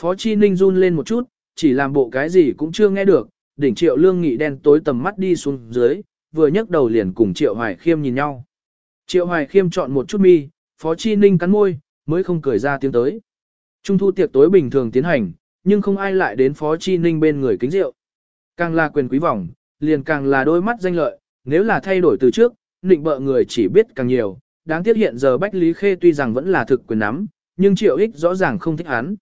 Phó Chi Ninh run lên một chút, chỉ làm bộ cái gì cũng chưa nghe được, đỉnh triệu lương nghị đen tối tầm mắt đi xuống dưới, vừa nhấc đầu liền cùng triệu hoài khiêm nhìn nhau. Triệu hoài khiêm chọn một chút mi, Phó Chi Ninh cắn môi, mới không cười ra tiếng tới. Trung thu tiệc tối bình thường tiến hành, nhưng không ai lại đến Phó Chi Ninh bên người kính rượu. Càng là quyền quý vòng, liền càng là đôi mắt danh lợi, nếu là thay đổi từ trước, định bợ người chỉ biết càng nhiều. Đáng tiếc hiện giờ Bách Lý Khê tuy rằng vẫn là thực quyền nắm, nhưng triệu ích rõ ràng không thích hắn.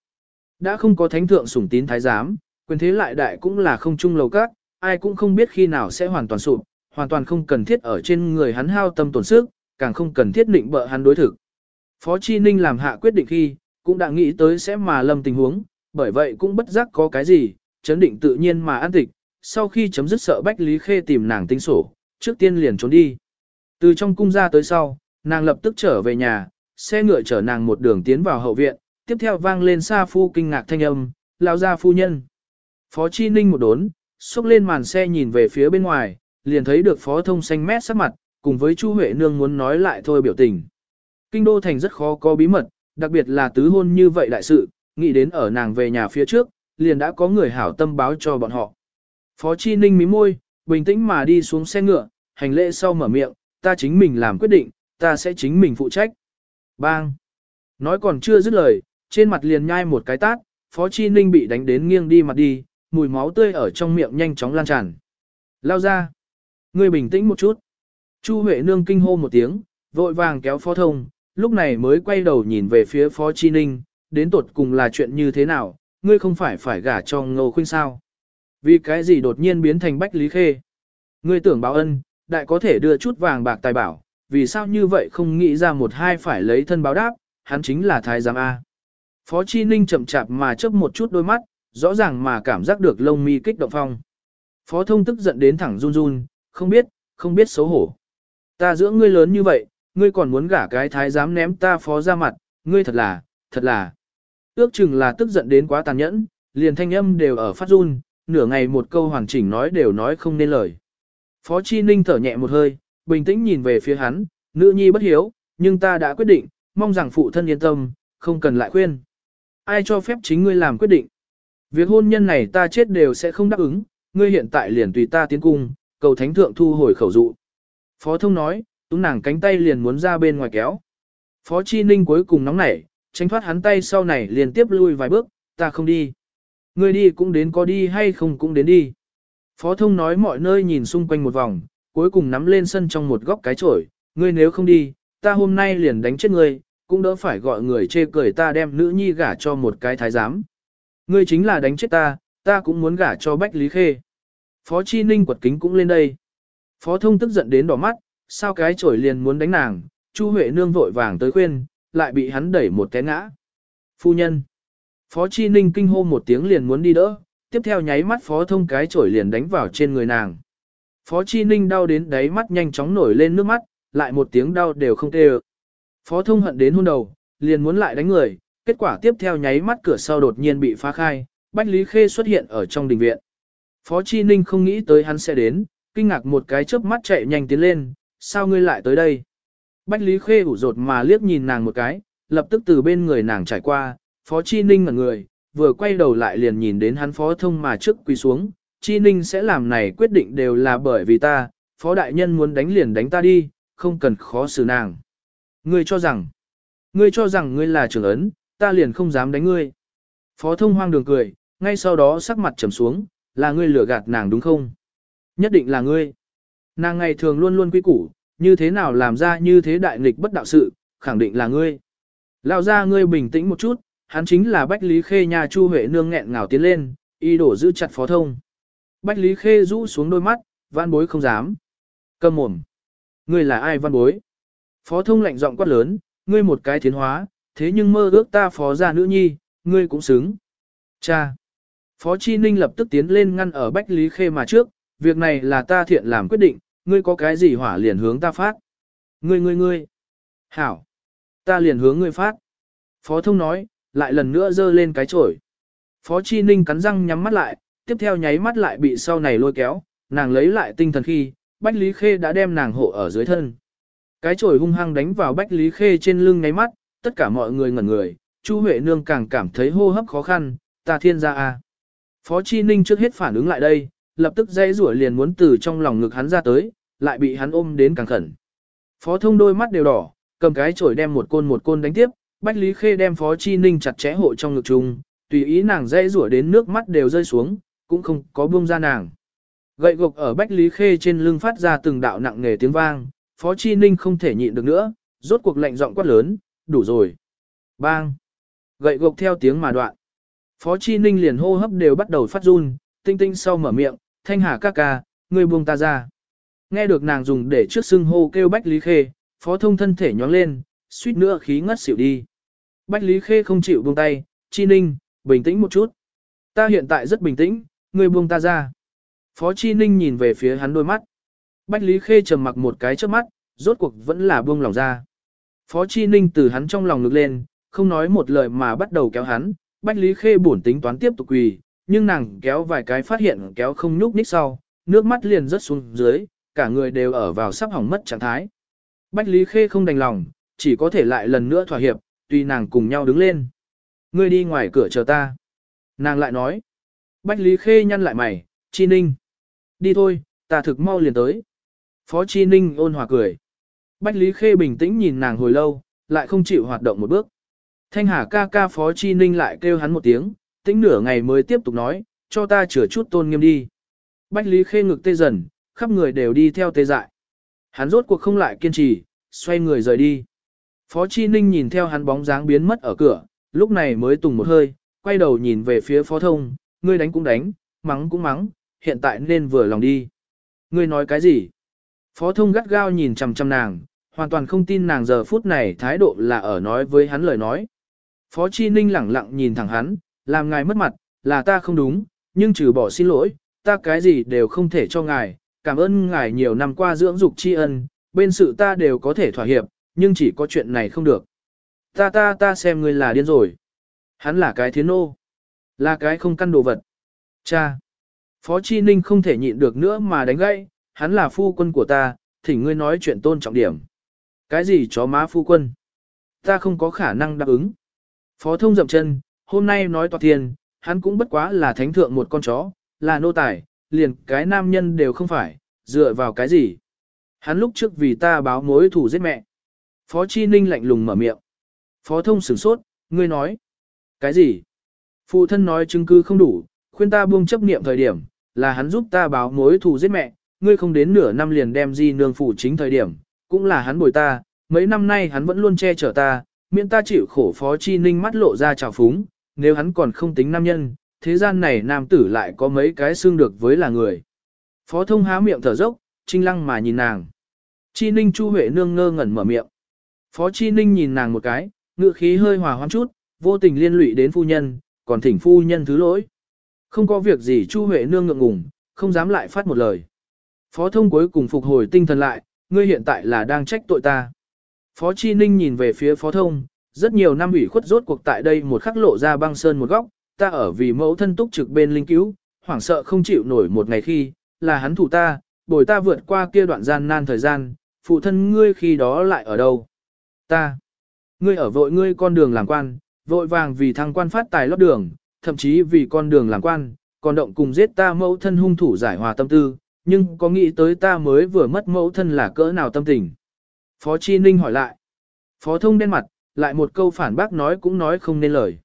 Đã không có thánh thượng sủng tín thái giám, quyền thế lại đại cũng là không chung lầu các, ai cũng không biết khi nào sẽ hoàn toàn sụp, hoàn toàn không cần thiết ở trên người hắn hao tâm tổn sức, càng không cần thiết định bợ hắn đối thực. Phó Chi Ninh làm hạ quyết định khi, cũng đã nghĩ tới sẽ mà lâm tình huống, bởi vậy cũng bất giác có cái gì, chấn định tự nhiên mà an tịch, sau khi chấm dứt sợ Bách Lý Khê tìm nàng tính sổ, trước tiên liền trốn đi. Từ trong cung ra tới sau, nàng lập tức trở về nhà, xe ngựa chở nàng một đường tiến vào hậu viện, tiếp theo vang lên xa phu kinh ngạc thanh âm, lao ra phu nhân. Phó Chi Ninh một đốn, xúc lên màn xe nhìn về phía bên ngoài, liền thấy được phó thông xanh mét sắc mặt, cùng với Chu Huệ Nương muốn nói lại thôi biểu tình. Kinh đô thành rất khó có bí mật, đặc biệt là tứ hôn như vậy đại sự, nghĩ đến ở nàng về nhà phía trước, liền đã có người hảo tâm báo cho bọn họ. Phó Chi Ninh mí môi, bình tĩnh mà đi xuống xe ngựa, hành lễ sau mở miệng, ta chính mình làm quyết định, ta sẽ chính mình phụ trách. Bang! Nói còn chưa dứt lời, trên mặt liền nhai một cái tát, Phó Chi Ninh bị đánh đến nghiêng đi mặt đi, mùi máu tươi ở trong miệng nhanh chóng lan tràn. Lao ra! Ngươi bình tĩnh một chút. Chu Huệ Nương kinh hô một tiếng, vội vàng kéo Phó Thông, lúc này mới quay đầu nhìn về phía Phó Chi Ninh, đến tột cùng là chuyện như thế nào, ngươi không phải phải gả cho Ngô Khuynh sao? Vì cái gì đột nhiên biến thành Bách Lý Khê? Ngươi tưởng báo ân, đại có thể đưa chút vàng bạc tài bảo, vì sao như vậy không nghĩ ra một hai phải lấy thân báo đáp, hắn chính là thái giám A. Phó Chi Ninh chậm chạp mà chớp một chút đôi mắt, rõ ràng mà cảm giác được lông mi kích động phong. Phó thông tức giận đến thẳng run run, không biết, không biết xấu hổ. Ta dưỡng ngươi lớn như vậy, ngươi còn muốn gả cái thái giám ném ta phó ra mặt, ngươi thật là, thật là. Ước chừng là tức giận đến quá tàn nhẫn, liền thanh âm đều ở phát run, nửa ngày một câu hoàn chỉnh nói đều nói không nên lời. Phó Chi Ninh thở nhẹ một hơi, bình tĩnh nhìn về phía hắn, nữ nhi bất hiếu, nhưng ta đã quyết định, mong rằng phụ thân yên tâm, không cần lại khuyên. Ai cho phép chính ngươi làm quyết định? Việc hôn nhân này ta chết đều sẽ không đáp ứng, ngươi hiện tại liền tùy ta tiến cung, cầu thánh thượng thu hồi khẩu dụ. Phó thông nói, túng nàng cánh tay liền muốn ra bên ngoài kéo. Phó Chi Ninh cuối cùng nóng nảy, tránh thoát hắn tay sau này liền tiếp lui vài bước, ta không đi. Ngươi đi cũng đến có đi hay không cũng đến đi. Phó thông nói mọi nơi nhìn xung quanh một vòng, cuối cùng nắm lên sân trong một góc cái chổi, ngươi nếu không đi, ta hôm nay liền đánh chết ngươi, cũng đỡ phải gọi người chê cười ta đem nữ nhi gả cho một cái thái giám. Ngươi chính là đánh chết ta, ta cũng muốn gả cho Bách Lý Khê. Phó Chi Ninh quật kính cũng lên đây. Phó thông tức giận đến đỏ mắt, sao cái chổi liền muốn đánh nàng, Chu Huệ nương vội vàng tới khuyên, lại bị hắn đẩy một té ngã. Phu nhân. Phó Chi Ninh kinh hô một tiếng liền muốn đi đỡ, tiếp theo nháy mắt phó thông cái chổi liền đánh vào trên người nàng. Phó Chi Ninh đau đến đáy mắt nhanh chóng nổi lên nước mắt, lại một tiếng đau đều không tê Phó thông hận đến hôn đầu, liền muốn lại đánh người, kết quả tiếp theo nháy mắt cửa sau đột nhiên bị phá khai, Bách Lý Khê xuất hiện ở trong đình viện. Phó Chi Ninh không nghĩ tới hắn sẽ đến, kinh ngạc một cái chớp mắt chạy nhanh tiến lên, sao ngươi lại tới đây? Bách Lý Khê ủ rột mà liếc nhìn nàng một cái, lập tức từ bên người nàng trải qua, Phó Chi Ninh ngẩn người, vừa quay đầu lại liền nhìn đến hắn phó thông mà trước quỳ xuống, Chi Ninh sẽ làm này quyết định đều là bởi vì ta, phó đại nhân muốn đánh liền đánh ta đi, không cần khó xử nàng. Ngươi cho rằng, ngươi cho rằng ngươi là trưởng ấn, ta liền không dám đánh ngươi. Phó thông hoang đường cười, ngay sau đó sắc mặt trầm xuống, là ngươi lừa gạt nàng đúng không? Nhất định là ngươi. Nàng ngày thường luôn luôn quý củ, như thế nào làm ra như thế đại nghịch bất đạo sự, khẳng định là ngươi. Lao ra ngươi bình tĩnh một chút, hắn chính là Bách Lý Khê nhà Chu Huệ nương nghẹn ngào tiến lên, y đổ giữ chặt phó thông. Bách Lý Khê rũ xuống đôi mắt, văn bối không dám. Cầm mồm. Ngươi là ai văn bối? Phó thông lạnh giọng quát lớn, ngươi một cái thiến hóa, thế nhưng mơ ước ta phó gia nữ nhi, ngươi cũng xứng. Cha. Phó Chi Ninh lập tức tiến lên ngăn ở Bách Lý Khê mà trước, việc này là ta thiện làm quyết định, ngươi có cái gì hỏa liền hướng ta phát. Ngươi ngươi ngươi. Hảo. Ta liền hướng ngươi phát. Phó thông nói, lại lần nữa dơ lên cái chổi. Phó Chi Ninh cắn răng nhắm mắt lại, tiếp theo nháy mắt lại bị sau này lôi kéo, nàng lấy lại tinh thần khi, Bách Lý Khê đã đem nàng hộ ở dưới thân. Cái chổi hung hăng đánh vào Bách Lý Khê trên lưng ngáy mắt, tất cả mọi người ngẩn người, Chu Huệ Nương càng cảm thấy hô hấp khó khăn, ta thiên gia a. Phó Chi Ninh trước hết phản ứng lại đây, lập tức dây rủa liền muốn từ trong lòng ngực hắn ra tới, lại bị hắn ôm đến càng khẩn. Phó thông đôi mắt đều đỏ, cầm cái chổi đem một côn một côn đánh tiếp, Bách Lý Khê đem Phó Chi Ninh chặt chẽ hộ trong ngực chung, tùy ý nàng dây rủa đến nước mắt đều rơi xuống, cũng không có buông ra nàng. Gậy gộc ở Bách Lý Khê trên lưng phát ra từng đạo nặng nề tiếng vang, Phó Chi Ninh không thể nhịn được nữa, rốt cuộc lạnh giọng quát lớn, đủ rồi. Bang! Gậy gộc theo tiếng mà đoạn. Phó Chi Ninh liền hô hấp đều bắt đầu phát run, tinh tinh sau mở miệng, thanh hà ca ca, ngươi buông ta ra. Nghe được nàng dùng để trước xưng hô kêu Bách Lý Khê, phó thông thân thể nhóng lên, suýt nữa khí ngất xỉu đi. Bách Lý Khê không chịu buông tay, Chi Ninh, bình tĩnh một chút. Ta hiện tại rất bình tĩnh, ngươi buông ta ra. Phó Chi Ninh nhìn về phía hắn đôi mắt. Bách Lý Khê trầm mặc một cái trước mắt, rốt cuộc vẫn là buông lòng ra. Phó Chi Ninh từ hắn trong lòng ngực lên, không nói một lời mà bắt đầu kéo hắn, Bách Lý Khê buồn tính toán tiếp tục quỳ, nhưng nàng kéo vài cái phát hiện kéo không nhúc nhích sau, nước mắt liền rớt xuống dưới, cả người đều ở vào sắp hỏng mất trạng thái. Bách Lý Khê không đành lòng, chỉ có thể lại lần nữa thỏa hiệp, tùy nàng cùng nhau đứng lên. Ngươi đi ngoài cửa chờ ta. Nàng lại nói. Bách Lý Khê nhăn lại mày, Chi Ninh. Đi thôi, ta thực mau liền tới. Phó Chi Ninh ôn hòa cười. Bách Lý Khê bình tĩnh nhìn nàng hồi lâu, lại không chịu hoạt động một bước. Thanh Hà ca ca Phó Chi Ninh lại kêu hắn một tiếng, tĩnh nửa ngày mới tiếp tục nói, cho ta chữa chút tôn nghiêm đi. Bách Lý Khê ngực tê dần, khắp người đều đi theo tê dại. Hắn rốt cuộc không lại kiên trì, xoay người rời đi. Phó Chi Ninh nhìn theo hắn bóng dáng biến mất ở cửa, lúc này mới tùng một hơi, quay đầu nhìn về phía Phó Thông, ngươi đánh cũng đánh, mắng cũng mắng, hiện tại nên vừa lòng đi. Ngươi nói cái gì? Phó Thông gắt gao nhìn chằm chằm nàng, hoàn toàn không tin nàng giờ phút này thái độ là ở nói với hắn lời nói. Phó Chi Ninh lẳng lặng nhìn thẳng hắn, làm ngài mất mặt, là ta không đúng, nhưng trừ bỏ xin lỗi, ta cái gì đều không thể cho ngài, cảm ơn ngài nhiều năm qua dưỡng dục tri ân, bên sự ta đều có thể thỏa hiệp, nhưng chỉ có chuyện này không được. Ta ta ta xem ngươi là điên rồi. Hắn là cái thiến nô, là cái không căn đồ vật. Cha! Phó Chi Ninh không thể nhịn được nữa mà đánh gãy, hắn là phu quân của ta, thỉnh ngươi nói chuyện tôn trọng điểm. Cái gì chó má phu quân? Ta không có khả năng đáp ứng. Phó thông dậm chân, hôm nay nói toạc tiền, hắn cũng bất quá là thánh thượng một con chó, là nô tài, liền cái nam nhân đều không phải, dựa vào cái gì. Hắn lúc trước vì ta báo mối thủ giết mẹ. Phó Chi Ninh lạnh lùng mở miệng. Phó thông sửng sốt, ngươi nói. Cái gì? Phụ thân nói chứng cứ không đủ, khuyên ta buông chấp niệm thời điểm, là hắn giúp ta báo mối thù giết mẹ, ngươi không đến nửa năm liền đem di nương phụ chính thời điểm, cũng là hắn bồi ta, mấy năm nay hắn vẫn luôn che chở ta, miễn ta chịu khổ phó chi ninh mắt lộ ra trào phúng, nếu hắn còn không tính nam nhân, thế gian này nam tử lại có mấy cái xương được với là người. Phó thông há miệng thở dốc, trinh lăng mà nhìn nàng. Chi ninh chu huệ nương ngơ ngẩn mở miệng. Phó chi ninh nhìn nàng một cái, ngựa khí hơi hòa hoãn chút, vô tình liên lụy đến phu nhân, còn thỉnh phu nhân thứ lỗi. Không có việc gì chu huệ nương ngượng ngùng, không dám lại phát một lời. Phó thông cuối cùng phục hồi tinh thần lại, ngươi hiện tại là đang trách tội ta. Phó Chi Ninh nhìn về phía Phó Thông, rất nhiều năm ủy khuất rốt cuộc tại đây một khắc lộ ra băng sơn một góc, ta ở vì mẫu thân túc trực bên linh cứu, hoảng sợ không chịu nổi một ngày khi, là hắn thủ ta, bồi ta vượt qua kia đoạn gian nan thời gian, phụ thân ngươi khi đó lại ở đâu? Ta. Ngươi ở vội ngươi con đường làm quan, vội vàng vì thăng quan phát tài lót đường, thậm chí vì con đường làm quan, còn động cùng giết ta mẫu thân hung thủ giải hòa tâm tư, nhưng có nghĩ tới ta mới vừa mất mẫu thân là cỡ nào tâm tình. Phó Chi Ninh hỏi lại. Phó thông đen mặt, lại một câu phản bác nói cũng nói không nên lời.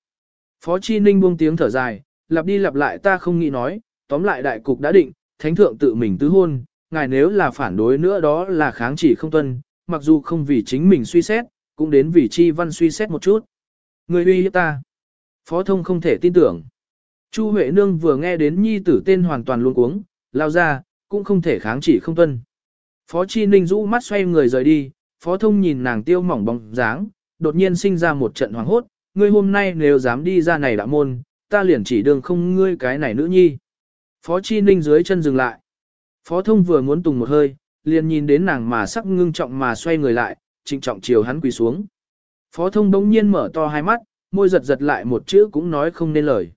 Phó Chi Ninh buông tiếng thở dài, lặp đi lặp lại ta không nghĩ nói, tóm lại đại cục đã định, thánh thượng tự mình tứ hôn, ngài nếu là phản đối nữa đó là kháng chỉ không tuân, mặc dù không vì chính mình suy xét, cũng đến vì chi văn suy xét một chút. Người uy hiếp ta. Phó thông không thể tin tưởng. Chu Huệ Nương vừa nghe đến nhi tử tên hoàn toàn luôn cuống, lao ra, cũng không thể kháng chỉ không tuân. Phó Chi Ninh rũ mắt xoay người rời đi, Phó Thông nhìn nàng tiêu mỏng bóng dáng, đột nhiên sinh ra một trận hoảng hốt, ngươi hôm nay nếu dám đi ra này đạo môn, ta liền chỉ đường không ngươi cái này nữ nhi. Phó Chi Ninh dưới chân dừng lại. Phó Thông vừa muốn tùng một hơi, liền nhìn đến nàng mà sắc ngưng trọng mà xoay người lại, trịnh trọng chiều hắn quỳ xuống. Phó Thông bỗng nhiên mở to hai mắt, môi giật giật lại một chữ cũng nói không nên lời.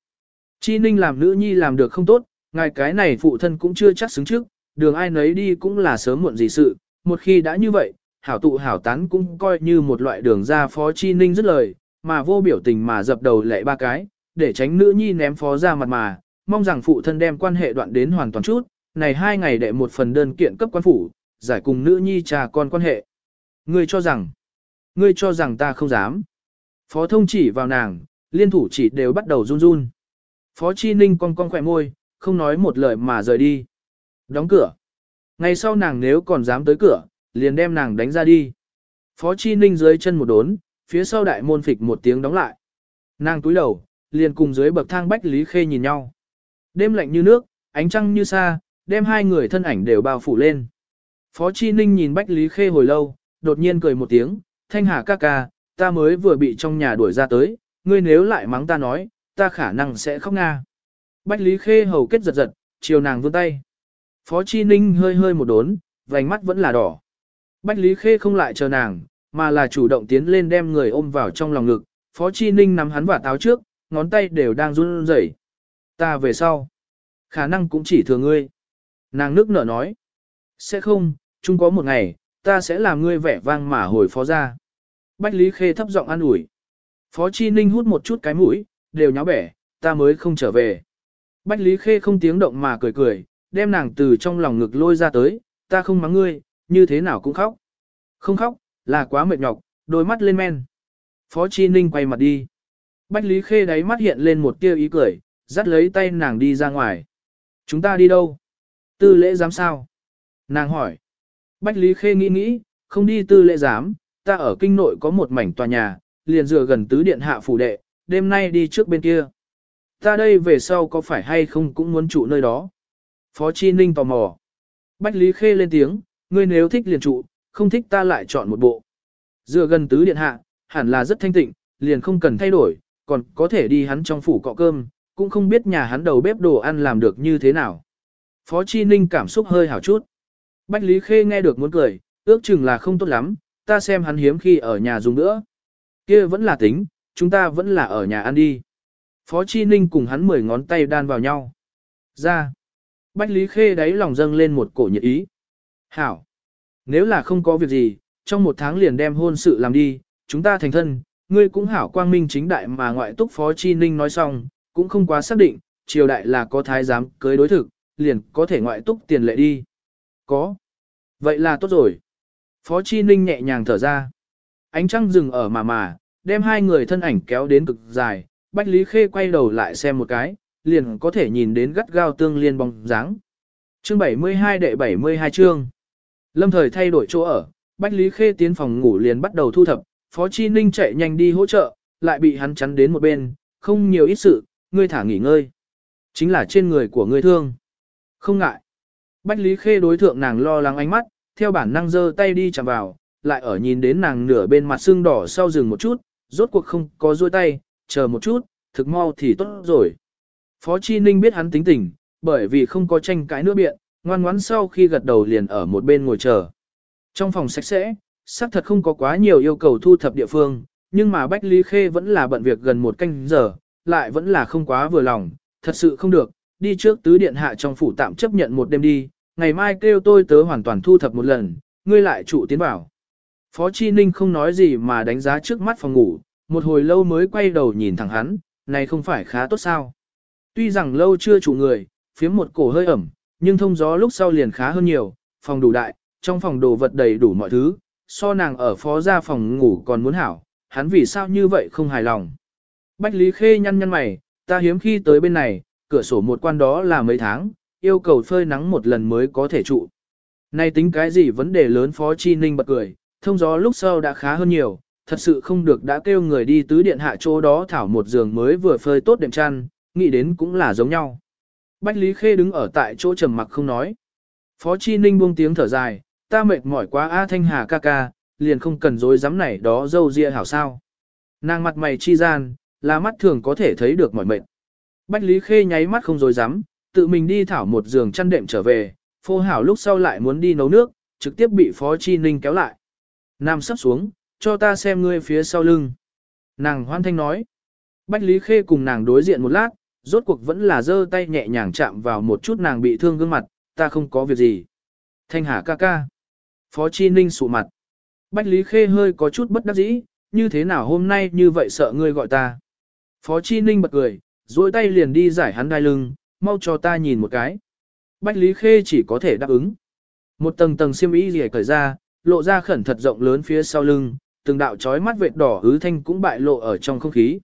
Chi Ninh làm nữ nhi làm được không tốt, ngài cái này phụ thân cũng chưa chắc xứng trước, đường ai nấy đi cũng là sớm muộn gì sự, một khi đã như vậy, hảo tụ hảo tán cũng coi như một loại đường ra phó chi ninh rất lời, mà vô biểu tình mà dập đầu lệ ba cái, để tránh nữ nhi ném phó ra mặt mà, mong rằng phụ thân đem quan hệ đoạn đến hoàn toàn chút, này hai ngày đệ một phần đơn kiện cấp quan phủ, giải cùng nữ nhi trà con quan hệ. Ngươi cho rằng, ngươi cho rằng ta không dám. Phó thông chỉ vào nàng, liên thủ chỉ đều bắt đầu run run. Phó Chi Ninh con con khỏe môi, không nói một lời mà rời đi. Đóng cửa. Ngày sau nàng nếu còn dám tới cửa, liền đem nàng đánh ra đi. Phó Chi Ninh dưới chân một đốn, phía sau đại môn phịch một tiếng đóng lại. Nàng túi đầu, liền cùng dưới bậc thang Bách Lý Khê nhìn nhau. Đêm lạnh như nước, ánh trăng như xa, đem hai người thân ảnh đều bao phủ lên. Phó Chi Ninh nhìn Bách Lý Khê hồi lâu, đột nhiên cười một tiếng, thanh hà ca ca, ta mới vừa bị trong nhà đuổi ra tới, ngươi nếu lại mắng ta nói, ta khả năng sẽ khóc nga. Bách Lý Khê hầu kết giật giật, chiều nàng vươn tay. Phó Chi Ninh hơi hơi một đốn, vành mắt vẫn là đỏ. Bách Lý Khê không lại chờ nàng, mà là chủ động tiến lên đem người ôm vào trong lòng ngực. Phó Chi Ninh nắm hắn vả táo trước, ngón tay đều đang run rẩy. Ta về sau. Khả năng cũng chỉ thừa ngươi. Nàng nước nở nói. Sẽ không, chung có một ngày, ta sẽ làm ngươi vẻ vang mà hồi phó ra. Bách Lý Khê thấp giọng an ủi. Phó Chi Ninh hút một chút cái mũi, đều nháo bẻ, ta mới không trở về. Bách Lý Khê không tiếng động mà cười cười, đem nàng từ trong lòng ngực lôi ra tới, ta không mắng ngươi, như thế nào cũng khóc. Không khóc, là quá mệt nhọc, đôi mắt lên men. Phó Chi Ninh quay mặt đi. Bách Lý Khê đáy mắt hiện lên một tia ý cười, dắt lấy tay nàng đi ra ngoài. Chúng ta đi đâu? Tư lễ giám sao? Nàng hỏi. Bách Lý Khê nghĩ nghĩ, không đi tư lễ giám, ta ở kinh nội có một mảnh tòa nhà, liền dựa gần tứ điện hạ phủ đệ, đêm nay đi trước bên kia. Ta đây về sau có phải hay không cũng muốn trụ nơi đó? Phó Chi Ninh tò mò. Bách Lý Khê lên tiếng, ngươi nếu thích liền trụ, không thích ta lại chọn một bộ. Dựa gần tứ điện hạ, hẳn là rất thanh tịnh, liền không cần thay đổi, còn có thể đi hắn trong phủ cọ cơm, cũng không biết nhà hắn đầu bếp đồ ăn làm được như thế nào. Phó Chi Ninh cảm xúc hơi hảo chút. Bách Lý Khê nghe được muốn cười, ước chừng là không tốt lắm, ta xem hắn hiếm khi ở nhà dùng nữa. kia vẫn là tính, chúng ta vẫn là ở nhà ăn đi. Phó Chi Ninh cùng hắn mười ngón tay đan vào nhau. Ra. Bách Lý Khê đáy lòng dâng lên một cổ nhiệt ý. Hảo. Nếu là không có việc gì, trong một tháng liền đem hôn sự làm đi, chúng ta thành thân, ngươi cũng hảo quang minh chính đại mà ngoại túc Phó Chi Ninh nói xong, cũng không quá xác định, triều đại là có thái giám cưới đối thực, liền có thể ngoại túc tiền lệ đi. Có. Vậy là tốt rồi. Phó Chi Ninh nhẹ nhàng thở ra. Ánh trăng dừng ở mà mà, đem hai người thân ảnh kéo đến cực dài, Bách Lý Khê quay đầu lại xem một cái, liền có thể nhìn đến gắt gao tương liên bóng dáng. Chương 72 đệ 72 chương. Lâm thời thay đổi chỗ ở, Bách Lý Khê tiến phòng ngủ liền bắt đầu thu thập, Phó Chi Ninh chạy nhanh đi hỗ trợ, lại bị hắn chắn đến một bên, không nhiều ít sự, ngươi thả nghỉ ngơi. Chính là trên người của ngươi thương. Không ngại. Bách Lý Khê đối thượng nàng lo lắng ánh mắt, theo bản năng giơ tay đi chạm vào, lại ở nhìn đến nàng nửa bên mặt xương đỏ sau rừng một chút, rốt cuộc không có duỗi tay, chờ một chút, thực mau thì tốt rồi. Phó Chi Ninh biết hắn tính tình, bởi vì không có tranh cãi nữa biện, ngoan ngoãn sau khi gật đầu liền ở một bên ngồi chờ. Trong phòng sạch sẽ, xác thật không có quá nhiều yêu cầu thu thập địa phương, nhưng mà Bách Lý Khê vẫn là bận việc gần một canh giờ, lại vẫn là không quá vừa lòng, thật sự không được, đi trước tứ điện hạ trong phủ tạm chấp nhận một đêm đi, ngày mai kêu tôi tớ hoàn toàn thu thập một lần, ngươi lại trụ tiến bảo. Phó Chi Ninh không nói gì mà đánh giá trước mắt phòng ngủ, một hồi lâu mới quay đầu nhìn thẳng hắn, này không phải khá tốt sao. Tuy rằng lâu chưa chủ người, phiếm một cổ hơi ẩm, nhưng thông gió lúc sau liền khá hơn nhiều, phòng đủ đại, trong phòng đồ vật đầy đủ mọi thứ, so nàng ở phó gia phòng ngủ còn muốn hảo, hắn vì sao như vậy không hài lòng. Bách Lý Khê nhăn nhăn mày, ta hiếm khi tới bên này, cửa sổ một quan đó là mấy tháng, yêu cầu phơi nắng một lần mới có thể trụ. Này tính cái gì vấn đề lớn Phó Chi Ninh bật cười, thông gió lúc sau đã khá hơn nhiều, thật sự không được đã kêu người đi tứ điện hạ chỗ đó thảo một giường mới vừa phơi tốt đệm chăn, nghĩ đến cũng là giống nhau. Bách Lý Khê đứng ở tại chỗ trầm mặc không nói. Phó Chi Ninh buông tiếng thở dài, ta mệt mỏi quá A Thanh Hà ca ca, liền không cần dối dám này đó dâu ria hảo sao. Nàng mặt mày chi gian, là mắt thường có thể thấy được mỏi mệt. Bách Lý Khê nháy mắt không dối dám, tự mình đi thảo một giường chăn đệm trở về, phô hảo lúc sau lại muốn đi nấu nước, trực tiếp bị Phó Chi Ninh kéo lại. Nam sắp xuống, cho ta xem ngươi phía sau lưng. Nàng hoan thanh nói. Bách Lý Khê cùng nàng đối diện một lát, rốt cuộc vẫn là giơ tay nhẹ nhàng chạm vào một chút nàng bị thương gương mặt, ta không có việc gì. Thanh Hà ca ca. Phó Chi Ninh sụ mặt. Bách Lý Khê hơi có chút bất đắc dĩ, như thế nào hôm nay như vậy sợ ngươi gọi ta. Phó Chi Ninh bật cười, duỗi tay liền đi giải hắn đai lưng, mau cho ta nhìn một cái. Bách Lý Khê chỉ có thể đáp ứng. Một tầng tầng xiêm y rìa cởi ra, lộ ra khẩn thật rộng lớn phía sau lưng, từng đạo chói mắt vệt đỏ hứ thanh cũng bại lộ ở trong không khí.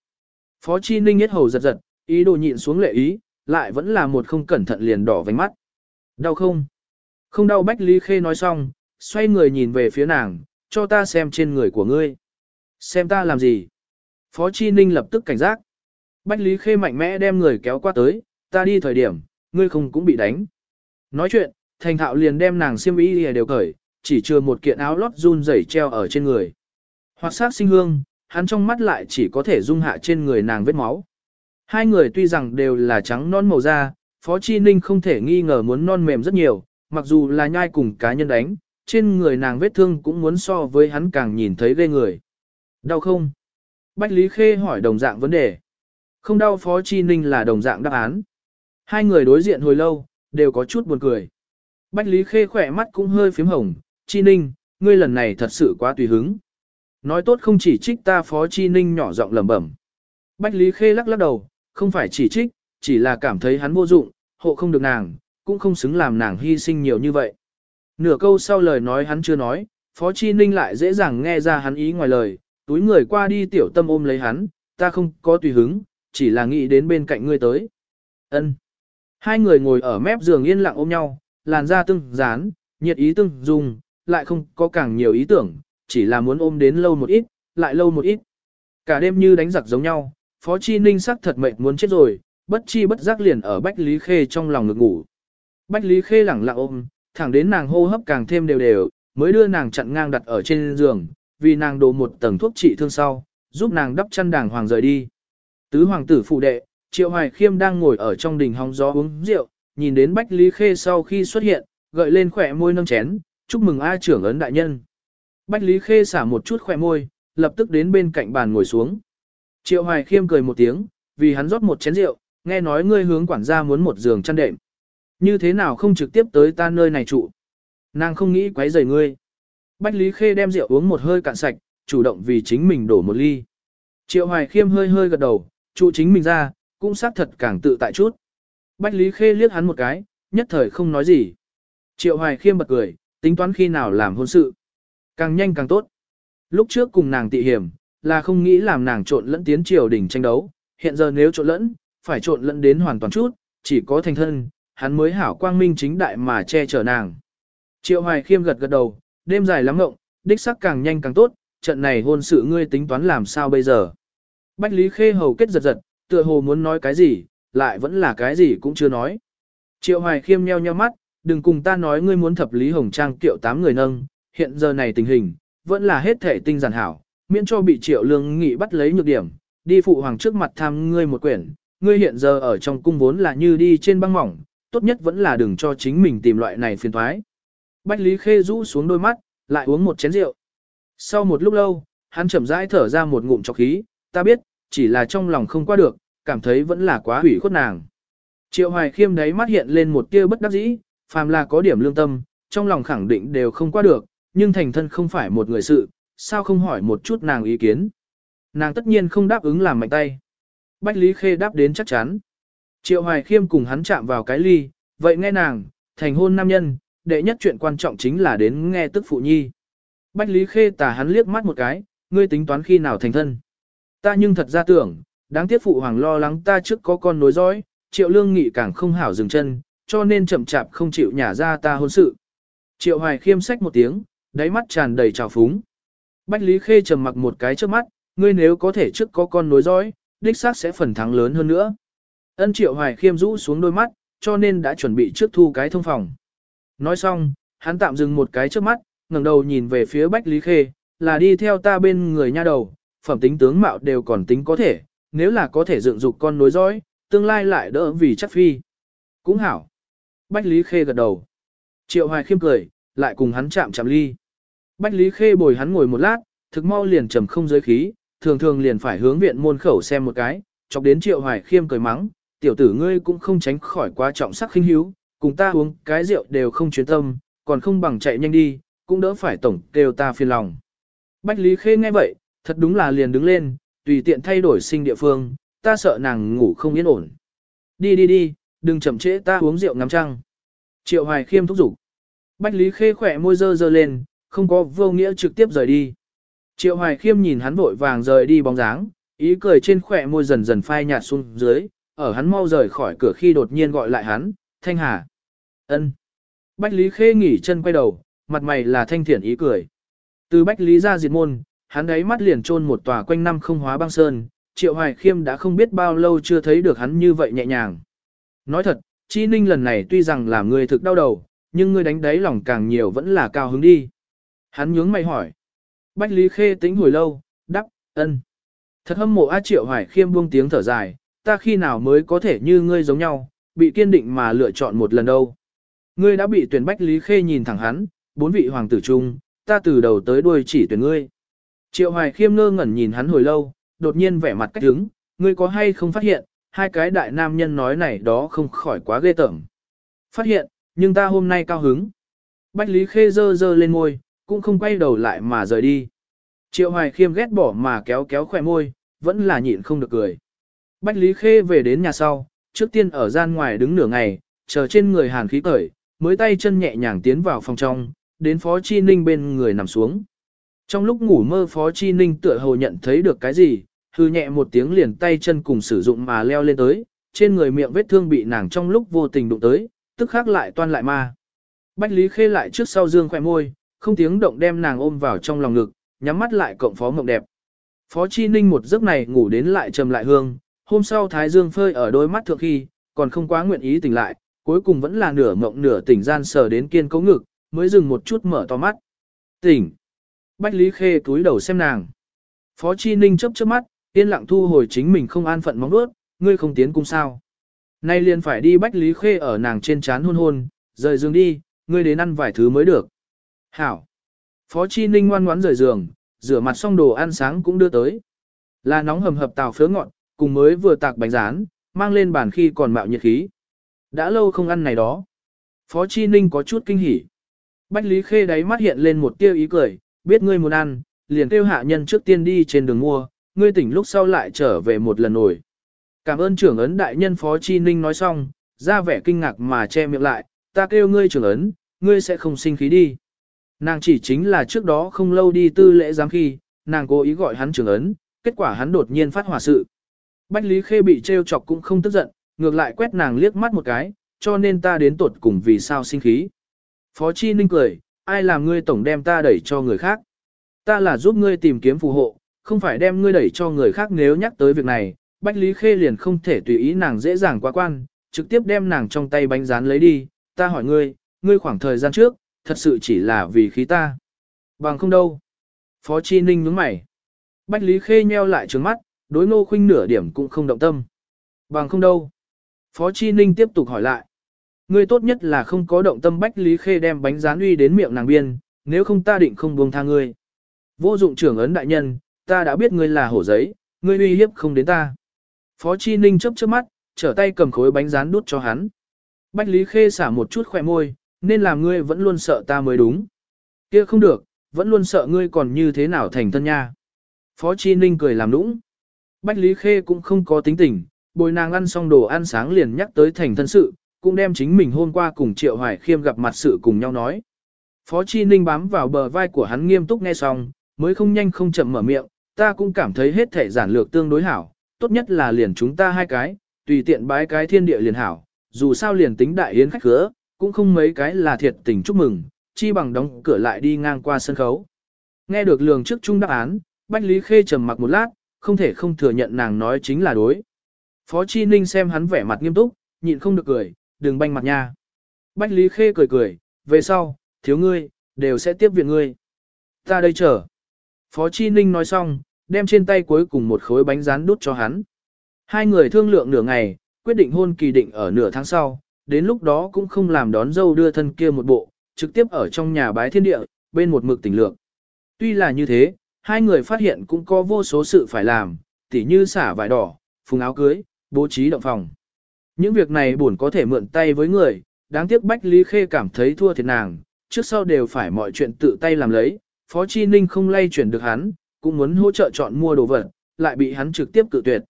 Phó Chi Ninh hết hầu giật giật, ý đồ nhịn xuống lệ ý, lại vẫn là một không cẩn thận liền đỏ vành mắt. Đau không? Không đau Bách Lý Khê nói xong, xoay người nhìn về phía nàng, cho ta xem trên người của ngươi. Xem ta làm gì? Phó Chi Ninh lập tức cảnh giác. Bách Lý Khê mạnh mẽ đem người kéo qua tới, ta đi thời điểm, ngươi không cũng bị đánh. Nói chuyện, thành thạo liền đem nàng xiêm y đều cởi, chỉ chưa một kiện áo lót run rẩy treo ở trên người. Hoặc sát sinh hương, hắn trong mắt lại chỉ có thể dung hạ trên người nàng vết máu. Hai người tuy rằng đều là trắng non màu da, Phó Chi Ninh không thể nghi ngờ muốn non mềm rất nhiều, mặc dù là nhai cùng cá nhân đánh, trên người nàng vết thương cũng muốn so với hắn càng nhìn thấy ghê người. Đau không? Bách Lý Khê hỏi đồng dạng vấn đề. Không đau Phó Chi Ninh là đồng dạng đáp án. Hai người đối diện hồi lâu, đều có chút buồn cười. Bách Lý Khê khỏe mắt cũng hơi phím hồng, Chi Ninh, ngươi lần này thật sự quá tùy hứng. Nói tốt không chỉ trích ta Phó Chi Ninh nhỏ giọng lẩm bẩm. Bách Lý Khê lắc lắc đầu, không phải chỉ trích, chỉ là cảm thấy hắn vô dụng, hộ không được nàng, cũng không xứng làm nàng hy sinh nhiều như vậy. Nửa câu sau lời nói hắn chưa nói, Phó Chi Ninh lại dễ dàng nghe ra hắn ý ngoài lời, túi người qua đi tiểu tâm ôm lấy hắn, ta không có tùy hứng, chỉ là nghĩ đến bên cạnh ngươi tới. Ân. Hai người ngồi ở mép giường yên lặng ôm nhau, làn da tương dán, nhiệt ý tương dùng, lại không có càng nhiều ý tưởng, chỉ là muốn ôm đến lâu một ít, lại lâu một ít. Cả đêm như đánh giặc giống nhau, Phó Chi Ninh sắc thật mệt muốn chết rồi, bất chi bất giác liền ở Bách Lý Khê trong lòng ngực ngủ. Bách Lý Khê lẳng lặng ôm, thẳng đến nàng hô hấp càng thêm đều đều, mới đưa nàng chặn ngang đặt ở trên giường, vì nàng đổ một tầng thuốc trị thương sau, giúp nàng đắp chăn đàng hoàng rời đi. Tứ hoàng tử phụ đệ, Triệu Hoài Khiêm đang ngồi ở trong đình hóng gió uống rượu, nhìn đến Bách Lý Khê sau khi xuất hiện, gợi lên khỏe môi nâng chén, chúc mừng A trưởng ấn đại nhân. Bách Lý Khê xả một chút khỏe môi, lập tức đến bên cạnh bàn ngồi xuống. Triệu Hoài Khiêm cười một tiếng, vì hắn rót một chén rượu, nghe nói ngươi hướng quản gia muốn một giường chăn đệm. Như thế nào không trực tiếp tới ta nơi này trụ? Nàng không nghĩ quấy rầy ngươi. Bách Lý Khê đem rượu uống một hơi cạn sạch, chủ động vì chính mình đổ một ly. Triệu Hoài Khiêm hơi hơi gật đầu, trụ chính mình ra, cũng xác thật càng tự tại chút. Bách Lý Khê liếc hắn một cái, nhất thời không nói gì. Triệu Hoài Khiêm bật cười, tính toán khi nào làm hôn sự. Càng nhanh càng tốt. Lúc trước cùng nàng tị hiểm, là không nghĩ làm nàng trộn lẫn tiến triều đỉnh tranh đấu. Hiện giờ nếu trộn lẫn, phải trộn lẫn đến hoàn toàn chút, chỉ có thành thân, hắn mới hảo quang minh chính đại mà che chở nàng. Triệu Hoài Khiêm gật gật đầu, đêm dài lắm ngộng, đích sắc càng nhanh càng tốt, trận này hôn sự ngươi tính toán làm sao bây giờ. Bách Lý Khê hầu kết giật giật, tựa hồ muốn nói cái gì, lại vẫn là cái gì cũng chưa nói. Triệu Hoài Khiêm nheo nheo mắt, đừng cùng ta nói ngươi muốn thập Lý Hồng Trang kiệu tám người nâng, hiện giờ này tình hình, vẫn là hết thể tinh giản hảo, miễn cho bị Triệu Lương Nghị bắt lấy nhược điểm, đi phụ hoàng trước mặt tham ngươi một quyển, ngươi hiện giờ ở trong cung vốn là như đi trên băng mỏng, tốt nhất vẫn là đừng cho chính mình tìm loại này phiền thoái. Bách Lý Khê rũ xuống đôi mắt, lại uống một chén rượu. Sau một lúc lâu, hắn chậm rãi thở ra một ngụm trọc khí, ta biết, chỉ là trong lòng không qua được, cảm thấy vẫn là quá hủy khuất nàng. Triệu Hoài Khiêm đấy mắt hiện lên một tia bất đắc dĩ, phàm là có điểm lương tâm, trong lòng khẳng định đều không qua được, nhưng thành thân không phải một người sự, sao không hỏi một chút nàng ý kiến. Nàng tất nhiên không đáp ứng làm mạnh tay. Bách Lý Khê đáp đến chắc chắn. Triệu Hoài Khiêm cùng hắn chạm vào cái ly, vậy nghe nàng, thành hôn nam nhân, đệ nhất chuyện quan trọng chính là đến nghe tức phụ nhi. Bách Lý Khê tà hắn liếc mắt một cái, ngươi tính toán khi nào thành thân. Ta nhưng thật ra tưởng, đáng tiếc phụ hoàng lo lắng ta trước có con nối dõi, triệu lương nghị càng không hảo dừng chân, cho nên chậm chạp không chịu nhả ra ta hôn sự. Triệu hoài khiêm sách một tiếng, đáy mắt tràn đầy trào phúng. Bách Lý Khê trầm mặc một cái trước mắt, ngươi nếu có thể trước có con nối dõi, đích xác sẽ phần thắng lớn hơn nữa. Ân triệu hoài khiêm rũ xuống đôi mắt, cho nên đã chuẩn bị trước thu cái thông phòng. Nói xong, hắn tạm dừng một cái trước mắt, ngẩng đầu nhìn về phía Bách Lý Khê, là đi theo ta bên người nha đầu, phẩm tính tướng mạo đều còn tính có thể, nếu là có thể dựng dục con nối dõi, tương lai lại đỡ vì chắc phi. Cũng hảo. Bách Lý Khê gật đầu. Triệu Hoài khiêm cười, lại cùng hắn chạm chạm ly. Bách Lý Khê bồi hắn ngồi một lát, thực mau liền trầm không giới khí, thường thường liền phải hướng viện môn khẩu xem một cái, chọc đến Triệu Hoài khiêm cười mắng, tiểu tử ngươi cũng không tránh khỏi quá trọng sắc khinh hiếu, cùng ta uống cái rượu đều không chuyến tâm, còn không bằng chạy nhanh đi, cũng đỡ phải tổng kêu ta phiền lòng. Bách Lý Khê nghe vậy, thật đúng là liền đứng lên, tùy tiện thay đổi sinh địa phương, ta sợ nàng ngủ không yên ổn. Đi đi đi, đừng chậm trễ ta uống rượu ngắm trăng. Triệu Hoài Khiêm thúc giục. Bách Lý Khê khỏe môi dơ dơ lên, không có vô nghĩa trực tiếp rời đi. Triệu Hoài Khiêm nhìn hắn vội vàng rời đi bóng dáng, ý cười trên khỏe môi dần dần phai nhạt xuống dưới, ở hắn mau rời khỏi cửa khi đột nhiên gọi lại hắn, Thanh Hà. ân. Bách Lý Khê nghỉ chân quay đầu, mặt mày là thanh thiện ý cười. Từ Bách Lý ra diệt môn, hắn ấy mắt liền trôn một tòa quanh năm không hóa băng sơn, Triệu Hoài Khiêm đã không biết bao lâu chưa thấy được hắn như vậy nhẹ nhàng. Nói thật, Chi Ninh lần này tuy rằng làm người thực đau đầu, nhưng ngươi đánh đáy lòng càng nhiều vẫn là cao hứng đi. Hắn nhướng mày hỏi. Bách Lý Khê tính hồi lâu, đắc, ân. Thật hâm mộ A Triệu Hoài Khiêm buông tiếng thở dài, ta khi nào mới có thể như ngươi giống nhau, bị kiên định mà lựa chọn một lần đâu. Ngươi đã bị tuyển Bách Lý Khê nhìn thẳng hắn, bốn vị hoàng tử chung, ta từ đầu tới đuôi chỉ tuyển ngươi. Triệu Hoài Khiêm ngơ ngẩn nhìn hắn hồi lâu, đột nhiên vẻ mặt cách đứng, ngươi có hay không phát hiện, hai cái đại nam nhân nói này đó không khỏi quá ghê tởm. Phát hiện, nhưng ta hôm nay cao hứng. Bách Lý Khê dơ dơ lên ngôi, cũng không quay đầu lại mà rời đi. Triệu Hoài Khiêm ghét bỏ mà kéo kéo khỏe môi, vẫn là nhịn không được cười. Bách Lý Khê về đến nhà sau, trước tiên ở gian ngoài đứng nửa ngày, chờ trên người hàn khí cởi, mới tay chân nhẹ nhàng tiến vào phòng trong, đến Phó Chi Ninh bên người nằm xuống. Trong lúc ngủ mơ Phó Chi Ninh tựa hồ nhận thấy được cái gì, hư nhẹ một tiếng liền tay chân cùng sử dụng mà leo lên tới, trên người miệng vết thương bị nàng trong lúc vô tình đụng tới, tức khắc lại toan lại ma. Bách Lý Khê lại trước sau dương khỏe môi, không tiếng động đem nàng ôm vào trong lòng ngực, nhắm mắt lại cộng phó mộng đẹp. Phó Chi Ninh một giấc này ngủ đến lại trầm lại hương, hôm sau Thái Dương phơi ở đôi mắt thượng khi, còn không quá nguyện ý tỉnh lại, cuối cùng vẫn là nửa mộng nửa tỉnh gian sờ đến kiên cấu ngực, mới dừng một chút mở to mắt. Tỉnh. Bách Lý Khê túi đầu xem nàng. Phó Chi Ninh chấp chớp mắt, yên lặng thu hồi chính mình không an phận móng đuốt, ngươi không tiến cung sao. Nay liền phải đi Bách Lý Khê ở nàng trên chán hôn hôn, rời giường đi, ngươi đến ăn vài thứ mới được. Hảo. Phó Chi Ninh ngoan ngoãn rời giường, rửa mặt xong đồ ăn sáng cũng đưa tới. Là nóng hầm hập tàu phớ ngọn, cùng mới vừa tạc bánh rán, mang lên bàn khi còn mạo nhiệt khí. Đã lâu không ăn này đó. Phó Chi Ninh có chút kinh hỉ. Bách Lý Khê đáy mắt hiện lên một tia ý cười, biết ngươi muốn ăn, liền kêu hạ nhân trước tiên đi trên đường mua, ngươi tỉnh lúc sau lại trở về một lần nổi. Cảm ơn trưởng ấn đại nhân Phó Chi Ninh nói xong, ra vẻ kinh ngạc mà che miệng lại, ta kêu ngươi trưởng ấn, ngươi sẽ không sinh khí đi. Nàng chỉ chính là trước đó không lâu đi tư lễ giám khi, nàng cố ý gọi hắn trưởng ấn, kết quả hắn đột nhiên phát hỏa sự. Bách Lý Khê bị trêu chọc cũng không tức giận, ngược lại quét nàng liếc mắt một cái, cho nên ta đến tuột cùng vì sao sinh khí. Phó Chi Ninh cười, ai làm ngươi tổng đem ta đẩy cho người khác. Ta là giúp ngươi tìm kiếm phù hộ, không phải đem ngươi đẩy cho người khác nếu nhắc tới việc này, Bách Lý Khê liền không thể tùy ý nàng dễ dàng quá quan, trực tiếp đem nàng trong tay bánh rán lấy đi, ta hỏi ngươi, ngươi khoảng thời gian trước, thật sự chỉ là vì khí ta. Bằng không đâu. Phó Chi Ninh nhướng mày. Bách Lý Khê nheo lại trứng mắt, đối ngô khuynh nửa điểm cũng không động tâm. Bằng không đâu. Phó Chi Ninh tiếp tục hỏi lại. Ngươi tốt nhất là không có động tâm Bách Lý Khê đem bánh rán uy đến miệng nàng biên, nếu không ta định không buông tha ngươi. Vô dụng trưởng ấn đại nhân, ta đã biết ngươi là hổ giấy, ngươi uy hiếp không đến ta. Phó Chi Ninh chớp chớp mắt, trở tay cầm khối bánh rán đút cho hắn. Bách Lý Khê xả một chút khỏe môi, nên làm ngươi vẫn luôn sợ ta mới đúng. Kia không được, vẫn luôn sợ ngươi còn như thế nào thành thân nha. Phó Chi Ninh cười làm nũng. Bách Lý Khê cũng không có tính tình, bồi nàng ăn xong đồ ăn sáng liền nhắc tới thành thân sự, cũng đem chính mình hôm qua cùng Triệu Hoài Khiêm gặp mặt sự cùng nhau nói. Phó Chi Ninh bám vào bờ vai của hắn nghiêm túc nghe xong, mới không nhanh không chậm mở miệng, ta cũng cảm thấy hết thể giản lược tương đối hảo, tốt nhất là liền chúng ta hai cái, tùy tiện bái cái thiên địa liền hảo, dù sao liền tính đại yến khách khứa, cũng không mấy cái là thiệt tình chúc mừng, chi bằng đóng cửa lại đi ngang qua sân khấu. Nghe được lường trước chung đáp án, Bách Lý Khê trầm mặc một lát, không thể không thừa nhận nàng nói chính là đối. Phó Chi Ninh xem hắn vẻ mặt nghiêm túc, nhịn không được cười, đừng banh mặt nha. Bách Lý Khê cười cười, về sau, thiếu ngươi, đều sẽ tiếp viện ngươi. Ta đây chờ. Phó Chi Ninh nói xong, đem trên tay cuối cùng một khối bánh rán đút cho hắn. Hai người thương lượng nửa ngày, quyết định hôn kỳ định ở nửa tháng sau, đến lúc đó cũng không làm đón dâu đưa thân kia một bộ, trực tiếp ở trong nhà bái thiên địa, bên một mực tỉnh lượng. Tuy là như thế, hai người phát hiện cũng có vô số sự phải làm, tỉ như xả vải đỏ, phùng áo cưới, bố trí động phòng. Những việc này buồn có thể mượn tay với người, đáng tiếc Bách Lý Khê cảm thấy thua thiệt nàng, trước sau đều phải mọi chuyện tự tay làm lấy, Phó Chi Ninh không lay chuyển được hắn, cũng muốn hỗ trợ chọn mua đồ vật, lại bị hắn trực tiếp cự tuyệt.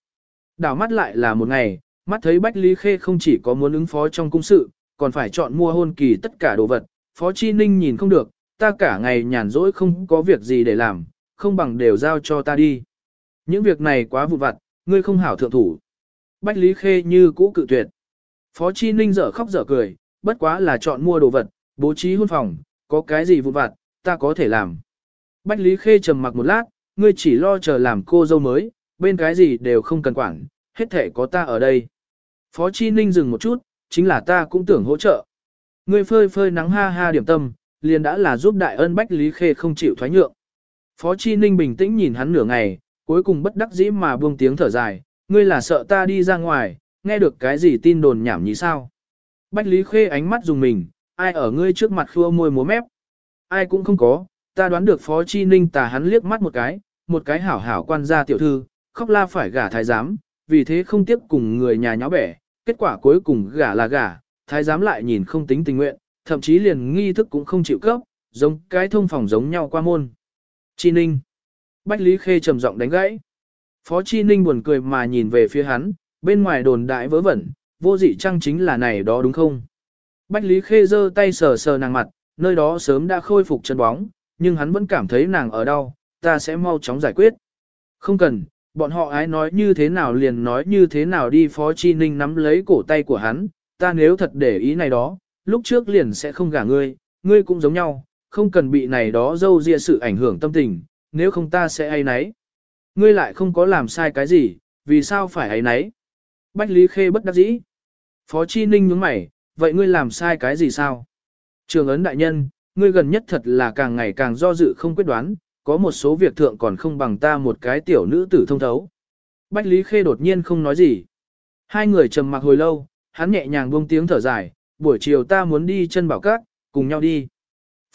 Đảo mắt lại là một ngày, mắt thấy Bách Lý Khê không chỉ có muốn ứng phó trong cung sự, còn phải chọn mua hôn kỳ tất cả đồ vật, Phó Chi Ninh nhìn không được, ta cả ngày nhàn rỗi không có việc gì để làm, không bằng đều giao cho ta đi. Những việc này quá vụn vặt, ngươi không hảo thượng thủ. Bách Lý Khê như cũ cự tuyệt. Phó Chi Ninh dở khóc dở cười, bất quá là chọn mua đồ vật, bố trí hôn phòng, có cái gì vụn vặt, ta có thể làm. Bách Lý Khê trầm mặc một lát, ngươi chỉ lo chờ làm cô dâu mới, bên cái gì đều không cần quản, hết thể có ta ở đây. Phó Chi Ninh dừng một chút, chính là ta cũng tưởng hỗ trợ. Ngươi phơi phơi nắng ha ha điểm tâm, liền đã là giúp đại ân Bách Lý Khê không chịu thoái nhượng. Phó Chi Ninh bình tĩnh nhìn hắn nửa ngày, cuối cùng bất đắc dĩ mà buông tiếng thở dài, ngươi là sợ ta đi ra ngoài, nghe được cái gì tin đồn nhảm nhí sao. Bách Lý Khê ánh mắt dùng mình, ai ở ngươi trước mặt khua môi múa mép. Ai cũng không có, ta đoán được Phó Chi Ninh tà hắn liếc mắt một cái, một cái hảo hảo quan gia tiểu thư, khóc la phải gả thái giám, vì thế không tiếp cùng người nhà nháo bẻ, kết quả cuối cùng gả là gả, thái giám lại nhìn không tính tình nguyện, thậm chí liền nghi thức cũng không chịu cấp, giống cái thông phòng giống nhau qua môn. Chi Ninh. Bách Lý Khê trầm giọng đánh gãy. Phó Chi Ninh buồn cười mà nhìn về phía hắn, bên ngoài đồn đại vớ vẩn, vô dị trang chính là này đó đúng không? Bách Lý Khê giơ tay sờ sờ nàng mặt, nơi đó sớm đã khôi phục chân bóng, nhưng hắn vẫn cảm thấy nàng ở đau, ta sẽ mau chóng giải quyết. Không cần, bọn họ ái nói như thế nào liền nói như thế nào đi Phó Chi Ninh nắm lấy cổ tay của hắn, ta nếu thật để ý này đó, lúc trước liền sẽ không gả ngươi, ngươi cũng giống nhau, không cần bị này đó dâu ria sự ảnh hưởng tâm tình, nếu không ta sẽ ai nấy. Ngươi lại không có làm sai cái gì, vì sao phải ấy nấy? Bách Lý Khê bất đắc dĩ. Phó Chi Ninh nhướng mày, vậy ngươi làm sai cái gì sao? Trường ấn đại nhân, ngươi gần nhất thật là càng ngày càng do dự không quyết đoán, có một số việc thượng còn không bằng ta một cái tiểu nữ tử thông thấu. Bách Lý Khê đột nhiên không nói gì. Hai người trầm mặc hồi lâu, hắn nhẹ nhàng buông tiếng thở dài, buổi chiều ta muốn đi chân bảo cát, cùng nhau đi.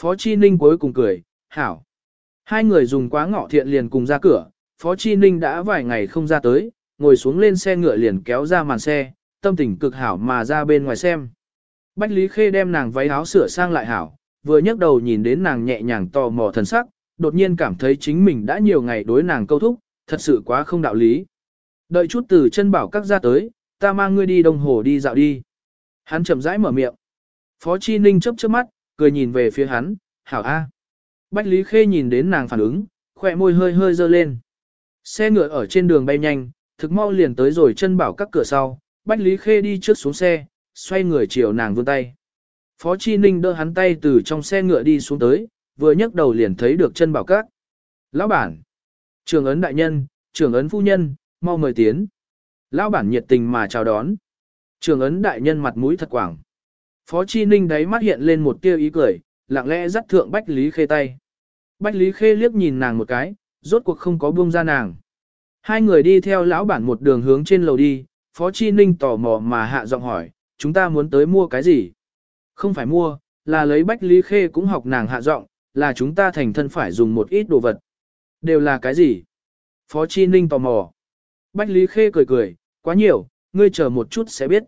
Phó Chi Ninh cuối cùng cười, hảo. Hai người dùng quá ngọ thiện liền cùng ra cửa, Phó Chi Ninh đã vài ngày không ra tới, ngồi xuống lên xe ngựa liền kéo ra màn xe, tâm tình cực hảo mà ra bên ngoài xem. Bách Lý Khê đem nàng váy áo sửa sang lại hảo, vừa nhấc đầu nhìn đến nàng nhẹ nhàng tò mò thần sắc, đột nhiên cảm thấy chính mình đã nhiều ngày đối nàng câu thúc, thật sự quá không đạo lý. Đợi chút từ chân bảo các ra tới, ta mang ngươi đi đồng hồ đi dạo đi. Hắn chậm rãi mở miệng. Phó Chi Ninh chớp chớp mắt, cười nhìn về phía hắn, hảo a. Bách Lý Khê nhìn đến nàng phản ứng, khỏe môi hơi hơi dơ lên. Xe ngựa ở trên đường bay nhanh, thực mau liền tới rồi chân bảo các cửa sau, Bách Lý Khê đi trước xuống xe, xoay người chiều nàng vươn tay. Phó Chi Ninh đỡ hắn tay từ trong xe ngựa đi xuống tới, vừa nhấc đầu liền thấy được chân bảo các. Lão bản, trường ấn đại nhân, trường ấn phu nhân, mau mời tiến. Lão bản nhiệt tình mà chào đón. Trường ấn đại nhân mặt mũi thật quảng. Phó Chi Ninh đáy mắt hiện lên một tia ý cười, lặng lẽ dắt thượng Bách Lý Khê tay. Bách Lý Khê liếc nhìn nàng một cái, rốt cuộc không có buông ra nàng. Hai người đi theo lão bản một đường hướng trên lầu đi, Phó Chi Ninh tò mò mà hạ giọng hỏi, chúng ta muốn tới mua cái gì? Không phải mua, là lấy Bách Lý Khê cũng học nàng hạ giọng, là chúng ta thành thân phải dùng một ít đồ vật. Đều là cái gì? Phó Chi Ninh tò mò. Bách Lý Khê cười cười, quá nhiều, ngươi chờ một chút sẽ biết.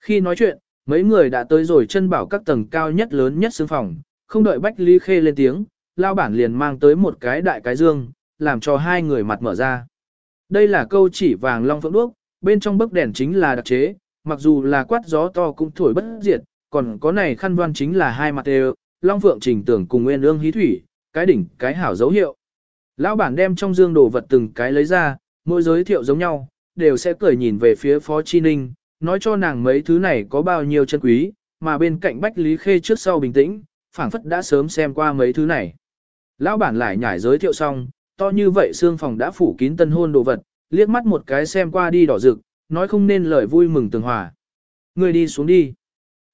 Khi nói chuyện, mấy người đã tới rồi chân bảo các tầng cao nhất lớn nhất xương phòng, không đợi Bách Lý Khê lên tiếng, lao bản liền mang tới một cái đại cái dương, làm cho hai người mặt mở ra. Đây là câu chỉ vàng long phượng đuốc, bên trong bức đèn chính là đặc chế, mặc dù là quát gió to cũng thổi bất diệt, còn có này khăn đoan chính là hai mặt đều, long phượng trình tưởng cùng nguyên ương hí thủy, cái đỉnh, cái hảo dấu hiệu. Lão bản đem trong dương đồ vật từng cái lấy ra, mỗi giới thiệu giống nhau, đều sẽ cười nhìn về phía Phó Chi Ninh, nói cho nàng mấy thứ này có bao nhiêu chân quý, mà bên cạnh Bách Lý Khê trước sau bình tĩnh, phảng phất đã sớm xem qua mấy thứ này. Lão bản lại nhảy giới thiệu xong, to như vậy xương phòng đã phủ kín tân hôn đồ vật, liếc mắt một cái xem qua đi đỏ rực, nói không nên lời vui mừng tường hòa. Người đi xuống đi.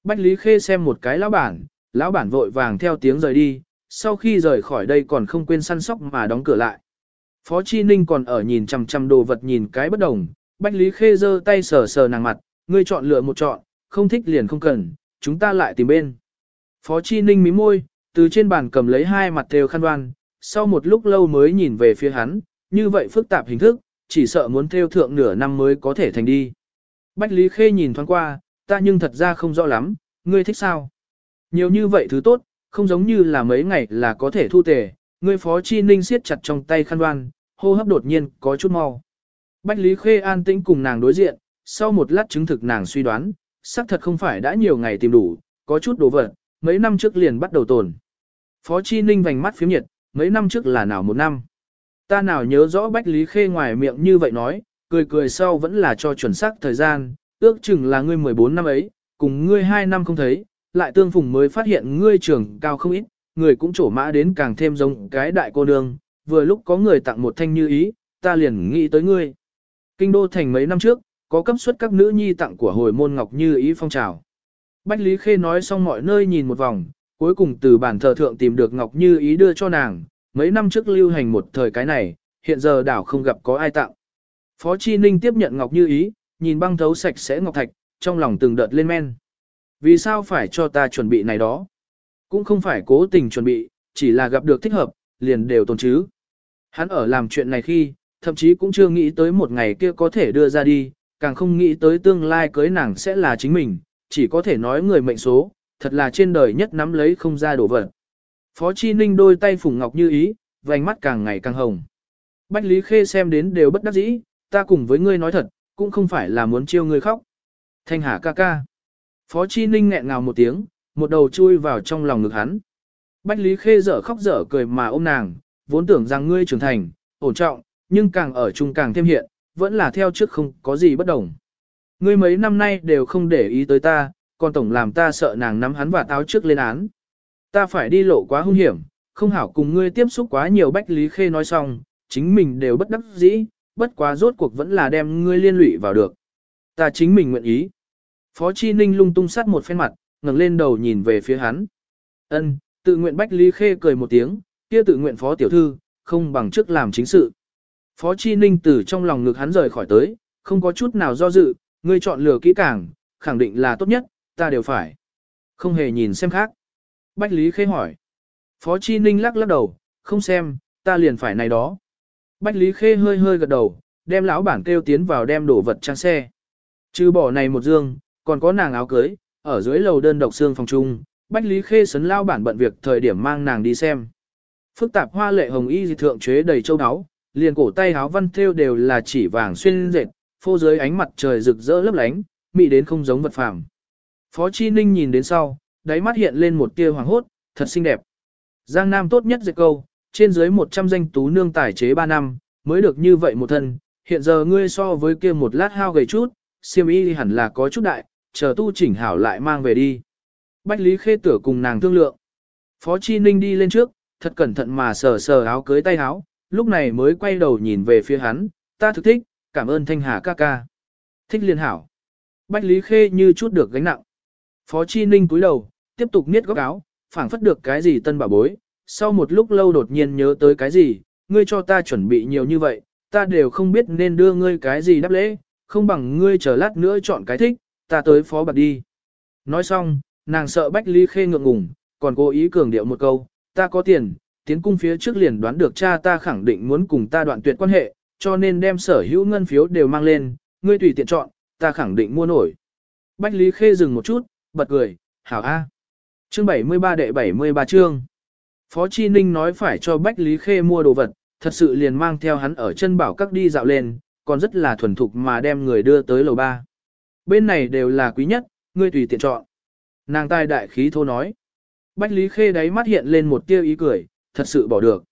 Bách Lý Khê xem một cái lão bản, lão bản vội vàng theo tiếng rời đi, sau khi rời khỏi đây còn không quên săn sóc mà đóng cửa lại. Phó Chi Ninh còn ở nhìn chằm chằm đồ vật nhìn cái bất đồng, Bách Lý Khê giơ tay sờ sờ nàng mặt, ngươi chọn lựa một chọn, không thích liền không cần, chúng ta lại tìm bên. Phó Chi Ninh mím môi, từ trên bàn cầm lấy hai mặt theo khăn đoan, sau một lúc lâu mới nhìn về phía hắn, như vậy phức tạp hình thức, chỉ sợ muốn theo thượng nửa năm mới có thể thành đi. Bách Lý Khê nhìn thoáng qua, ta nhưng thật ra không rõ lắm, ngươi thích sao? Nhiều như vậy thứ tốt, không giống như là mấy ngày là có thể thu tề, ngươi Phó Chi Ninh siết chặt trong tay khăn đoan, hô hấp đột nhiên có chút mau. Bách Lý Khê an tĩnh cùng nàng đối diện, sau một lát chứng thực nàng suy đoán, xác thật không phải đã nhiều ngày tìm đủ, có chút đồ vật, mấy năm trước liền bắt đầu tồn. Phó Chi Ninh vành mắt phiếm nhiệt, mấy năm trước là nào một năm. Ta nào nhớ rõ Bách Lý Khê ngoài miệng như vậy nói, cười cười sau vẫn là cho chuẩn xác thời gian, ước chừng là ngươi 14 năm ấy, cùng ngươi 2 năm không thấy, lại tương phùng mới phát hiện ngươi trưởng cao không ít, người cũng trổ mã đến càng thêm giống cái đại cô nương, vừa lúc có người tặng một thanh như ý, ta liền nghĩ tới ngươi. Kinh đô thành mấy năm trước, có cấp suất các nữ nhi tặng của hồi môn ngọc như ý phong trào. Bách Lý Khê nói xong mọi nơi nhìn một vòng, cuối cùng từ bản thờ thượng tìm được ngọc như ý đưa cho nàng, mấy năm trước lưu hành một thời cái này, hiện giờ đảo không gặp có ai tặng. Phó Chi Ninh tiếp nhận ngọc như ý, nhìn băng thấu sạch sẽ ngọc thạch, trong lòng từng đợt lên men. Vì sao phải cho ta chuẩn bị này đó? Cũng không phải cố tình chuẩn bị, chỉ là gặp được thích hợp, liền đều tồn chứ. Hắn ở làm chuyện này khi, thậm chí cũng chưa nghĩ tới một ngày kia có thể đưa ra đi, càng không nghĩ tới tương lai cưới nàng sẽ là chính mình, chỉ có thể nói người mệnh số, thật là trên đời nhất nắm lấy không ra đổ vật. Phó Chi Ninh đôi tay phủng ngọc như ý, vành mắt càng ngày càng hồng. Bách Lý Khê xem đến đều bất đắc dĩ, ta cùng với ngươi nói thật, cũng không phải là muốn chiêu ngươi khóc. Thanh Hà ca ca. Phó Chi Ninh nghẹn ngào một tiếng, một đầu chui vào trong lòng ngực hắn. Bách Lý Khê dở khóc dở cười mà ôm nàng, vốn tưởng rằng ngươi trưởng thành, ổn trọng, nhưng càng ở chung càng thêm hiện, vẫn là theo trước không có gì bất đồng. Ngươi mấy năm nay đều không để ý tới ta, còn tổng làm ta sợ nàng nắm hắn và táo trước lên án. Ta phải đi lộ quá hung hiểm, không hảo cùng ngươi tiếp xúc quá nhiều Bách Lý Khê nói xong, chính mình đều bất đắc dĩ, bất quá rốt cuộc vẫn là đem ngươi liên lụy vào được. Ta chính mình nguyện ý. Phó Chi Ninh lung tung sát một phen mặt, ngẩng lên đầu nhìn về phía hắn. Ân, tự nguyện Bách Lý Khê cười một tiếng, kia tự nguyện Phó Tiểu Thư, không bằng trước làm chính sự. Phó Chi Ninh từ trong lòng ngực hắn rời khỏi tới, không có chút nào do dự, ngươi chọn lựa kỹ càng, khẳng định là tốt nhất, ta đều phải. Không hề nhìn xem khác. Bách Lý Khê hỏi. Phó Chi Ninh lắc lắc đầu, không xem, ta liền phải này đó. Bách Lý Khê hơi hơi gật đầu, đem lão bản kêu tiến vào đem đổ vật trang xe. Trừ bỏ này một dương, còn có nàng áo cưới, ở dưới lầu đơn độc xương phòng chung, Bách Lý Khê sấn lao bản bận việc thời điểm mang nàng đi xem. Phức tạp hoa lệ hồng y dị thượng chế đầy châu áo, liền cổ tay áo văn thêu đều là chỉ vàng xuyên dệt, phô dưới ánh mặt trời rực rỡ lấp lánh, mị đến không giống vật phàm. Phó Chi Ninh nhìn đến sau, đáy mắt hiện lên một tia hoàng hốt, thật xinh đẹp. Giang Nam tốt nhất dệt câu, trên dưới 100 danh tú nương tài chế 3 năm, mới được như vậy một thân, hiện giờ ngươi so với kia một lát hao gầy chút, siêm y hẳn là có chút đại, chờ tu chỉnh hảo lại mang về đi. Bách Lý Khê Tử cùng nàng thương lượng. Phó Chi Ninh đi lên trước, thật cẩn thận mà sờ sờ áo cưới tay áo, lúc này mới quay đầu nhìn về phía hắn, ta thực thích, cảm ơn Thanh Hà ca ca. Thích liên hảo. Bách Lý Khê như chút được gánh nặng. Phó Chi Ninh cúi đầu, tiếp tục niết góc áo, phảng phất được cái gì tân bảo bối. Sau một lúc lâu đột nhiên nhớ tới cái gì, ngươi cho ta chuẩn bị nhiều như vậy, ta đều không biết nên đưa ngươi cái gì đáp lễ, không bằng ngươi chờ lát nữa chọn cái thích, ta tới phó bạc đi. Nói xong, nàng sợ Bách Lý Khê ngượng ngùng, còn cố ý cường điệu một câu, ta có tiền, tiến cung phía trước liền đoán được cha ta khẳng định muốn cùng ta đoạn tuyệt quan hệ, cho nên đem sở hữu ngân phiếu đều mang lên, ngươi tùy tiện chọn, ta khẳng định mua nổi. Bách Lý Khê dừng một chút, bật cười, hảo A. Chương 73 đệ 73 chương. Phó Chi Ninh nói phải cho Bách Lý Khê mua đồ vật, thật sự liền mang theo hắn ở chân bảo các đi dạo lên, còn rất là thuần thục mà đem người đưa tới lầu ba. Bên này đều là quý nhất, ngươi tùy tiện chọn. Nàng tai đại khí thô nói. Bách Lý Khê đáy mắt hiện lên một tia ý cười, thật sự bỏ được.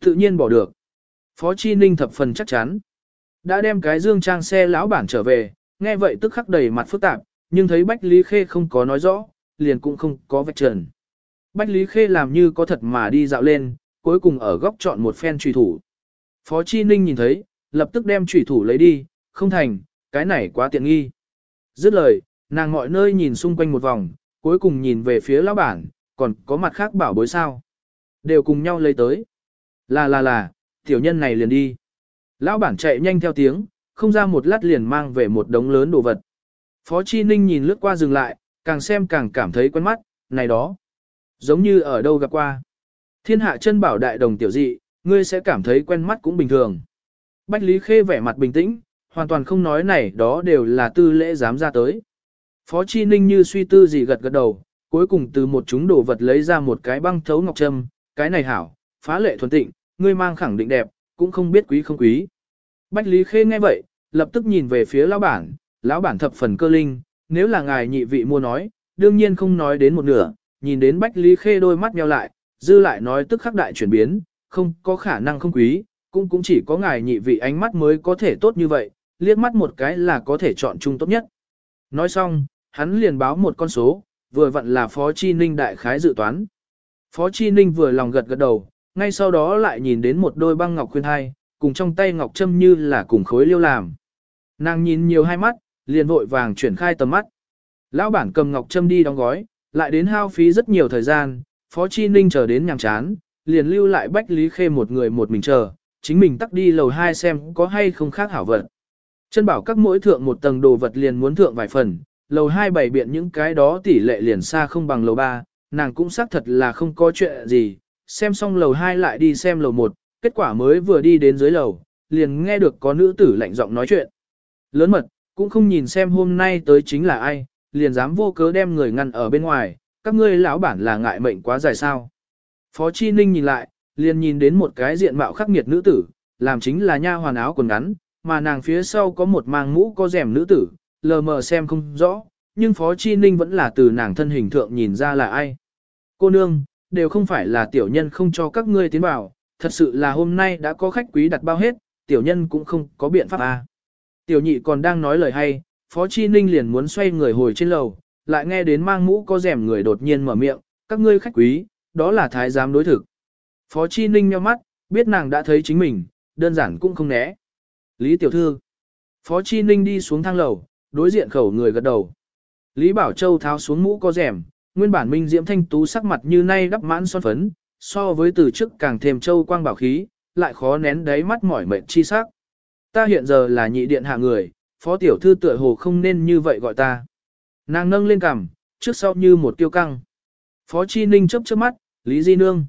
Tự nhiên bỏ được. Phó Chi Ninh thập phần chắc chắn. Đã đem cái dương trang xe lão bản trở về, nghe vậy tức khắc đầy mặt phức tạp, nhưng thấy Bách Lý Khê không có nói rõ, liền cũng không có vạch trần. Bách Lý Khê làm như có thật mà đi dạo lên, cuối cùng ở góc chọn một phen trùy thủ. Phó Chi Ninh nhìn thấy, lập tức đem trùy thủ lấy đi, không thành, cái này quá tiện nghi. Dứt lời, nàng mọi nơi nhìn xung quanh một vòng, cuối cùng nhìn về phía lão bản, còn có mặt khác bảo bối sao. Đều cùng nhau lấy tới. Là là là, tiểu nhân này liền đi. Lão bản chạy nhanh theo tiếng, không ra một lát liền mang về một đống lớn đồ vật. Phó Chi Ninh nhìn lướt qua dừng lại, càng xem càng cảm thấy quen mắt, này đó. Giống như ở đâu gặp qua. Thiên hạ chân bảo đại đồng tiểu dị, ngươi sẽ cảm thấy quen mắt cũng bình thường. Bách Lý Khê vẻ mặt bình tĩnh, hoàn toàn không nói này đó đều là tư lễ dám ra tới. Phó Chi Ninh như suy tư gì gật gật đầu, cuối cùng từ một chúng đồ vật lấy ra một cái băng thấu ngọc trâm, cái này hảo, phá lệ thuần tịnh, ngươi mang khẳng định đẹp, cũng không biết quý không quý. Bách Lý Khê nghe vậy, lập tức nhìn về phía lão bản, lão bản thập phần cơ linh, nếu là ngài nhị vị mua nói, đương nhiên không nói đến một nửa, nhìn đến Bách Lý Khê đôi mắt nheo lại, dư lại nói tức khắc đại chuyển biến, không có khả năng không quý, cũng cũng chỉ có ngài nhị vị ánh mắt mới có thể tốt như vậy, liếc mắt một cái là có thể chọn chung tốt nhất. Nói xong, hắn liền báo một con số, vừa vặn là Phó Chi Ninh đại khái dự toán. Phó Chi Ninh vừa lòng gật gật đầu, ngay sau đó lại nhìn đến một đôi băng ngọc khuyên hai, cùng trong tay ngọc châm như là cùng khối liêu làm. Nàng nhìn nhiều hai mắt, liền vội vàng chuyển khai tầm mắt. Lão bản cầm ngọc châm đi đóng gói, lại đến hao phí rất nhiều thời gian, Phó Chi Ninh chờ đến nhàm chán, liền lưu lại Bách Lý Khê một người một mình chờ, chính mình tắt đi lầu hai xem có hay không khác hảo vật. Chân bảo các mỗi thượng một tầng đồ vật liền muốn thượng vài phần, lầu hai bày biện những cái đó tỷ lệ liền xa không bằng lầu ba, nàng cũng xác thật là không có chuyện gì, xem xong lầu hai lại đi xem lầu một, kết quả mới vừa đi đến dưới lầu, liền nghe được có nữ tử lạnh giọng nói chuyện. Lớn mật, cũng không nhìn xem hôm nay tới chính là ai, liền dám vô cớ đem người ngăn ở bên ngoài, các ngươi lão bản là ngại mệnh quá dài sao. Phó Chi Ninh nhìn lại, liền nhìn đến một cái diện mạo khắc nghiệt nữ tử, làm chính là nha hoàn áo quần ngắn, mà nàng phía sau có một mang mũ có rèm nữ tử, lờ mờ xem không rõ, nhưng Phó Chi Ninh vẫn là từ nàng thân hình thượng nhìn ra là ai. Cô nương, đều không phải là tiểu nhân không cho các ngươi tiến vào, thật sự là hôm nay đã có khách quý đặt bao hết, tiểu nhân cũng không có biện pháp à. Tiểu nhị còn đang nói lời hay, Phó Chi Ninh liền muốn xoay người hồi trên lầu, lại nghe đến mang mũ có rèm người đột nhiên mở miệng, các ngươi khách quý, đó là thái giám đối thực. Phó Chi Ninh nheo mắt, biết nàng đã thấy chính mình, đơn giản cũng không né. Lý Tiểu Thư Phó Chi Ninh đi xuống thang lầu, đối diện khẩu người gật đầu. Lý Bảo Châu tháo xuống mũ có rèm, nguyên bản Minh Diễm Thanh Tú sắc mặt như nay đắp mãn son phấn, so với từ trước càng thêm châu quang bảo khí, lại khó nén đáy mắt mỏi mệt chi sắc. Ta hiện giờ là nhị điện hạ người, phó tiểu thư tựa hồ không nên như vậy gọi ta. Nàng nâng lên cằm, trước sau như một tiêu căng. Phó Chi Ninh chấp chớp mắt, Lý Di Nương.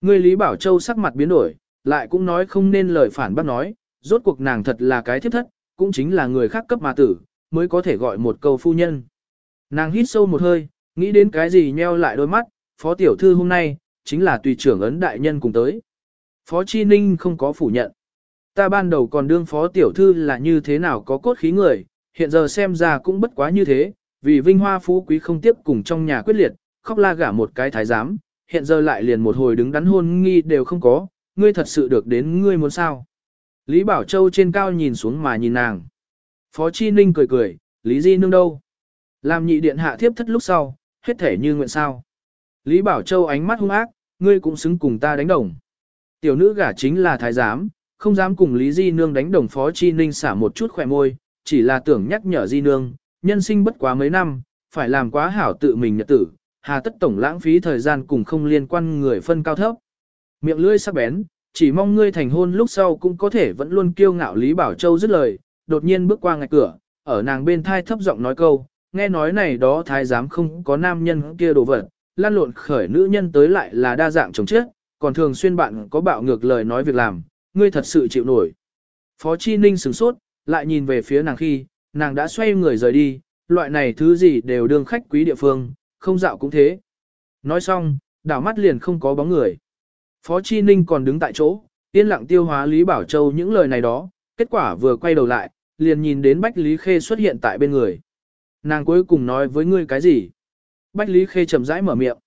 Người Lý Bảo Châu sắc mặt biến đổi, lại cũng nói không nên lời phản bác nói, rốt cuộc nàng thật là cái thiếp thất, cũng chính là người khác cấp mà tử, mới có thể gọi một câu phu nhân. Nàng hít sâu một hơi, nghĩ đến cái gì nheo lại đôi mắt, phó tiểu thư hôm nay, chính là tùy trưởng ấn đại nhân cùng tới. Phó Chi Ninh không có phủ nhận. Ta ban đầu còn đương phó tiểu thư là như thế nào có cốt khí người, hiện giờ xem ra cũng bất quá như thế, vì vinh hoa phú quý không tiếp cùng trong nhà quyết liệt, khóc la gả một cái thái giám, hiện giờ lại liền một hồi đứng đắn hôn nghi đều không có, ngươi thật sự được đến ngươi muốn sao. Lý Bảo Châu trên cao nhìn xuống mà nhìn nàng. Phó Chi Ninh cười cười, Lý Di nương đâu? Làm nhị điện hạ thiếp thất lúc sau, hết thể như nguyện sao. Lý Bảo Châu ánh mắt hung ác, ngươi cũng xứng cùng ta đánh đồng. Tiểu nữ gả chính là thái giám, không dám cùng Lý Di Nương đánh đồng Phó Chi Ninh xả một chút khỏe môi, chỉ là tưởng nhắc nhở Di Nương, nhân sinh bất quá mấy năm, phải làm quá hảo tự mình nhật tử, hà tất tổng lãng phí thời gian cùng không liên quan người phân cao thấp. Miệng lưỡi sắc bén, chỉ mong ngươi thành hôn lúc sau cũng có thể vẫn luôn kiêu ngạo Lý Bảo Châu dứt lời, đột nhiên bước qua ngạch cửa, ở nàng bên thai thấp giọng nói câu, nghe nói này đó thái giám không có nam nhân kia đồ vật, lan lộn khởi nữ nhân tới lại là đa dạng chồng chết, còn thường xuyên bạn có bạo ngược lời nói việc làm, ngươi thật sự chịu nổi. Phó Chi Ninh sửng sốt, lại nhìn về phía nàng khi, nàng đã xoay người rời đi, loại này thứ gì đều đương khách quý địa phương, không dạo cũng thế. Nói xong, đảo mắt liền không có bóng người. Phó Chi Ninh còn đứng tại chỗ, yên lặng tiêu hóa Lý Bảo Châu những lời này đó, kết quả vừa quay đầu lại, liền nhìn đến Bách Lý Khê xuất hiện tại bên người. Nàng cuối cùng nói với ngươi cái gì? Bách Lý Khê chậm rãi mở miệng.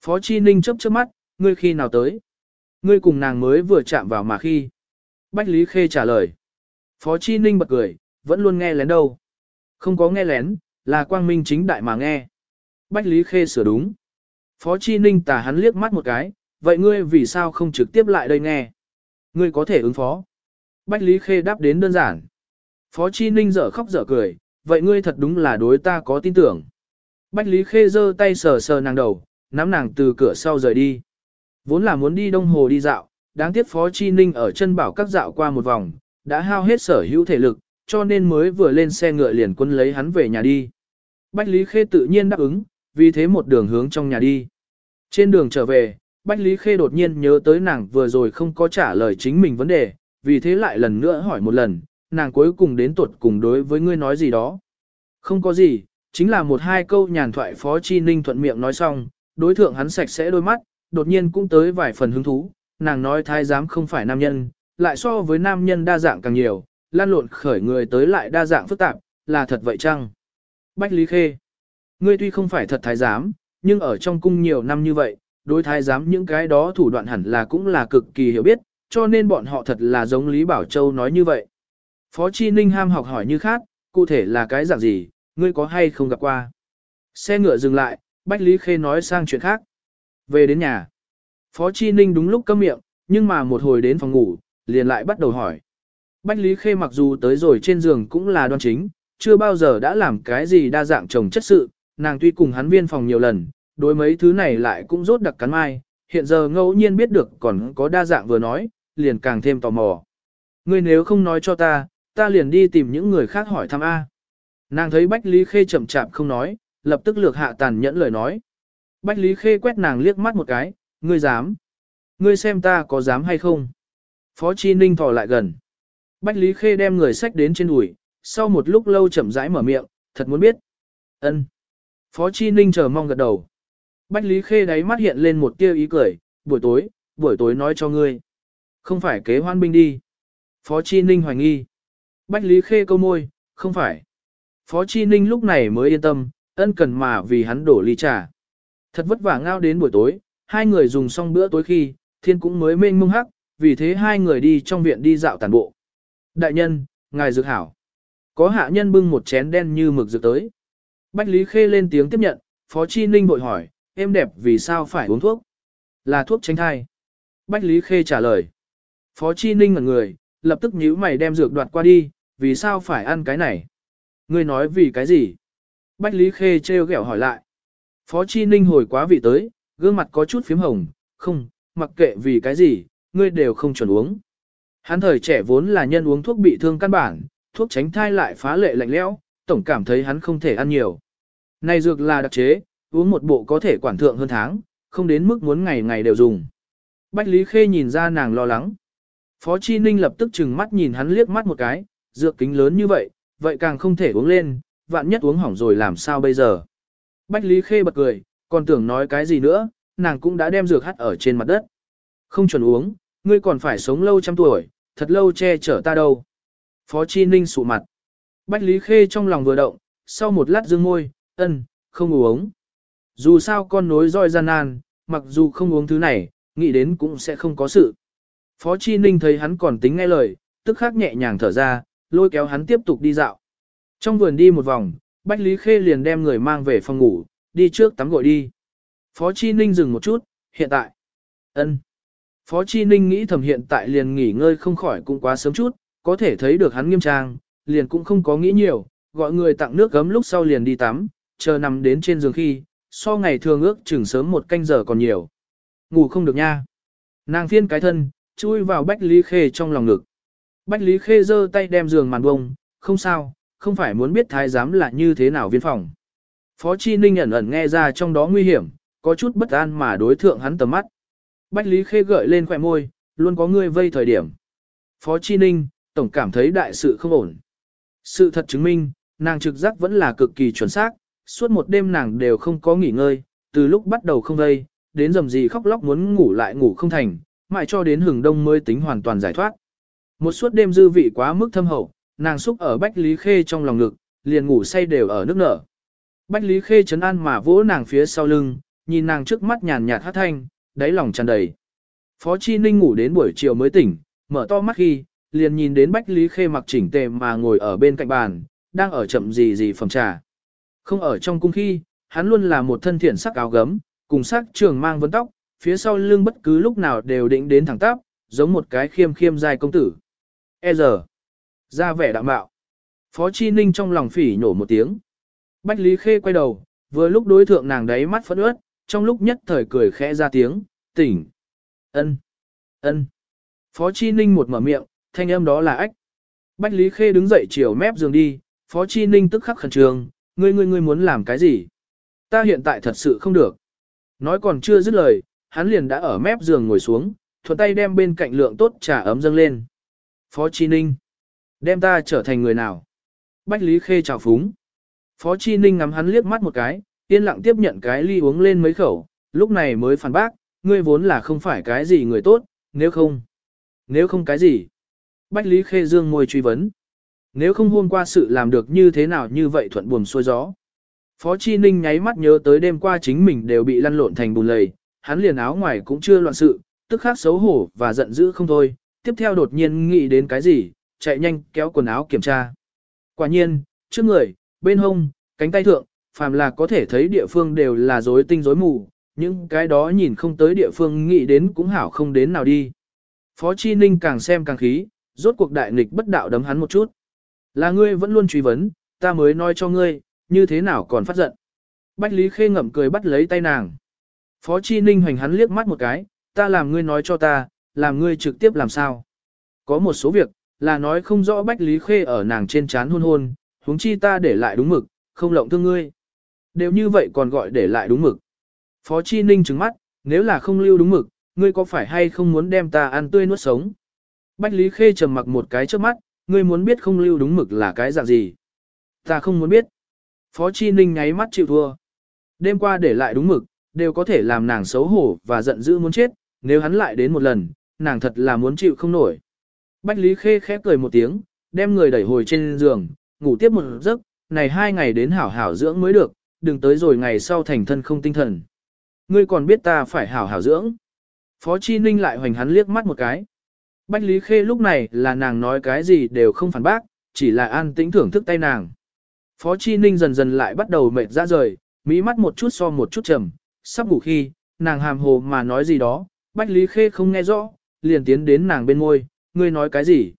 Phó Chi Ninh chớp chớp mắt, ngươi khi nào tới? Ngươi cùng nàng mới vừa chạm vào mà khi. Bách Lý Khê trả lời. Phó Chi Ninh bật cười, vẫn luôn nghe lén đâu. Không có nghe lén, là quang minh chính đại mà nghe. Bách Lý Khê sửa đúng. Phó Chi Ninh tả hắn liếc mắt một cái, vậy ngươi vì sao không trực tiếp lại đây nghe? Ngươi có thể ứng phó. Bách Lý Khê đáp đến đơn giản. Phó Chi Ninh dở khóc dở cười, vậy ngươi thật đúng là đối ta có tin tưởng. Bách Lý Khê giơ tay sờ sờ nàng đầu, nắm nàng từ cửa sau rời đi. Vốn là muốn đi đông hồ đi dạo, đáng tiếc Phó Chi Ninh ở chân bảo các dạo qua một vòng, đã hao hết sở hữu thể lực, cho nên mới vừa lên xe ngựa liền quân lấy hắn về nhà đi. Bách Lý Khê tự nhiên đáp ứng, vì thế một đường hướng trong nhà đi. Trên đường trở về, Bách Lý Khê đột nhiên nhớ tới nàng vừa rồi không có trả lời chính mình vấn đề, vì thế lại lần nữa hỏi một lần, nàng cuối cùng đến tuột cùng đối với ngươi nói gì đó. Không có gì, chính là một hai câu nhàn thoại Phó Chi Ninh thuận miệng nói xong, đối thượng hắn sạch sẽ đôi mắt, đột nhiên cũng tới vài phần hứng thú, nàng nói thái giám không phải nam nhân, lại so với nam nhân đa dạng càng nhiều, lan lộn khởi người tới lại đa dạng phức tạp, là thật vậy chăng? Bách Lý Khê, ngươi tuy không phải thật thái giám, nhưng ở trong cung nhiều năm như vậy, đối thái giám những cái đó thủ đoạn hẳn là cũng là cực kỳ hiểu biết, cho nên bọn họ thật là giống Lý Bảo Châu nói như vậy. Phó Chi Ninh ham học hỏi như khác, cụ thể là cái dạng gì, ngươi có hay không gặp qua. Xe ngựa dừng lại, Bách Lý Khê nói sang chuyện khác. Về đến nhà. Phó Chi Ninh đúng lúc câm miệng, nhưng mà một hồi đến phòng ngủ, liền lại bắt đầu hỏi. Bách Lý Khê mặc dù tới rồi trên giường cũng là đoan chính, chưa bao giờ đã làm cái gì đa dạng chồng chất sự, nàng tuy cùng hắn viên phòng nhiều lần, đối mấy thứ này lại cũng rốt đặc cắn mai, hiện giờ ngẫu nhiên biết được còn có đa dạng vừa nói, liền càng thêm tò mò. Ngươi nếu không nói cho ta, ta liền đi tìm những người khác hỏi thăm A. Nàng thấy Bách Lý Khê chậm chạp không nói, lập tức lược hạ tàn nhẫn lời nói. Bách Lý Khê quét nàng liếc mắt một cái, ngươi dám. Ngươi xem ta có dám hay không. Phó Chi Ninh thò lại gần. Bách Lý Khê đem người sách đến trên đùi, sau một lúc lâu chậm rãi mở miệng, thật muốn biết. ân Phó Chi Ninh chờ mong gật đầu. Bách Lý Khê đáy mắt hiện lên một tia ý cười, buổi tối, buổi tối nói cho ngươi. Không phải kế hoan binh đi. Phó Chi Ninh hoài nghi. Bách Lý Khê câu môi, không phải. Phó Chi Ninh lúc này mới yên tâm, ân cần mà vì hắn đổ ly trà. Thật vất vả ngao đến buổi tối, hai người dùng xong bữa tối khi, thiên cũng mới mênh mông hắc, vì thế hai người đi trong viện đi dạo tàn bộ. Đại nhân, ngài dược hảo. Có hạ nhân bưng một chén đen như mực dược tới. Bách Lý Khê lên tiếng tiếp nhận, Phó Chi Ninh bội hỏi, em đẹp vì sao phải uống thuốc? Là thuốc tránh thai. Bách Lý Khê trả lời. Phó Chi Ninh ngẩn người, lập tức nhíu mày đem dược đoạt qua đi, vì sao phải ăn cái này? Ngươi nói vì cái gì? Bách Lý Khê trêu ghẹo hỏi lại. Phó Chi Ninh hồi quá vị tới, gương mặt có chút phím hồng, không, mặc kệ vì cái gì, ngươi đều không chuẩn uống. Hắn thời trẻ vốn là nhân uống thuốc bị thương căn bản, thuốc tránh thai lại phá lệ lạnh lẽo, tổng cảm thấy hắn không thể ăn nhiều. Này dược là đặc chế, uống một bộ có thể quản thượng hơn tháng, không đến mức muốn ngày ngày đều dùng. Bách Lý Khê nhìn ra nàng lo lắng. Phó Chi Ninh lập tức chừng mắt nhìn hắn liếc mắt một cái, dược kính lớn như vậy, vậy càng không thể uống lên, vạn nhất uống hỏng rồi làm sao bây giờ. Bách Lý Khê bật cười, còn tưởng nói cái gì nữa, nàng cũng đã đem dược hắt ở trên mặt đất. Không chuẩn uống, ngươi còn phải sống lâu trăm tuổi, thật lâu che chở ta đâu. Phó Chi Ninh sụ mặt. Bách Lý Khê trong lòng vừa động, sau một lát dương môi, ân, không uống. Dù sao con nối roi gian nan, mặc dù không uống thứ này, nghĩ đến cũng sẽ không có sự. Phó Chi Ninh thấy hắn còn tính nghe lời, tức khắc nhẹ nhàng thở ra, lôi kéo hắn tiếp tục đi dạo. Trong vườn đi một vòng, Bách Lý Khê liền đem người mang về phòng ngủ, đi trước tắm gội đi. Phó Chi Ninh dừng một chút, hiện tại. ân. Phó Chi Ninh nghĩ thầm hiện tại liền nghỉ ngơi không khỏi cũng quá sớm chút, có thể thấy được hắn nghiêm trang, liền cũng không có nghĩ nhiều, gọi người tặng nước gấm lúc sau liền đi tắm, chờ nằm đến trên giường khi, so ngày thường ước chừng sớm một canh giờ còn nhiều. Ngủ không được nha. Nàng phiên cái thân, chui vào Bách Lý Khê trong lòng ngực. Bách Lý Khê giơ tay đem giường màn bông, không sao, không phải muốn biết thái giám là như thế nào viên phòng. Phó Chi Ninh ẩn ẩn nghe ra trong đó nguy hiểm, có chút bất an mà đối thượng hắn tầm mắt. Bách Lý Khê gợi lên khỏe môi, luôn có người vây thời điểm. Phó Chi Ninh, tổng cảm thấy đại sự không ổn. Sự thật chứng minh, nàng trực giác vẫn là cực kỳ chuẩn xác, suốt một đêm nàng đều không có nghỉ ngơi, từ lúc bắt đầu không vây, đến dầm gì khóc lóc muốn ngủ lại ngủ không thành, mãi cho đến hừng đông mới tính hoàn toàn giải thoát. Một suốt đêm dư vị quá mức thâm hậu, nàng xúc ở Bách Lý Khê trong lòng ngực, liền ngủ say đều ở nước nở. Bách Lý Khê chấn an mà vỗ nàng phía sau lưng, nhìn nàng trước mắt nhàn nhạt hát thanh, đáy lòng tràn đầy. Phó Chi Ninh ngủ đến buổi chiều mới tỉnh, mở to mắt khi, liền nhìn đến Bách Lý Khê mặc chỉnh tề mà ngồi ở bên cạnh bàn, đang ở chậm gì gì phẩm trà. Không ở trong cung khi, hắn luôn là một thân thiện sắc áo gấm, cùng sắc trường mang vấn tóc, phía sau lưng bất cứ lúc nào đều định đến thẳng tắp, giống một cái khiêm khiêm dài công tử. E giờ, ra vẻ đạm bạo. Phó Chi Ninh trong lòng phỉ nổ một tiếng. Bách Lý Khê quay đầu, vừa lúc đối thượng nàng đáy mắt phẫn ướt, trong lúc nhất thời cười khẽ ra tiếng, tỉnh. ân, ân. Phó Chi Ninh một mở miệng, thanh âm đó là ách. Bách Lý Khê đứng dậy chiều mép giường đi, Phó Chi Ninh tức khắc khẩn trường ngươi ngươi ngươi muốn làm cái gì? Ta hiện tại thật sự không được. Nói còn chưa dứt lời, hắn liền đã ở mép giường ngồi xuống, thuận tay đem bên cạnh lượng tốt trà ấm dâng lên. Phó Chi Ninh, đem ta trở thành người nào? Bách Lý Khê chào phúng. Phó Chi Ninh ngắm hắn liếc mắt một cái, yên lặng tiếp nhận cái ly uống lên mấy khẩu, lúc này mới phản bác, ngươi vốn là không phải cái gì người tốt, nếu không. Nếu không cái gì? Bách Lý Khê Dương môi truy vấn. Nếu không hôm qua sự làm được như thế nào như vậy thuận buồm xuôi gió. Phó Chi Ninh nháy mắt nhớ tới đêm qua chính mình đều bị lăn lộn thành bùn lầy, hắn liền áo ngoài cũng chưa loạn sự, tức khắc xấu hổ và giận dữ không thôi, tiếp theo đột nhiên nghĩ đến cái gì, chạy nhanh kéo quần áo kiểm tra. Quả nhiên, trước người, bên hông, cánh tay thượng, phàm là có thể thấy địa phương đều là rối tinh rối mù, những cái đó nhìn không tới địa phương nghĩ đến cũng hảo không đến nào đi. Phó Chi Ninh càng xem càng khí, rốt cuộc đại nghịch bất đạo đấm hắn một chút. Là ngươi vẫn luôn truy vấn, ta mới nói cho ngươi, như thế nào còn phát giận. Bách Lý Khê ngậm cười bắt lấy tay nàng. Phó Chi Ninh hoành hắn liếc mắt một cái, ta làm ngươi nói cho ta, làm ngươi trực tiếp làm sao. Có một số việc, là nói không rõ Bách Lý Khê ở nàng trên chán hôn hôn, huống chi ta để lại đúng mực, không lộng thương ngươi. Đều như vậy còn gọi để lại đúng mực. Phó Chi Ninh trừng mắt, nếu là không lưu đúng mực, ngươi có phải hay không muốn đem ta ăn tươi nuốt sống? Bách Lý Khê trầm mặc một cái trước mắt, ngươi muốn biết không lưu đúng mực là cái dạng gì? Ta không muốn biết. Phó Chi Ninh nháy mắt chịu thua. Đêm qua để lại đúng mực, đều có thể làm nàng xấu hổ và giận dữ muốn chết, nếu hắn lại đến một lần, nàng thật là muốn chịu không nổi. Bách Lý Khê khép cười một tiếng, đem người đẩy hồi trên giường, ngủ tiếp một giấc, này hai ngày đến hảo hảo dưỡng mới được, đừng tới rồi ngày sau thành thân không tinh thần. Ngươi còn biết ta phải hảo hảo dưỡng. Phó Chi Ninh lại hoành hắn liếc mắt một cái. Bách Lý Khê lúc này là nàng nói cái gì đều không phản bác, chỉ là an tĩnh thưởng thức tay nàng. Phó Chi Ninh dần dần lại bắt đầu mệt ra rời, mỹ mắt một chút so một chút trầm, sắp ngủ khi, nàng hàm hồ mà nói gì đó, Bách Lý Khê không nghe rõ, liền tiến đến nàng bên môi, ngươi nói cái gì?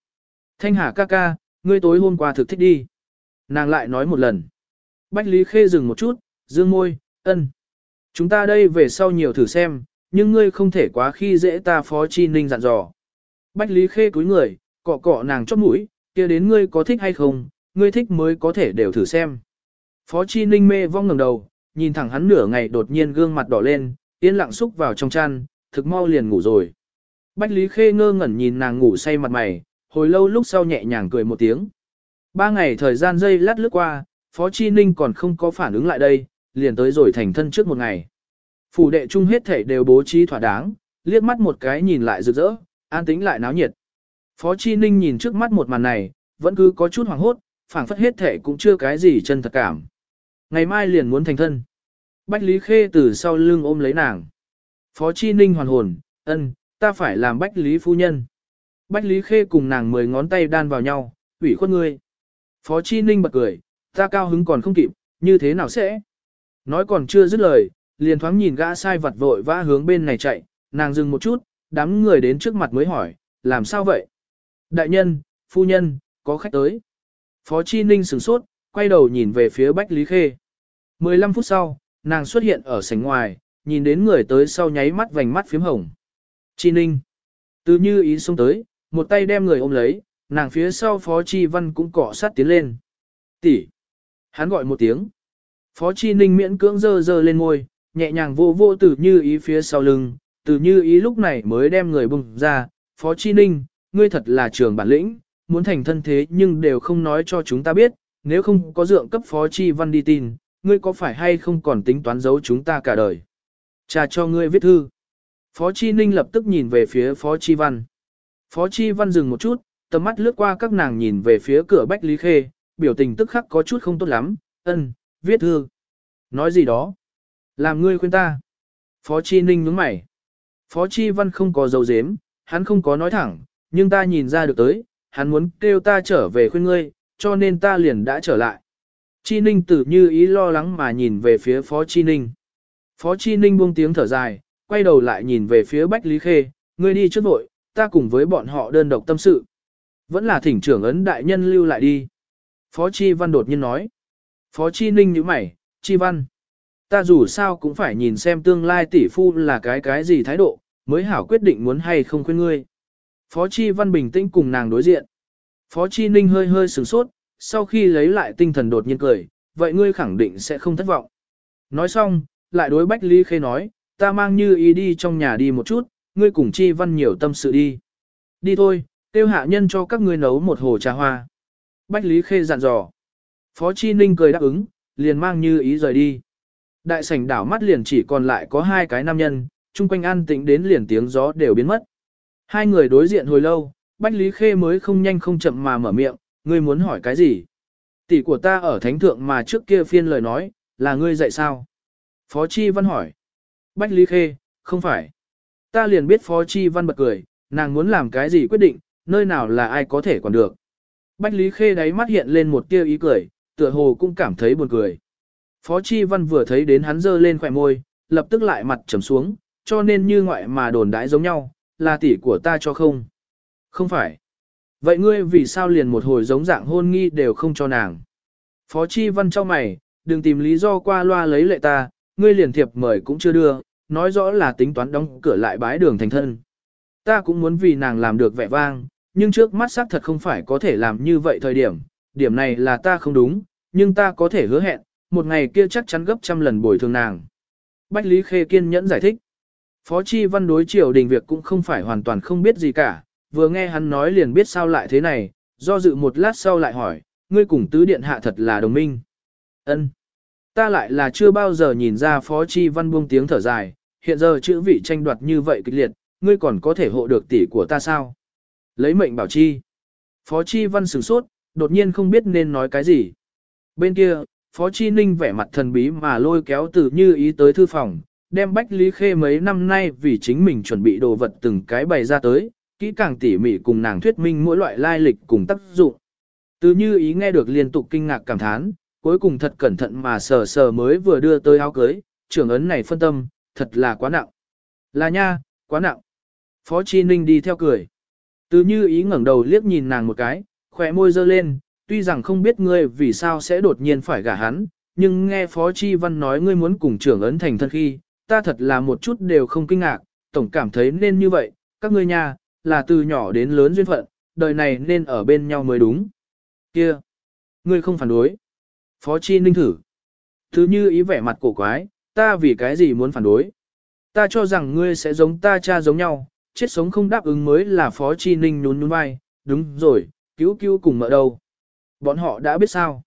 Thanh Hà ca ca, ngươi tối hôm qua thực thích đi. Nàng lại nói một lần. Bách Lý Khê dừng một chút, dương môi, ân. Chúng ta đây về sau nhiều thử xem, nhưng ngươi không thể quá khi dễ ta phó chi ninh dặn dò. Bách Lý Khê cúi người, cọ cọ nàng chót mũi, kia đến ngươi có thích hay không, ngươi thích mới có thể đều thử xem. Phó chi ninh mê vong ngẩng đầu, nhìn thẳng hắn nửa ngày đột nhiên gương mặt đỏ lên, yên lặng xúc vào trong chăn, thực mau liền ngủ rồi. Bách Lý Khê ngơ ngẩn nhìn nàng ngủ say mặt mày, hồi lâu lúc sau nhẹ nhàng cười một tiếng. Ba ngày thời gian dây lát lướt qua, Phó Chi Ninh còn không có phản ứng lại đây, liền tới rồi thành thân trước một ngày. Phủ đệ chung hết thể đều bố trí thỏa đáng, liếc mắt một cái nhìn lại rực rỡ, an tĩnh lại náo nhiệt. Phó Chi Ninh nhìn trước mắt một màn này, vẫn cứ có chút hoảng hốt, phảng phất hết thể cũng chưa cái gì chân thật cảm. Ngày mai liền muốn thành thân. Bách Lý Khê từ sau lưng ôm lấy nàng. Phó Chi Ninh hoàn hồn, ân, ta phải làm Bách Lý phu nhân. Bách Lý Khê cùng nàng mười ngón tay đan vào nhau, ủy khuất ngươi. Phó Chi Ninh bật cười, ta cao hứng còn không kịp, như thế nào sẽ? Nói còn chưa dứt lời, liền thoáng nhìn gã sai vặt vội vã hướng bên này chạy, nàng dừng một chút, đám người đến trước mặt mới hỏi, làm sao vậy? Đại nhân, phu nhân, có khách tới. Phó Chi Ninh sửng sốt, quay đầu nhìn về phía Bách Lý Khê. 15 phút sau, nàng xuất hiện ở sảnh ngoài, nhìn đến người tới sau nháy mắt vành mắt phím hồng. Chi Ninh. Từ như ý xông tới, một tay đem người ôm lấy, nàng phía sau Phó Chi Văn cũng cọ sát tiến lên. Tỷ. Hắn gọi một tiếng. Phó Chi Ninh miễn cưỡng dơ dơ lên ngôi, nhẹ nhàng vô vô từ như ý phía sau lưng, từ như ý lúc này mới đem người bùng ra. Phó Chi Ninh, ngươi thật là trường bản lĩnh, muốn thành thân thế nhưng đều không nói cho chúng ta biết, nếu không có dượng cấp Phó Chi Văn đi tin, ngươi có phải hay không còn tính toán giấu chúng ta cả đời. Cha cho ngươi viết thư. Phó Chi Ninh lập tức nhìn về phía Phó Chi Văn. Phó Chi Văn dừng một chút, tầm mắt lướt qua các nàng nhìn về phía cửa Bách Lý Khê, biểu tình tức khắc có chút không tốt lắm, ân, viết thư. Nói gì đó? Làm ngươi khuyên ta. Phó Chi Ninh nhướng mày. Phó Chi Văn không có dấu dếm, hắn không có nói thẳng, nhưng ta nhìn ra được tới, hắn muốn kêu ta trở về khuyên ngươi, cho nên ta liền đã trở lại. Chi Ninh tử như ý lo lắng mà nhìn về phía Phó Chi Ninh. Phó Chi Ninh buông tiếng thở dài, quay đầu lại nhìn về phía Bách Lý Khê, ngươi đi trước vội, ta cùng với bọn họ đơn độc tâm sự. Vẫn là thỉnh trưởng ấn đại nhân lưu lại đi. Phó Chi Văn đột nhiên nói. Phó Chi Ninh như mày, Chi Văn. Ta dù sao cũng phải nhìn xem tương lai tỷ phu là cái cái gì thái độ, mới hảo quyết định muốn hay không khuyên ngươi. Phó Chi Văn bình tĩnh cùng nàng đối diện. Phó Chi Ninh hơi hơi sửng sốt, sau khi lấy lại tinh thần đột nhiên cười, vậy ngươi khẳng định sẽ không thất vọng. Nói xong, lại đối Bách Lý Khê nói, ta mang như ý đi trong nhà đi một chút, ngươi cùng Chi Văn nhiều tâm sự đi. Đi thôi, tiêu hạ nhân cho các ngươi nấu một hồ trà hoa. Bách Lý Khê dặn dò. Phó Chi Ninh cười đáp ứng, liền mang như ý rời đi. Đại sảnh đảo mắt liền chỉ còn lại có hai cái nam nhân, chung quanh an tĩnh đến liền tiếng gió đều biến mất. Hai người đối diện hồi lâu, Bách Lý Khê mới không nhanh không chậm mà mở miệng, ngươi muốn hỏi cái gì? Tỷ của ta ở thánh thượng mà trước kia phiên lời nói, là ngươi dạy sao? Phó Chi Văn hỏi. Bách Lý Khê, không phải. Ta liền biết Phó Chi Văn bật cười, nàng muốn làm cái gì quyết định, nơi nào là ai có thể quản được. Bách Lý Khê đáy mắt hiện lên một tia ý cười, tựa hồ cũng cảm thấy buồn cười. Phó Chi Văn vừa thấy đến hắn dơ lên khỏe môi, lập tức lại mặt trầm xuống, cho nên như ngoại mà đồn đãi giống nhau, là tỷ của ta cho không. Không phải. Vậy ngươi vì sao liền một hồi giống dạng hôn nghi đều không cho nàng? Phó Chi Văn cho mày, đừng tìm lý do qua loa lấy lệ ta, ngươi liền thiệp mời cũng chưa đưa, nói rõ là tính toán đóng cửa lại bái đường thành thân. Ta cũng muốn vì nàng làm được vẻ vang, nhưng trước mắt xác thật không phải có thể làm như vậy thời điểm, điểm này là ta không đúng, nhưng ta có thể hứa hẹn, một ngày kia chắc chắn gấp trăm lần bồi thường nàng. Bách Lý Khê kiên nhẫn giải thích. Phó Chi Văn đối triều đình việc cũng không phải hoàn toàn không biết gì cả, vừa nghe hắn nói liền biết sao lại thế này, do dự một lát sau lại hỏi, ngươi cùng tứ điện hạ thật là đồng minh. Ân, Ta lại là chưa bao giờ nhìn ra Phó Chi Văn buông tiếng thở dài, hiện giờ chữ vị tranh đoạt như vậy kịch liệt, ngươi còn có thể hộ được tỷ của ta sao? Lấy mệnh bảo chi. Phó Chi Văn sửng sốt, đột nhiên không biết nên nói cái gì. Bên kia, Phó Chi Ninh vẻ mặt thần bí mà lôi kéo từ như ý tới thư phòng, đem Bách Lý Khê mấy năm nay vì chính mình chuẩn bị đồ vật từng cái bày ra tới, kỹ càng tỉ mỉ cùng nàng thuyết minh mỗi loại lai lịch cùng tác dụng. Từ như ý nghe được liên tục kinh ngạc cảm thán, cuối cùng thật cẩn thận mà sờ sờ mới vừa đưa tới áo cưới, trưởng ấn này phân tâm, thật là quá nặng. Là nha, quá nặng. Phó Chi Ninh đi theo cười. Từ như ý ngẩng đầu liếc nhìn nàng một cái, khỏe môi dơ lên, tuy rằng không biết ngươi vì sao sẽ đột nhiên phải gả hắn, nhưng nghe Phó Chi Văn nói ngươi muốn cùng trưởng ấn thành thân khi, ta thật là một chút đều không kinh ngạc, tổng cảm thấy nên như vậy, các ngươi nha, là từ nhỏ đến lớn duyên phận, đời này nên ở bên nhau mới đúng. Kia, ngươi không phản đối. Phó Chi Ninh thử. Thứ như ý vẻ mặt cổ quái, ta vì cái gì muốn phản đối. Ta cho rằng ngươi sẽ giống ta cha giống nhau, chết sống không đáp ứng mới là Phó Chi Ninh nhún nhún vai, đúng rồi, cứu cứu cùng mợ đâu. Bọn họ đã biết sao.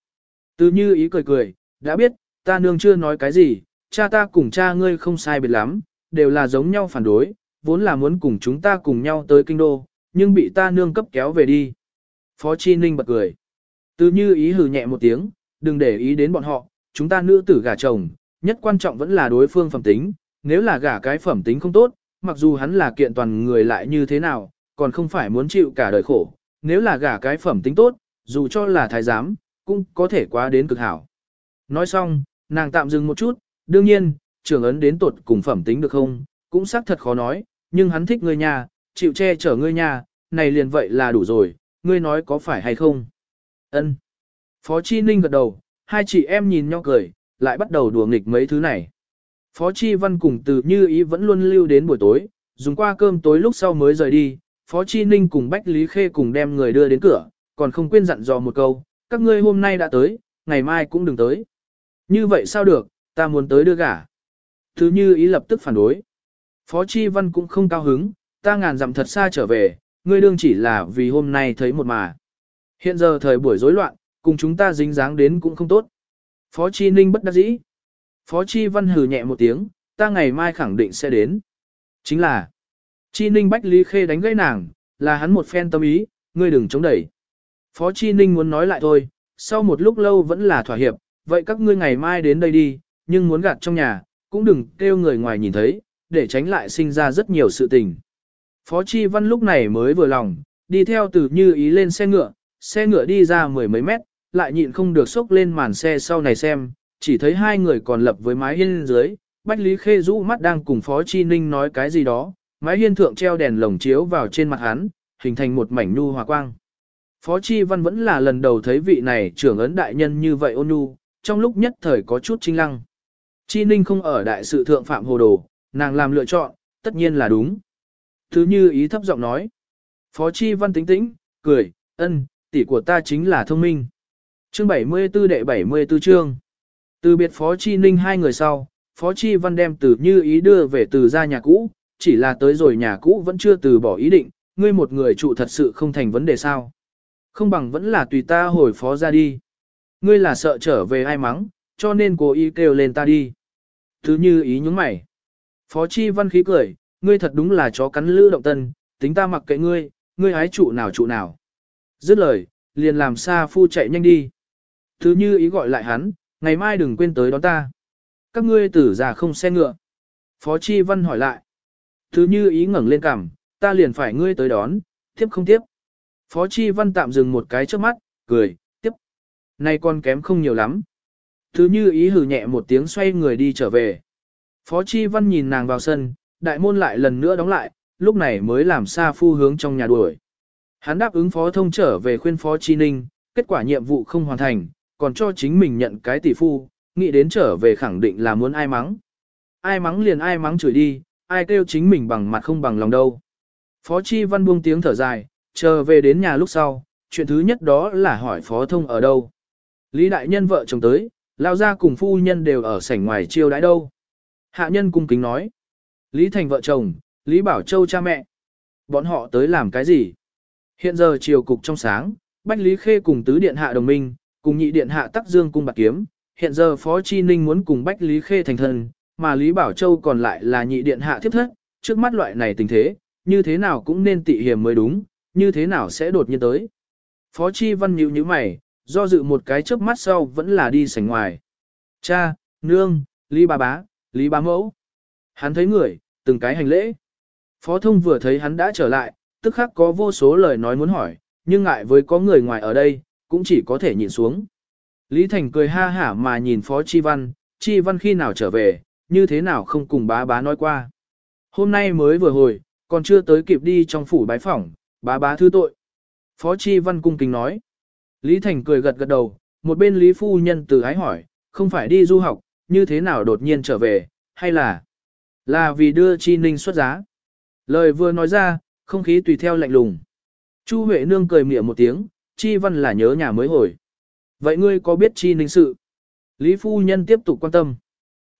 Từ như ý cười cười, đã biết, ta nương chưa nói cái gì, cha ta cùng cha ngươi không sai biệt lắm, đều là giống nhau phản đối, vốn là muốn cùng chúng ta cùng nhau tới kinh đô, nhưng bị ta nương cấp kéo về đi. Phó Chi Ninh bật cười. Từ như ý hừ nhẹ một tiếng, đừng để ý đến bọn họ, chúng ta nữ tử gả chồng, nhất quan trọng vẫn là đối phương phẩm tính, nếu là gả cái phẩm tính không tốt, mặc dù hắn là kiện toàn người lại như thế nào, còn không phải muốn chịu cả đời khổ, nếu là gả cái phẩm tính tốt, dù cho là thái giám, cũng có thể quá đến cực hảo. Nói xong, nàng tạm dừng một chút, đương nhiên, trưởng ấn đến tột cùng phẩm tính được không, cũng xác thật khó nói, nhưng hắn thích ngươi nhà, chịu che chở ngươi nhà, này liền vậy là đủ rồi, ngươi nói có phải hay không? Ân. Phó Chi Ninh gật đầu, hai chị em nhìn nhau cười, lại bắt đầu đùa nghịch mấy thứ này. Phó Chi Văn cùng từ như ý vẫn luôn lưu đến buổi tối, dùng qua cơm tối lúc sau mới rời đi, Phó Chi Ninh cùng Bách Lý Khê cùng đem người đưa đến cửa, còn không quên dặn dò một câu, các ngươi hôm nay đã tới, ngày mai cũng đừng tới. Như vậy sao được, ta muốn tới đưa gả. Thứ như ý lập tức phản đối. Phó Chi Văn cũng không cao hứng, ta ngàn dặm thật xa trở về, ngươi đương chỉ là vì hôm nay thấy một mà. Hiện giờ thời buổi rối loạn, cùng chúng ta dính dáng đến cũng không tốt. Phó Chi Ninh bất đắc dĩ. Phó Chi Văn hừ nhẹ một tiếng, ta ngày mai khẳng định sẽ đến. Chính là, Chi Ninh Bách Lý Khê đánh gãy nàng, là hắn một phen tâm ý, ngươi đừng chống đẩy. Phó Chi Ninh muốn nói lại thôi, sau một lúc lâu vẫn là thỏa hiệp, vậy các ngươi ngày mai đến đây đi, nhưng muốn gạt trong nhà, cũng đừng kêu người ngoài nhìn thấy, để tránh lại sinh ra rất nhiều sự tình. Phó Chi Văn lúc này mới vừa lòng, đi theo từ như ý lên xe ngựa, xe ngựa đi ra mười mấy mét, lại nhịn không được sốc lên màn xe sau này xem, chỉ thấy hai người còn lập với mái hiên dưới, Bách Lý Khê rũ mắt đang cùng Phó Chi Ninh nói cái gì đó, mái hiên thượng treo đèn lồng chiếu vào trên mặt hắn, hình thành một mảnh nu hòa quang. Phó Chi Văn vẫn là lần đầu thấy vị này trưởng ấn đại nhân như vậy ôn nhu, trong lúc nhất thời có chút chinh lăng. Chi Ninh không ở đại sự thượng phạm hồ đồ, nàng làm lựa chọn, tất nhiên là đúng. Thứ như ý thấp giọng nói. Phó Chi Văn tính tĩnh, cười, ân, tỷ của ta chính là thông minh. Chương 74 đệ 74 chương. Từ biệt Phó Chi Ninh hai người sau, Phó Chi Văn đem từ như ý đưa về từ ra nhà cũ, chỉ là tới rồi nhà cũ vẫn chưa từ bỏ ý định, ngươi một người trụ thật sự không thành vấn đề sao. Không bằng vẫn là tùy ta hồi phó ra đi. Ngươi là sợ trở về ai mắng, cho nên cố ý kêu lên ta đi. Thứ như ý nhúng mày. Phó Chi Văn khí cười, ngươi thật đúng là chó cắn lữ động tân, tính ta mặc kệ ngươi, ngươi hái trụ nào trụ nào. Dứt lời, liền làm xa Phu chạy nhanh đi. Thứ như ý gọi lại hắn, ngày mai đừng quên tới đón ta. Các ngươi tử già không xe ngựa. Phó Chi Văn hỏi lại. Thứ như ý ngẩng lên cằm, ta liền phải ngươi tới đón, tiếp không tiếp. Phó Chi Văn tạm dừng một cái trước mắt, cười, tiếp. Này con kém không nhiều lắm. Thứ như ý hừ nhẹ một tiếng xoay người đi trở về. Phó Chi Văn nhìn nàng vào sân, đại môn lại lần nữa đóng lại, lúc này mới làm xa Phu hướng trong nhà đuổi. Hắn đáp ứng Phó Thông trở về khuyên Phó Chi Ninh, kết quả nhiệm vụ không hoàn thành, còn cho chính mình nhận cái tỷ phu, nghĩ đến trở về khẳng định là muốn ai mắng. Ai mắng liền ai mắng chửi đi, ai kêu chính mình bằng mặt không bằng lòng đâu. Phó Chi Văn buông tiếng thở dài, chờ về đến nhà lúc sau, chuyện thứ nhất đó là hỏi Phó Thông ở đâu. Lý Đại Nhân vợ chồng tới, lao ra cùng phu nhân đều ở sảnh ngoài chiêu đãi đâu. Hạ nhân cung kính nói. Lý Thành vợ chồng, Lý Bảo Châu cha mẹ. Bọn họ tới làm cái gì? Hiện giờ chiều cục trong sáng, Bách Lý Khê cùng tứ điện hạ đồng minh, cùng nhị điện hạ Tắc Dương cung bạc kiếm. Hiện giờ Phó Chi Ninh muốn cùng Bách Lý Khê thành thân, mà Lý Bảo Châu còn lại là nhị điện hạ thiếp thất. Trước mắt loại này tình thế, như thế nào cũng nên tị hiểm mới đúng, như thế nào sẽ đột nhiên tới. Phó Chi Văn nhíu nhíu mày, do dự một cái chớp mắt sau vẫn là đi sảnh ngoài. Cha, nương, Lý bà bá, Lý bá mẫu. Hắn thấy người, từng cái hành lễ. Phó thông vừa thấy hắn đã trở lại, tức khắc có vô số lời nói muốn hỏi, nhưng ngại với có người ngoài ở đây, cũng chỉ có thể nhìn xuống. Lý Thành cười ha hả mà nhìn Phó Chi Văn, Chi Văn khi nào trở về, như thế nào không cùng bá bá nói qua. Hôm nay mới vừa hồi, còn chưa tới kịp đi trong phủ bái phỏng, bá bá thứ tội. Phó Chi Văn cung kính nói. Lý Thành cười gật gật đầu, một bên Lý Phu Nhân từ ái hỏi, không phải đi du học, như thế nào đột nhiên trở về, hay là là vì đưa Chi Ninh xuất giá. Lời vừa nói ra, không khí tùy theo lạnh lùng. Chu Huệ Nương cười mỉa một tiếng, Chi Văn là nhớ nhà mới hồi. Vậy ngươi có biết Chi Ninh sự? Lý Phu Nhân tiếp tục quan tâm.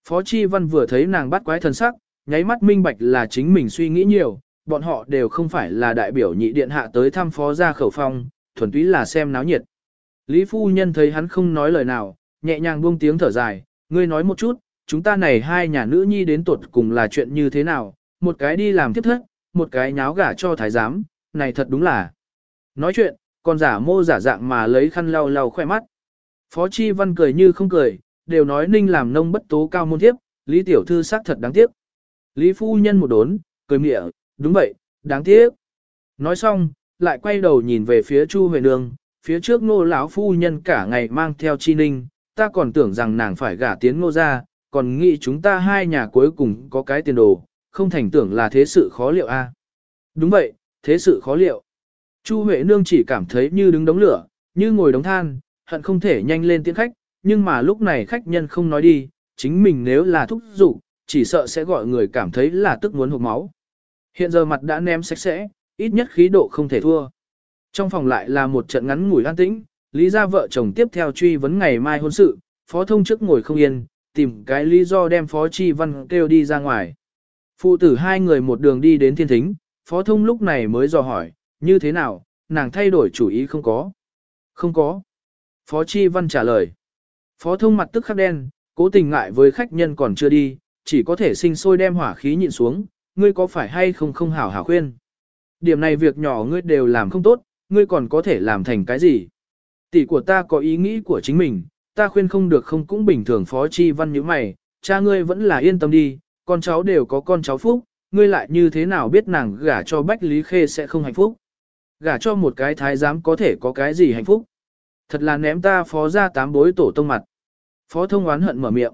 Phó Chi Văn vừa thấy nàng bắt quái thần sắc, nháy mắt minh bạch là chính mình suy nghĩ nhiều, bọn họ đều không phải là đại biểu nhị điện hạ tới thăm phó gia khẩu phong, thuần túy là xem náo nhiệt. Lý phu nhân thấy hắn không nói lời nào, nhẹ nhàng buông tiếng thở dài, ngươi nói một chút, chúng ta này hai nhà nữ nhi đến tuột cùng là chuyện như thế nào, một cái đi làm tiếp thất, một cái nháo gả cho thái giám, này thật đúng là. Nói chuyện, còn giả mô giả dạng mà lấy khăn lau lau khoe mắt. Phó Chi Văn cười như không cười, đều nói ninh làm nông bất tố cao môn thiếp, Lý Tiểu Thư xác thật đáng tiếc. Lý Phu Nhân một đốn, cười mịa, đúng vậy, đáng tiếc. Nói xong, lại quay đầu nhìn về phía Chu Huệ Nương, phía trước nô lão phu nhân cả ngày mang theo chi ninh, ta còn tưởng rằng nàng phải gả tiến ngô ra, còn nghĩ chúng ta hai nhà cuối cùng có cái tiền đồ, không thành tưởng là thế sự khó liệu a. À? Đúng vậy, thế sự khó liệu. Chu Huệ Nương chỉ cảm thấy như đứng đống lửa, như ngồi đống than, hận không thể nhanh lên tiến khách, nhưng mà lúc này khách nhân không nói đi, chính mình nếu là thúc giục, chỉ sợ sẽ gọi người cảm thấy là tức muốn hụt máu. Hiện giờ mặt đã ném sạch sẽ, ít nhất khí độ không thể thua. Trong phòng lại là một trận ngắn ngủi an tĩnh, lý ra vợ chồng tiếp theo truy vấn ngày mai hôn sự, phó thông trước ngồi không yên, tìm cái lý do đem phó chi văn kêu đi ra ngoài. Phụ tử hai người một đường đi đến thiên thính, phó thông lúc này mới dò hỏi, như thế nào, nàng thay đổi chủ ý không có. Không có. Phó chi văn trả lời. Phó thông mặt tức khắc đen, cố tình ngại với khách nhân còn chưa đi, chỉ có thể sinh sôi đem hỏa khí nhịn xuống, ngươi có phải hay không không hảo hảo khuyên. Điểm này việc nhỏ ngươi đều làm không tốt, ngươi còn có thể làm thành cái gì? Tỷ của ta có ý nghĩ của chính mình, ta khuyên không được không cũng bình thường phó chi văn như mày, cha ngươi vẫn là yên tâm đi, con cháu đều có con cháu phúc, ngươi lại như thế nào biết nàng gả cho Bách Lý Khê sẽ không hạnh phúc? Gả cho một cái thái giám có thể có cái gì hạnh phúc? Thật là ném ta phó ra tám bối tổ tông mặt. Phó thông oán hận mở miệng.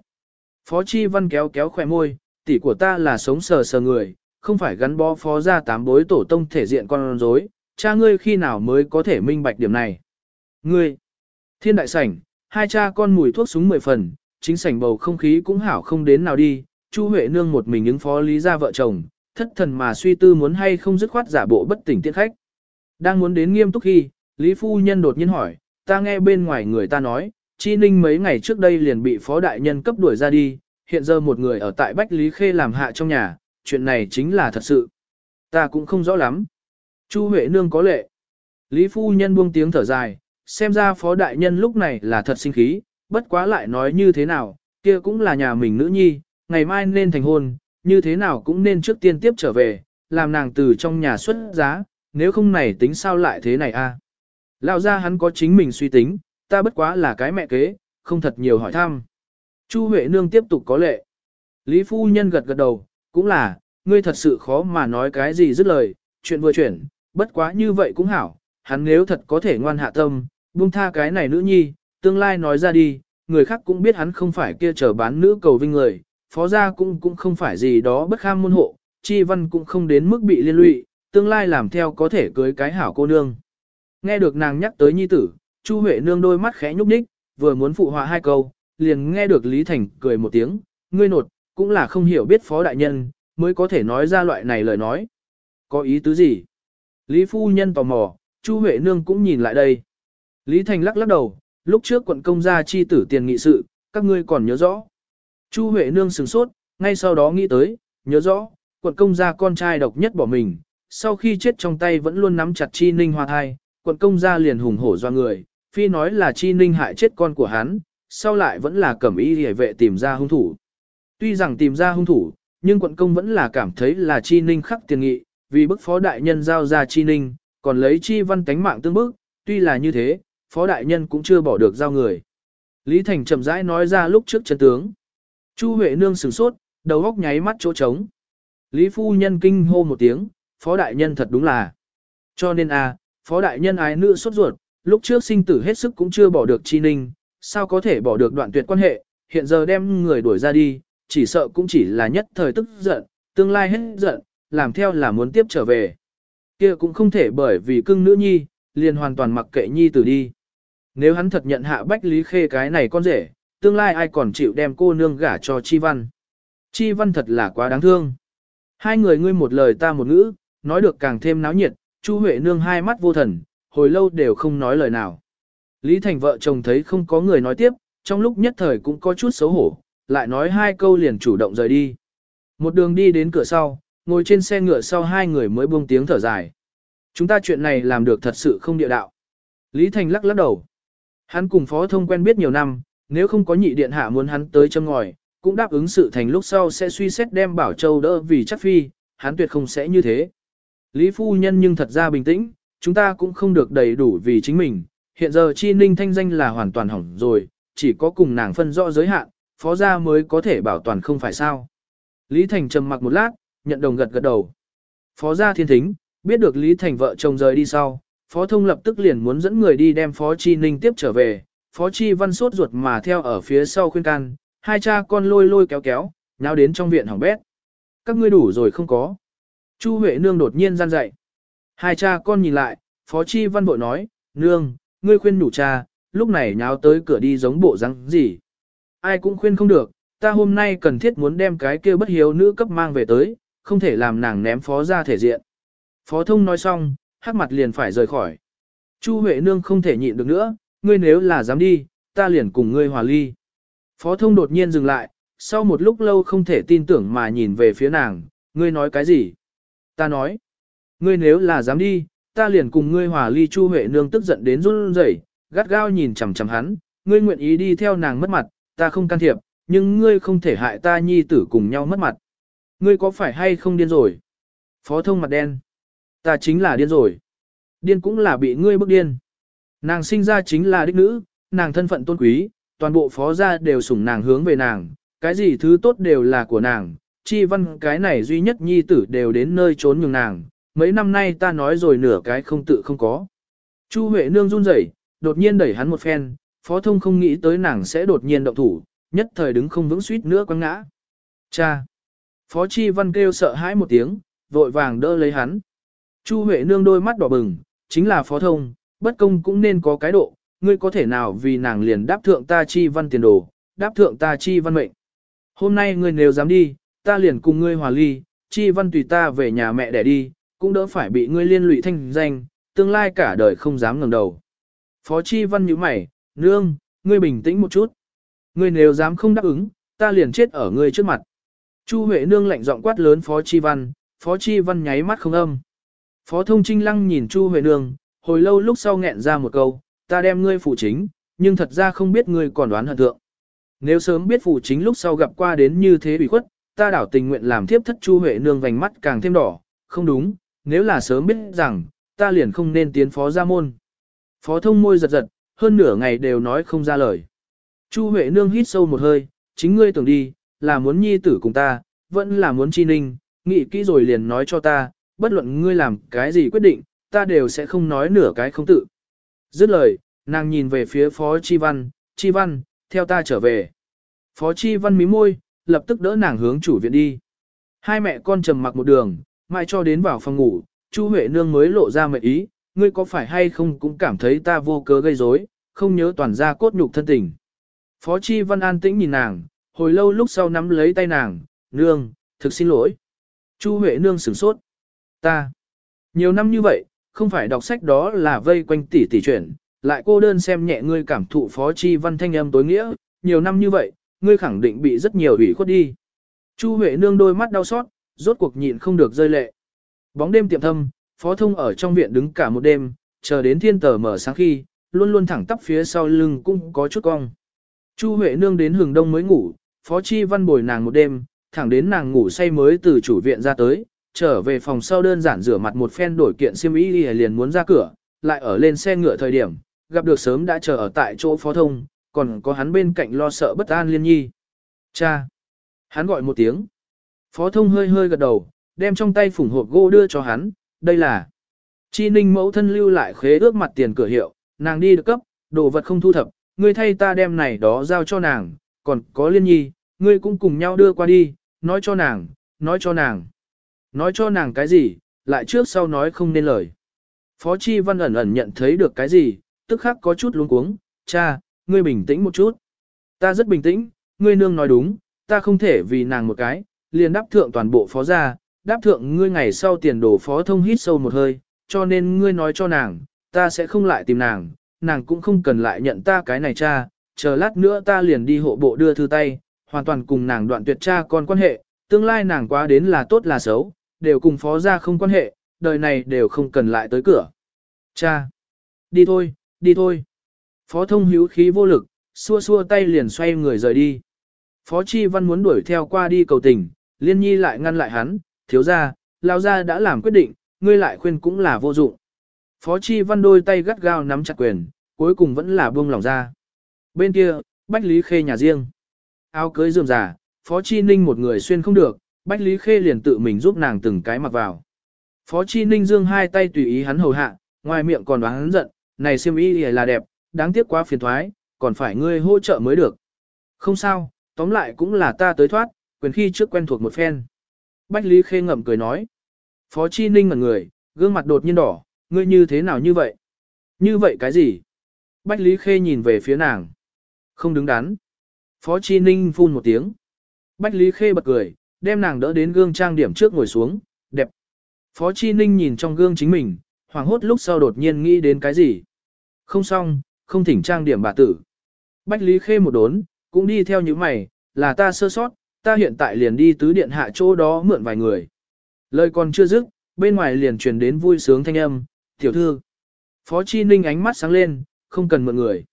Phó chi văn kéo kéo khỏe môi, tỷ của ta là sống sờ sờ người, không phải gắn bó phó ra tám bối tổ tông thể diện con rối, cha ngươi khi nào mới có thể minh bạch điểm này. Ngươi, thiên đại sảnh, hai cha con mùi thuốc súng mười phần, chính sảnh bầu không khí cũng hảo không đến nào đi, Chu Huệ Nương một mình ứng phó lý ra vợ chồng, thất thần mà suy tư muốn hay không dứt khoát giả bộ bất tỉnh tiện khách. Đang muốn đến nghiêm túc khi, Lý Phu Nhân đột nhiên hỏi, ta nghe bên ngoài người ta nói, Chi Ninh mấy ngày trước đây liền bị phó đại nhân cấp đuổi ra đi, hiện giờ một người ở tại Bách Lý Khê làm hạ trong nhà, chuyện này chính là thật sự. Ta cũng không rõ lắm. Chu Huệ Nương có lệ. Lý Phu Nhân buông tiếng thở dài, xem ra phó đại nhân lúc này là thật sinh khí, bất quá lại nói như thế nào, kia cũng là nhà mình nữ nhi, ngày mai nên thành hôn, như thế nào cũng nên trước tiên tiếp trở về, làm nàng từ trong nhà xuất giá, nếu không này tính sao lại thế này a? Lão ra hắn có chính mình suy tính, ta bất quá là cái mẹ kế, không thật nhiều hỏi thăm. Chu Huệ Nương tiếp tục có lệ. Lý Phu Nhân gật gật đầu, cũng là, ngươi thật sự khó mà nói cái gì dứt lời, chuyện vừa chuyển, bất quá như vậy cũng hảo, hắn nếu thật có thể ngoan hạ tâm, buông tha cái này nữ nhi, tương lai nói ra đi, người khác cũng biết hắn không phải kia chờ bán nữ cầu vinh người, phó gia cũng cũng không phải gì đó bất kham môn hộ, chi văn cũng không đến mức bị liên lụy, tương lai làm theo có thể cưới cái hảo cô nương. Nghe được nàng nhắc tới nhi tử, Chu Huệ nương đôi mắt khẽ nhúc nhích, vừa muốn phụ họa hai câu, liền nghe được Lý Thành cười một tiếng, ngươi nột, cũng là không hiểu biết phó đại nhân, mới có thể nói ra loại này lời nói. Có ý tứ gì? Lý phu nhân tò mò, Chu Huệ nương cũng nhìn lại đây. Lý Thành lắc lắc đầu, lúc trước quận công gia chi tử tiền nghị sự, các ngươi còn nhớ rõ. Chu Huệ nương sừng sốt, ngay sau đó nghĩ tới, nhớ rõ, quận công gia con trai độc nhất bỏ mình, sau khi chết trong tay vẫn luôn nắm chặt chi ninh hoa thai, quận công gia liền hùng hổ do người, phi nói là chi ninh hại chết con của hắn, sau lại vẫn là cẩm y hề vệ tìm ra hung thủ. Tuy rằng tìm ra hung thủ, nhưng quận công vẫn là cảm thấy là chi ninh khắc tiền nghị, vì bức phó đại nhân giao ra chi ninh, còn lấy chi văn tánh mạng tương bức, tuy là như thế, phó đại nhân cũng chưa bỏ được giao người. Lý Thành chậm rãi nói ra lúc trước chân tướng. Chu Huệ nương sửng sốt, đầu góc nháy mắt chỗ trống. Lý phu nhân kinh hô một tiếng, phó đại nhân thật đúng là. Cho nên a, à, phó đại nhân ái nữ sốt ruột, lúc trước sinh tử hết sức cũng chưa bỏ được chi ninh, sao có thể bỏ được đoạn tuyệt quan hệ, hiện giờ đem người đuổi ra đi, chỉ sợ cũng chỉ là nhất thời tức giận, tương lai hết giận, làm theo là muốn tiếp trở về. kia cũng không thể bởi vì cưng nữ nhi, liền hoàn toàn mặc kệ nhi tử đi. Nếu hắn thật nhận hạ Bách Lý Khê cái này con rể, tương lai ai còn chịu đem cô nương gả cho Chi Văn. Chi Văn thật là quá đáng thương. Hai người ngươi một lời ta một ngữ, nói được càng thêm náo nhiệt, Chu Huệ nương hai mắt vô thần, hồi lâu đều không nói lời nào. Lý Thành vợ chồng thấy không có người nói tiếp, trong lúc nhất thời cũng có chút xấu hổ, lại nói hai câu liền chủ động rời đi. Một đường đi đến cửa sau, ngồi trên xe ngựa sau hai người mới buông tiếng thở dài. Chúng ta chuyện này làm được thật sự không địa đạo. Lý Thành lắc lắc đầu. Hắn cùng phó thông quen biết nhiều năm, nếu không có nhị điện hạ muốn hắn tới châm ngòi, cũng đáp ứng sự thành lúc sau sẽ suy xét đem Bảo Châu đỡ vì chắc phi, hắn tuyệt không sẽ như thế. Lý phu nhân nhưng thật ra bình tĩnh, chúng ta cũng không được đầy đủ vì chính mình, hiện giờ chi ninh thanh danh là hoàn toàn hỏng rồi, chỉ có cùng nàng phân rõ giới hạn, phó gia mới có thể bảo toàn không phải sao. Lý Thành trầm mặc một lát, nhận đồng gật gật đầu. Phó gia thiên thính, biết được Lý Thành vợ chồng rời đi sau, phó thông lập tức liền muốn dẫn người đi đem phó chi ninh tiếp trở về, phó chi văn sốt ruột mà theo ở phía sau khuyên can, hai cha con lôi lôi kéo kéo, nháo đến trong viện hỏng bét. Các ngươi đủ rồi không có. Chu Huệ Nương đột nhiên gian dậy. Hai cha con nhìn lại, phó chi văn bội nói, Nương, ngươi khuyên nhủ cha, lúc này nháo tới cửa đi giống bộ răng gì. Ai cũng khuyên không được, ta hôm nay cần thiết muốn đem cái kia bất hiếu nữ cấp mang về tới, không thể làm nàng ném phó ra thể diện. Phó thông nói xong, hắc mặt liền phải rời khỏi. Chu Huệ Nương không thể nhịn được nữa, ngươi nếu là dám đi, ta liền cùng ngươi hòa ly. Phó thông đột nhiên dừng lại, sau một lúc lâu không thể tin tưởng mà nhìn về phía nàng, ngươi nói cái gì? Ta nói, ngươi nếu là dám đi, ta liền cùng ngươi hòa ly Chu Huệ Nương tức giận đến run rẩy, gắt gao nhìn chằm chằm hắn, ngươi nguyện ý đi theo nàng mất mặt, ta không can thiệp, nhưng ngươi không thể hại ta nhi tử cùng nhau mất mặt. Ngươi có phải hay không điên rồi? Phó thông mặt đen. Ta chính là điên rồi. Điên cũng là bị ngươi bức điên. Nàng sinh ra chính là đích nữ, nàng thân phận tôn quý, toàn bộ phó gia đều sủng nàng hướng về nàng, cái gì thứ tốt đều là của nàng, chi văn cái này duy nhất nhi tử đều đến nơi trốn nhường nàng, mấy năm nay ta nói rồi nửa cái không tự không có. Chu Huệ nương run rẩy, đột nhiên đẩy hắn một phen, phó thông không nghĩ tới nàng sẽ đột nhiên động thủ, nhất thời đứng không vững suýt nữa quăng ngã. Cha! Phó chi văn kêu sợ hãi một tiếng, vội vàng đỡ lấy hắn. Chu Huệ nương đôi mắt đỏ bừng, chính là phó thông, bất công cũng nên có cái độ, ngươi có thể nào vì nàng liền đáp thượng ta chi văn tiền đồ, đáp thượng ta chi văn mệnh. Hôm nay ngươi nếu dám đi, ta liền cùng ngươi hòa ly, chi văn tùy ta về nhà mẹ để đi, cũng đỡ phải bị ngươi liên lụy thanh danh, tương lai cả đời không dám ngẩng đầu. Phó chi văn nhíu mày, nương, ngươi bình tĩnh một chút. Ngươi nếu dám không đáp ứng, ta liền chết ở ngươi trước mặt. Chu Huệ nương lạnh giọng quát lớn Phó Chi Văn, Phó Chi Văn nháy mắt không âm. Phó Thông Trinh Lăng nhìn Chu Huệ nương, hồi lâu lúc sau nghẹn ra một câu, ta đem ngươi phụ chính, nhưng thật ra không biết ngươi còn đoán hận thượng. Nếu sớm biết phụ chính lúc sau gặp qua đến như thế bị khuất, ta đảo tình nguyện làm thiếp thất Chu Huệ nương vành mắt càng thêm đỏ, không đúng, nếu là sớm biết rằng, ta liền không nên tiến phó gia môn. Phó thông môi giật giật, hơn nửa ngày đều nói không ra lời. Chu Huệ Nương hít sâu một hơi, chính ngươi tưởng đi, là muốn nhi tử cùng ta, vẫn là muốn chi ninh, nghĩ kỹ rồi liền nói cho ta, bất luận ngươi làm cái gì quyết định, ta đều sẽ không nói nửa cái không tự. Dứt lời, nàng nhìn về phía Phó Chi Văn, Chi Văn, theo ta trở về. Phó Chi Văn mí môi, lập tức đỡ nàng hướng chủ viện đi. Hai mẹ con trầm mặc một đường, mai cho đến vào phòng ngủ, Chu Huệ Nương mới lộ ra mệnh ý, ngươi có phải hay không cũng cảm thấy ta vô cớ gây rối, không nhớ toàn ra cốt nhục thân tình. Phó Chi Văn an tĩnh nhìn nàng, hồi lâu lúc sau nắm lấy tay nàng, nương, thực xin lỗi. Chu Huệ Nương sửng sốt. Ta, nhiều năm như vậy, không phải đọc sách đó là vây quanh tỷ tỷ chuyện, lại cô đơn xem nhẹ ngươi cảm thụ Phó Chi Văn thanh âm tối nghĩa, nhiều năm như vậy, ngươi khẳng định bị rất nhiều ủy khuất đi. Chu Huệ Nương đôi mắt đau xót, rốt cuộc nhịn không được rơi lệ. Bóng đêm tiệm thâm, Phó Thông ở trong viện đứng cả một đêm, chờ đến thiên tờ mở sáng khi, luôn luôn thẳng tắp phía sau lưng cũng có chút cong. Chu Huệ Nương đến hừng đông mới ngủ, Phó Chi Văn bồi nàng một đêm, thẳng đến nàng ngủ say mới từ chủ viện ra tới, trở về phòng sau đơn giản rửa mặt một phen đổi kiện xiêm y liền muốn ra cửa, lại ở lên xe ngựa thời điểm, gặp được sớm đã chờ ở tại chỗ Phó Thông, còn có hắn bên cạnh lo sợ bất an liên nhi. Cha! Hắn gọi một tiếng. Phó Thông hơi hơi gật đầu, đem trong tay phủng hộp gỗ đưa cho hắn, đây là Chi ninh mẫu thân lưu lại khế ước mặt tiền cửa hiệu, nàng đi được cấp, đồ vật không thu thập, ngươi thay ta đem này đó giao cho nàng, còn có liên nhi, ngươi cũng cùng nhau đưa qua đi, nói cho nàng, nói cho nàng. Nói cho nàng cái gì, lại trước sau nói không nên lời. Phó Chi Văn ẩn ẩn nhận thấy được cái gì, tức khắc có chút luống cuống, cha, ngươi bình tĩnh một chút. Ta rất bình tĩnh, ngươi nương nói đúng, ta không thể vì nàng một cái, liền đáp thượng toàn bộ phó gia, đáp thượng ngươi ngày sau tiền đồ phó thông hít sâu một hơi, cho nên ngươi nói cho nàng, ta sẽ không lại tìm nàng, nàng cũng không cần lại nhận ta cái này cha, chờ lát nữa ta liền đi hộ bộ đưa thư tay, hoàn toàn cùng nàng đoạn tuyệt cha con quan hệ, tương lai nàng quá đến là tốt là xấu, đều cùng phó ra không quan hệ, đời này đều không cần lại tới cửa. Cha! Đi thôi, đi thôi. Phó thông hữu khí vô lực, xua xua tay liền xoay người rời đi. Phó Chi Văn muốn đuổi theo qua đi cầu tình, Liên Nhi lại ngăn lại hắn, thiếu ra, lao ra đã làm quyết định, ngươi lại khuyên cũng là vô dụng. Phó Chi Văn đôi tay gắt gao nắm chặt quyền, cuối cùng vẫn là buông lòng ra. Bên kia, Bách Lý Khê nhà riêng. Áo cưới rườm rà, Phó Chi Ninh một người xuyên không được, Bách Lý Khê liền tự mình giúp nàng từng cái mặc vào. Phó Chi Ninh dương hai tay tùy ý hắn hầu hạ, ngoài miệng còn đoán hắn giận, này xiêm y là đẹp, đáng tiếc quá phiền thoái, còn phải ngươi hỗ trợ mới được. Không sao, tóm lại cũng là ta tới thoát, quyền khi trước quen thuộc một phen. Bách Lý Khê ngậm cười nói. Phó Chi Ninh ngẩn người, gương mặt đột nhiên đỏ, ngươi như thế nào như vậy? Như vậy cái gì? Bách Lý Khê nhìn về phía nàng. Không đứng đắn. Phó Chi Ninh phun một tiếng. Bách Lý Khê bật cười, đem nàng đỡ đến gương trang điểm trước ngồi xuống, đẹp. Phó Chi Ninh nhìn trong gương chính mình, hoảng hốt lúc sau đột nhiên nghĩ đến cái gì. Không xong, không thỉnh trang điểm bà tử. Bách Lý Khê một đốn, cũng đi theo những mày, là ta sơ sót, ta hiện tại liền đi tứ điện hạ chỗ đó mượn vài người. Lời còn chưa dứt, bên ngoài liền truyền đến vui sướng thanh âm, tiểu thư. Phó Chi Ninh ánh mắt sáng lên, không cần mượn người.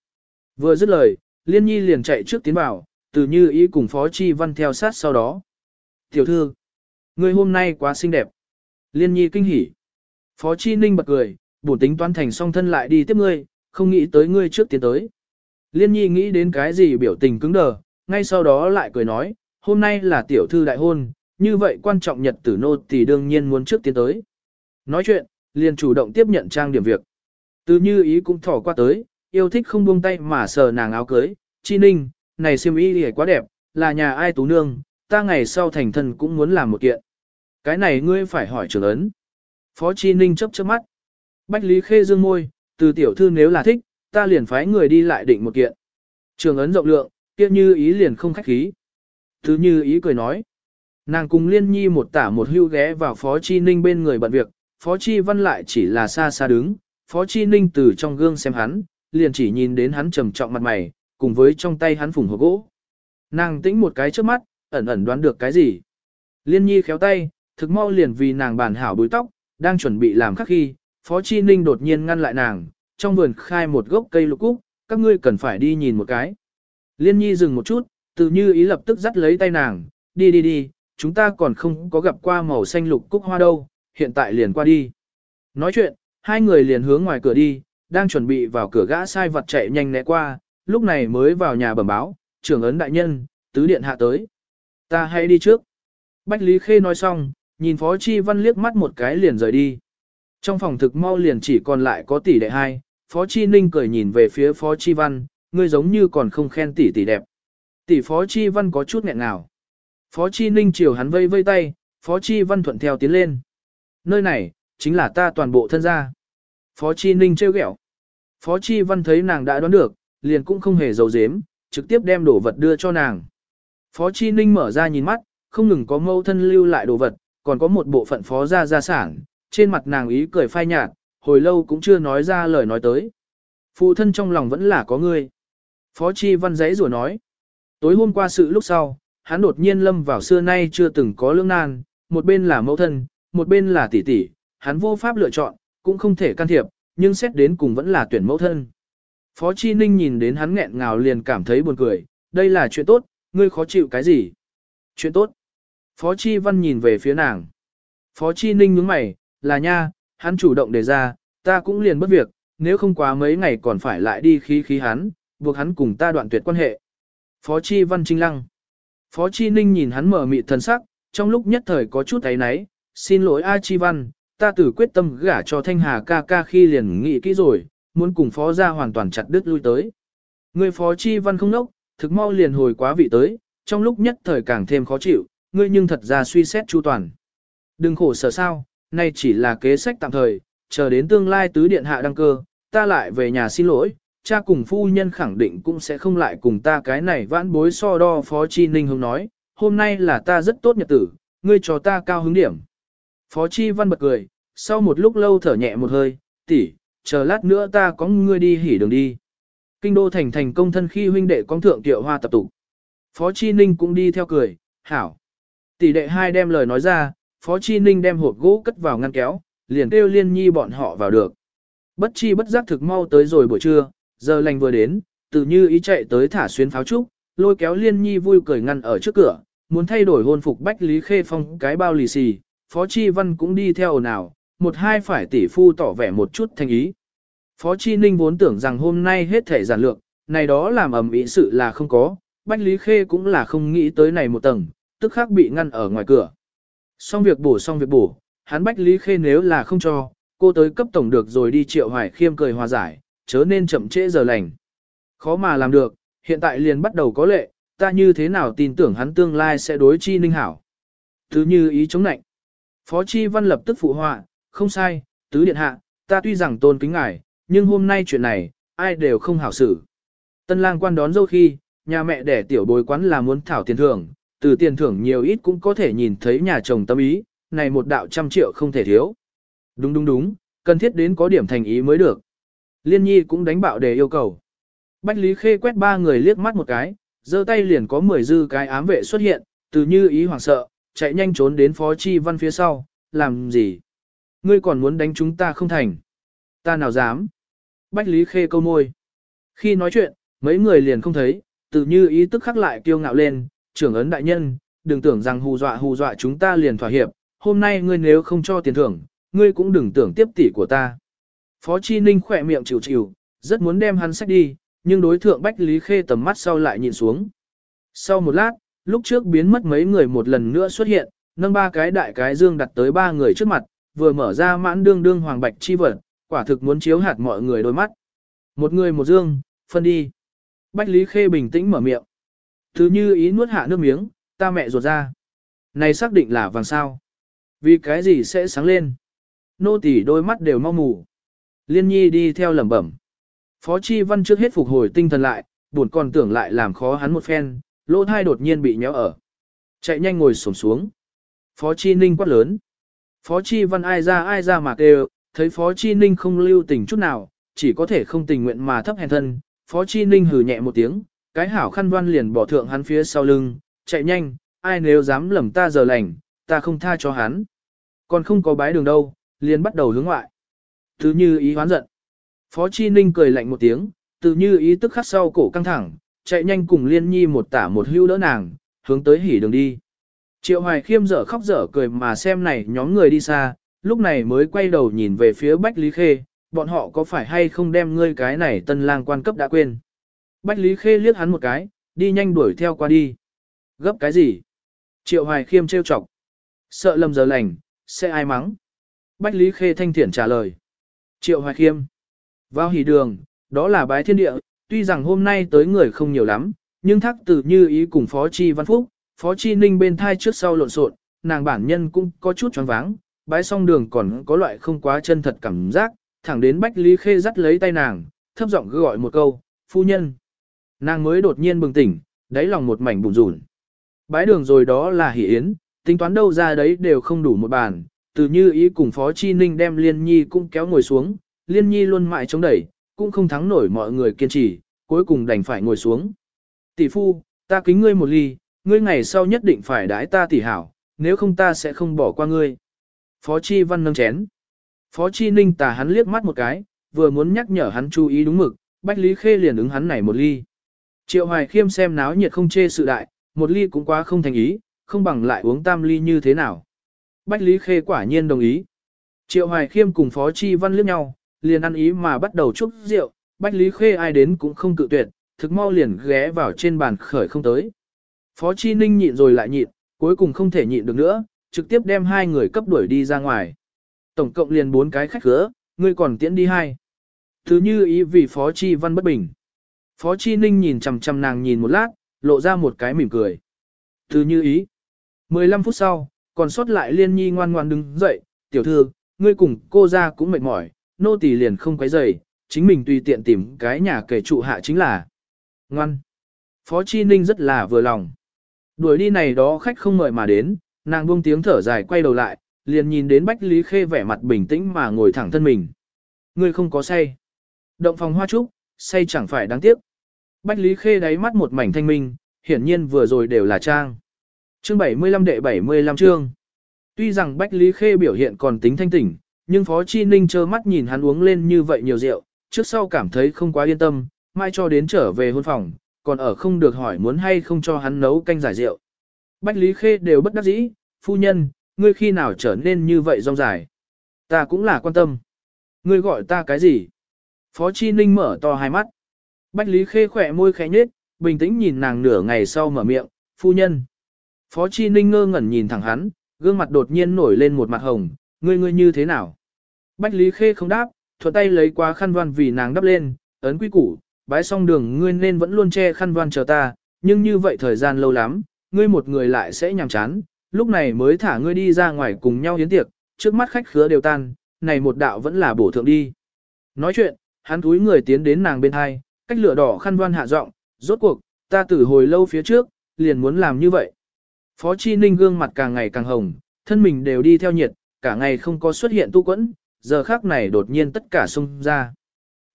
Vừa dứt lời, Liên Nhi liền chạy trước tiến vào, từ như ý cùng Phó Chi Văn theo sát sau đó. Tiểu thư, người hôm nay quá xinh đẹp. Liên Nhi kinh hỉ. Phó Chi Ninh bật cười, bổn tính toán thành song thân lại đi tiếp ngươi, không nghĩ tới ngươi trước tiến tới. Liên Nhi nghĩ đến cái gì biểu tình cứng đờ, ngay sau đó lại cười nói, hôm nay là tiểu thư đại hôn, như vậy quan trọng nhật tử nô thì đương nhiên muốn trước tiến tới. Nói chuyện, liền chủ động tiếp nhận trang điểm việc. Từ như ý cũng thỏ qua tới, yêu thích không buông tay mà sờ nàng áo cưới, chi ninh, này xiêm y thì quá đẹp, là nhà ai tú nương, ta ngày sau thành thân cũng muốn làm một kiện. Cái này ngươi phải hỏi trưởng ấn. Phó chi ninh chấp chớp mắt. Bách Lý Khê dương môi, từ tiểu thư nếu là thích, ta liền phái người đi lại định một kiện. Trường ấn rộng lượng, kia như ý liền không khách khí. Thứ như ý cười nói. Nàng cùng liên nhi một tả một hưu ghé vào phó chi ninh bên người bận việc, phó chi văn lại chỉ là xa xa đứng, phó chi ninh từ trong gương xem hắn, liền chỉ nhìn đến hắn trầm trọng mặt mày, cùng với trong tay hắn phùng hộp gỗ. Nàng tĩnh một cái trước mắt, ẩn ẩn đoán được cái gì. Liên nhi khéo tay, thực mau liền vì nàng bản hảo búi tóc, đang chuẩn bị làm khắc khi, phó chi ninh đột nhiên ngăn lại nàng, trong vườn khai một gốc cây lục cúc, các ngươi cần phải đi nhìn một cái. Liên nhi dừng một chút, từ như ý lập tức dắt lấy tay nàng, đi đi đi, chúng ta còn không có gặp qua màu xanh lục cúc hoa đâu, hiện tại liền qua đi. Nói chuyện, hai người liền hướng ngoài cửa đi, đang chuẩn bị vào cửa gã sai vật chạy nhanh né qua, lúc này mới vào nhà bẩm báo, trưởng ấn đại nhân, tứ điện hạ tới. Ta hãy đi trước. Bách Lý Khê nói xong, nhìn Phó Chi Văn liếc mắt một cái liền rời đi. Trong phòng thực mau liền chỉ còn lại có tỷ đệ hai, Phó Chi Ninh cười nhìn về phía Phó Chi Văn, ngươi giống như còn không khen tỷ tỷ đẹp. Tỷ Phó Chi Văn có chút nghẹn ngào. Phó Chi Ninh chiều hắn vây vây tay, Phó Chi Văn thuận theo tiến lên. Nơi này, chính là ta toàn bộ thân gia. Phó Chi Ninh trêu ghẹo. Phó Chi Văn thấy nàng đã đoán được, liền cũng không hề giấu giếm, trực tiếp đem đồ vật đưa cho nàng. Phó Chi Ninh mở ra nhìn mắt, không ngừng có mâu thân lưu lại đồ vật, còn có một bộ phận phó gia gia sản, trên mặt nàng ý cười phai nhạt, hồi lâu cũng chưa nói ra lời nói tới. Phụ thân trong lòng vẫn là có ngươi. Phó Chi Văn giấy rủa nói. Tối hôm qua sự lúc sau, hắn đột nhiên lâm vào xưa nay chưa từng có lương nan, một bên là mẫu thân, một bên là tỷ tỷ, hắn vô pháp lựa chọn, cũng không thể can thiệp, nhưng xét đến cùng vẫn là tuyển mẫu thân. Phó Chi Ninh nhìn đến hắn nghẹn ngào liền cảm thấy buồn cười, đây là chuyện tốt, ngươi khó chịu cái gì? Chuyện tốt. Phó Chi Văn nhìn về phía nàng. Phó Chi Ninh nhướng mày, là nha, hắn chủ động đề ra, ta cũng liền bất việc, nếu không quá mấy ngày còn phải lại đi khí khí hắn, buộc hắn cùng ta đoạn tuyệt quan hệ. Phó Chi Văn trinh lăng. Phó Chi Ninh nhìn hắn mở mịt thần sắc, trong lúc nhất thời có chút thấy náy, xin lỗi A Chi Văn, ta tử quyết tâm gả cho Thanh Hà ca ca khi liền nghĩ kỹ rồi, muốn cùng phó ra hoàn toàn chặt đứt lui tới. Người phó chi văn không nốc, thực mau liền hồi quá vị tới, trong lúc nhất thời càng thêm khó chịu, ngươi nhưng thật ra suy xét chu toàn. Đừng khổ sở sao, nay chỉ là kế sách tạm thời, chờ đến tương lai tứ điện hạ đăng cơ, ta lại về nhà xin lỗi, cha cùng phu nhân khẳng định cũng sẽ không lại cùng ta cái này vãn bối so đo phó chi ninh hùng nói, hôm nay là ta rất tốt nhật tử, ngươi cho ta cao hứng điểm. Phó chi văn bật cười, sau một lúc lâu thở nhẹ một hơi, tỷ, chờ lát nữa ta có ngươi đi hỉ đường đi. Kinh đô thành thành công thân khi huynh đệ con thượng tiệu hoa tập tụ. Phó Chi Ninh cũng đi theo cười, hảo. Tỷ đệ hai đem lời nói ra, Phó Chi Ninh đem hộp gỗ cất vào ngăn kéo, liền kêu liên nhi bọn họ vào được. Bất chi bất giác thực mau tới rồi buổi trưa, giờ lành vừa đến, tự như ý chạy tới thả xuyến pháo trúc, lôi kéo liên nhi vui cười ngăn ở trước cửa, muốn thay đổi hôn phục bách lý khê phong cái bao lì xì, Phó Chi Văn cũng đi theo nào, một hai phải tỷ phu tỏ vẻ một chút thành ý. Phó Chi Ninh vốn tưởng rằng hôm nay hết thể giản lược, này đó làm ầm ý sự là không có, Bách Lý Khê cũng là không nghĩ tới này một tầng, tức khắc bị ngăn ở ngoài cửa. Xong việc bổ xong việc bổ, hắn Bách Lý Khê nếu là không cho, cô tới cấp tổng được rồi đi triệu hoài khiêm cười hòa giải, chớ nên chậm trễ giờ lành. Khó mà làm được, hiện tại liền bắt đầu có lệ, ta như thế nào tin tưởng hắn tương lai sẽ đối chi ninh hảo. Thứ như ý chống nạnh. Phó Chi Văn lập tức phụ họa, không sai, tứ điện hạ, ta tuy rằng tôn kính ngài, nhưng hôm nay chuyện này, ai đều không hảo xử. Tân lang quan đón dâu khi, nhà mẹ đẻ tiểu bối quán là muốn thảo tiền thưởng, từ tiền thưởng nhiều ít cũng có thể nhìn thấy nhà chồng tâm ý, này một đạo trăm triệu không thể thiếu. Đúng đúng đúng, cần thiết đến có điểm thành ý mới được. Liên nhi cũng đánh bạo để yêu cầu. Bách Lý Khê quét ba người liếc mắt một cái, giơ tay liền có mười dư cái ám vệ xuất hiện, từ như ý hoảng sợ, chạy nhanh trốn đến phó chi văn phía sau, làm gì? Ngươi còn muốn đánh chúng ta không thành. Ta nào dám. Bách Lý Khê câu môi. Khi nói chuyện, mấy người liền không thấy, Từ như ý tức khắc lại kiêu ngạo lên, trưởng ấn đại nhân, đừng tưởng rằng hù dọa hù dọa chúng ta liền thỏa hiệp, hôm nay ngươi nếu không cho tiền thưởng, ngươi cũng đừng tưởng tiếp tỷ của ta. Phó Chi Ninh khỏe miệng chịu chịu, rất muốn đem hắn sách đi, nhưng đối thượng Bách Lý Khê tầm mắt sau lại nhìn xuống. Sau một lát, lúc trước biến mất mấy người một lần nữa xuất hiện, nâng ba cái đại cái dương đặt tới ba người trước mặt, vừa mở ra mãn đương đương hoàng bạch chi vật, quả thực muốn chiếu hạt mọi người đôi mắt. Một người một dương, phân đi. Bách Lý Khê bình tĩnh mở miệng. Thứ như ý nuốt hạ nước miếng, ta mẹ ruột ra. Này xác định là vàng sao. Vì cái gì sẽ sáng lên. Nô tỳ đôi mắt đều mau mù. Liên nhi đi theo lẩm bẩm. Phó Chi Văn trước hết phục hồi tinh thần lại, buồn còn tưởng lại làm khó hắn một phen, lỗ thai đột nhiên bị nhéo ở. Chạy nhanh ngồi xổm xuống. Phó Chi Ninh quát lớn. Phó Chi Văn ai ra ai ra mà kêu, thấy Phó Chi Ninh không lưu tình chút nào, chỉ có thể không tình nguyện mà thấp hèn thân. Phó Chi Ninh hừ nhẹ một tiếng, cái hảo khăn đoan liền bỏ thượng hắn phía sau lưng, chạy nhanh, ai nếu dám lầm ta giờ lành, ta không tha cho hắn. Còn không có bái đường đâu, liền bắt đầu hướng ngoại. Từ như ý hoán giận. Phó Chi Ninh cười lạnh một tiếng, từ như ý tức khắc sau cổ căng thẳng, chạy nhanh cùng liên nhi một tả một hưu đỡ nàng, hướng tới hỉ đường đi. Triệu Hoài Khiêm dở khóc dở cười mà xem này nhóm người đi xa, lúc này mới quay đầu nhìn về phía Bách Lý Khê, bọn họ có phải hay không đem ngươi cái này tân lang quan cấp đã quên. Bách Lý Khê liếc hắn một cái, đi nhanh đuổi theo qua đi. Gấp cái gì? Triệu Hoài Khiêm trêu chọc. Sợ lầm giờ lành, sẽ ai mắng? Bách Lý Khê thanh thiện trả lời. Triệu Hoài Khiêm. Vào hỷ đường, đó là bái thiên địa, tuy rằng hôm nay tới người không nhiều lắm, nhưng thắc tử như ý cùng Phó Chi Văn Phúc, Phó Chi Ninh bên thai trước sau lộn xộn, nàng bản nhân cũng có chút choáng váng, bái xong đường còn có loại không quá chân thật cảm giác, thẳng đến Bách Lý Khê dắt lấy tay nàng, thấp giọng gọi một câu, phu nhân. Nàng mới đột nhiên bừng tỉnh, đáy lòng một mảnh bùn rùn. Bái đường rồi đó là hỷ yến, tính toán đâu ra đấy đều không đủ một bàn, từ như ý cùng Phó Chi Ninh đem Liên Nhi cũng kéo ngồi xuống, Liên Nhi luôn mãi chống đẩy, cũng không thắng nổi mọi người kiên trì, cuối cùng đành phải ngồi xuống. Tỷ phu, ta kính ngươi một ly, ngươi ngày sau nhất định phải đái ta tỷ hảo, nếu không ta sẽ không bỏ qua ngươi. Phó Chi Văn nâng chén. Phó Chi Ninh tà hắn liếc mắt một cái, vừa muốn nhắc nhở hắn chú ý đúng mực, Bách Lý Khê liền ứng hắn này một ly. Triệu Hoài Khiêm xem náo nhiệt không chê sự đại, một ly cũng quá không thành ý, không bằng lại uống tam ly như thế nào. Bách Lý Khê quả nhiên đồng ý. Triệu Hoài Khiêm cùng Phó Chi Văn liếc nhau, liền ăn ý mà bắt đầu chúc rượu, Bách Lý Khê ai đến cũng không cự tuyệt, thực mau liền ghé vào trên bàn khởi không tới. Phó Chi Ninh nhịn rồi lại nhịn, cuối cùng không thể nhịn được nữa, trực tiếp đem hai người cấp đuổi đi ra ngoài. Tổng cộng liền bốn cái khách gỡ, ngươi còn tiễn đi hai. Thứ như ý vì Phó Chi Văn bất bình. Phó Chi Ninh nhìn chằm chằm nàng nhìn một lát, lộ ra một cái mỉm cười. Thứ như ý. 15 phút sau, còn sót lại liên nhi ngoan ngoan đứng dậy, tiểu thư, ngươi cùng cô ra cũng mệt mỏi, nô tỳ liền không quấy rầy, chính mình tùy tiện tìm cái nhà kể trụ hạ chính là. Ngoan. Phó Chi Ninh rất là vừa lòng. Đuổi đi này đó khách không mời mà đến, nàng buông tiếng thở dài quay đầu lại, liền nhìn đến Bách Lý Khê vẻ mặt bình tĩnh mà ngồi thẳng thân mình. Ngươi không có say. Động phòng hoa trúc, say chẳng phải đáng tiếc. Bách Lý Khê đáy mắt một mảnh thanh minh, hiển nhiên vừa rồi đều là trang. Chương 75 đệ 75 chương. Tuy rằng Bách Lý Khê biểu hiện còn tính thanh tỉnh, nhưng Phó Chi Ninh trơ mắt nhìn hắn uống lên như vậy nhiều rượu, trước sau cảm thấy không quá yên tâm, mai cho đến trở về hôn phòng, còn ở không được hỏi muốn hay không cho hắn nấu canh giải rượu. Bách Lý Khê đều bất đắc dĩ, phu nhân, ngươi khi nào trở nên như vậy rong dài. Ta cũng là quan tâm. Ngươi gọi ta cái gì? Phó Chi Ninh mở to hai mắt. Bách Lý Khê khỏe môi khẽ nhết, bình tĩnh nhìn nàng nửa ngày sau mở miệng, phu nhân. Phó Chi Ninh ngơ ngẩn nhìn thẳng hắn, gương mặt đột nhiên nổi lên một mặt hồng, ngươi ngươi như thế nào? Bách Lý Khê không đáp, thuận tay lấy qua khăn Đoan vì nàng đắp lên, ấn quy củ, bái xong đường ngươi nên vẫn luôn che khăn Đoan chờ ta, nhưng như vậy thời gian lâu lắm, ngươi một người lại sẽ nhàm chán, lúc này mới thả ngươi đi ra ngoài cùng nhau hiến tiệc, trước mắt khách khứa đều tan, này một đạo vẫn là bổ thượng đi. Nói chuyện, hắn túi người tiến đến nàng bên hai, cách lửa đỏ khăn Đoan hạ giọng, rốt cuộc, ta từ hồi lâu phía trước, liền muốn làm như vậy. Phó Chi Ninh gương mặt càng ngày càng hồng, thân mình đều đi theo nhiệt, cả ngày không có xuất hiện tu quẫn, giờ khác này đột nhiên tất cả xung ra.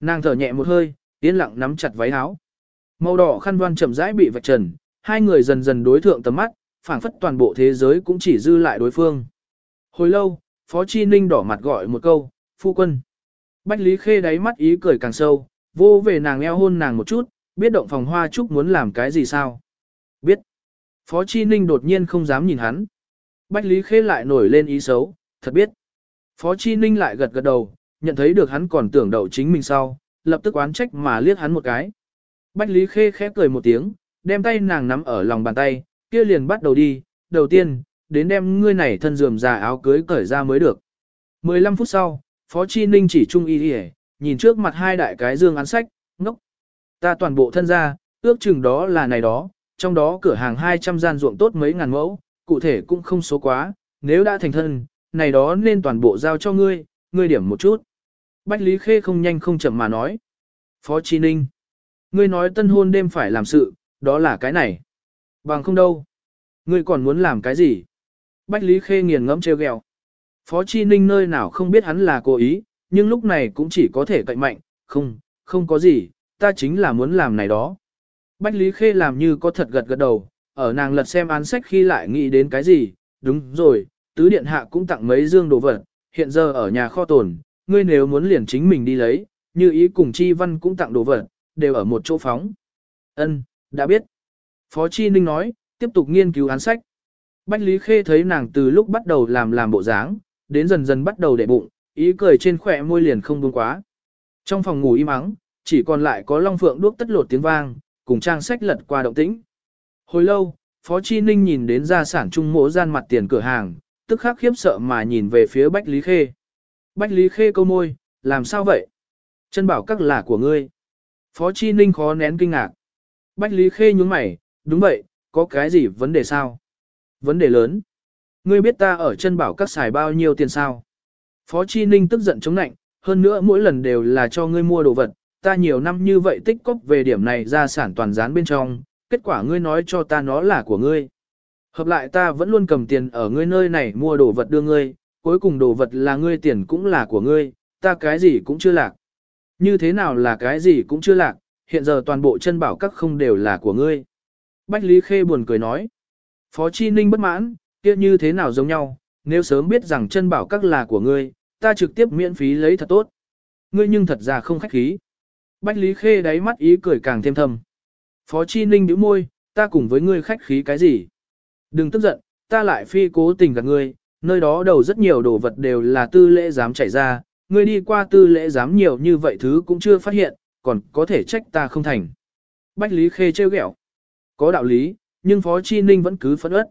Nàng thở nhẹ một hơi, tiến lặng nắm chặt váy áo. Màu đỏ khăn voan chậm rãi bị vạch trần, hai người dần dần đối thượng tầm mắt, phảng phất toàn bộ thế giới cũng chỉ dư lại đối phương. Hồi lâu, Phó Chi Ninh đỏ mặt gọi một câu, phu quân. Bách Lý Khê đáy mắt ý cười càng sâu, vô về nàng eo hôn nàng một chút, biết động phòng hoa chúc muốn làm cái gì sao? Biết. Phó Chi Ninh đột nhiên không dám nhìn hắn. Bách Lý Khê lại nổi lên ý xấu, thật biết. Phó Chi Ninh lại gật gật đầu, nhận thấy được hắn còn tưởng đậu chính mình sau, lập tức oán trách mà liếc hắn một cái. Bách Lý Khê khẽ cười một tiếng, đem tay nàng nắm ở lòng bàn tay, kia liền bắt đầu đi, đầu tiên, đến đem ngươi này thân dườm già áo cưới cởi ra mới được. 15 phút sau, Phó Chi Ninh chỉ trung y đi nhìn trước mặt hai đại cái dương án sách, ngốc. Ta toàn bộ thân ra, ước chừng đó là này đó, trong đó cửa hàng 200 gian ruộng tốt mấy ngàn mẫu, cụ thể cũng không số quá, nếu đã thành thân, này đó nên toàn bộ giao cho ngươi, ngươi điểm một chút. Bách Lý Khê không nhanh không chậm mà nói. Phó Chi Ninh, ngươi nói tân hôn đêm phải làm sự, đó là cái này. Bằng không đâu. Ngươi còn muốn làm cái gì? Bách Lý Khê nghiền ngẫm trêu ghẹo. Phó Chi Ninh nơi nào không biết hắn là cố ý, nhưng lúc này cũng chỉ có thể cạnh mạnh, không, không có gì, ta chính là muốn làm này đó. Bách Lý Khê làm như có thật gật gật đầu, ở nàng lật xem án sách khi lại nghĩ đến cái gì, đúng rồi, tứ điện hạ cũng tặng mấy dương đồ vật, hiện giờ ở nhà kho tồn, ngươi nếu muốn liền chính mình đi lấy, như ý cùng Chi Văn cũng tặng đồ vật, đều ở một chỗ phóng. Ân, đã biết. Phó Chi Ninh nói, tiếp tục nghiên cứu án sách. Bách Lý Khê thấy nàng từ lúc bắt đầu làm làm bộ dáng, đến dần dần bắt đầu để bụng, ý cười trên khỏe môi liền không buông quá. Trong phòng ngủ im ắng, chỉ còn lại có Long Phượng đuốc tất lột tiếng vang, cùng trang sách lật qua động tĩnh. Hồi lâu, Phó Chi Ninh nhìn đến gia sản trung mỗ gian mặt tiền cửa hàng, tức khắc khiếp sợ mà nhìn về phía Bách Lý Khê. Bách Lý Khê câu môi, làm sao vậy? Chân bảo các là của ngươi. Phó Chi Ninh khó nén kinh ngạc. Bách Lý Khê nhúng mày, đúng vậy, có cái gì vấn đề sao? Vấn đề lớn. Ngươi biết ta ở chân bảo các xài bao nhiêu tiền sao? Phó Chi Ninh tức giận chống nạnh, hơn nữa mỗi lần đều là cho ngươi mua đồ vật, ta nhiều năm như vậy tích cóp về điểm này ra sản toàn dán bên trong, kết quả ngươi nói cho ta nó là của ngươi. Hợp lại ta vẫn luôn cầm tiền ở ngươi nơi này mua đồ vật đưa ngươi, cuối cùng đồ vật là ngươi tiền cũng là của ngươi, ta cái gì cũng chưa lạc. Như thế nào là cái gì cũng chưa lạc, hiện giờ toàn bộ chân bảo các không đều là của ngươi. Bách Lý Khê buồn cười nói. Phó Chi Ninh bất mãn, kia như thế nào giống nhau, nếu sớm biết rằng chân bảo các là của ngươi, ta trực tiếp miễn phí lấy thật tốt. Ngươi nhưng thật ra không khách khí. Bách Lý Khê đáy mắt ý cười càng thêm thâm. Phó Chi Ninh nhíu môi, ta cùng với ngươi khách khí cái gì? Đừng tức giận, ta lại phi cố tình gặp ngươi, nơi đó đầu rất nhiều đồ vật đều là tư lễ dám chảy ra, ngươi đi qua tư lễ dám nhiều như vậy thứ cũng chưa phát hiện, còn có thể trách ta không thành. Bách Lý Khê trêu ghẹo, có đạo lý, nhưng Phó Chi Ninh vẫn cứ phẫn ớt.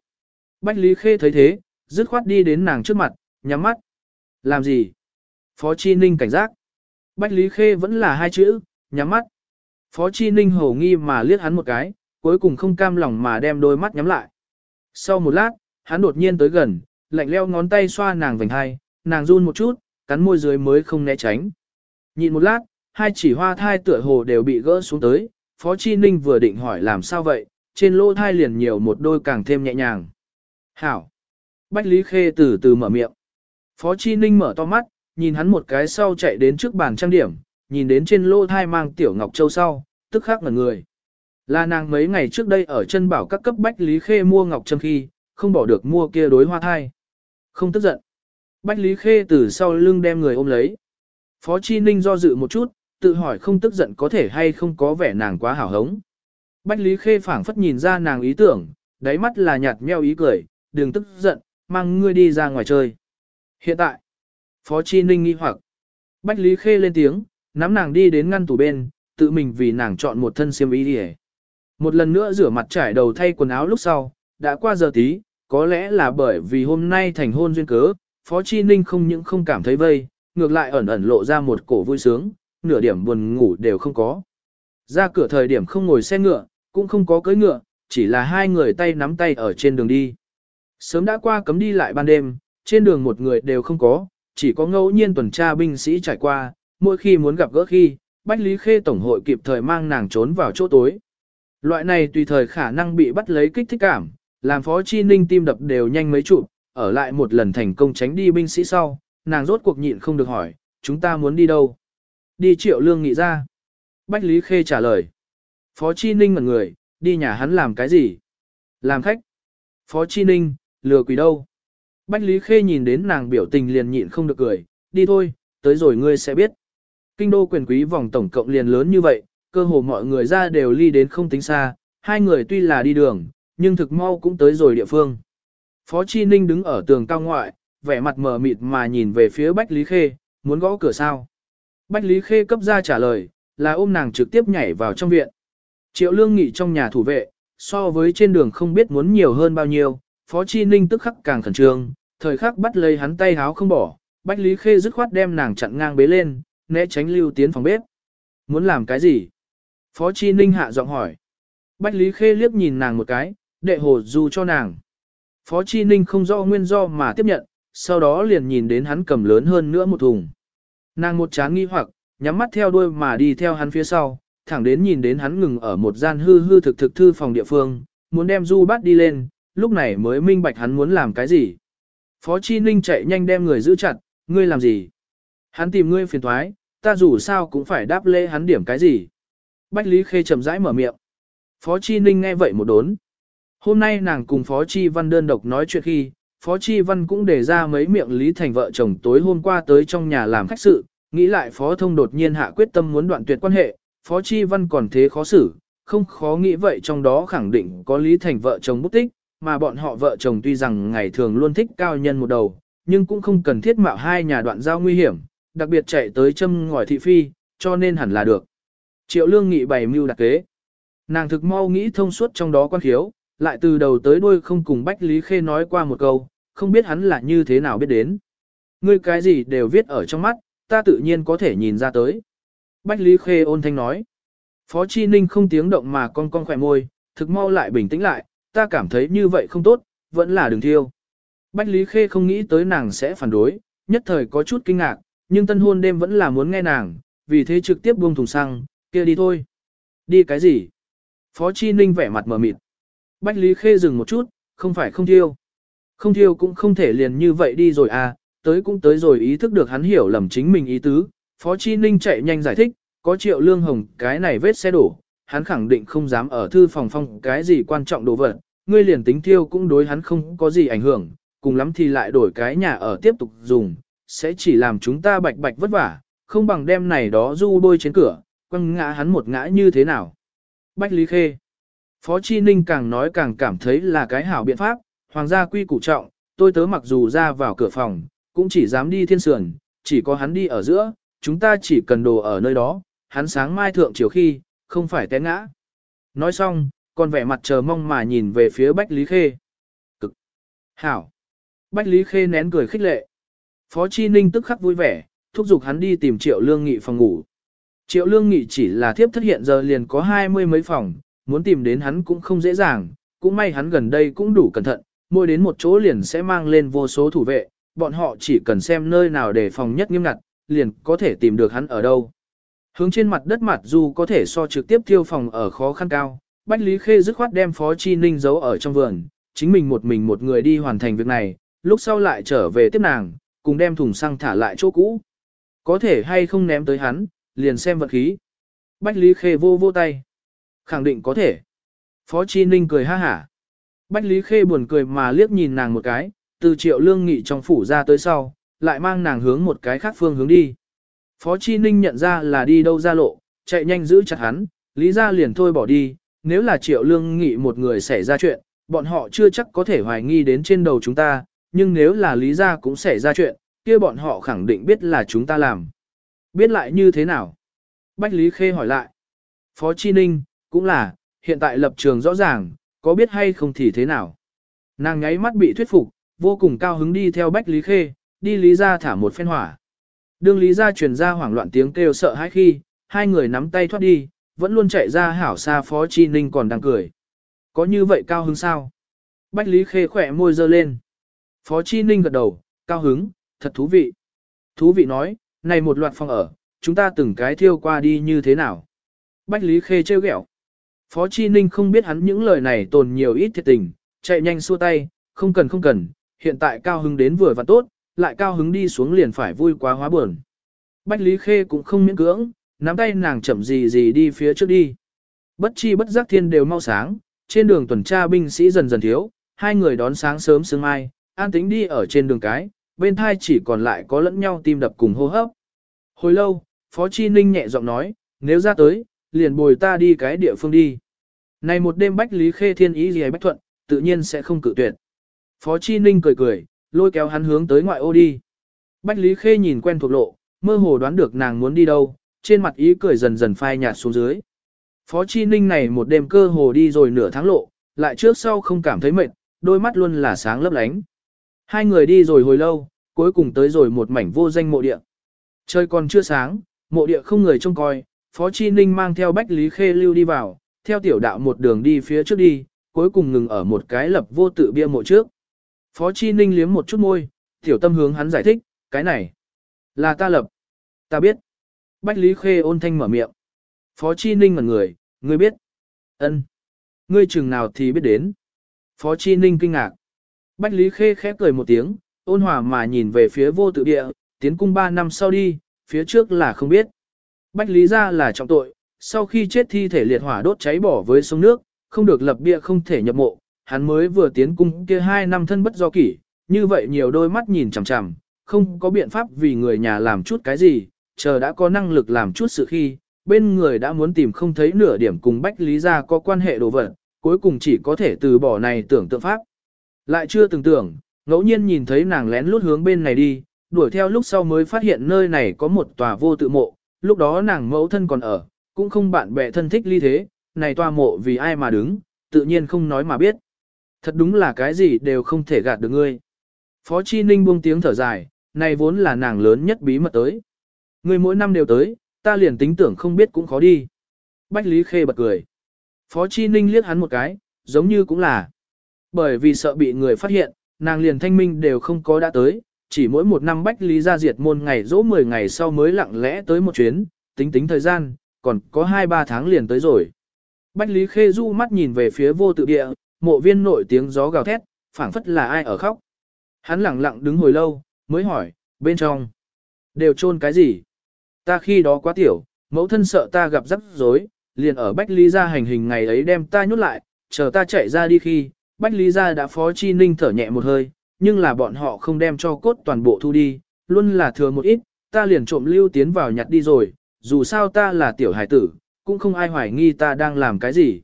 Bách Lý Khê thấy thế, dứt khoát đi đến nàng trước mặt, nhắm mắt. Làm gì? Phó Chi Ninh cảnh giác. Bách Lý Khê vẫn là hai chữ, nhắm mắt. Phó Chi Ninh hổ nghi mà liếc hắn một cái, cuối cùng không cam lòng mà đem đôi mắt nhắm lại. Sau một lát, hắn đột nhiên tới gần, lạnh leo ngón tay xoa nàng vành hai, nàng run một chút, cắn môi dưới mới không né tránh. nhìn một lát, hai chỉ hoa thai tựa hồ đều bị gỡ xuống tới, Phó Chi Ninh vừa định hỏi làm sao vậy, trên lỗ thai liền nhiều một đôi càng thêm nhẹ nhàng. Hảo! Bách Lý Khê từ từ mở miệng. Phó Chi Ninh mở to mắt, nhìn hắn một cái sau chạy đến trước bàn trang điểm, nhìn đến trên lô thai mang tiểu ngọc châu sau, tức khắc ngẩn người. Là nàng mấy ngày trước đây ở chân bảo các cấp Bách Lý Khê mua ngọc châm khi, không bỏ được mua kia đối hoa thai. Không tức giận. Bách Lý Khê từ sau lưng đem người ôm lấy. Phó Chi Ninh do dự một chút, tự hỏi không tức giận có thể hay không có vẻ nàng quá hảo hống. Bách Lý Khê phảng phất nhìn ra nàng ý tưởng, đáy mắt là nhạt meo ý cười, đừng tức giận, mang ngươi đi ra ngoài chơi. Hiện tại, Phó Chi Ninh nghi hoặc. Bách Lý Khê lên tiếng, nắm nàng đi đến ngăn tủ bên, tự mình vì nàng chọn một thân xiêm y đi Một lần nữa rửa mặt trải đầu thay quần áo lúc sau, đã qua giờ tí, có lẽ là bởi vì hôm nay thành hôn duyên cớ, Phó Chi Ninh không những không cảm thấy vây, ngược lại ẩn ẩn lộ ra một cổ vui sướng, nửa điểm buồn ngủ đều không có. Ra cửa thời điểm không ngồi xe ngựa, cũng không có cưỡi ngựa, chỉ là hai người tay nắm tay ở trên đường đi. Sớm đã qua cấm đi lại ban đêm, trên đường một người đều không có, chỉ có ngẫu nhiên tuần tra binh sĩ trải qua, mỗi khi muốn gặp gỡ khi, Bách Lý Khê Tổng hội kịp thời mang nàng trốn vào chỗ tối. Loại này tùy thời khả năng bị bắt lấy kích thích cảm, làm Phó Chi Ninh tim đập đều nhanh mấy chụp, ở lại một lần thành công tránh đi binh sĩ sau, nàng rốt cuộc nhịn không được hỏi, chúng ta muốn đi đâu? Đi triệu lương nghị ra. Bách Lý Khê trả lời. Phó Chi Ninh ngẩn người, đi nhà hắn làm cái gì? Làm khách. Phó Chi Ninh, lừa quỷ đâu? Bách Lý Khê nhìn đến nàng biểu tình liền nhịn không được cười, đi thôi, tới rồi ngươi sẽ biết. Kinh đô quyền quý vòng tổng cộng liền lớn như vậy, cơ hồ mọi người ra đều ly đến không tính xa, hai người tuy là đi đường, nhưng thực mau cũng tới rồi địa phương. Phó Chi Ninh đứng ở tường cao ngoại, vẻ mặt mờ mịt mà nhìn về phía Bách Lý Khê, muốn gõ cửa sao. Bách Lý Khê cấp ra trả lời, là ôm nàng trực tiếp nhảy vào trong viện. Triệu Lương nghỉ trong nhà thủ vệ, so với trên đường không biết muốn nhiều hơn bao nhiêu, Phó Chi Ninh tức khắc càng khẩn trương, thời khắc bắt lấy hắn tay háo không bỏ, Bách Lý Khê dứt khoát đem nàng chặn ngang bế lên, né tránh lưu tiến phòng bếp. Muốn làm cái gì? Phó Chi Ninh hạ giọng hỏi. Bách Lý Khê liếc nhìn nàng một cái, đệ hồ du cho nàng. Phó Chi Ninh không rõ nguyên do mà tiếp nhận, sau đó liền nhìn đến hắn cầm lớn hơn nữa một thùng. Nàng một chán nghi hoặc, nhắm mắt theo đuôi mà đi theo hắn phía sau, thẳng đến nhìn đến hắn ngừng ở một gian hư hư thực thực thư phòng địa phương, muốn đem du bát đi lên, lúc này mới minh bạch hắn muốn làm cái gì. Phó Chi Ninh chạy nhanh đem người giữ chặt, ngươi làm gì? Hắn tìm ngươi phiền thoái, ta dù sao cũng phải đáp lễ hắn điểm cái gì? Bách Lý Khê chậm rãi mở miệng. Phó Chi Ninh nghe vậy một đốn. Hôm nay nàng cùng Phó Chi Văn đơn độc nói chuyện khi, Phó Chi Văn cũng để ra mấy miệng Lý Thành vợ chồng tối hôm qua tới trong nhà làm khách sự, nghĩ lại Phó Thông đột nhiên hạ quyết tâm muốn đoạn tuyệt quan hệ, Phó Chi Văn còn thế khó xử, không khó nghĩ vậy trong đó khẳng định có Lý Thành vợ chồng bút tích, mà bọn họ vợ chồng tuy rằng ngày thường luôn thích cao nhân một đầu, nhưng cũng không cần thiết mạo hai nhà đoạn giao nguy hiểm, đặc biệt chạy tới châm ngòi thị phi, cho nên hẳn là được. Triệu lương nghị bày mưu đặc kế. Nàng thực mau nghĩ thông suốt trong đó quan khiếu, lại từ đầu tới đuôi không cùng Bách Lý Khê nói qua một câu, không biết hắn là như thế nào biết đến. Ngươi cái gì đều viết ở trong mắt, ta tự nhiên có thể nhìn ra tới. Bách Lý Khê ôn thanh nói. Phó Chi Ninh không tiếng động mà con con khỏe môi, thực mau lại bình tĩnh lại, ta cảm thấy như vậy không tốt, vẫn là đừng thiêu. Bách Lý Khê không nghĩ tới nàng sẽ phản đối, nhất thời có chút kinh ngạc, nhưng tân hôn đêm vẫn là muốn nghe nàng, vì thế trực tiếp buông thùng xăng, kia đi thôi. Đi cái gì? Phó Chi Ninh vẻ mặt mờ mịt. Bách Lý Khê dừng một chút, không phải không thiêu. Không thiêu cũng không thể liền như vậy đi rồi à, tới cũng tới rồi ý thức được hắn hiểu lầm chính mình ý tứ. Phó Chi Ninh chạy nhanh giải thích, có triệu lương hồng cái này vết xe đổ, hắn khẳng định không dám ở thư phòng phong cái gì quan trọng đồ vật, ngươi liền tính thiêu cũng đối hắn không có gì ảnh hưởng, cùng lắm thì lại đổi cái nhà ở tiếp tục dùng, sẽ chỉ làm chúng ta bạch bạch vất vả, không bằng đem này đó du bôi trên cửa, quăng ngã hắn một ngã như thế nào. Bách Lý Khê Phó Chi Ninh càng nói càng cảm thấy là cái hảo biện pháp, hoàng gia quy củ trọng, tôi tớ mặc dù ra vào cửa phòng, cũng chỉ dám đi thiên sườn, chỉ có hắn đi ở giữa, chúng ta chỉ cần đồ ở nơi đó, hắn sáng mai thượng chiều khi, không phải té ngã. Nói xong, còn vẻ mặt chờ mong mà nhìn về phía Bách Lý Khê. Cực! Hảo! Bách Lý Khê nén cười khích lệ. Phó Chi Ninh tức khắc vui vẻ, thúc giục hắn đi tìm Triệu Lương Nghị phòng ngủ. Triệu Lương Nghị chỉ là thiếp thất hiện giờ liền có hai mươi mấy phòng, muốn tìm đến hắn cũng không dễ dàng, cũng may hắn gần đây cũng đủ cẩn thận, mỗi đến một chỗ liền sẽ mang lên vô số thủ vệ, bọn họ chỉ cần xem nơi nào để phòng nhất nghiêm ngặt, liền có thể tìm được hắn ở đâu. Hướng trên mặt đất mặt dù có thể so trực tiếp thiêu phòng ở khó khăn cao, Bách Lý Khê dứt khoát đem Phó Chi Ninh giấu ở trong vườn, chính mình một mình một người đi hoàn thành việc này, lúc sau lại trở về tiếp nàng, cùng đem thùng xăng thả lại chỗ cũ. Có thể hay không ném tới hắn, liền xem vật khí. Bách Lý Khê vô vô tay. Khẳng định có thể. Phó Chi Ninh cười ha hả. Bách Lý Khê buồn cười mà liếc nhìn nàng một cái, từ triệu lương nghị trong phủ ra tới sau, lại mang nàng hướng một cái khác phương hướng đi. Phó Chi Ninh nhận ra là đi đâu ra lộ, chạy nhanh giữ chặt hắn, lý ra liền thôi bỏ đi, nếu là triệu lương nghị một người xảy ra chuyện, bọn họ chưa chắc có thể hoài nghi đến trên đầu chúng ta, nhưng nếu là lý ra cũng xảy ra chuyện, kia bọn họ khẳng định biết là chúng ta làm. Biết lại như thế nào? Bách Lý Khê hỏi lại. Phó Chi Ninh, cũng là, hiện tại lập trường rõ ràng, có biết hay không thì thế nào? Nàng nháy mắt bị thuyết phục, vô cùng cao hứng đi theo Bách Lý Khê, đi Lý ra thả một phen hỏa. Đương Lý ra truyền ra hoảng loạn tiếng kêu sợ hãi khi, hai người nắm tay thoát đi, vẫn luôn chạy ra hảo xa Phó Chi Ninh còn đang cười. Có như vậy cao hứng sao? Bách Lý Khê khỏe môi dơ lên. Phó Chi Ninh gật đầu, cao hứng, thật thú vị. Thú vị nói, này một loạt phòng ở, chúng ta từng cái thiêu qua đi như thế nào? Bách Lý Khê trêu ghẹo. Phó Chi Ninh không biết hắn những lời này tồn nhiều ít thiệt tình, chạy nhanh xua tay, không cần không cần, hiện tại cao hứng đến vừa và tốt, lại cao hứng đi xuống liền phải vui quá hóa buồn. Bách Lý Khê cũng không miễn cưỡng, nắm tay nàng chậm gì gì đi phía trước đi. Bất chi bất giác thiên đều mau sáng, trên đường tuần tra binh sĩ dần dần thiếu, hai người đón sáng sớm sương mai, an tĩnh đi ở trên đường cái, bên thai chỉ còn lại có lẫn nhau tim đập cùng hô hấp. Hồi lâu, Phó Chi Ninh nhẹ giọng nói, nếu ra tới, liền bồi ta đi cái địa phương đi. Này một đêm Bách Lý Khê thiên ý gì bách thuận, tự nhiên sẽ không cự tuyệt. Phó Chi Ninh cười cười, lôi kéo hắn hướng tới ngoại ô đi. Bách Lý Khê nhìn quen thuộc lộ, mơ hồ đoán được nàng muốn đi đâu, trên mặt ý cười dần dần phai nhạt xuống dưới. Phó Chi Ninh này một đêm cơ hồ đi rồi nửa tháng lộ, lại trước sau không cảm thấy mệt, đôi mắt luôn là sáng lấp lánh. Hai người đi rồi hồi lâu, cuối cùng tới rồi một mảnh vô danh mộ địa. Trời còn chưa sáng, mộ địa không người trông coi, Phó Chi Ninh mang theo Bách Lý Khê lưu đi vào, theo tiểu đạo một đường đi phía trước đi, cuối cùng ngừng ở một cái lập vô tự bia mộ trước. Phó Chi Ninh liếm một chút môi, tiểu tâm hướng hắn giải thích, cái này là ta lập. Ta biết. Bách Lý Khê ôn thanh mở miệng. Phó Chi Ninh ngẩn người, ngươi biết. ân Ngươi chừng nào thì biết đến. Phó Chi Ninh kinh ngạc. Bách Lý Khê khẽ cười một tiếng, ôn hòa mà nhìn về phía vô tự địa, tiến cung 3 năm sau đi, phía trước là không biết. Bách Lý ra là trọng tội, sau khi chết thi thể liệt hỏa đốt cháy bỏ với sông nước, không được lập bia không thể nhập mộ, hắn mới vừa tiến cung kia 2 năm thân bất do kỷ, như vậy nhiều đôi mắt nhìn chằm chằm, không có biện pháp vì người nhà làm chút cái gì, chờ đã có năng lực làm chút sự khi, bên người đã muốn tìm không thấy nửa điểm cùng Bách Lý ra có quan hệ đồ vật, cuối cùng chỉ có thể từ bỏ này tưởng tượng pháp. Lại chưa từng tưởng, Ngẫu nhiên nhìn thấy nàng lén lút hướng bên này đi, đuổi theo lúc sau mới phát hiện nơi này có một tòa vô tự mộ, lúc đó nàng mẫu thân còn ở, cũng không bạn bè thân thích ly thế, này tòa mộ vì ai mà đứng, tự nhiên không nói mà biết. Thật đúng là cái gì đều không thể gạt được ngươi. Phó Chi Ninh buông tiếng thở dài, này vốn là nàng lớn nhất bí mật tới. Ngươi mỗi năm đều tới, ta liền tính tưởng không biết cũng khó đi. Bách Lý Khê bật cười. Phó Chi Ninh liếc hắn một cái, giống như cũng là. Bởi vì sợ bị người phát hiện, nàng liền thanh minh đều không có đã tới, chỉ mỗi một năm Bách Lý ra diệt môn ngày dỗ 10 ngày sau mới lặng lẽ tới một chuyến, tính tính thời gian, còn có 2-3 tháng liền tới rồi. Bách Lý Khê du mắt nhìn về phía vô tự địa, mộ viên nội tiếng gió gào thét, phảng phất là ai ở khóc. Hắn lặng lặng đứng hồi lâu, mới hỏi, bên trong, đều chôn cái gì? Ta khi đó quá tiểu, mẫu thân sợ ta gặp rắc rối, liền ở Bách Lý gia hành hình ngày ấy đem ta nhốt lại, chờ ta chạy ra đi khi, Bách Lý gia đã phó chi ninh thở nhẹ một hơi, nhưng là bọn họ không đem cho cốt toàn bộ thu đi, luôn là thừa một ít, ta liền trộm lưu tiến vào nhặt đi rồi, dù sao ta là tiểu hải tử, cũng không ai hoài nghi ta đang làm cái gì.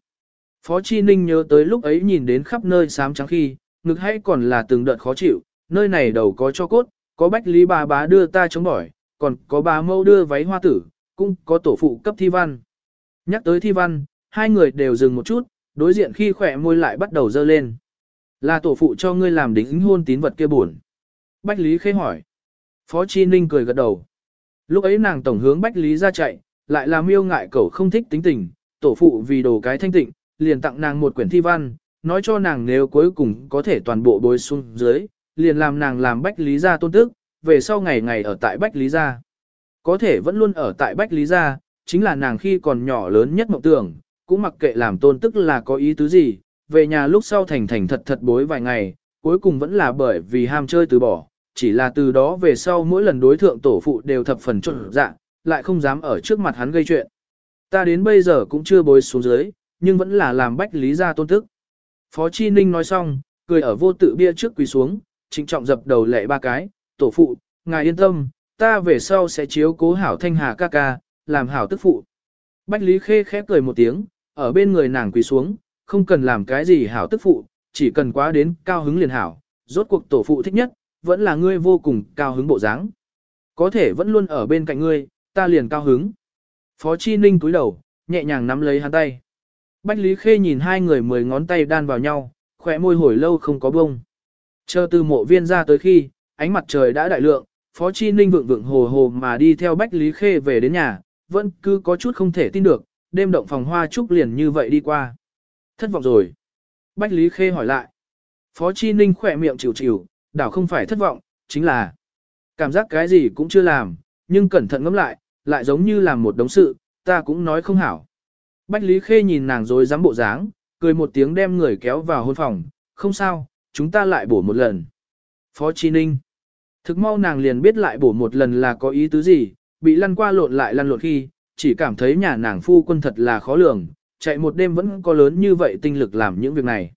Phó Chi Ninh nhớ tới lúc ấy nhìn đến khắp nơi xám trắng khi, ngực hay còn là từng đợt khó chịu, nơi này đầu có cho cốt, có bách lý bà bá đưa ta chống bỏi, còn có bà mâu đưa váy hoa tử, cũng có tổ phụ cấp thi văn. Nhắc tới thi văn, hai người đều dừng một chút, đối diện khi khỏe môi lại bắt đầu dơ lên. Là tổ phụ cho ngươi làm đính hôn tín vật kia buồn. Bách Lý khê hỏi. Phó Chi Ninh cười gật đầu. Lúc ấy nàng tổng hướng Bách Lý ra chạy, lại làm miêu ngại cậu không thích tính tình, tổ phụ vì đồ cái thanh tịnh, liền tặng nàng một quyển thi văn, nói cho nàng nếu cuối cùng có thể toàn bộ bối xuống dưới, liền làm nàng làm Bách Lý gia tôn tức, về sau ngày ngày ở tại Bách Lý gia. Có thể vẫn luôn ở tại Bách Lý gia, chính là nàng khi còn nhỏ lớn nhất mộng tưởng, cũng mặc kệ làm tôn tức là có ý tứ gì, về nhà lúc sau thành thành thật thật bối vài ngày, cuối cùng vẫn là bởi vì ham chơi từ bỏ, chỉ là từ đó về sau mỗi lần đối thượng tổ phụ đều thập phần trộn dạ, lại không dám ở trước mặt hắn gây chuyện. Ta đến bây giờ cũng chưa bối xuống dưới, nhưng vẫn là làm bách lý gia tôn tức. Phó Chi Ninh nói xong, cười ở vô tự bia trước quỳ xuống, trịnh trọng dập đầu lệ ba cái, tổ phụ, ngài yên tâm, ta về sau sẽ chiếu cố hảo thanh hà ca ca, làm hảo tức phụ. Bách Lý Khê khẽ cười một tiếng, ở bên người nàng quỳ xuống, không cần làm cái gì hảo tức phụ, chỉ cần quá đến cao hứng liền hảo, rốt cuộc tổ phụ thích nhất, vẫn là ngươi vô cùng cao hứng bộ dáng. Có thể vẫn luôn ở bên cạnh ngươi, ta liền cao hứng. Phó Chi Ninh cúi đầu, nhẹ nhàng nắm lấy hắn tay. Bách Lý Khê nhìn hai người mười ngón tay đan vào nhau, khỏe môi hồi lâu không có bông. Chờ từ mộ viên ra tới khi, ánh mặt trời đã đại lượng, Phó Chi Ninh vượng vượng hồ hồ mà đi theo Bách Lý Khê về đến nhà, vẫn cứ có chút không thể tin được, đêm động phòng hoa trúc liền như vậy đi qua. Thất vọng rồi. Bách Lý Khê hỏi lại. Phó Chi Ninh khỏe miệng chịu chịu, đảo không phải thất vọng, chính là cảm giác cái gì cũng chưa làm, nhưng cẩn thận ngẫm lại, lại giống như làm một đống sự, ta cũng nói không hảo. Bách Lý Khê nhìn nàng rồi dám bộ dáng, cười một tiếng đem người kéo vào hôn phòng, không sao, chúng ta lại bổ một lần. Phó Chi Ninh. Thực mau nàng liền biết lại bổ một lần là có ý tứ gì, bị lăn qua lộn lại lăn lộn khi, chỉ cảm thấy nhà nàng phu quân thật là khó lường, chạy một đêm vẫn có lớn như vậy tinh lực làm những việc này.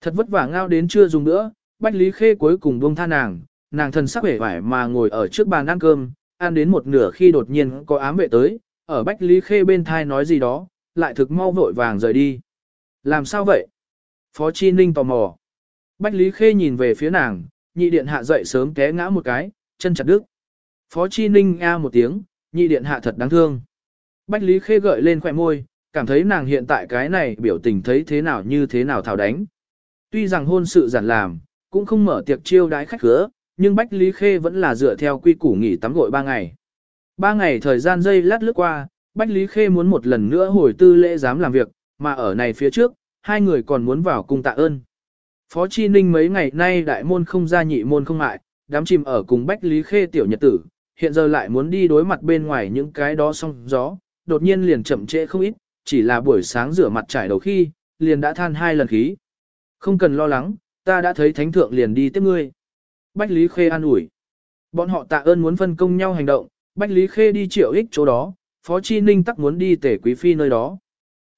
Thật vất vả ngao đến chưa dùng nữa, Bách Lý Khê cuối cùng buông tha nàng, nàng thân sắc vẻ vải mà ngồi ở trước bàn ăn cơm, ăn đến một nửa khi đột nhiên có ám vệ tới, ở Bách Lý Khê bên thai nói gì đó, lại thực mau vội vàng rời đi. Làm sao vậy? Phó Chi Ninh tò mò. Bách Lý Khê nhìn về phía nàng, nhị điện hạ dậy sớm té ngã một cái, chân chặt đứt. Phó Chi Ninh a một tiếng, nhị điện hạ thật đáng thương. Bách Lý Khê gợi lên khỏe môi, cảm thấy nàng hiện tại cái này biểu tình thấy thế nào như thế nào thảo đánh. Tuy rằng hôn sự giản làm, cũng không mở tiệc chiêu đái khách khứa, nhưng Bách Lý Khê vẫn là dựa theo quy củ nghỉ tắm gội ba ngày. Ba ngày thời gian dây lát lướt qua, Bách Lý Khê muốn một lần nữa hồi tư lễ dám làm việc, mà ở này phía trước, hai người còn muốn vào cung tạ ơn. Phó Chi Ninh mấy ngày nay đại môn không ra nhị môn không ngại, đám chìm ở cùng Bách Lý Khê tiểu nhật tử, hiện giờ lại muốn đi đối mặt bên ngoài những cái đó song gió, đột nhiên liền chậm trễ không ít, chỉ là buổi sáng rửa mặt trải đầu khi, liền đã than hai lần khí. Không cần lo lắng, ta đã thấy thánh thượng liền đi tiếp ngươi. Bách Lý Khê an ủi. Bọn họ tạ ơn muốn phân công nhau hành động, Bách Lý Khê đi triệu ích chỗ đó, Phó Chi Ninh tắc muốn đi tể quý phi nơi đó.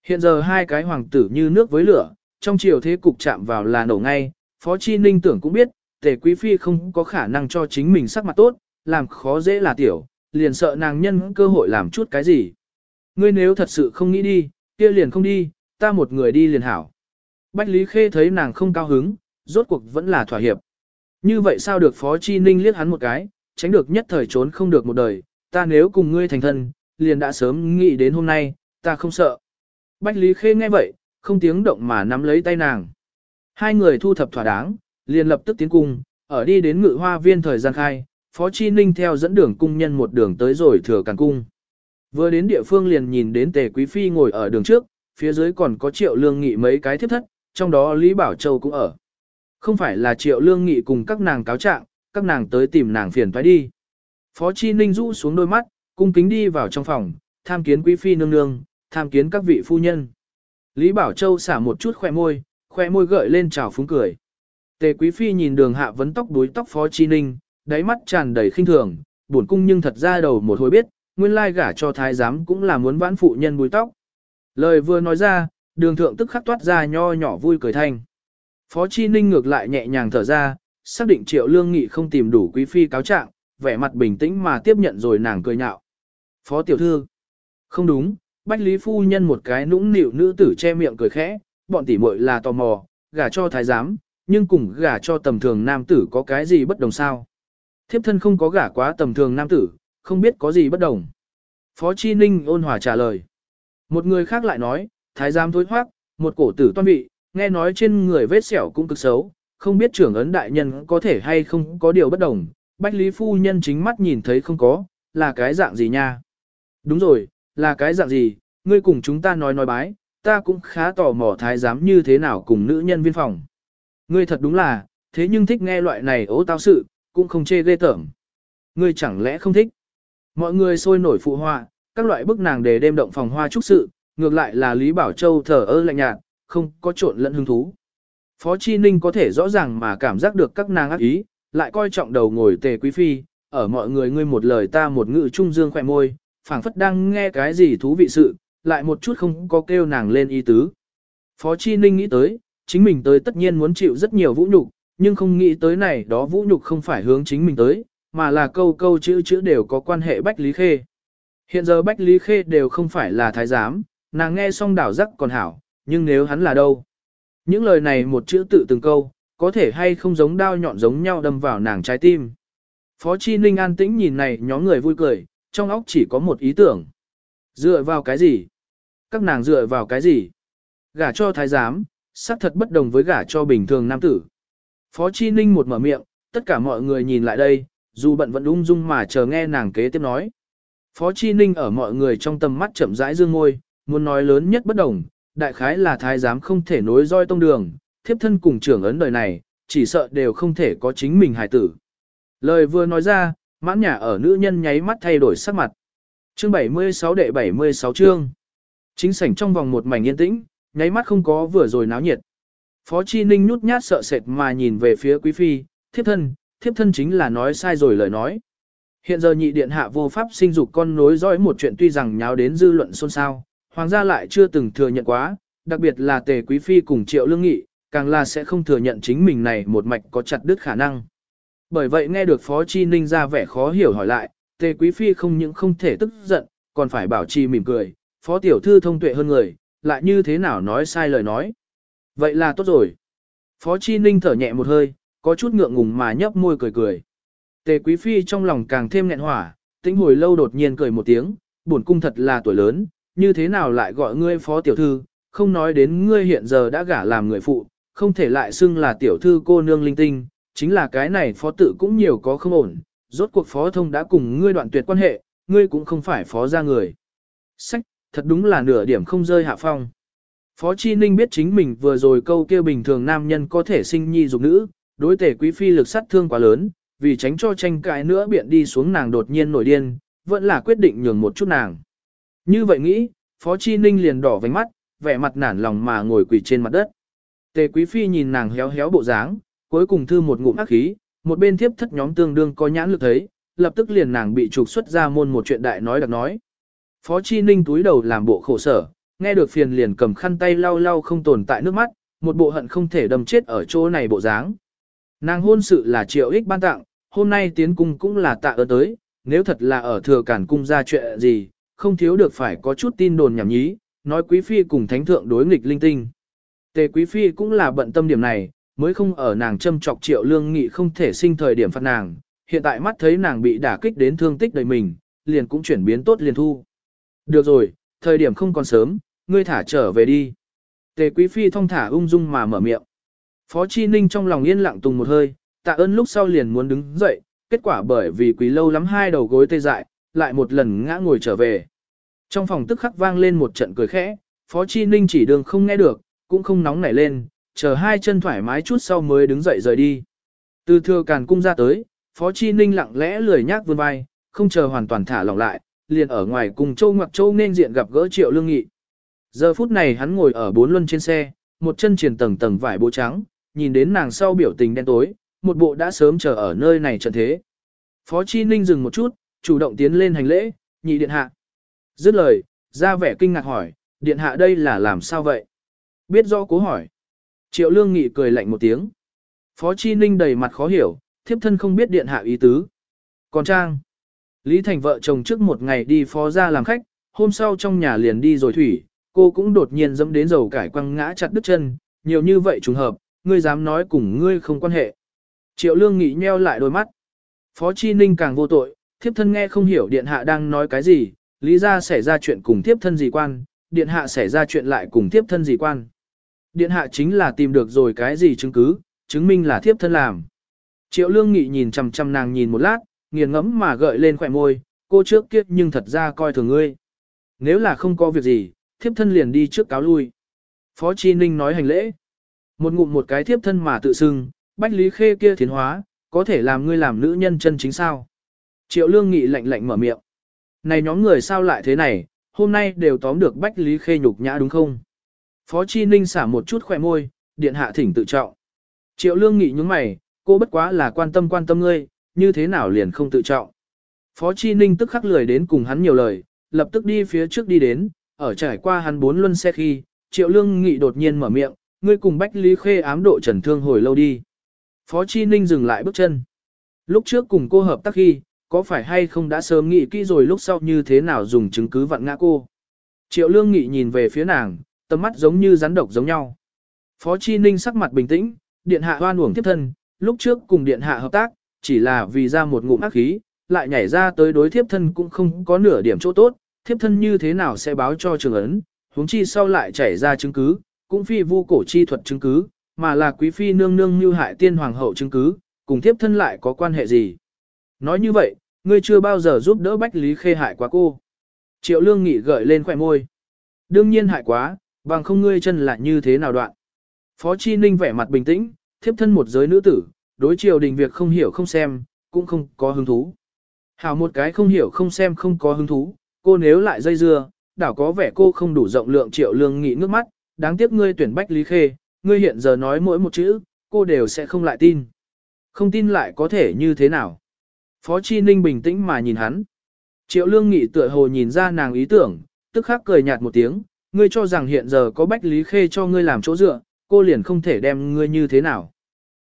Hiện giờ hai cái hoàng tử như nước với lửa, trong triều thế cục chạm vào là nổ ngay, Phó Chi Ninh tưởng cũng biết, tể quý phi không có khả năng cho chính mình sắc mặt tốt, làm khó dễ là tiểu, liền sợ nàng nhân cơ hội làm chút cái gì. Ngươi nếu thật sự không nghĩ đi, kia liền không đi, ta một người đi liền hảo. Bách Lý Khê thấy nàng không cao hứng, rốt cuộc vẫn là thỏa hiệp. Như vậy sao được Phó Chi Ninh liếc hắn một cái, tránh được nhất thời trốn không được một đời, ta nếu cùng ngươi thành thân, liền đã sớm nghĩ đến hôm nay, ta không sợ. Bách Lý Khê nghe vậy, không tiếng động mà nắm lấy tay nàng. Hai người thu thập thỏa đáng, liền lập tức tiến cung, ở đi đến ngự hoa viên thời gian khai, Phó Chi Ninh theo dẫn đường cung nhân một đường tới rồi thừa càn cung. Vừa đến địa phương liền nhìn đến Tề Quý Phi ngồi ở đường trước, phía dưới còn có triệu lương nghị mấy cái thiếp thất, trong đó Lý Bảo Châu cũng ở. Không phải là triệu lương nghị cùng các nàng cáo trạng, các nàng tới tìm nàng phiền phải đi. Phó Chi Ninh rũ xuống đôi mắt, cung kính đi vào trong phòng, tham kiến Quý Phi nương nương, tham kiến các vị phu nhân. Lý Bảo Châu xả một chút khoe môi, khoe môi gợi lên trào phúng cười. Tề Quý Phi nhìn đường hạ vấn tóc đuối tóc Phó Chi Ninh, đáy mắt tràn đầy khinh thường, buồn cung nhưng thật ra đầu một hồi biết, nguyên lai gả cho thái giám cũng là muốn vãn phụ nhân bùi tóc. Lời vừa nói ra, đường thượng tức khắc toát ra nho nhỏ vui cười thanh. Phó Chi Ninh ngược lại nhẹ nhàng thở ra, xác định triệu lương nghị không tìm đủ quý phi cáo trạng, vẻ mặt bình tĩnh mà tiếp nhận rồi nàng cười nhạo. Phó tiểu thư, không đúng, bách lý phu nhân một cái nũng nịu nữ tử che miệng cười khẽ, bọn tỷ muội là tò mò, gả cho thái giám, nhưng cùng gả cho tầm thường nam tử có cái gì bất đồng sao. Thiếp thân không có gả quá tầm thường nam tử, không biết có gì bất đồng. Phó Chi Ninh ôn hòa trả lời. Một người khác lại nói, thái giám thối thoát, một cổ tử toan vị, nghe nói trên người vết sẹo cũng cực xấu, không biết trưởng ấn đại nhân có thể hay không có điều bất đồng, bách lý phu nhân chính mắt nhìn thấy không có, là cái dạng gì nha. Đúng rồi, là cái dạng gì, ngươi cùng chúng ta nói nói bái, ta cũng khá tò mò thái giám như thế nào cùng nữ nhân viên phòng. Ngươi thật đúng là, thế nhưng thích nghe loại này ố tao sự, cũng không chê ghê tởm. Ngươi chẳng lẽ không thích? Mọi người sôi nổi phụ họa, các loại bức nàng để đêm động phòng hoa trúc sự, ngược lại là Lý Bảo Châu thở ơ lạnh nhạt, không có trộn lẫn hứng thú. Phó Chi Ninh có thể rõ ràng mà cảm giác được các nàng ác ý, lại coi trọng đầu ngồi tề quý phi, ở mọi người ngươi một lời ta một ngữ trung dương khỏe môi, phảng phất đang nghe cái gì thú vị sự, lại một chút không có kêu nàng lên ý tứ. Phó Chi Ninh nghĩ tới, chính mình tới tất nhiên muốn chịu rất nhiều vũ nhục, nhưng không nghĩ tới này đó vũ nhục không phải hướng chính mình tới, mà là câu câu chữ chữ đều có quan hệ Bách Lý Khê. Hiện giờ Bách Lý Khê đều không phải là thái giám, nàng nghe xong đảo giác còn hảo, nhưng nếu hắn là đâu? Những lời này một chữ tự từng câu, có thể hay không giống đao nhọn giống nhau đâm vào nàng trái tim. Phó Chi Ninh an tĩnh nhìn này nhóm người vui cười, trong óc chỉ có một ý tưởng. Dựa vào cái gì? Các nàng dựa vào cái gì? Gả cho thái giám, xác thật bất đồng với gả cho bình thường nam tử. Phó Chi Ninh một mở miệng, tất cả mọi người nhìn lại đây, dù bận vẫn ung dung mà chờ nghe nàng kế tiếp nói. Phó Chi Ninh ở mọi người trong tầm mắt chậm rãi dương môi, muốn nói lớn nhất bất đồng, đại khái là thái giám không thể nối roi tông đường, thiếp thân cùng trưởng ấn đời này, chỉ sợ đều không thể có chính mình hài tử. Lời vừa nói ra, mãn nhà ở nữ nhân nháy mắt thay đổi sắc mặt. Chương 76 đệ 76 chương. Chính sảnh trong vòng một mảnh yên tĩnh, nháy mắt không có vừa rồi náo nhiệt. Phó Chi Ninh nhút nhát sợ sệt mà nhìn về phía quý phi, thiếp thân, thiếp thân chính là nói sai rồi lời nói. Hiện giờ nhị điện hạ vô pháp sinh dục con nối dõi một chuyện tuy rằng nháo đến dư luận xôn xao, hoàng gia lại chưa từng thừa nhận quá, đặc biệt là tề quý phi cùng triệu lương nghị, càng là sẽ không thừa nhận chính mình này một mạch có chặt đứt khả năng. Bởi vậy nghe được Phó Chi Ninh ra vẻ khó hiểu hỏi lại, tề quý phi không những không thể tức giận, còn phải bảo trì mỉm cười, Phó tiểu thư thông tuệ hơn người, lại như thế nào nói sai lời nói. Vậy là tốt rồi. Phó Chi Ninh thở nhẹ một hơi, có chút ngượng ngùng mà nhấp môi cười cười. Tề Quý Phi trong lòng càng thêm nghẹn hỏa, tĩnh hồi lâu đột nhiên cười một tiếng, buồn cung thật là tuổi lớn, như thế nào lại gọi ngươi phó tiểu thư, không nói đến ngươi hiện giờ đã gả làm người phụ, không thể lại xưng là tiểu thư cô nương linh tinh, chính là cái này phó tự cũng nhiều có không ổn, rốt cuộc phó thông đã cùng ngươi đoạn tuyệt quan hệ, ngươi cũng không phải phó ra người. Sách, thật đúng là nửa điểm không rơi hạ phong. Phó Chi Ninh biết chính mình vừa rồi câu kia bình thường nam nhân có thể sinh nhi dục nữ, đối tể quý phi lực sát thương quá lớn, vì tránh cho tranh cãi nữa biện đi xuống nàng đột nhiên nổi điên, vẫn là quyết định nhường một chút nàng. Như vậy nghĩ, Phó Chi Ninh liền đỏ vành mắt, vẻ mặt nản lòng mà ngồi quỳ trên mặt đất. Tề Quý Phi nhìn nàng héo héo bộ dáng, cuối cùng thư một ngụm ác khí, một bên tiếp thất nhóm tương đương có nhãn lực thấy, lập tức liền nàng bị trục xuất ra môn một chuyện đại nói đặc nói. Phó Chi Ninh túi đầu làm bộ khổ sở, nghe được phiền liền cầm khăn tay lau lau không tồn tại nước mắt, một bộ hận không thể đâm chết ở chỗ này bộ dáng. Nàng hôn sự là triệu ích ban tặng, hôm nay tiến cung cũng là tạ ơn tới, nếu thật là ở thừa cản cung ra chuyện gì, không thiếu được phải có chút tin đồn nhảm nhí, nói quý phi cùng thánh thượng đối nghịch linh tinh. Tề quý phi cũng là bận tâm điểm này, mới không ở nàng châm chọc triệu lương nghị không thể sinh thời điểm phạt nàng, hiện tại mắt thấy nàng bị đả kích đến thương tích đầy mình, liền cũng chuyển biến tốt liền thu. Được rồi, thời điểm không còn sớm, ngươi thả trở về đi. Tề quý phi thong thả ung dung mà mở miệng. Phó Chi Ninh trong lòng yên lặng tùng một hơi, tạ ơn lúc sau liền muốn đứng dậy, kết quả bởi vì quý lâu lắm hai đầu gối tê dại, lại một lần ngã ngồi trở về. Trong phòng tức khắc vang lên một trận cười khẽ, Phó Chi Ninh chỉ đường không nghe được, cũng không nóng nảy lên, chờ hai chân thoải mái chút sau mới đứng dậy rời đi. Từ thừa càn cung ra tới, Phó Chi Ninh lặng lẽ lười nhác vươn vai, không chờ hoàn toàn thả lỏng lại, liền ở ngoài cùng châu ngoặc châu nên diện gặp gỡ triệu lương nghị. Giờ phút này hắn ngồi ở bốn luân trên xe, một chân triển tầng tầng vải bố trắng, nhìn đến nàng sau biểu tình đen tối, một bộ đã sớm chờ ở nơi này trận thế. Phó Chi Ninh dừng một chút, chủ động tiến lên hành lễ, nhị điện hạ. Dứt lời, ra vẻ kinh ngạc hỏi, điện hạ đây là làm sao vậy? Biết rõ cố hỏi. Triệu lương nghị cười lạnh một tiếng. Phó Chi Ninh đầy mặt khó hiểu, thiếp thân không biết điện hạ ý tứ. Còn Trang, Lý Thành vợ chồng trước một ngày đi phó ra làm khách, hôm sau trong nhà liền đi rồi thủy, cô cũng đột nhiên dẫm đến dầu cải quăng ngã chặt đứt chân, nhiều như vậy trùng hợp, ngươi dám nói cùng ngươi không quan hệ. Triệu lương nghị nheo lại đôi mắt. Phó Chi Ninh càng vô tội, thiếp thân nghe không hiểu điện hạ đang nói cái gì, lý ra xảy ra chuyện cùng thiếp thân gì quan, điện hạ xảy ra chuyện lại cùng thiếp thân gì quan. Điện hạ chính là tìm được rồi cái gì chứng cứ, chứng minh là thiếp thân làm. Triệu lương nghị nhìn chằm chằm nàng nhìn một lát, nghiền ngẫm mà gợi lên khỏe môi, cô trước kiếp nhưng thật ra coi thường ngươi. Nếu là không có việc gì, thiếp thân liền đi trước cáo lui. Phó Chi Ninh nói hành lễ. Một ngụm một cái thiếp thân mà tự xưng, bách lý khê kia thiến hóa, có thể làm ngươi làm nữ nhân chân chính sao. Triệu lương nghị lạnh lạnh mở miệng. Này nhóm người sao lại thế này, hôm nay đều tóm được bách lý khê nhục nhã đúng không? Phó Chi Ninh xả một chút khỏe môi, điện hạ thỉnh tự trọng. Triệu lương nghị nhúng mày, cô bất quá là quan tâm quan tâm ngươi, như thế nào liền không tự trọng. Phó Chi Ninh tức khắc lười đến cùng hắn nhiều lời, lập tức đi phía trước đi đến, ở trải qua hắn bốn luân xe khi, Triệu Lương Nghị đột nhiên mở miệng, ngươi cùng Bách Lý Khê ám độ trần thương hồi lâu đi. Phó Chi Ninh dừng lại bước chân. Lúc trước cùng cô hợp tác khi, có phải hay không đã sớm nghĩ kỹ rồi lúc sau như thế nào dùng chứng cứ vặn ngã cô. Triệu Lương Nghị nhìn về phía nàng, tầm mắt giống như rắn độc giống nhau. Phó Chi Ninh sắc mặt bình tĩnh, điện hạ hoan uổng tiếp thân, lúc trước cùng điện hạ hợp tác, chỉ là vì ra một ngụm ác khí, lại nhảy ra tới đối thiếp thân cũng không có nửa điểm chỗ tốt, thiếp thân như thế nào sẽ báo cho trường ấn, huống chi sau lại chảy ra chứng cứ, cũng phi vu cổ chi thuật chứng cứ, mà là quý phi nương nương mưu hại tiên hoàng hậu chứng cứ, cùng thiếp thân lại có quan hệ gì. Nói như vậy, ngươi chưa bao giờ giúp đỡ Bách Lý Khê hại quá cô. Triệu lương nghị gợi lên khỏe môi. Đương nhiên hại quá, bằng không ngươi chân lại như thế nào đoạn. Phó Chi Ninh vẻ mặt bình tĩnh, thiếp thân một giới nữ tử, đối triều đình việc không hiểu không xem, cũng không có hứng thú. Hảo một cái không hiểu không xem không có hứng thú, cô nếu lại dây dưa, đảo có vẻ cô không đủ rộng lượng triệu lương nghị nước mắt, đáng tiếc ngươi tuyển bách lý khê, ngươi hiện giờ nói mỗi một chữ, cô đều sẽ không lại tin. Không tin lại có thể như thế nào? Phó Chi Ninh bình tĩnh mà nhìn hắn. Triệu lương nghị tựa hồ nhìn ra nàng ý tưởng, tức khắc cười nhạt một tiếng, ngươi cho rằng hiện giờ có bách lý khê cho ngươi làm chỗ dựa, cô liền không thể đem ngươi như thế nào.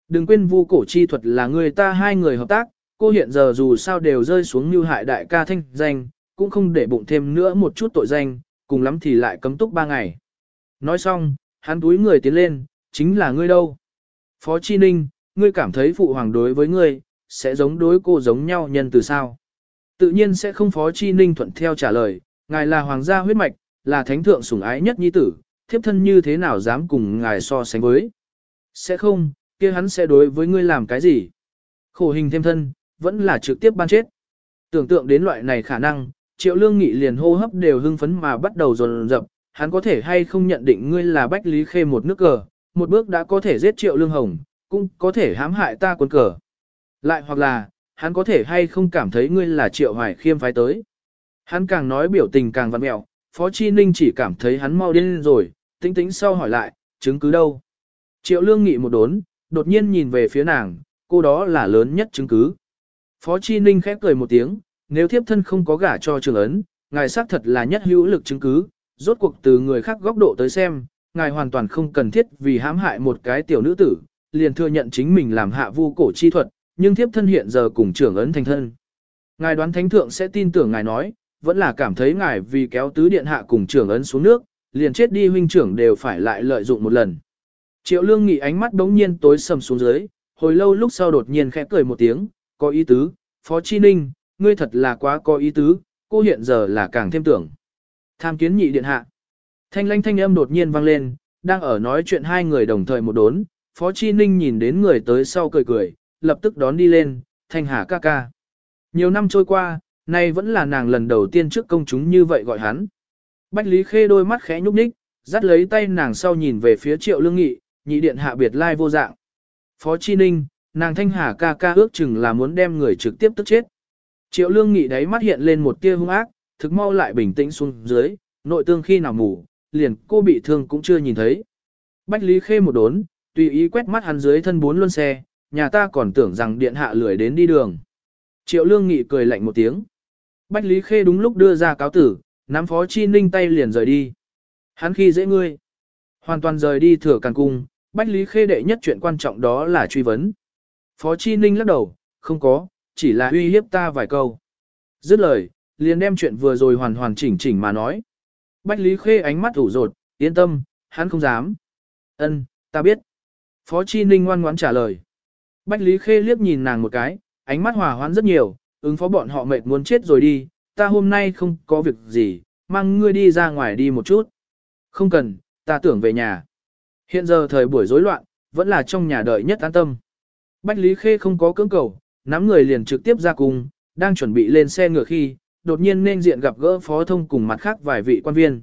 Đừng quên vu cổ chi thuật là người ta hai người hợp tác, cô hiện giờ dù sao đều rơi xuống như hại đại ca thanh danh, cũng không để bụng thêm nữa một chút tội danh, cùng lắm thì lại cấm túc ba ngày. Nói xong, hắn túi người tiến lên, chính là ngươi đâu. Phó Chi Ninh, ngươi cảm thấy phụ hoàng đối với ngươi, sẽ giống đối cô giống nhau nhân từ sao. Tự nhiên sẽ không Phó Chi Ninh thuận theo trả lời, ngài là hoàng gia huyết mạch, là thánh thượng sủng ái nhất nhi tử, thiếp thân như thế nào dám cùng ngài so sánh với. Sẽ không, kia hắn sẽ đối với ngươi làm cái gì? Khổ hình thêm thân, vẫn là trực tiếp ban chết. Tưởng tượng đến loại này khả năng, triệu lương nghị liền hô hấp đều hưng phấn mà bắt đầu dồn dập, hắn có thể hay không nhận định ngươi là bách lý khê một nước cờ, một bước đã có thể giết triệu lương hồng, cũng có thể hãm hại ta quân cờ. Lại hoặc là, hắn có thể hay không cảm thấy ngươi là triệu hoài khiêm phái tới. Hắn càng nói biểu tình càng vặn mẹo, Phó Chi Ninh chỉ cảm thấy hắn mau điên rồi, tính tính sau hỏi lại, chứng cứ đâu. Triệu lương nghị một đốn, đột nhiên nhìn về phía nàng, cô đó là lớn nhất chứng cứ. Phó Chi Ninh khép cười một tiếng, nếu thiếp thân không có gả cho trường ấn, ngài xác thật là nhất hữu lực chứng cứ, rốt cuộc từ người khác góc độ tới xem, ngài hoàn toàn không cần thiết vì hãm hại một cái tiểu nữ tử, liền thừa nhận chính mình làm hạ vu cổ chi thuật, nhưng thiếp thân hiện giờ cùng trưởng ấn thành thân. Ngài đoán thánh thượng sẽ tin tưởng ngài nói, vẫn là cảm thấy ngài vì kéo tứ điện hạ cùng trưởng ấn xuống nước, liền chết đi huynh trưởng đều phải lại lợi dụng một lần. Triệu lương nghị ánh mắt đống nhiên tối sầm xuống dưới, hồi lâu lúc sau đột nhiên khẽ cười một tiếng, có ý tứ, Phó Chi Ninh, ngươi thật là quá có ý tứ, cô hiện giờ là càng thêm tưởng. Tham kiến nhị điện hạ. Thanh lanh thanh âm đột nhiên vang lên, đang ở nói chuyện hai người đồng thời một đốn, Phó Chi Ninh nhìn đến người tới sau cười cười, lập tức đón đi lên, thanh hà ca ca. Nhiều năm trôi qua, nay vẫn là nàng lần đầu tiên trước công chúng như vậy gọi hắn. Bách Lý Khê đôi mắt khẽ nhúc nhích, dắt lấy tay nàng sau nhìn về phía triệu lương nghị, nhị điện hạ biệt lai vô dạng. Phó Chi Ninh, nàng thanh hà ca ca ước chừng là muốn đem người trực tiếp tức chết. Triệu lương nghị đáy mắt hiện lên một tia hung ác, thực mau lại bình tĩnh xuống dưới, nội tương khi nào ngủ liền cô bị thương cũng chưa nhìn thấy. Bách Lý Khê một đốn, tùy ý quét mắt hắn dưới thân bốn luân xe, nhà ta còn tưởng rằng điện hạ lười đến đi đường. Triệu lương nghị cười lạnh một tiếng. Bách Lý Khê đúng lúc đưa ra cáo tử, nắm phó chi ninh tay liền rời đi. Hắn khi dễ ngươi. Hoàn toàn rời đi thừa càng cung, Bách Lý Khê đệ nhất chuyện quan trọng đó là truy vấn. Phó chi ninh lắc đầu, không có, chỉ là uy hiếp ta vài câu. Dứt lời, liền đem chuyện vừa rồi hoàn hoàn chỉnh chỉnh mà nói. Bách Lý Khê ánh mắt ủ rột, yên tâm, hắn không dám. Ân, ta biết. Phó Chi Ninh ngoan ngoãn trả lời. Bách Lý Khê liếc nhìn nàng một cái, ánh mắt hòa hoãn rất nhiều, ứng phó bọn họ mệt muốn chết rồi đi, ta hôm nay không có việc gì, mang ngươi đi ra ngoài đi một chút. Không cần, ta tưởng về nhà. Hiện giờ thời buổi rối loạn, vẫn là trong nhà đợi nhất an tâm. Bách Lý Khê không có cưỡng cầu, nắm người liền trực tiếp ra cùng, đang chuẩn bị lên xe ngựa khi, đột nhiên nên diện gặp gỡ phó thông cùng mặt khác vài vị quan viên.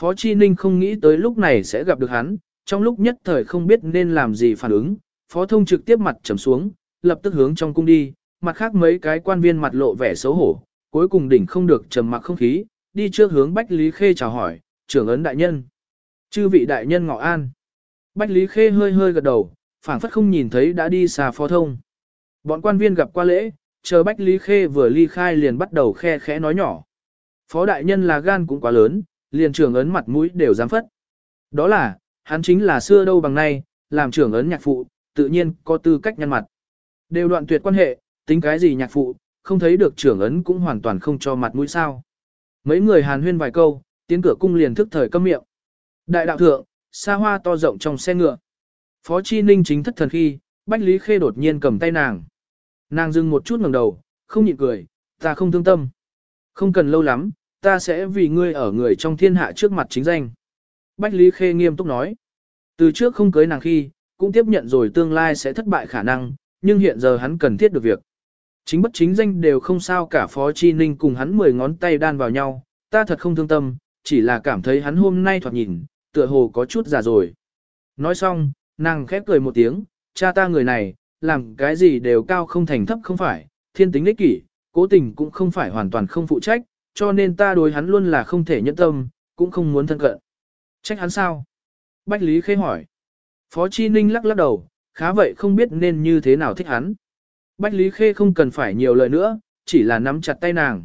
Phó Chi Ninh không nghĩ tới lúc này sẽ gặp được hắn, trong lúc nhất thời không biết nên làm gì phản ứng, phó thông trực tiếp mặt trầm xuống, lập tức hướng trong cung đi, mặt khác mấy cái quan viên mặt lộ vẻ xấu hổ, cuối cùng đỉnh không được trầm mặc không khí, đi trước hướng Bách Lý Khê chào hỏi, trưởng ấn đại nhân. Chư vị đại nhân ngọ an. Bách Lý Khê hơi hơi gật đầu, phảng phất không nhìn thấy đã đi xa phó thông. Bọn quan viên gặp qua lễ, chờ Bách Lý Khê vừa ly khai liền bắt đầu khe khẽ nói nhỏ. Phó đại nhân là gan cũng quá lớn, liền trưởng ấn mặt mũi đều dám phất. Đó là, hắn chính là xưa đâu bằng nay, làm trưởng ấn nhạc phụ, tự nhiên có tư cách nhân mặt. Đều đoạn tuyệt quan hệ, tính cái gì nhạc phụ, không thấy được trưởng ấn cũng hoàn toàn không cho mặt mũi sao. Mấy người hàn huyên vài câu, tiến cửa cung liền thức thời câm miệng. Đại đạo thượng, xa hoa to rộng trong xe ngựa. Phó Chi Ninh chính thất thần khi, Bách Lý Khê đột nhiên cầm tay nàng. Nàng dừng một chút ngẩng đầu, không nhịn cười, ta không thương tâm. Không cần lâu lắm, ta sẽ vì ngươi ở người trong thiên hạ trước mặt chính danh. Bách Lý Khê nghiêm túc nói. Từ trước không cưới nàng khi, cũng tiếp nhận rồi tương lai sẽ thất bại khả năng, nhưng hiện giờ hắn cần thiết được việc. Chính bất chính danh đều không sao cả Phó Chi Ninh cùng hắn mười ngón tay đan vào nhau, ta thật không thương tâm, chỉ là cảm thấy hắn hôm nay thoạt nhìn, tựa hồ có chút già rồi. Nói xong, nàng khép cười một tiếng, cha ta người này, làm cái gì đều cao không thành thấp không phải, thiên tính ích kỷ, cố tình cũng không phải hoàn toàn không phụ trách, cho nên ta đối hắn luôn là không thể nhẫn tâm, cũng không muốn thân cận. Trách hắn sao? Bách Lý khê hỏi. Phó Chi Ninh lắc lắc đầu, khá vậy không biết nên như thế nào thích hắn. Bách Lý Khê không cần phải nhiều lời nữa, chỉ là nắm chặt tay nàng.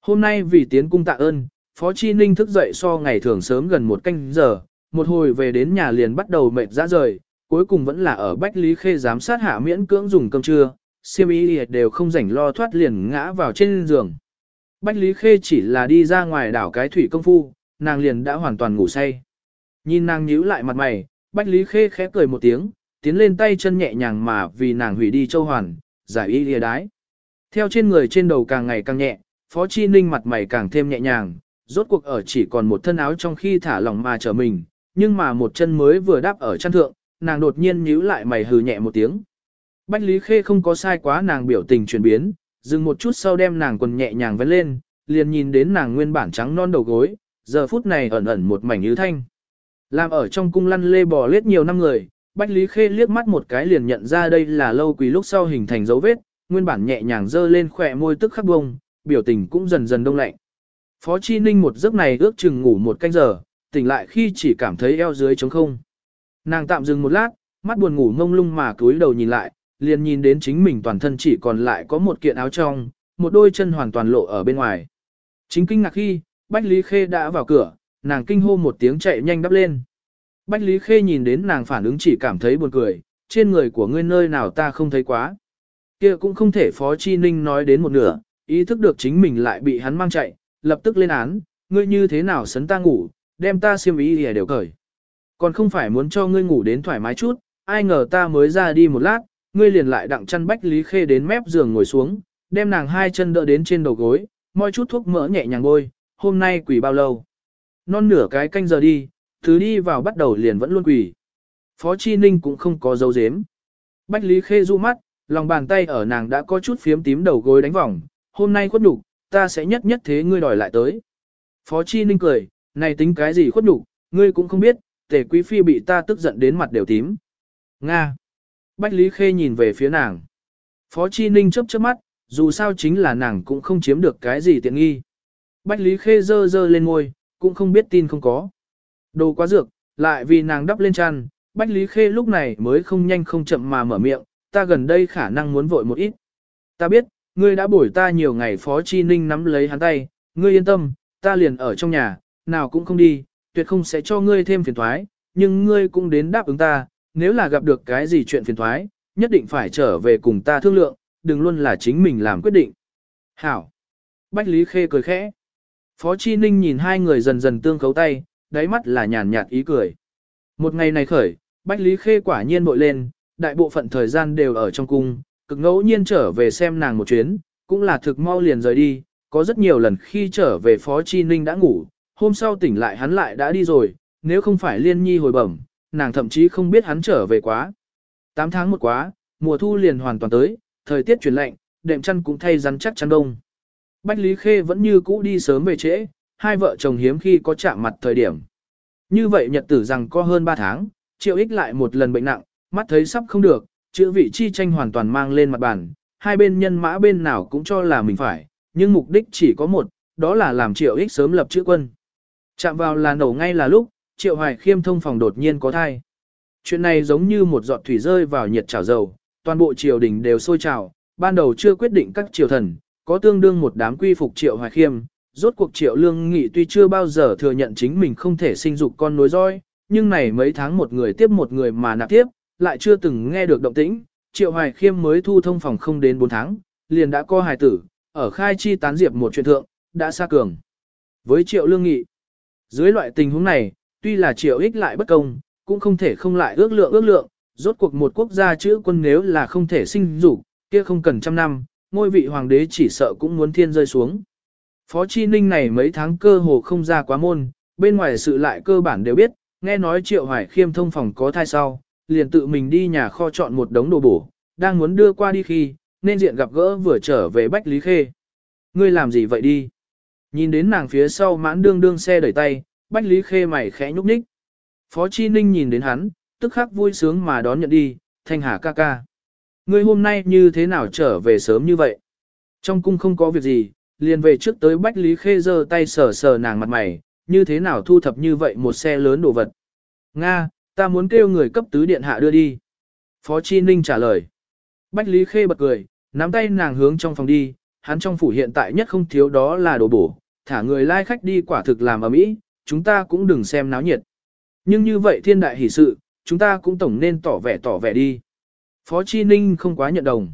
Hôm nay vì tiến cung tạ ơn, Phó Chi Ninh thức dậy so ngày thường sớm gần một canh giờ, một hồi về đến nhà liền bắt đầu mệt ra rời, cuối cùng vẫn là ở Bách Lý Khê giám sát hạ miễn cưỡng dùng cơm trưa, siêm ý đều không rảnh lo thoát liền ngã vào trên giường. Bách Lý Khê chỉ là đi ra ngoài đảo cái thủy công phu, nàng liền đã hoàn toàn ngủ say. Nhìn nàng nhíu lại mặt mày, Bách Lý Khê khẽ cười một tiếng, tiến lên tay chân nhẹ nhàng mà vì nàng hủy đi châu hoàn, giải y lìa đái. Theo trên người trên đầu càng ngày càng nhẹ, Phó Chi Ninh mặt mày càng thêm nhẹ nhàng, rốt cuộc ở chỉ còn một thân áo trong khi thả lỏng mà trở mình, nhưng mà một chân mới vừa đáp ở chân thượng, nàng đột nhiên nhíu lại mày hừ nhẹ một tiếng. Bách Lý Khê không có sai quá nàng biểu tình chuyển biến, dừng một chút sau đem nàng quần nhẹ nhàng vén lên, liền nhìn đến nàng nguyên bản trắng non đầu gối, giờ phút này ẩn ẩn một mảnh như thanh. Làm ở trong cung lăn lê bò lết nhiều năm người, Bách Lý Khê liếc mắt một cái liền nhận ra đây là lâu quỳ lúc sau hình thành dấu vết, nguyên bản nhẹ nhàng dơ lên khỏe môi tức khắc bông, biểu tình cũng dần dần đông lạnh. Phó Chi Ninh một giấc này ước chừng ngủ một canh giờ, tỉnh lại khi chỉ cảm thấy eo dưới trống không. Nàng tạm dừng một lát, mắt buồn ngủ ngông lung mà cúi đầu nhìn lại, liền nhìn đến chính mình toàn thân chỉ còn lại có một kiện áo trong, một đôi chân hoàn toàn lộ ở bên ngoài. Chính kinh ngạc khi, Bách Lý Khê đã vào cửa, nàng kinh hô một tiếng chạy nhanh đắp lên. Bách Lý Khê nhìn đến nàng phản ứng chỉ cảm thấy buồn cười, trên người của ngươi nơi nào ta không thấy quá. kia cũng không thể Phó Chi Ninh nói đến một nửa, ý thức được chính mình lại bị hắn mang chạy, lập tức lên án, ngươi như thế nào sấn ta ngủ, đem ta xiêm ý thì đều cởi. Còn không phải muốn cho ngươi ngủ đến thoải mái chút, ai ngờ ta mới ra đi một lát, ngươi liền lại đặng chăn Bách Lý Khê đến mép giường ngồi xuống, đem nàng hai chân đỡ đến trên đầu gối, moi chút thuốc mỡ nhẹ nhàng bôi, hôm nay quỷ bao lâu. Non nửa cái canh giờ đi, thứ đi vào bắt đầu liền vẫn luôn quỷ. Phó Chi Ninh cũng không có dấu dếm. Bách Lý Khê du mắt, lòng bàn tay ở nàng đã có chút phiếm tím đầu gối đánh vòng, hôm nay khuất nhục, ta sẽ nhất nhất thế ngươi đòi lại tới. Phó Chi Ninh cười, này tính cái gì khuất nhục, ngươi cũng không biết, tề quý phi bị ta tức giận đến mặt đều tím. Nga. Bách Lý Khê nhìn về phía nàng. Phó Chi Ninh chớp chớp mắt, dù sao chính là nàng cũng không chiếm được cái gì tiện nghi. Bách Lý Khê dơ dơ lên ngôi, cũng không biết tin không có. Đồ quá dược, lại vì nàng đắp lên chăn, Bách Lý Khê lúc này mới không nhanh không chậm mà mở miệng, ta gần đây khả năng muốn vội một ít. Ta biết, ngươi đã bổi ta nhiều ngày Phó Chi Ninh nắm lấy hắn tay, ngươi yên tâm, ta liền ở trong nhà, nào cũng không đi, tuyệt không sẽ cho ngươi thêm phiền thoái, nhưng ngươi cũng đến đáp ứng ta, nếu là gặp được cái gì chuyện phiền thoái, nhất định phải trở về cùng ta thương lượng, đừng luôn là chính mình làm quyết định. Hảo. Bách Lý Khê cười khẽ. Phó Chi Ninh nhìn hai người dần dần tương khấu tay, đáy mắt là nhàn nhạt ý cười. Một ngày này khởi, Bách Lý Khê quả nhiên bội lên, đại bộ phận thời gian đều ở trong cung, cực ngẫu nhiên trở về xem nàng một chuyến, cũng là thực mau liền rời đi, có rất nhiều lần khi trở về Phó Chi Ninh đã ngủ, hôm sau tỉnh lại hắn lại đã đi rồi, nếu không phải liên nhi hồi bẩm, nàng thậm chí không biết hắn trở về quá. Tám tháng một quá, mùa thu liền hoàn toàn tới, thời tiết chuyển lạnh, đệm chăn cũng thay rắn chắc chăn đông. Bách Lý Khê vẫn như cũ đi sớm về trễ, hai vợ chồng hiếm khi có chạm mặt thời điểm. Như vậy nhật tử rằng có hơn 3 tháng, triệu ích lại một lần bệnh nặng, mắt thấy sắp không được, chữ vị chi tranh hoàn toàn mang lên mặt bàn, hai bên nhân mã bên nào cũng cho là mình phải, nhưng mục đích chỉ có một, đó là làm triệu ích sớm lập chữ quân. Chạm vào là nổ ngay là lúc, triệu hoài khiêm thông phòng đột nhiên có thai. Chuyện này giống như một giọt thủy rơi vào nhiệt chảo dầu, toàn bộ triều đình đều sôi trào, ban đầu chưa quyết định các triều thần, có tương đương một đám quy phục triệu hoài khiêm, rốt cuộc triệu lương nghị tuy chưa bao giờ thừa nhận chính mình không thể sinh dục con nối roi, nhưng này mấy tháng một người tiếp một người mà nạp tiếp, lại chưa từng nghe được động tĩnh, triệu hoài khiêm mới thu thông phòng không đến 4 tháng, liền đã co hài tử, ở khai chi tán diệp một chuyện thượng, đã xa cường. Với triệu lương nghị, dưới loại tình huống này, tuy là triệu ích lại bất công, cũng không thể không lại ước lượng ước lượng, rốt cuộc một quốc gia chữ quân nếu là không thể sinh dục, kia không cần trăm năm, ngôi vị hoàng đế chỉ sợ cũng muốn thiên rơi xuống. Phó Chi Ninh này mấy tháng cơ hồ không ra quá môn, bên ngoài sự lại cơ bản đều biết, nghe nói Triệu Hoài Khiêm thông phòng có thai sau, liền tự mình đi nhà kho chọn một đống đồ bổ, đang muốn đưa qua đi khi, nên diện gặp gỡ vừa trở về Bách Lý Khê. Ngươi làm gì vậy đi? Nhìn đến nàng phía sau mãn đương đương xe đẩy tay, Bách Lý Khê mày khẽ nhúc nhích. Phó Chi Ninh nhìn đến hắn, tức khắc vui sướng mà đón nhận đi, thanh hà ca ca. Ngươi hôm nay như thế nào trở về sớm như vậy? Trong cung không có việc gì, liền về trước tới Bách Lý Khê giơ tay sờ sờ nàng mặt mày, như thế nào thu thập như vậy một xe lớn đồ vật. Nga, ta muốn kêu người cấp tứ điện hạ đưa đi. Phó Chi Ninh trả lời. Bách Lý Khê bật cười, nắm tay nàng hướng trong phòng đi, hắn trong phủ hiện tại nhất không thiếu đó là đồ bổ, thả người lai khách đi quả thực làm ở mỹ, chúng ta cũng đừng xem náo nhiệt. Nhưng như vậy thiên đại hỷ sự, chúng ta cũng tổng nên tỏ vẻ tỏ vẻ đi. Phó Chi Ninh không quá nhận đồng.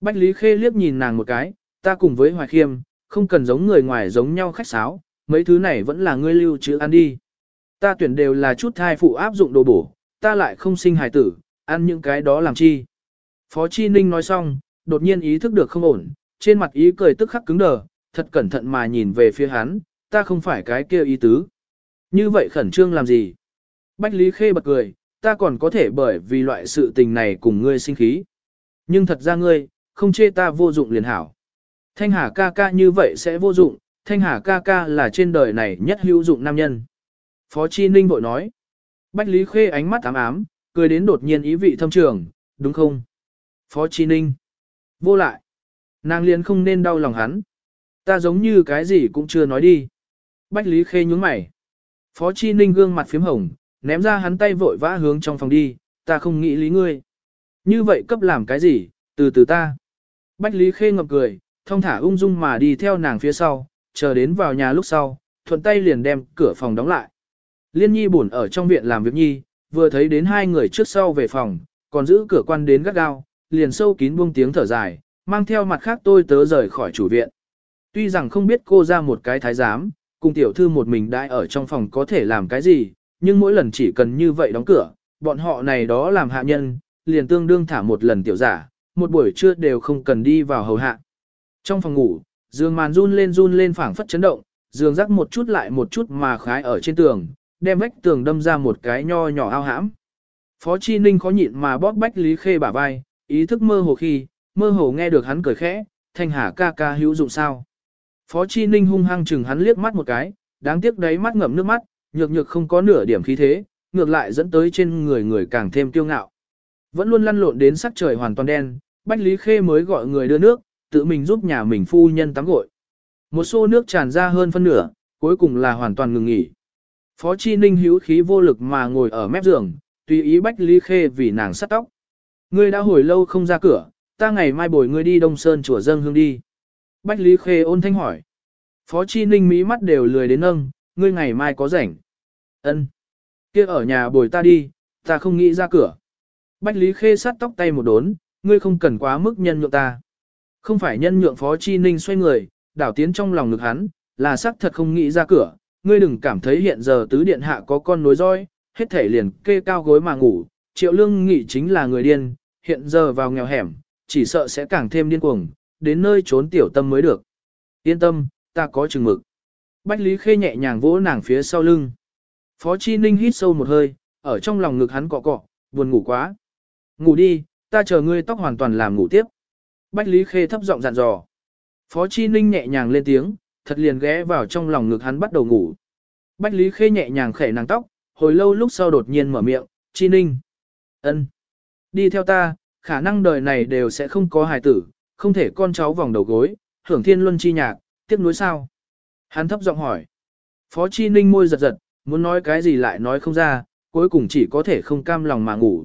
Bách Lý Khê liếc nhìn nàng một cái, ta cùng với Hoài Khiêm, không cần giống người ngoài giống nhau khách sáo, mấy thứ này vẫn là ngươi lưu trữ ăn đi. Ta tuyển đều là chút thai phụ áp dụng đồ bổ, ta lại không sinh hài tử, ăn những cái đó làm chi. Phó Chi Ninh nói xong, đột nhiên ý thức được không ổn, trên mặt ý cười tức khắc cứng đờ, thật cẩn thận mà nhìn về phía hắn, ta không phải cái kia ý tứ. Như vậy khẩn trương làm gì? Bách Lý Khê bật cười, ta còn có thể bởi vì loại sự tình này cùng ngươi sinh khí. Nhưng thật ra ngươi, không chê ta vô dụng liền hảo. Thanh Hà ca ca như vậy sẽ vô dụng, Thanh Hà ca ca là trên đời này nhất hữu dụng nam nhân. Phó Chi Ninh bội nói. Bách Lý Khê ánh mắt ám ám, cười đến đột nhiên ý vị thâm trường, đúng không? Phó Chi Ninh. Vô lại. Nàng liền không nên đau lòng hắn. Ta giống như cái gì cũng chưa nói đi. Bách Lý Khê nhúng mày. Phó Chi Ninh gương mặt phím hồng, ném ra hắn tay vội vã hướng trong phòng đi, ta không nghĩ lý ngươi. Như vậy cấp làm cái gì, từ từ ta. Bách Lý Khê ngập cười, thông thả ung dung mà đi theo nàng phía sau, chờ đến vào nhà lúc sau, thuận tay liền đem cửa phòng đóng lại. Liên nhi buồn ở trong viện làm việc nhi, vừa thấy đến hai người trước sau về phòng, còn giữ cửa quan đến gắt gao, liền sâu kín buông tiếng thở dài, mang theo mặt khác tôi tớ rời khỏi chủ viện. Tuy rằng không biết cô ra một cái thái giám, cùng tiểu thư một mình đại ở trong phòng có thể làm cái gì, nhưng mỗi lần chỉ cần như vậy đóng cửa, bọn họ này đó làm hạ nhân, liền tương đương thả một lần tiểu giả, một buổi trưa đều không cần đi vào hầu hạ. Trong phòng ngủ, giường màn run lên run lên phảng phất chấn động, giường rắc một chút lại một chút mà khái ở trên tường, đem vách tường đâm ra một cái nho nhỏ ao hãm. Phó Chi Ninh khó nhịn mà bóp bách Lý Khê bả vai, ý thức mơ hồ khi, mơ hồ nghe được hắn cười khẽ, thanh hà ca ca hữu dụng sao. Phó Chi Ninh hung hăng chừng hắn liếc mắt một cái, đáng tiếc đấy mắt ngậm nước mắt, nhược nhược không có nửa điểm khí thế, ngược lại dẫn tới trên người người càng thêm kiêu ngạo. Vẫn luôn lăn lộn đến sắc trời hoàn toàn đen, Bách Lý Khê mới gọi người đưa nước, tự mình giúp nhà mình phu nhân tắm gội. Một xô nước tràn ra hơn phân nửa, cuối cùng là hoàn toàn ngừng nghỉ. Phó Chi Ninh hữu khí vô lực mà ngồi ở mép giường, tùy ý Bách Lý Khê vì nàng sắt tóc. Ngươi đã hồi lâu không ra cửa, ta ngày mai bồi ngươi đi Đông Sơn chùa dâng hương đi. Bách Lý Khê ôn thanh hỏi. Phó Chi Ninh mí mắt đều lười đến nâng, ngươi ngày mai có rảnh. Ân, kia ở nhà bồi ta đi, ta không nghĩ ra cửa. Bách Lý Khê sát tóc tay một đốn, ngươi không cần quá mức nhân nhượng ta. Không phải nhân nhượng Phó Chi Ninh xoay người, đảo tiến trong lòng ngực hắn, là sắc thật không nghĩ ra cửa, ngươi đừng cảm thấy hiện giờ tứ điện hạ có con nối roi, hết thể liền kê cao gối mà ngủ, triệu lương nghị chính là người điên, hiện giờ vào nghèo hẻm, chỉ sợ sẽ càng thêm điên cuồng, đến nơi trốn tiểu tâm mới được. Yên tâm, ta có chừng mực. Bách Lý Khê nhẹ nhàng vỗ nàng phía sau lưng. Phó Chi Ninh hít sâu một hơi, ở trong lòng ngực hắn cọ cọ, buồn ngủ quá. Ngủ đi, ta chờ ngươi tóc hoàn toàn làm ngủ tiếp. Bách Lý Khê thấp giọng dặn dò. Phó Chi Ninh nhẹ nhàng lên tiếng, thật liền ghé vào trong lòng ngực hắn bắt đầu ngủ. Bách Lý Khê nhẹ nhàng khẽ nàng tóc, hồi lâu lúc sau đột nhiên mở miệng, Chi Ninh. ân, Đi theo ta, khả năng đời này đều sẽ không có hài tử, không thể con cháu vòng đầu gối, hưởng thiên luân chi nhạc, tiếc nuối sao. Hắn thấp giọng hỏi. Phó Chi Ninh môi giật giật, muốn nói cái gì lại nói không ra, cuối cùng chỉ có thể không cam lòng mà ngủ.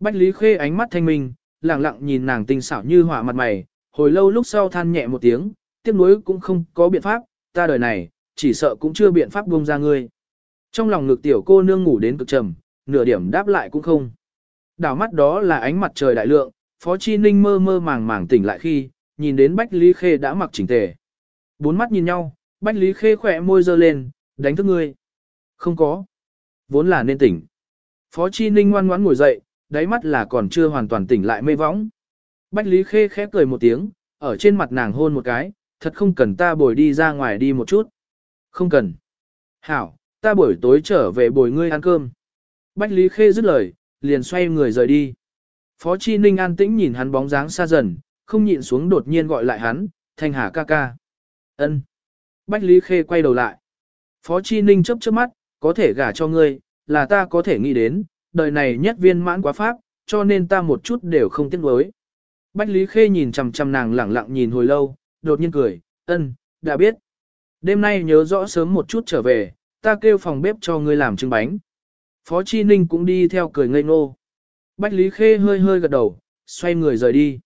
Bách Lý Khê ánh mắt thanh minh, lặng lặng nhìn nàng tinh xảo như hỏa mặt mày, hồi lâu lúc sau than nhẹ một tiếng, tiếc nuối cũng không có biện pháp, ta đời này, chỉ sợ cũng chưa biện pháp buông ra ngươi. Trong lòng ngực tiểu cô nương ngủ đến cực trầm, nửa điểm đáp lại cũng không. Đảo mắt đó là ánh mặt trời đại lượng, Phó Chi Ninh mơ mơ màng màng tỉnh lại khi, nhìn đến Bách Lý Khê đã mặc chỉnh tề. Bốn mắt nhìn nhau, Bách Lý Khê khỏe môi dơ lên, đánh thức ngươi. Không có. Vốn là nên tỉnh. Phó Chi Ninh ngoan ngoãn ngồi dậy, đáy mắt là còn chưa hoàn toàn tỉnh lại mê võng. Bách Lý Khê khẽ cười một tiếng, ở trên mặt nàng hôn một cái, thật không cần ta bồi đi ra ngoài đi một chút. Không cần. Hảo, ta buổi tối trở về bồi ngươi ăn cơm. Bách Lý Khê dứt lời, liền xoay người rời đi. Phó Chi Ninh an tĩnh nhìn hắn bóng dáng xa dần, không nhịn xuống đột nhiên gọi lại hắn, Thanh Hà ca ca. Ân. Bách Lý Khê quay đầu lại. Phó Chi Ninh chấp chớp mắt, có thể gả cho ngươi, là ta có thể nghĩ đến, đời này nhất viên mãn quá pháp, cho nên ta một chút đều không tiếc nuối. Bách Lý Khê nhìn chằm chằm nàng lẳng lặng nhìn hồi lâu, đột nhiên cười, ân, đã biết. Đêm nay nhớ rõ sớm một chút trở về, ta kêu phòng bếp cho ngươi làm trứng bánh. Phó Chi Ninh cũng đi theo cười ngây ngô. Bách Lý Khê hơi hơi gật đầu, xoay người rời đi.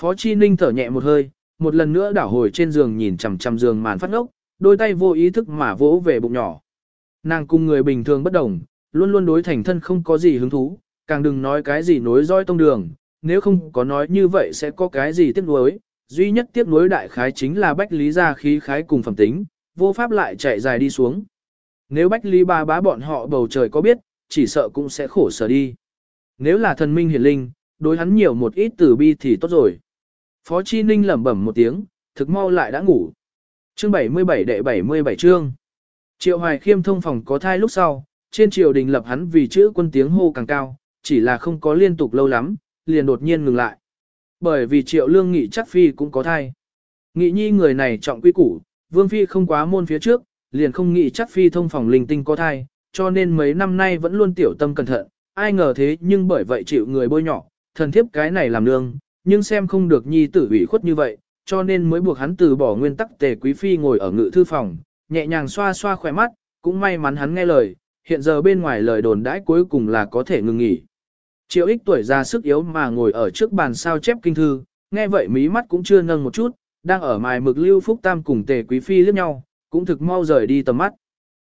Phó Chi Ninh thở nhẹ một hơi, một lần nữa đảo hồi trên giường nhìn chằm chằm giường màn phát ngốc, đôi tay vô ý thức mà vỗ về bụng nhỏ. Nàng cùng người bình thường bất đồng, luôn luôn đối thành thân không có gì hứng thú, càng đừng nói cái gì nối roi tông đường, nếu không có nói như vậy sẽ có cái gì tiếc nuối. Duy nhất tiếc nuối đại khái chính là bách lý gia khí khái cùng phẩm tính, vô pháp lại chạy dài đi xuống. Nếu bách lý ba bá bọn họ bầu trời có biết, chỉ sợ cũng sẽ khổ sở đi. Nếu là thần minh hiển linh, đối hắn nhiều một ít từ bi thì tốt rồi. Phó Chi Ninh lẩm bẩm một tiếng, thực mau lại đã ngủ. Chương 77 đệ 77 chương. Triệu Hoài Khiêm thông phòng có thai lúc sau, trên triều đình lập hắn vì chữ quân tiếng hô càng cao, chỉ là không có liên tục lâu lắm, liền đột nhiên ngừng lại. Bởi vì Triệu Lương Nghị chắc phi cũng có thai. Nghị nhi người này trọng quy củ, Vương phi không quá môn phía trước, liền không nghĩ chắc phi thông phòng linh tinh có thai, cho nên mấy năm nay vẫn luôn tiểu tâm cẩn thận, ai ngờ thế nhưng bởi vậy chịu người bôi nhỏ, thần thiếp cái này làm nương, nhưng xem không được nhi tử ủy khuất như vậy, cho nên mới buộc hắn từ bỏ nguyên tắc tề quý phi ngồi ở ngự thư phòng, nhẹ nhàng xoa xoa khỏe mắt, cũng may mắn hắn nghe lời, hiện giờ bên ngoài lời đồn đãi cuối cùng là có thể ngừng nghỉ. Triệu ích tuổi già sức yếu mà ngồi ở trước bàn sao chép kinh thư, nghe vậy mí mắt cũng chưa nâng một chút, đang ở mài mực lưu phúc tam cùng tề quý phi liếc nhau, cũng thực mau rời đi tầm mắt.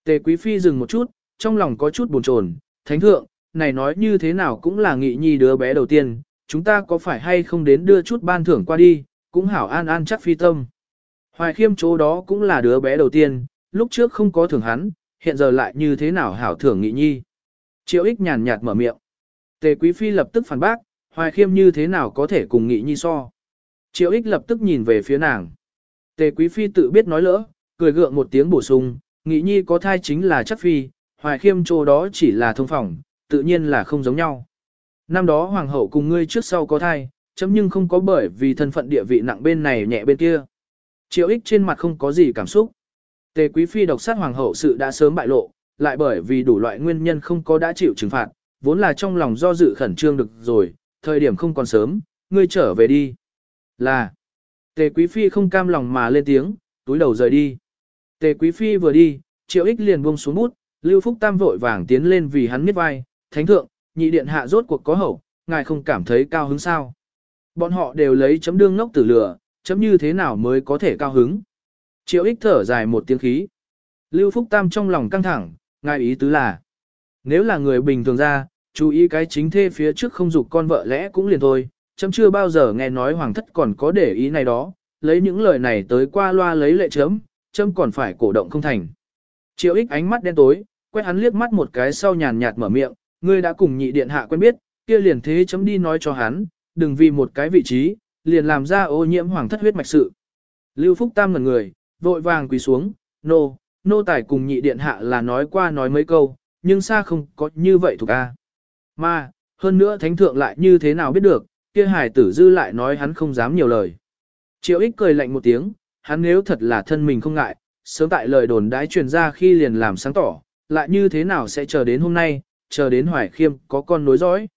Tề quý phi dừng một chút, trong lòng có chút buồn chồn, thánh thượng, này nói như thế nào cũng là nghị nhi đứa bé đầu tiên, chúng ta có phải hay không đến đưa chút ban thưởng qua đi, cũng hảo an an chắc phi tâm. Hoài khiêm chỗ đó cũng là đứa bé đầu tiên, lúc trước không có thưởng hắn, hiện giờ lại như thế nào hảo thưởng nghị nhi. Triệu ích nhàn nhạt mở miệng. Tề quý phi lập tức phản bác, hoài khiêm như thế nào có thể cùng nghị nhi so. Triệu ích lập tức nhìn về phía nàng. Tề quý phi tự biết nói lỡ, cười gượng một tiếng bổ sung, nghị nhi có thai chính là chắc phi, hoài khiêm chỗ đó chỉ là thông phòng, tự nhiên là không giống nhau. Năm đó hoàng hậu cùng ngươi trước sau có thai, chấm nhưng không có bởi vì thân phận địa vị nặng bên này nhẹ bên kia. Triệu ích trên mặt không có gì cảm xúc. Tề quý phi độc sát hoàng hậu sự đã sớm bại lộ, lại bởi vì đủ loại nguyên nhân không có đã chịu trừng phạt, vốn là trong lòng do dự khẩn trương được rồi, thời điểm không còn sớm, ngươi trở về đi. Là, tề quý phi không cam lòng mà lên tiếng, túi đầu rời đi. Tề quý phi vừa đi, triệu ích liền buông xuống bút, Lưu Phúc Tam vội vàng tiến lên vì hắn miết vai, thánh thượng, nhị điện hạ rốt cuộc có hậu, ngài không cảm thấy cao hứng sao. Bọn họ đều lấy chấm đương ngốc tử lửa, chấm như thế nào mới có thể cao hứng. Triệu ích thở dài một tiếng khí. Lưu Phúc Tam trong lòng căng thẳng, ngài ý tứ là, nếu là người bình thường ra, chú ý cái chính thê phía trước không dục con vợ lẽ cũng liền thôi, chấm chưa bao giờ nghe nói hoàng thất còn có để ý này đó, lấy những lời này tới qua loa lấy lệ chấm, châm còn phải cổ động không thành. Triệu ích ánh mắt đen tối, quét hắn liếc mắt một cái sau nhàn nhạt mở miệng, ngươi đã cùng nhị điện hạ quen biết, kia liền thế chấm đi nói cho hắn, đừng vì một cái vị trí, liền làm ra ô nhiễm hoàng thất huyết mạch sự. Lưu Phúc Tam ngẩn người, vội vàng quỳ xuống, nô, nô tài cùng nhị điện hạ là nói qua nói mấy câu, nhưng xa không có như vậy thuộc a. Mà, hơn nữa thánh thượng lại như thế nào biết được, kia hải tử dư lại nói hắn không dám nhiều lời. Triệu ích cười lạnh một tiếng, hắn nếu thật là thân mình không ngại, sớm tại lời đồn đãi truyền ra khi liền làm sáng tỏ, lại như thế nào sẽ chờ đến hôm nay, chờ đến hoài khiêm có con nối dõi.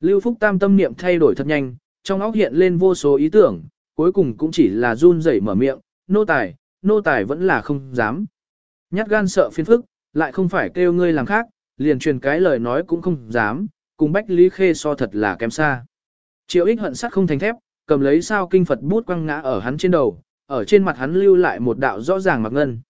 Lưu Phúc Tam tâm niệm thay đổi thật nhanh, trong óc hiện lên vô số ý tưởng, cuối cùng cũng chỉ là run rẩy mở miệng, nô tài, nô tài vẫn là không dám. Nhát gan sợ phiền phức, lại không phải kêu ngươi làm khác, liền truyền cái lời nói cũng không dám, cùng Bách Lý Khê so thật là kém xa. Triệu ích hận sắt không thành thép, cầm lấy sao kinh Phật bút quăng ngã ở hắn trên đầu, ở trên mặt hắn lưu lại một đạo rõ ràng mặc ngân.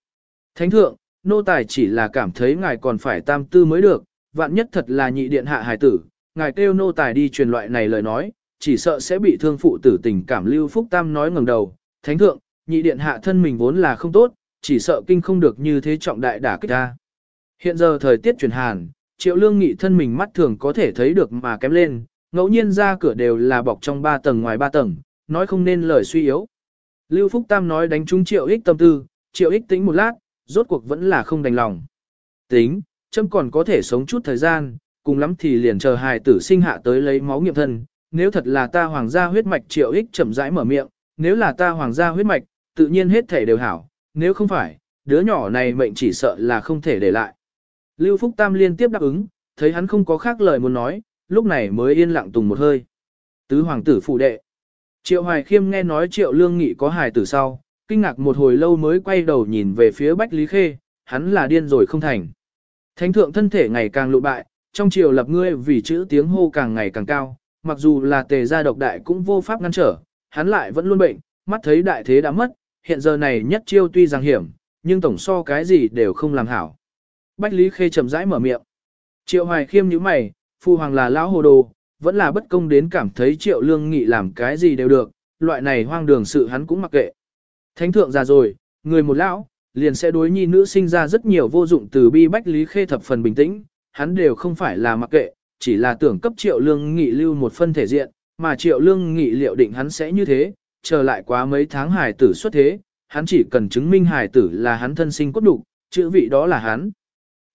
Thánh thượng, nô tài chỉ là cảm thấy ngài còn phải tam tư mới được, vạn nhất thật là nhị điện hạ hài tử, ngài kêu nô tài đi truyền loại này lời nói, chỉ sợ sẽ bị thương phụ tử tình cảm lưu phúc tam nói ngẩng đầu, thánh thượng, nhị điện hạ thân mình vốn là không tốt, chỉ sợ kinh không được như thế trọng đại đả kích ta. Hiện giờ thời tiết chuyển hàn, triệu lương nghị thân mình mắt thường có thể thấy được mà kém lên, ngẫu nhiên ra cửa đều là bọc trong ba tầng ngoài ba tầng, nói không nên lời suy yếu. Lưu Phúc Tam nói đánh trúng triệu ích tâm tư, triệu ích tính một lát, rốt cuộc vẫn là không đành lòng. Tính, châm còn có thể sống chút thời gian, cùng lắm thì liền chờ hài tử sinh hạ tới lấy máu nghiệm thân. Nếu thật là ta hoàng gia huyết mạch triệu ích chậm rãi mở miệng, nếu là ta hoàng gia huyết mạch, tự nhiên hết thể đều hảo, nếu không phải, đứa nhỏ này mệnh chỉ sợ là không thể để lại. Lưu Phúc Tam liên tiếp đáp ứng, thấy hắn không có khác lời muốn nói, lúc này mới yên lặng tùng một hơi. Tứ hoàng tử phụ đệ. Triệu Hoài Khiêm nghe nói Triệu Lương Nghị có hài tử sau, kinh ngạc một hồi lâu mới quay đầu nhìn về phía Bách Lý Khê, hắn là điên rồi không thành. Thánh thượng thân thể ngày càng lộ bại, trong triều lập ngươi vì chữ tiếng hô càng ngày càng cao, mặc dù là tề gia độc đại cũng vô pháp ngăn trở, hắn lại vẫn luôn bệnh, mắt thấy đại thế đã mất, hiện giờ này nhất chiêu tuy rằng hiểm, nhưng tổng so cái gì đều không làm hảo. Bách Lý Khê chậm rãi mở miệng. Triệu Hoài Khiêm nhíu mày, phu hoàng là lão hồ đồ, vẫn là bất công đến cảm thấy Triệu Lương Nghị làm cái gì đều được, loại này hoang đường sự hắn cũng mặc kệ. Thánh thượng già rồi, người một lão, liền sẽ đối nhi nữ sinh ra rất nhiều vô dụng từ bi Bách Lý Khê thập phần bình tĩnh, hắn đều không phải là mặc kệ, chỉ là tưởng cấp Triệu Lương Nghị lưu một phân thể diện, mà Triệu Lương Nghị liệu định hắn sẽ như thế, chờ lại quá mấy tháng hài tử xuất thế, hắn chỉ cần chứng minh hài tử là hắn thân sinh cốt đục chữ vị đó là hắn.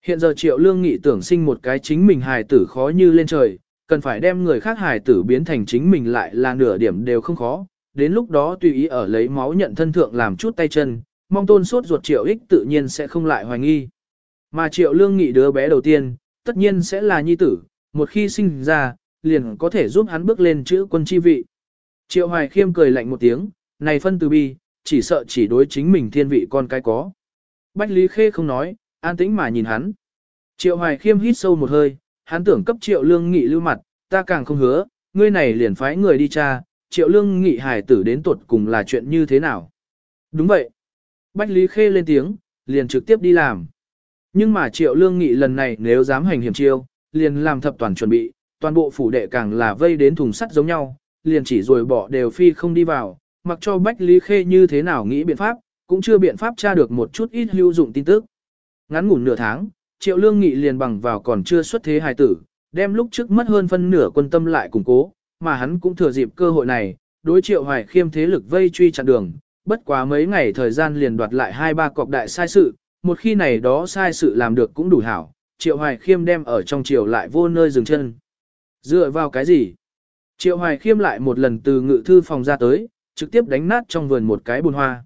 Hiện giờ triệu lương nghị tưởng sinh một cái chính mình hài tử khó như lên trời, cần phải đem người khác hài tử biến thành chính mình lại là nửa điểm đều không khó, đến lúc đó tùy ý ở lấy máu nhận thân thượng làm chút tay chân, mong tôn sốt ruột triệu ích tự nhiên sẽ không lại hoài nghi. Mà triệu lương nghị đứa bé đầu tiên, tất nhiên sẽ là nhi tử, một khi sinh ra, liền có thể giúp hắn bước lên chữ quân chi vị. Triệu hoài khiêm cười lạnh một tiếng, này phân từ bi, chỉ sợ chỉ đối chính mình thiên vị con cái có. Bách Lý Khê không nói, an tĩnh mà nhìn hắn. Triệu Hoài Khiêm hít sâu một hơi, hắn tưởng cấp Triệu Lương Nghị lưu mặt, ta càng không hứa, ngươi này liền phái người đi tra, Triệu Lương Nghị hài tử đến tuột cùng là chuyện như thế nào. Đúng vậy. Bách Lý Khê lên tiếng, liền trực tiếp đi làm. Nhưng mà Triệu Lương Nghị lần này nếu dám hành hiểm chiêu, liền làm thập toàn chuẩn bị, toàn bộ phủ đệ càng là vây đến thùng sắt giống nhau, liền chỉ rồi bỏ đều phi không đi vào, mặc cho Bách Lý Khê như thế nào nghĩ biện pháp, cũng chưa biện pháp tra được một chút ít hữu dụng tin tức. Ngắn ngủn nửa tháng, Triệu Lương Nghị liền bằng vào còn chưa xuất thế hài tử, đem lúc trước mất hơn phân nửa quân tâm lại củng cố, mà hắn cũng thừa dịp cơ hội này, đối Triệu Hoài Khiêm thế lực vây truy chặn đường, bất quá mấy ngày thời gian liền đoạt lại hai ba cọc đại sai sự, một khi này đó sai sự làm được cũng đủ hảo, Triệu Hoài Khiêm đem ở trong triều lại vô nơi dừng chân. Dựa vào cái gì? Triệu Hoài Khiêm lại một lần từ ngự thư phòng ra tới, trực tiếp đánh nát trong vườn một cái bồn hoa.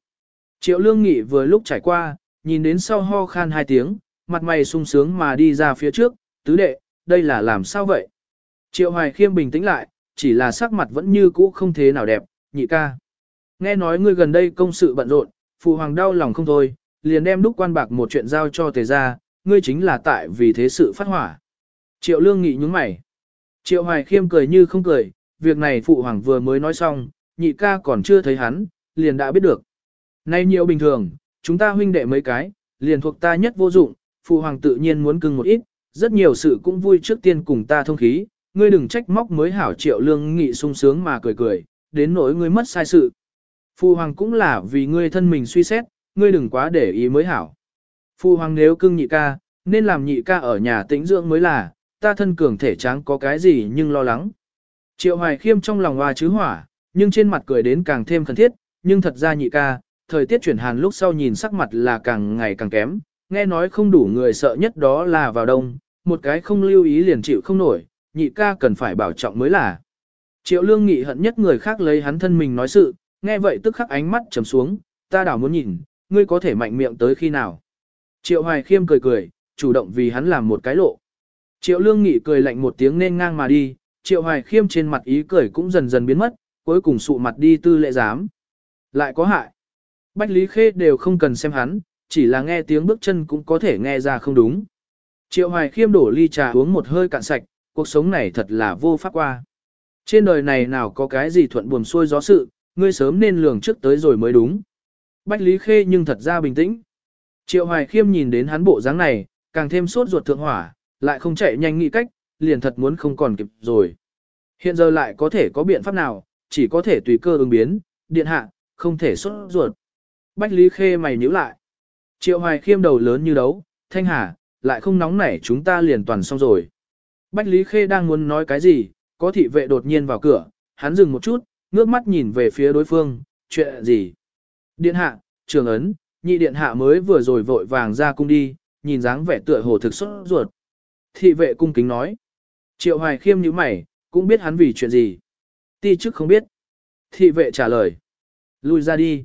Triệu Lương Nghị vừa lúc trải qua, nhìn đến sau ho khan hai tiếng, mặt mày sung sướng mà đi ra phía trước, tứ đệ, đây là làm sao vậy? Triệu Hoài Khiêm bình tĩnh lại, chỉ là sắc mặt vẫn như cũ không thế nào đẹp, nhị ca. Nghe nói ngươi gần đây công sự bận rộn, phụ hoàng đau lòng không thôi, liền đem đúc quan bạc một chuyện giao cho tề ra, ngươi chính là tại vì thế sự phát hỏa. Triệu Lương Nghị nhúng mày. Triệu Hoài Khiêm cười như không cười, việc này phụ hoàng vừa mới nói xong, nhị ca còn chưa thấy hắn, liền đã biết được. Nay nhiều bình thường, chúng ta huynh đệ mấy cái, liền thuộc ta nhất vô dụng, phụ hoàng tự nhiên muốn cưng một ít, rất nhiều sự cũng vui trước tiên cùng ta thông khí, ngươi đừng trách móc mới hảo triệu lương nghị sung sướng mà cười cười, đến nỗi ngươi mất sai sự. Phụ hoàng cũng là vì ngươi thân mình suy xét, ngươi đừng quá để ý mới hảo. Phụ hoàng nếu cưng nhị ca, nên làm nhị ca ở nhà tĩnh dưỡng mới là, ta thân cường thể tráng có cái gì nhưng lo lắng. Triệu hoài khiêm trong lòng hoa chứ hỏa, nhưng trên mặt cười đến càng thêm khẩn thiết, nhưng thật ra nhị ca, thời tiết chuyển hàn lúc sau nhìn sắc mặt là càng ngày càng kém, nghe nói không đủ người sợ nhất đó là vào đông, một cái không lưu ý liền chịu không nổi, nhị ca cần phải bảo trọng mới là. Triệu lương nghị hận nhất người khác lấy hắn thân mình nói sự, nghe vậy tức khắc ánh mắt trầm xuống, ta đảo muốn nhìn, ngươi có thể mạnh miệng tới khi nào. Triệu hoài khiêm cười cười, chủ động vì hắn làm một cái lộ. Triệu lương nghị cười lạnh một tiếng nên ngang mà đi, triệu hoài khiêm trên mặt ý cười cũng dần dần biến mất, cuối cùng sụ mặt đi tư lệ giám. Lại có hại. Bách Lý Khê đều không cần xem hắn, chỉ là nghe tiếng bước chân cũng có thể nghe ra không đúng. Triệu Hoài Khiêm đổ ly trà uống một hơi cạn sạch, cuộc sống này thật là vô pháp qua. Trên đời này nào có cái gì thuận buồm xuôi gió sự, ngươi sớm nên lường trước tới rồi mới đúng. Bách Lý Khê nhưng thật ra bình tĩnh. Triệu Hoài Khiêm nhìn đến hắn bộ dáng này, càng thêm sốt ruột thượng hỏa, lại không chạy nhanh nghĩ cách, liền thật muốn không còn kịp rồi. Hiện giờ lại có thể có biện pháp nào, chỉ có thể tùy cơ ứng biến, điện hạ, không thể sốt ruột. Bách Lý Khê mày nhíu lại. Triệu Hoài Khiêm đầu lớn như đấu, Thanh Hà, lại không nóng nảy chúng ta liền toàn xong rồi. Bách Lý Khê đang muốn nói cái gì, có thị vệ đột nhiên vào cửa, hắn dừng một chút, ngước mắt nhìn về phía đối phương, chuyện gì? Điện hạ, trường ấn, nhị điện hạ mới vừa rồi vội vàng ra cung đi, nhìn dáng vẻ tựa hồ thực xuất ruột. Thị vệ cung kính nói. Triệu Hoài Khiêm như mày, cũng biết hắn vì chuyện gì. Ti chức không biết. Thị vệ trả lời. Lui ra đi.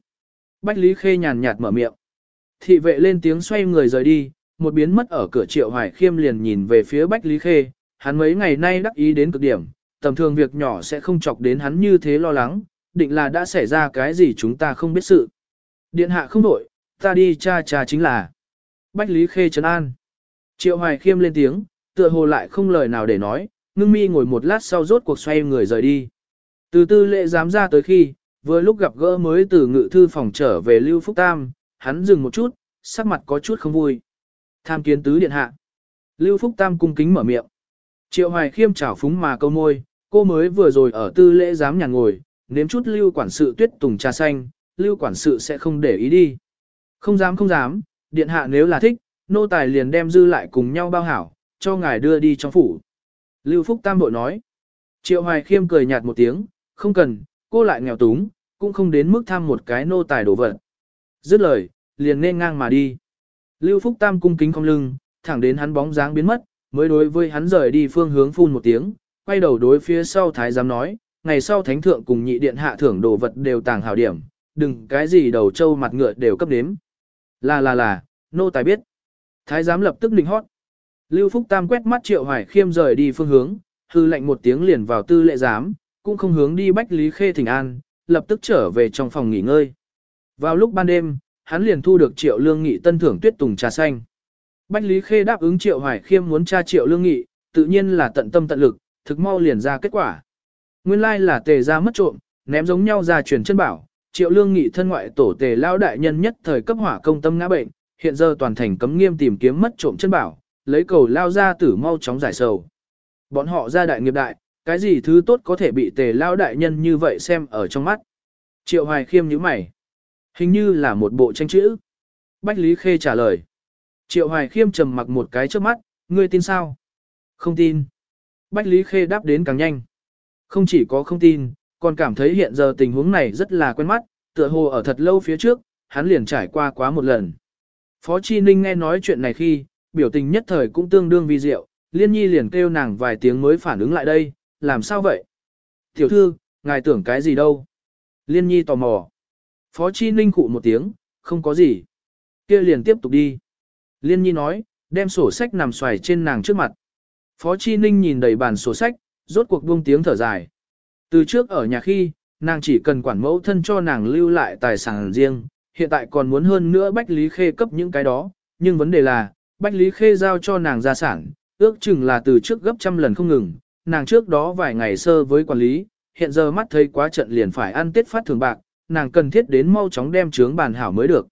Bách Lý Khê nhàn nhạt mở miệng. Thị vệ lên tiếng xoay người rời đi, một biến mất ở cửa triệu hoài khiêm liền nhìn về phía Bách Lý Khê, hắn mấy ngày nay đắc ý đến cực điểm, tầm thường việc nhỏ sẽ không chọc đến hắn như thế lo lắng, định là đã xảy ra cái gì chúng ta không biết sự. Điện hạ không đổi, ta đi cha cha chính là. Bách Lý Khê trấn an. Triệu hoài khiêm lên tiếng, tựa hồ lại không lời nào để nói, ngưng mi ngồi một lát sau rốt cuộc xoay người rời đi. Từ tư lệ dám ra tới khi, vừa lúc gặp gỡ mới từ ngự thư phòng trở về Lưu Phúc Tam, hắn dừng một chút, sắc mặt có chút không vui. Tham kiến tứ điện hạ. Lưu Phúc Tam cung kính mở miệng. Triệu Hoài Khiêm chảo phúng mà câu môi, cô mới vừa rồi ở tư lễ dám nhàn ngồi, nếm chút Lưu quản sự tuyết tùng trà xanh, Lưu quản sự sẽ không để ý đi. Không dám không dám, điện hạ nếu là thích, nô tài liền đem dư lại cùng nhau bao hảo, cho ngài đưa đi trong phủ. Lưu Phúc Tam bội nói. Triệu Hoài Khiêm cười nhạt một tiếng, không cần, cô lại nghèo túng, cũng không đến mức tham một cái nô tài đổ vật. Dứt lời, liền nên ngang mà đi. Lưu Phúc Tam cung kính không lưng, thẳng đến hắn bóng dáng biến mất, mới đối với hắn rời đi phương hướng phun một tiếng, quay đầu đối phía sau thái giám nói, ngày sau thánh thượng cùng nhị điện hạ thưởng đồ vật đều tàng hảo điểm, đừng cái gì đầu trâu mặt ngựa đều cấp đếm. Là là là, nô tài biết. Thái giám lập tức linh hót. Lưu Phúc Tam quét mắt triệu hoài khiêm rời đi phương hướng, hư lệnh một tiếng liền vào tư lệ giám, cũng không hướng đi bách lý khê thỉnh an, lập tức trở về trong phòng nghỉ ngơi. Vào lúc ban đêm, hắn liền thu được triệu lương nghị tân thưởng tuyết tùng trà xanh. Bách Lý Khê đáp ứng triệu hoài khiêm muốn tra triệu lương nghị, tự nhiên là tận tâm tận lực, thực mau liền ra kết quả. Nguyên lai là tề ra mất trộm, ném giống nhau ra truyền chân bảo, triệu lương nghị thân ngoại tổ tề lao đại nhân nhất thời cấp hỏa công tâm ngã bệnh, hiện giờ toàn thành cấm nghiêm tìm kiếm mất trộm chân bảo, lấy cầu lao ra tử mau chóng giải sầu. Bọn họ ra đại nghiệp đại, cái gì thứ tốt có thể bị tề lao đại nhân như vậy xem ở trong mắt. Triệu hoài khiêm như mày. Hình như là một bộ tranh chữ. Bách Lý Khê trả lời. Triệu Hoài Khiêm trầm mặc một cái trước mắt, ngươi tin sao? Không tin. Bách Lý Khê đáp đến càng nhanh. Không chỉ có không tin, còn cảm thấy hiện giờ tình huống này rất là quen mắt, tựa hồ ở thật lâu phía trước, hắn liền trải qua quá một lần. Phó Chi Ninh nghe nói chuyện này khi, biểu tình nhất thời cũng tương đương vi diệu, Liên Nhi liền kêu nàng vài tiếng mới phản ứng lại đây, làm sao vậy? Tiểu thư, ngài tưởng cái gì đâu? Liên Nhi tò mò. Phó Chi Ninh cụ một tiếng, không có gì. kia liền tiếp tục đi. Liên Nhi nói, đem sổ sách nằm xoài trên nàng trước mặt. Phó Chi Ninh nhìn đầy bàn sổ sách, rốt cuộc buông tiếng thở dài. Từ trước ở nhà khi, nàng chỉ cần quản mẫu thân cho nàng lưu lại tài sản riêng, hiện tại còn muốn hơn nữa Bách Lý Khê cấp những cái đó, nhưng vấn đề là, Bách Lý Khê giao cho nàng gia sản, ước chừng là từ trước gấp trăm lần không ngừng, nàng trước đó vài ngày sơ với quản lý, hiện giờ mắt thấy quá trận liền phải ăn tết phát thường bạc, nàng cần thiết đến mau chóng đem trướng bàn hảo mới được.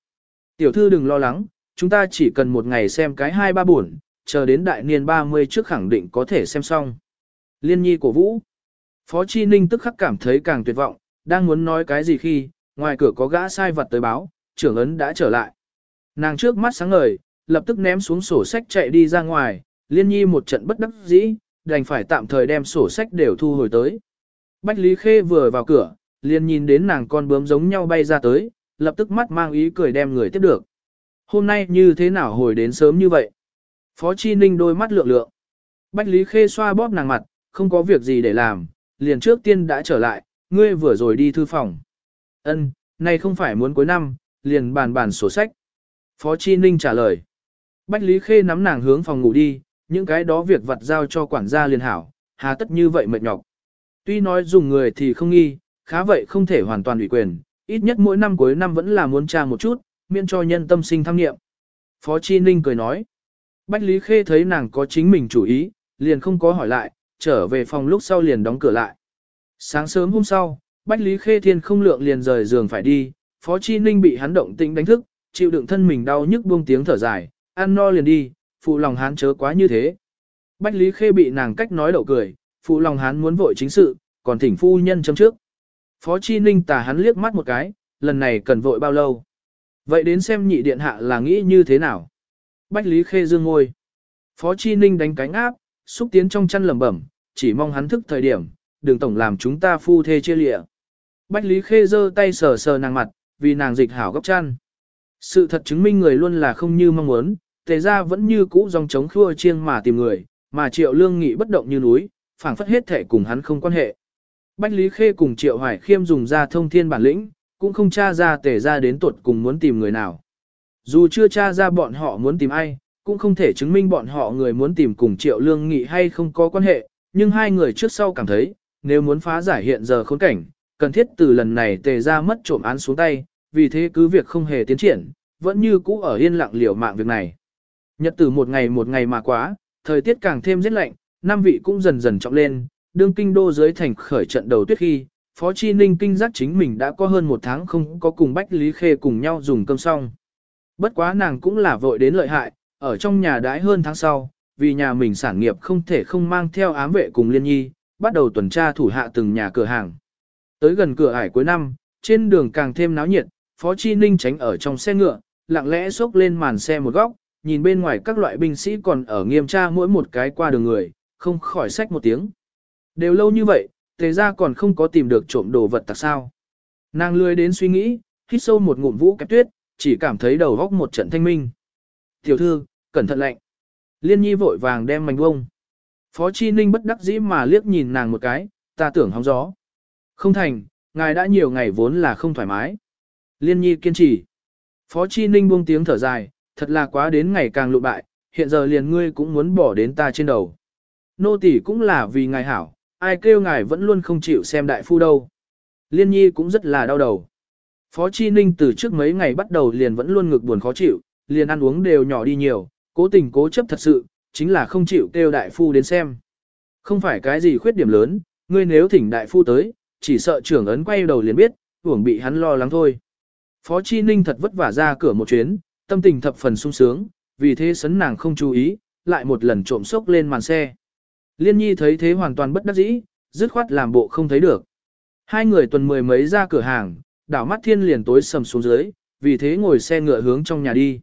Tiểu thư đừng lo lắng, chúng ta chỉ cần một ngày xem cái hai ba buồn, chờ đến đại niên 30 trước khẳng định có thể xem xong. Liên nhi cổ vũ. Phó Chi Ninh tức khắc cảm thấy càng tuyệt vọng, đang muốn nói cái gì khi, ngoài cửa có gã sai vật tới báo, trưởng ấn đã trở lại. Nàng trước mắt sáng ngời, lập tức ném xuống sổ sách chạy đi ra ngoài, liên nhi một trận bất đắc dĩ, đành phải tạm thời đem sổ sách đều thu hồi tới. Bách Lý Khê vừa vào cửa, liền nhìn đến nàng con bướm giống nhau bay ra tới, lập tức mắt mang ý cười đem người tiếp được. Hôm nay như thế nào hồi đến sớm như vậy? Phó Chi Ninh đôi mắt lượng lượng. Bách Lý Khê xoa bóp nàng mặt, không có việc gì để làm, liền trước tiên đã trở lại, ngươi vừa rồi đi thư phòng. Ân, nay không phải muốn cuối năm, liền bàn bàn sổ sách. Phó Chi Ninh trả lời. Bách Lý Khê nắm nàng hướng phòng ngủ đi, những cái đó việc vặt giao cho quản gia liền hảo, hà tất như vậy mệt nhọc. Tuy nói dùng người thì không nghi, khá vậy không thể hoàn toàn ủy quyền, ít nhất mỗi năm cuối năm vẫn là muốn tra một chút, miễn cho nhân tâm sinh tham nghiệm. Phó Chi Ninh cười nói. Bách Lý Khê thấy nàng có chính mình chủ ý, liền không có hỏi lại, trở về phòng lúc sau liền đóng cửa lại. Sáng sớm hôm sau, Bách Lý Khê Thiên không lượng liền rời giường phải đi, Phó Chi Ninh bị hắn động tĩnh đánh thức, chịu đựng thân mình đau nhức buông tiếng thở dài, ăn no liền đi, phụ lòng hắn chớ quá như thế. Bách Lý Khê bị nàng cách nói đậu cười, phụ lòng hắn muốn vội chính sự, còn thỉnh phu nhân chấm trước. Phó Chi Ninh tà hắn liếc mắt một cái, lần này cần vội bao lâu. Vậy đến xem nhị điện hạ là nghĩ như thế nào. Bách Lý Khê dương ngôi. Phó Chi Ninh đánh cánh áp, xúc tiến trong chăn lẩm bẩm, chỉ mong hắn thức thời điểm, đừng tổng làm chúng ta phu thê chia lịa. Bách Lý Khê giơ tay sờ sờ nàng mặt, vì nàng dịch hảo góc chăn. Sự thật chứng minh người luôn là không như mong muốn, tề ra vẫn như cũ dòng chống khua chiêng mà tìm người, mà triệu lương nghị bất động như núi, phảng phất hết thể cùng hắn không quan hệ. Bách Lý Khê cùng triệu hoài khiêm dùng ra thông thiên bản lĩnh, cũng không tra ra tề ra đến tuột cùng muốn tìm người nào. Dù chưa tra ra bọn họ muốn tìm ai, cũng không thể chứng minh bọn họ người muốn tìm cùng triệu lương nghị hay không có quan hệ, nhưng hai người trước sau cảm thấy, nếu muốn phá giải hiện giờ khốn cảnh, cần thiết từ lần này tề ra mất trộm án xuống tay, vì thế cứ việc không hề tiến triển, vẫn như cũ ở yên lặng liều mạng việc này. Nhật từ một ngày một ngày mà quá, thời tiết càng thêm rét lạnh, năm vị cũng dần dần trọng lên, đương kinh đô dưới thành khởi trận đầu tuyết khi, Phó Chi Ninh kinh giác chính mình đã có hơn một tháng không có cùng Bách Lý Khê cùng nhau dùng cơm xong. Bất quá nàng cũng là vội đến lợi hại, ở trong nhà đãi hơn tháng sau, vì nhà mình sản nghiệp không thể không mang theo ám vệ cùng liên nhi, bắt đầu tuần tra thủ hạ từng nhà cửa hàng. Tới gần cửa ải cuối năm, trên đường càng thêm náo nhiệt, Phó Chi Ninh tránh ở trong xe ngựa, lặng lẽ xốc lên màn xe một góc, nhìn bên ngoài các loại binh sĩ còn ở nghiêm tra mỗi một cái qua đường người, không khỏi sách một tiếng. Đều lâu như vậy, tề ra còn không có tìm được trộm đồ vật tặc sao. Nàng lười đến suy nghĩ, hít sâu một ngụm vũ kẹp tuyết, chỉ cảm thấy đầu góc một trận thanh minh. Tiểu thư, cẩn thận lạnh. Liên nhi vội vàng đem mảnh bông. Phó Chi Ninh bất đắc dĩ mà liếc nhìn nàng một cái, ta tưởng hóng gió. Không thành, ngài đã nhiều ngày vốn là không thoải mái. Liên nhi kiên trì. Phó Chi Ninh buông tiếng thở dài, thật là quá đến ngày càng lụ bại, hiện giờ liền ngươi cũng muốn bỏ đến ta trên đầu. Nô tỷ cũng là vì ngài hảo, ai kêu ngài vẫn luôn không chịu xem đại phu đâu. Liên nhi cũng rất là đau đầu. Phó Chi Ninh từ trước mấy ngày bắt đầu liền vẫn luôn ngực buồn khó chịu, liền ăn uống đều nhỏ đi nhiều, cố tình cố chấp thật sự, chính là không chịu kêu đại phu đến xem. Không phải cái gì khuyết điểm lớn, ngươi nếu thỉnh đại phu tới, chỉ sợ trưởng ấn quay đầu liền biết, hưởng bị hắn lo lắng thôi. Phó Chi Ninh thật vất vả ra cửa một chuyến, tâm tình thập phần sung sướng, vì thế sấn nàng không chú ý, lại một lần trộm sốc lên màn xe. Liên nhi thấy thế hoàn toàn bất đắc dĩ, dứt khoát làm bộ không thấy được. Hai người tuần mười mấy ra cửa hàng, đảo mắt thiên liền tối sầm xuống dưới, vì thế ngồi xe ngựa hướng trong nhà đi.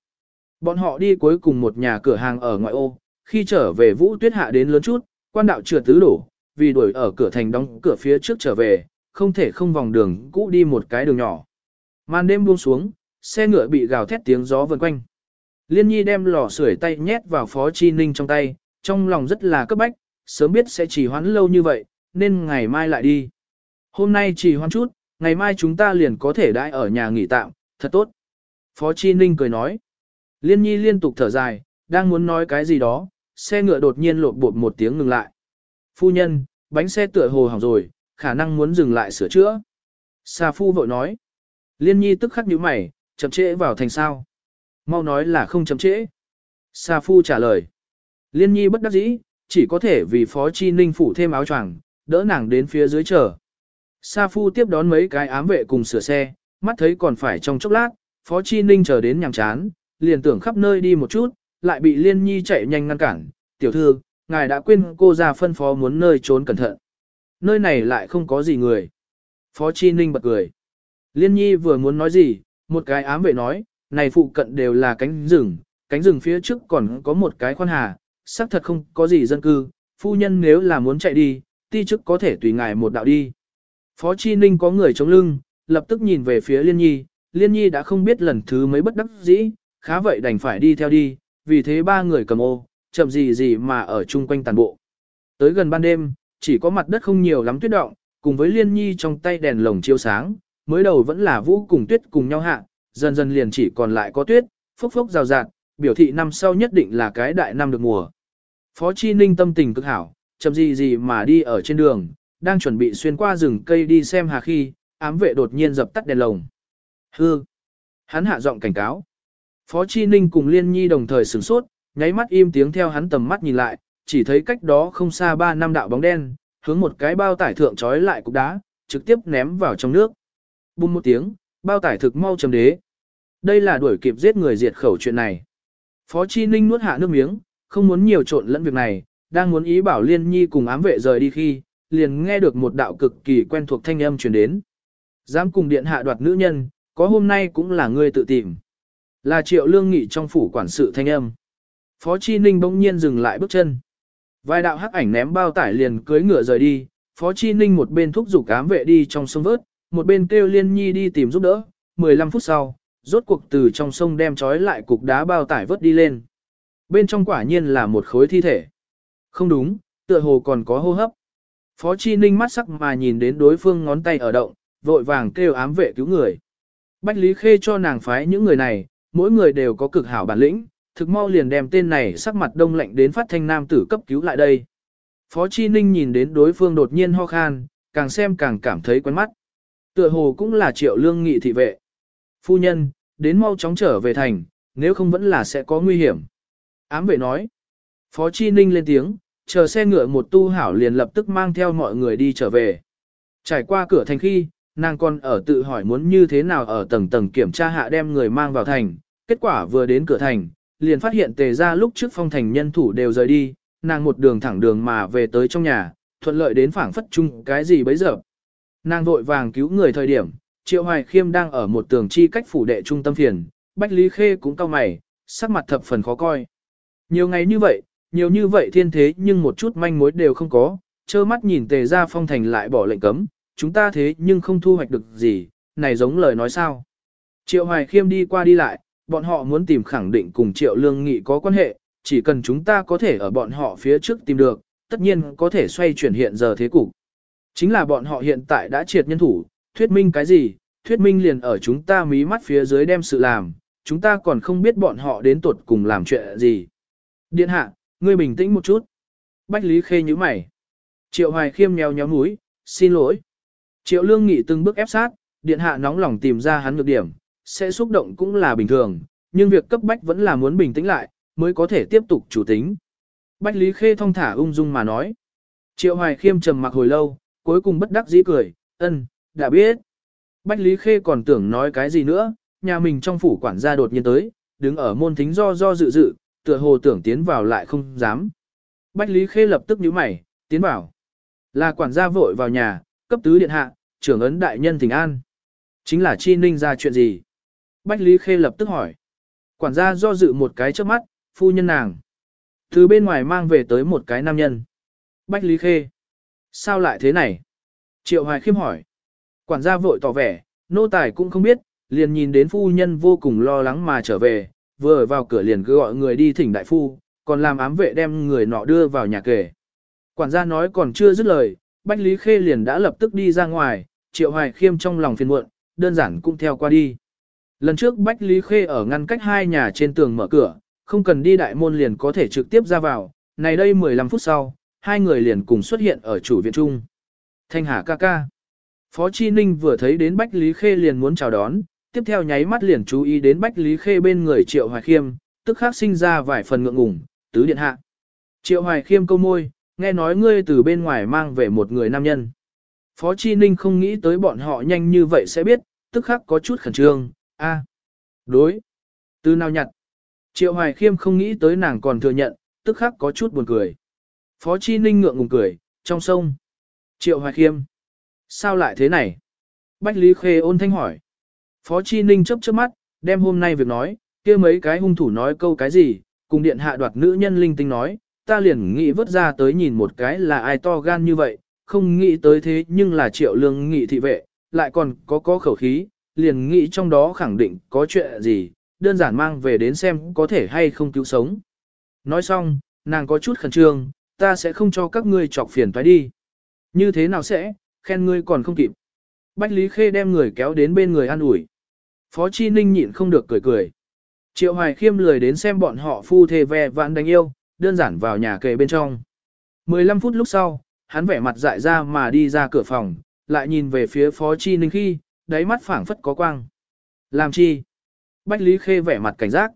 Bọn họ đi cuối cùng một nhà cửa hàng ở ngoại ô, khi trở về Vũ Tuyết hạ đến lớn chút, quan đạo trượt tứ đổ, vì đuổi ở cửa thành đóng cửa phía trước trở về, không thể không vòng đường cũ đi một cái đường nhỏ. Màn đêm buông xuống, xe ngựa bị gào thét tiếng gió vần quanh. Liên Nhi đem lò sưởi tay nhét vào Phó Chi Ninh trong tay, trong lòng rất là cấp bách, sớm biết sẽ chỉ hoãn lâu như vậy, nên ngày mai lại đi. Hôm nay chỉ hoãn chút, ngày mai chúng ta liền có thể đãi ở nhà nghỉ tạm, thật tốt. Phó Chi Ninh cười nói. Liên Nhi liên tục thở dài, đang muốn nói cái gì đó, xe ngựa đột nhiên lộn bột một tiếng ngừng lại. Phu nhân, bánh xe tựa hồ hỏng rồi, khả năng muốn dừng lại sửa chữa. Sa Phu vội nói. Liên Nhi tức khắc nhíu mày, chậm trễ vào thành sao. Mau nói là không chậm trễ. Sa Phu trả lời. Liên Nhi bất đắc dĩ, chỉ có thể vì Phó Chi Ninh phủ thêm áo choàng, đỡ nàng đến phía dưới chờ. Sa Phu tiếp đón mấy cái ám vệ cùng sửa xe, mắt thấy còn phải trong chốc lát, Phó Chi Ninh chờ đến nhàm chán, liền tưởng khắp nơi đi một chút, lại bị Liên Nhi chạy nhanh ngăn cản. Tiểu thư, ngài đã quên cô ra phân phó muốn nơi trốn cẩn thận. Nơi này lại không có gì người. Phó Chi Ninh bật cười. Liên Nhi vừa muốn nói gì, một cái ám vệ nói, này phụ cận đều là cánh rừng, cánh rừng phía trước còn có một cái khoan hà, xác thật không có gì dân cư, phu nhân nếu là muốn chạy đi, ti chức có thể tùy ngài một đạo đi. Phó Chi Ninh có người chống lưng, lập tức nhìn về phía Liên Nhi, Liên Nhi đã không biết lần thứ mấy bất đắc dĩ, khá vậy đành phải đi theo đi, vì thế ba người cầm ô, chậm gì gì mà ở chung quanh tàn bộ. Tới gần ban đêm, chỉ có mặt đất không nhiều lắm tuyết động, cùng với Liên Nhi trong tay đèn lồng chiếu sáng, mới đầu vẫn là vũ cùng tuyết cùng nhau hạ, dần dần liền chỉ còn lại có tuyết, phốc phốc rào rạt, biểu thị năm sau nhất định là cái đại năm được mùa. Phó Chi Ninh tâm tình cực hảo, chậm gì gì mà đi ở trên đường, đang chuẩn bị xuyên qua rừng cây đi xem hà khi, ám vệ đột nhiên dập tắt đèn lồng. Hư! Hắn hạ giọng cảnh cáo. Phó Chi Ninh cùng Liên Nhi đồng thời sửng sốt, nháy mắt im tiếng theo hắn tầm mắt nhìn lại, chỉ thấy cách đó không xa ba năm đạo bóng đen, hướng một cái bao tải thượng trói lại cục đá, trực tiếp ném vào trong nước. Bùm một tiếng, bao tải thực mau chầm đế. Đây là đuổi kịp giết người diệt khẩu chuyện này. Phó Chi Ninh nuốt hạ nước miếng, không muốn nhiều trộn lẫn việc này, đang muốn ý bảo Liên Nhi cùng ám vệ rời đi khi, liền nghe được một đạo cực kỳ quen thuộc thanh âm truyền đến. Dám cùng điện hạ đoạt nữ nhân, có hôm nay cũng là ngươi tự tìm. Là triệu lương nghị trong phủ quản sự thanh âm. Phó Chi Ninh bỗng nhiên dừng lại bước chân. Vài đạo hắc ảnh ném bao tải liền cưới ngựa rời đi, Phó Chi Ninh một bên thúc giục ám vệ đi trong sông vớt, một bên kêu Liên Nhi đi tìm giúp đỡ. 15 phút sau, rốt cuộc từ trong sông đem trói lại cục đá bao tải vớt đi lên. Bên trong quả nhiên là một khối thi thể. Không đúng, tựa hồ còn có hô hấp. Phó Chi Ninh mắt sắc mà nhìn đến đối phương ngón tay ở động, vội vàng kêu ám vệ cứu người. Bách Lý Khê cho nàng phái những người này, mỗi người đều có cực hảo bản lĩnh, thực mau liền đem tên này sắc mặt đông lạnh đến phát thanh nam tử cấp cứu lại đây. Phó Chi Ninh nhìn đến đối phương đột nhiên ho khan, càng xem càng cảm thấy quen mắt. Tựa hồ cũng là triệu lương nghị thị vệ. Phu nhân, đến mau chóng trở về thành, nếu không vẫn là sẽ có nguy hiểm. Ám vệ nói. Phó Chi Ninh lên tiếng, chờ xe ngựa một tu hảo liền lập tức mang theo mọi người đi trở về. Trải qua cửa thành khi, nàng còn ở tự hỏi muốn như thế nào ở tầng tầng kiểm tra hạ đem người mang vào thành. Kết quả vừa đến cửa thành, liền phát hiện tề ra lúc trước phong thành nhân thủ đều rời đi, nàng một đường thẳng đường mà về tới trong nhà, thuận lợi đến phảng phất chung cái gì bấy giờ. Nàng vội vàng cứu người thời điểm, Triệu Hoài Khiêm đang ở một tường chi cách phủ đệ trung tâm phiền, Bách Lý Khê cũng cao mày, sắc mặt thập phần khó coi. Nhiều ngày như vậy, nhiều như vậy thiên thế nhưng một chút manh mối đều không có, trơ mắt nhìn tề ra phong thành lại bỏ lệnh cấm, chúng ta thế nhưng không thu hoạch được gì, này giống lời nói sao. Triệu Hoài Khiêm đi qua đi lại, bọn họ muốn tìm khẳng định cùng Triệu Lương Nghị có quan hệ, chỉ cần chúng ta có thể ở bọn họ phía trước tìm được, tất nhiên có thể xoay chuyển hiện giờ thế cục. Chính là bọn họ hiện tại đã triệt nhân thủ, thuyết minh cái gì, thuyết minh liền ở chúng ta mí mắt phía dưới đem sự làm, chúng ta còn không biết bọn họ đến tuột cùng làm chuyện gì. Điện hạ, ngươi bình tĩnh một chút. Bách Lý Khê như mày. Triệu Hoài Khiêm nheo nhéo mũi, xin lỗi. Triệu Lương Nghị từng bước ép sát, điện hạ nóng lòng tìm ra hắn nhược điểm, sẽ xúc động cũng là bình thường, nhưng việc cấp bách vẫn là muốn bình tĩnh lại, mới có thể tiếp tục chủ tính. Bách Lý Khê thong thả ung dung mà nói. Triệu Hoài Khiêm trầm mặc hồi lâu, cuối cùng bất đắc dĩ cười, ân, đã biết. Bách Lý Khê còn tưởng nói cái gì nữa, nhà mình trong phủ quản gia đột nhiên tới, đứng ở môn thính do do dự dự, tựa hồ tưởng tiến vào lại không dám. Bách Lý Khê lập tức nhíu mày, tiến vào. Là quản gia vội vào nhà, cấp tứ điện hạ, trưởng ấn đại nhân thỉnh an. Chính là chi ninh ra chuyện gì? Bách Lý Khê lập tức hỏi. Quản gia do dự một cái trước mắt, phu nhân nàng. Từ bên ngoài mang về tới một cái nam nhân. Bách Lý Khê. Sao lại thế này? Triệu Hoài khiêm hỏi. Quản gia vội tỏ vẻ, nô tài cũng không biết, liền nhìn đến phu nhân vô cùng lo lắng mà trở về, vừa vào cửa liền cứ gọi người đi thỉnh đại phu, còn làm ám vệ đem người nọ đưa vào nhà kể. Quản gia nói còn chưa dứt lời, Bách Lý Khê liền đã lập tức đi ra ngoài, Triệu Hoài Khiêm trong lòng phiền muộn, đơn giản cũng theo qua đi. Lần trước Bách Lý Khê ở ngăn cách hai nhà trên tường mở cửa, không cần đi đại môn liền có thể trực tiếp ra vào, này đây 15 phút sau, hai người liền cùng xuất hiện ở chủ viện trung. Thanh Hà ca ca. Phó Chi Ninh vừa thấy đến Bách Lý Khê liền muốn chào đón, tiếp theo nháy mắt liền chú ý đến Bách Lý Khê bên người Triệu Hoài Khiêm, tức khắc sinh ra vài phần ngượng ngùng, tứ điện hạ. Triệu Hoài Khiêm câu môi, nghe nói ngươi từ bên ngoài mang về một người nam nhân. Phó Chi Ninh không nghĩ tới bọn họ nhanh như vậy sẽ biết, tức khắc có chút khẩn trương, a đối, từ nào nhặt. Triệu Hoài Khiêm không nghĩ tới nàng còn thừa nhận, tức khắc có chút buồn cười. Phó Chi Ninh ngượng ngùng cười, trong sông. Triệu Hoài Khiêm, sao lại thế này? Bách Lý Khê ôn thanh hỏi. Phó Chi Ninh chớp chớp mắt, đem hôm nay việc nói, kia mấy cái hung thủ nói câu cái gì, cùng điện hạ đoạt nữ nhân linh tinh nói, ta liền nghĩ vớt ra tới nhìn một cái là ai to gan như vậy, không nghĩ tới thế nhưng là triệu lương nghị thị vệ, lại còn có có khẩu khí, liền nghĩ trong đó khẳng định có chuyện gì, đơn giản mang về đến xem có thể hay không cứu sống. Nói xong, nàng có chút khẩn trương, ta sẽ không cho các ngươi chọc phiền toái đi. Như thế nào sẽ, khen ngươi còn không kịp. Bách Lý Khê đem người kéo đến bên người an ủi. Phó Chi Ninh nhịn không được cười cười. Triệu Hoài Khiêm lười đến xem bọn họ phu thề ve vãn đánh yêu, đơn giản vào nhà kề bên trong. 15 phút lúc sau, hắn vẻ mặt dại ra mà đi ra cửa phòng, lại nhìn về phía Phó Chi Ninh khi, đáy mắt phảng phất có quang. Làm chi? Bách Lý Khê vẻ mặt cảnh giác.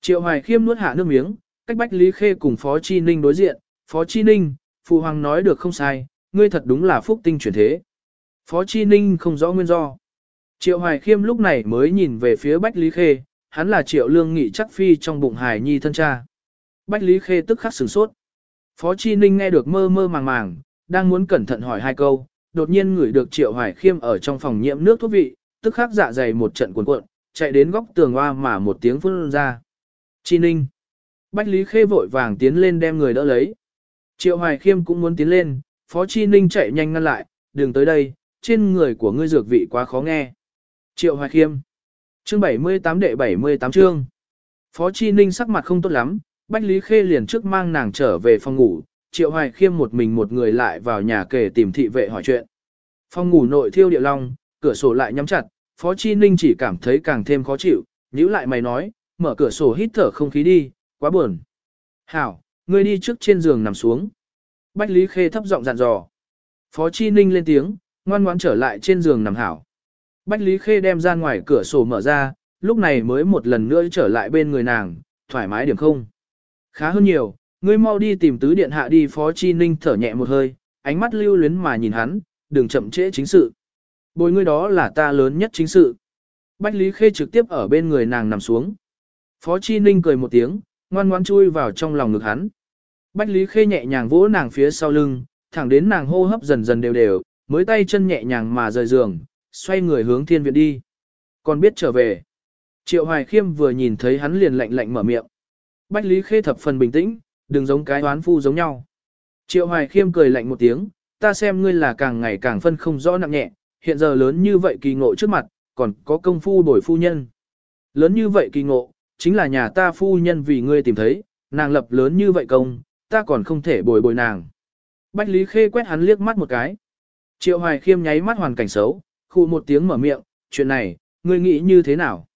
Triệu Hoài Khiêm nuốt hạ nước miếng, cách Bách Lý Khê cùng Phó Chi Ninh đối diện, Phó Chi Ninh, Phụ Hoàng nói được không sai, ngươi thật đúng là phúc tinh chuyển thế. Phó Chi Ninh không rõ nguyên do. Triệu Hoài Khiêm lúc này mới nhìn về phía Bách Lý Khê, hắn là Triệu Lương Nghị chắc phi trong bụng hài nhi thân cha. Bách Lý Khê tức khắc sửng sốt. Phó Chi Ninh nghe được mơ mơ màng màng, đang muốn cẩn thận hỏi hai câu, đột nhiên ngửi được Triệu Hoài Khiêm ở trong phòng nhiễm nước thuốc vị, tức khắc dạ dày một trận cuộn cuộn, chạy đến góc tường hoa mà một tiếng phun ra. Chi Ninh. Bách Lý Khê vội vàng tiến lên đem người đỡ lấy. Triệu Hoài Khiêm cũng muốn tiến lên, Phó Chi Ninh chạy nhanh ngăn lại, đừng tới đây, trên người của ngươi dược vị quá khó nghe. Triệu Hoài Khiêm. Chương 78 đệ 78 chương. Phó Chi Ninh sắc mặt không tốt lắm, Bách Lý Khê liền trước mang nàng trở về phòng ngủ, Triệu Hoài Khiêm một mình một người lại vào nhà kể tìm thị vệ hỏi chuyện. Phòng ngủ nội thiêu địa long, cửa sổ lại nhắm chặt, Phó Chi Ninh chỉ cảm thấy càng thêm khó chịu, nhíu lại mày nói, mở cửa sổ hít thở không khí đi, quá buồn. Hảo, ngươi đi trước trên giường nằm xuống. Bách Lý Khê thấp giọng dặn dò. Phó Chi Ninh lên tiếng, ngoan ngoãn trở lại trên giường nằm hảo. Bách Lý Khê đem ra ngoài cửa sổ mở ra, lúc này mới một lần nữa trở lại bên người nàng, thoải mái điểm không. Khá hơn nhiều, ngươi mau đi tìm tứ điện hạ đi Phó Chi Ninh thở nhẹ một hơi, ánh mắt lưu luyến mà nhìn hắn, đừng chậm trễ chính sự. Bồi ngươi đó là ta lớn nhất chính sự. Bách Lý Khê trực tiếp ở bên người nàng nằm xuống. Phó Chi Ninh cười một tiếng, ngoan ngoãn chui vào trong lòng ngực hắn. Bách Lý Khê nhẹ nhàng vỗ nàng phía sau lưng, thẳng đến nàng hô hấp dần dần đều đều, mới tay chân nhẹ nhàng mà rời giường, xoay người hướng thiên viện đi. Còn biết trở về. Triệu Hoài Khiêm vừa nhìn thấy hắn liền lạnh lạnh mở miệng. Bách Lý Khê thập phần bình tĩnh, đừng giống cái oán phu giống nhau. Triệu Hoài Khiêm cười lạnh một tiếng, ta xem ngươi là càng ngày càng phân không rõ nặng nhẹ, hiện giờ lớn như vậy kỳ ngộ trước mặt, còn có công phu đổi phu nhân. Lớn như vậy kỳ ngộ, chính là nhà ta phu nhân vì ngươi tìm thấy, nàng lập lớn như vậy công, ta còn không thể bồi bồi nàng. Bách Lý Khê quét hắn liếc mắt một cái. Triệu Hoài Khiêm nháy mắt hoàn cảnh xấu, khu một tiếng mở miệng, chuyện này, ngươi nghĩ như thế nào?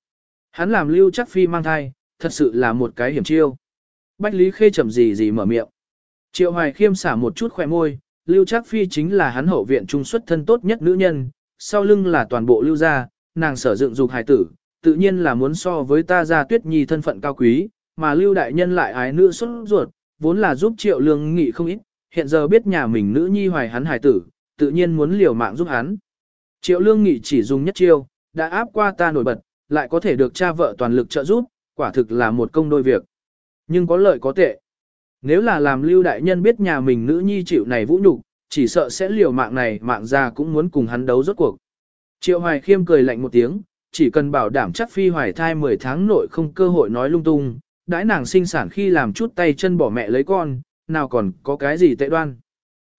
Hắn làm lưu chắc phi mang thai, thật sự là một cái hiểm chiêu. Bách Lý Khê chậm gì gì mở miệng. Triệu Hoài Khiêm xả một chút khỏe môi, lưu chắc phi chính là hắn hậu viện trung xuất thân tốt nhất nữ nhân, sau lưng là toàn bộ lưu gia, nàng sở dựng dục hài tử, tự nhiên là muốn so với ta ra tuyết nhi thân phận cao quý, mà lưu đại nhân lại ái nữ xuất ruột, vốn là giúp triệu lương nghị không ít, hiện giờ biết nhà mình nữ nhi hoài hắn hài tử, tự nhiên muốn liều mạng giúp hắn. Triệu lương nghị chỉ dùng nhất chiêu, đã áp qua ta nổi bật, lại có thể được cha vợ toàn lực trợ giúp, quả thực là một công đôi việc. Nhưng có lợi có tệ. Nếu là làm lưu đại nhân biết nhà mình nữ nhi chịu này vũ nhục, chỉ sợ sẽ liều mạng này mạng ra cũng muốn cùng hắn đấu rốt cuộc. Triệu Hoài Khiêm cười lạnh một tiếng, chỉ cần bảo đảm chắc phi hoài thai 10 tháng nội không cơ hội nói lung tung, đãi nàng sinh sản khi làm chút tay chân bỏ mẹ lấy con, nào còn có cái gì tệ đoan.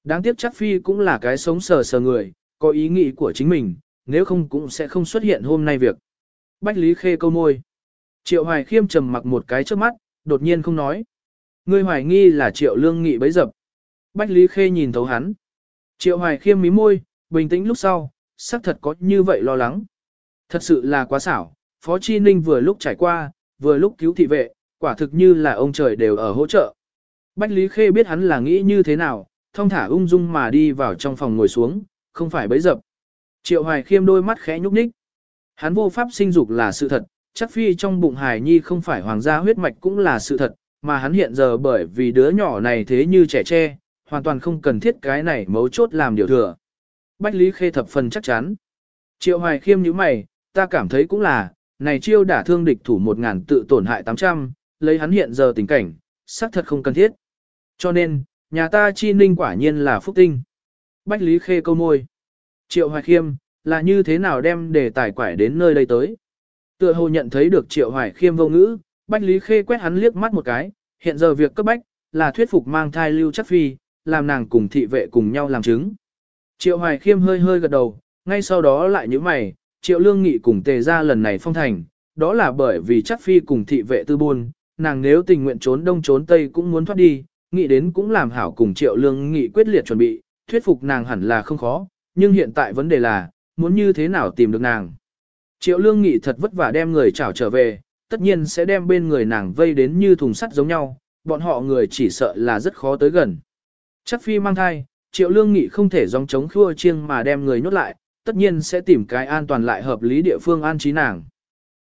Đáng tiếc chắc phi cũng là cái sống sờ sờ người, có ý nghĩ của chính mình, nếu không cũng sẽ không xuất hiện hôm nay việc. Bách Lý Khê câu môi. Triệu Hoài Khiêm trầm mặc một cái trước mắt, đột nhiên không nói. Ngươi hoài nghi là Triệu Lương Nghị bấy dập. Bách Lý Khê nhìn thấu hắn. Triệu Hoài Khiêm mí môi, bình tĩnh lúc sau, xác thật có như vậy lo lắng. Thật sự là quá xảo, Phó Chi Ninh vừa lúc trải qua, vừa lúc cứu thị vệ, quả thực như là ông trời đều ở hỗ trợ. Bách Lý Khê biết hắn là nghĩ như thế nào, thông thả ung dung mà đi vào trong phòng ngồi xuống, không phải bấy dập. Triệu Hoài Khiêm đôi mắt khẽ nhúc nhích. Hắn vô pháp sinh dục là sự thật, chắc phi trong bụng Hải Nhi không phải hoàng gia huyết mạch cũng là sự thật, mà hắn hiện giờ bởi vì đứa nhỏ này thế như trẻ tre, hoàn toàn không cần thiết cái này mấu chốt làm điều thừa. Bách Lý Khê thập phần chắc chắn. Triệu Hoài Khiêm như mày, ta cảm thấy cũng là, này chiêu đả thương địch thủ một ngàn tự tổn hại 800, lấy hắn hiện giờ tình cảnh, xác thật không cần thiết. Cho nên, nhà ta chi ninh quả nhiên là phúc tinh. Bách Lý Khê câu môi. Triệu Hoài Khiêm, là như thế nào đem đề tài quải đến nơi đây tới. Tựa hồ nhận thấy được Triệu Hoài Khiêm vô ngữ, Bách Lý Khê quét hắn liếc mắt một cái, hiện giờ việc cấp bách, là thuyết phục mang thai lưu chắc phi, làm nàng cùng thị vệ cùng nhau làm chứng. Triệu Hoài Khiêm hơi hơi gật đầu, ngay sau đó lại như mày, Triệu Lương Nghị cùng tề ra lần này phong thành, đó là bởi vì chắc phi cùng thị vệ tư buôn, nàng nếu tình nguyện trốn đông trốn tây cũng muốn thoát đi, nghĩ đến cũng làm hảo cùng Triệu Lương Nghị quyết liệt chuẩn bị, thuyết phục nàng hẳn là không khó, nhưng hiện tại vấn đề là, muốn như thế nào tìm được nàng. Triệu Lương Nghị thật vất vả đem người trảo trở về, tất nhiên sẽ đem bên người nàng vây đến như thùng sắt giống nhau, bọn họ người chỉ sợ là rất khó tới gần. Chắc phi mang thai, Triệu Lương Nghị không thể dòng chống khua chiêng mà đem người nhốt lại, tất nhiên sẽ tìm cái an toàn lại hợp lý địa phương an trí nàng.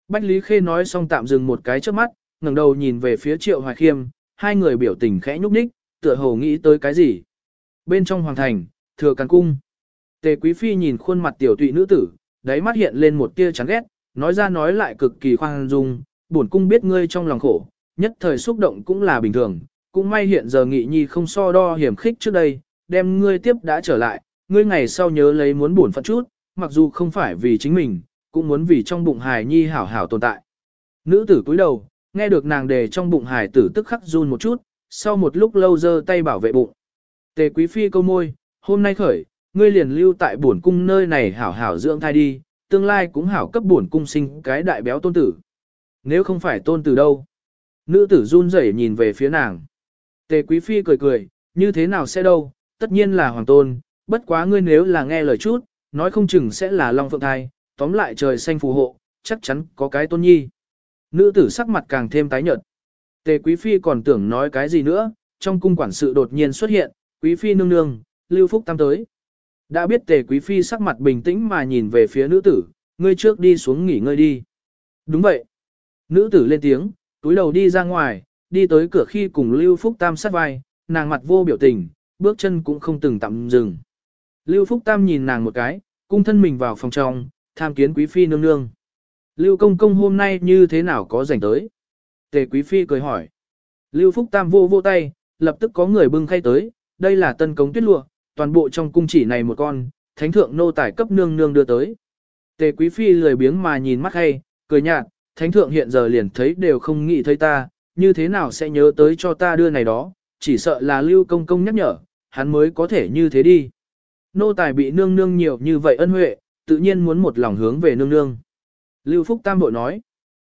Bách Lý Khê nói xong tạm dừng một cái trước mắt, ngẩng đầu nhìn về phía Triệu Hoài Khiêm, hai người biểu tình khẽ nhúc nhích, tựa hồ nghĩ tới cái gì. Bên trong hoàng thành, thừa càn cung. Tề Quý Phi nhìn khuôn mặt tiểu tụy nữ tử, đáy mắt hiện lên một tia chán ghét, nói ra nói lại cực kỳ khoan dung, bổn cung biết ngươi trong lòng khổ, nhất thời xúc động cũng là bình thường, cũng may hiện giờ nghị nhi không so đo hiểm khích trước đây, đem ngươi tiếp đã trở lại, ngươi ngày sau nhớ lấy muốn buồn phận chút, mặc dù không phải vì chính mình, cũng muốn vì trong bụng hài nhi hảo hảo tồn tại. Nữ tử cúi đầu, nghe được nàng đề trong bụng hải tử tức khắc run một chút, sau một lúc lâu giơ tay bảo vệ bụng. Tề quý phi câu môi, hôm nay khởi, ngươi liền lưu tại bổn cung nơi này hảo hảo dưỡng thai đi, tương lai cũng hảo cấp bổn cung sinh cái đại béo tôn tử. Nếu không phải tôn tử đâu? Nữ tử run rẩy nhìn về phía nàng. Tề quý phi cười cười, như thế nào sẽ đâu, tất nhiên là hoàng tôn, bất quá ngươi nếu là nghe lời chút, nói không chừng sẽ là long phượng thai, tóm lại trời xanh phù hộ, chắc chắn có cái tôn nhi. Nữ tử sắc mặt càng thêm tái nhợt. Tề quý phi còn tưởng nói cái gì nữa, trong cung quản sự đột nhiên xuất hiện, quý phi nương nương, lưu phúc tam tới. Đã biết tề quý phi sắc mặt bình tĩnh mà nhìn về phía nữ tử, ngươi trước đi xuống nghỉ ngơi đi. Đúng vậy. Nữ tử lên tiếng, túi đầu đi ra ngoài, đi tới cửa khi cùng Lưu Phúc Tam sát vai, nàng mặt vô biểu tình, bước chân cũng không từng tạm dừng. Lưu Phúc Tam nhìn nàng một cái, cung thân mình vào phòng trong, tham kiến quý phi nương nương. Lưu công công hôm nay như thế nào có rảnh tới? Tề quý phi cười hỏi. Lưu Phúc Tam vô vô tay, lập tức có người bưng khay tới, đây là tân cống tuyết lụa, toàn bộ trong cung chỉ này một con, thánh thượng nô tài cấp nương nương đưa tới. Tề quý phi lười biếng mà nhìn mắt hay, cười nhạt, thánh thượng hiện giờ liền thấy đều không nghĩ thấy ta, như thế nào sẽ nhớ tới cho ta đưa này đó, chỉ sợ là lưu công công nhắc nhở, hắn mới có thể như thế đi. Nô tài bị nương nương nhiều như vậy ân huệ, tự nhiên muốn một lòng hướng về nương nương. Lưu Phúc Tam bội nói,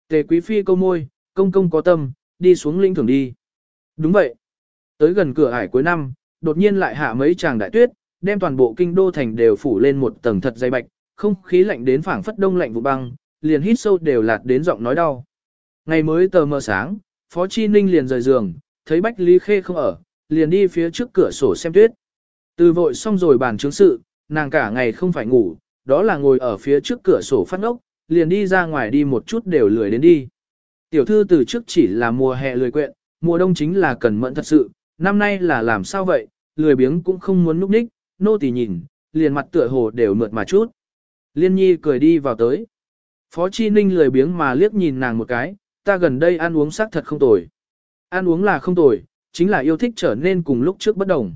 tề quý phi câu môi, công công có tâm, đi xuống linh thưởng đi. Đúng vậy. Tới gần cửa ải cuối năm, đột nhiên lại hạ mấy tràng đại tuyết, đem toàn bộ kinh đô thành đều phủ lên một tầng thật dày bạch, không khí lạnh đến phảng phất đông lạnh vụ băng, liền hít sâu đều lạt đến giọng nói đau. Ngày mới tờ mờ sáng, Phó Chi Ninh liền rời giường, thấy Bách Lý Khê không ở, liền đi phía trước cửa sổ xem tuyết. Từ vội xong rồi bàn chứng sự, nàng cả ngày không phải ngủ, đó là ngồi ở phía trước cửa sổ phát ốc, liền đi ra ngoài đi một chút đều lười đến đi. Tiểu thư từ trước chỉ là mùa hè lười quyện, mùa đông chính là cần mẫn thật sự, năm nay là làm sao vậy, lười biếng cũng không muốn núp ních, nô tỳ nhìn, liền mặt tựa hồ đều mượt mà chút. Liên nhi cười đi vào tới. Phó Chi Ninh lười biếng mà liếc nhìn nàng một cái, ta gần đây ăn uống xác thật không tồi. Ăn uống là không tồi, chính là yêu thích trở nên cùng lúc trước bất đồng.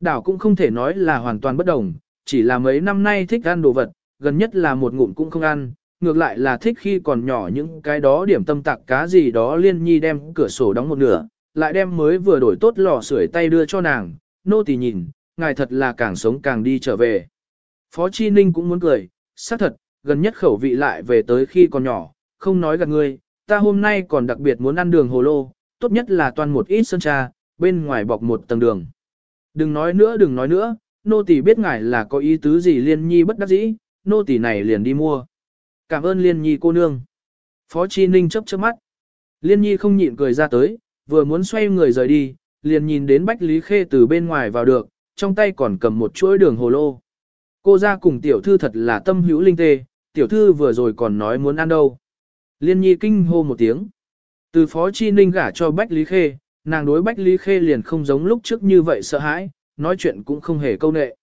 Đảo cũng không thể nói là hoàn toàn bất đồng, chỉ là mấy năm nay thích ăn đồ vật, gần nhất là một ngụm cũng không ăn, ngược lại là thích khi còn nhỏ những cái đó điểm tâm tặc cá gì đó liên nhi đem cửa sổ đóng một nửa, lại đem mới vừa đổi tốt lò sưởi tay đưa cho nàng, nô tỳ nhìn, ngài thật là càng sống càng đi trở về. Phó Chi Ninh cũng muốn cười, xác thật, gần nhất khẩu vị lại về tới khi còn nhỏ, không nói gạt ngươi, ta hôm nay còn đặc biệt muốn ăn đường hồ lô, tốt nhất là toàn một ít sơn trà, bên ngoài bọc một tầng đường. Đừng nói nữa đừng nói nữa, nô tỳ biết ngài là có ý tứ gì liên nhi bất đắc dĩ, nô tỳ này liền đi mua. Cảm ơn liên nhi cô nương. Phó Chi Ninh chấp chớp mắt. Liên nhi không nhịn cười ra tới, vừa muốn xoay người rời đi, liền nhìn đến Bách Lý Khê từ bên ngoài vào được, trong tay còn cầm một chuỗi đường hồ lô. Cô ra cùng tiểu thư thật là tâm hữu linh tê, tiểu thư vừa rồi còn nói muốn ăn đâu. Liên nhi kinh hô một tiếng. Từ Phó Chi Ninh gả cho Bách Lý Khê, nàng đối Bách Lý Khê liền không giống lúc trước như vậy sợ hãi, nói chuyện cũng không hề câu nệ.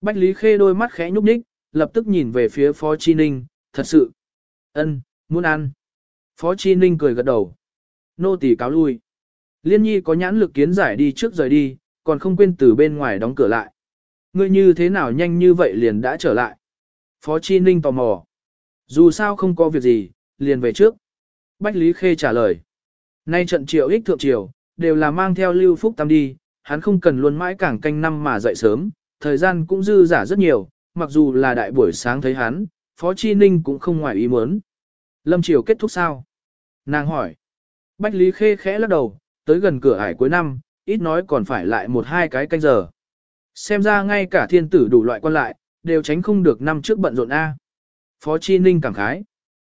Bách Lý Khê đôi mắt khẽ nhúc nhích, lập tức nhìn về phía Phó Chi Ninh, thật sự. ân, muốn ăn. Phó Chi Ninh cười gật đầu. Nô tỳ cáo lui. Liên nhi có nhãn lực kiến giải đi trước rời đi, còn không quên từ bên ngoài đóng cửa lại. Ngươi như thế nào nhanh như vậy liền đã trở lại. Phó Chi Ninh tò mò. Dù sao không có việc gì, liền về trước. Bách Lý Khê trả lời. Nay trận triệu ích thượng triều, đều là mang theo lưu phúc tam đi, hắn không cần luôn mãi cảng canh năm mà dậy sớm, thời gian cũng dư giả rất nhiều, mặc dù là đại buổi sáng thấy hắn, Phó Chi Ninh cũng không ngoài ý muốn. Lâm triều kết thúc sao? Nàng hỏi. Bách Lý Khê khẽ lắc đầu, tới gần cửa ải cuối năm, ít nói còn phải lại một hai cái canh giờ. Xem ra ngay cả thiên tử đủ loại quan lại, đều tránh không được năm trước bận rộn A. Phó Chi Ninh cảm khái.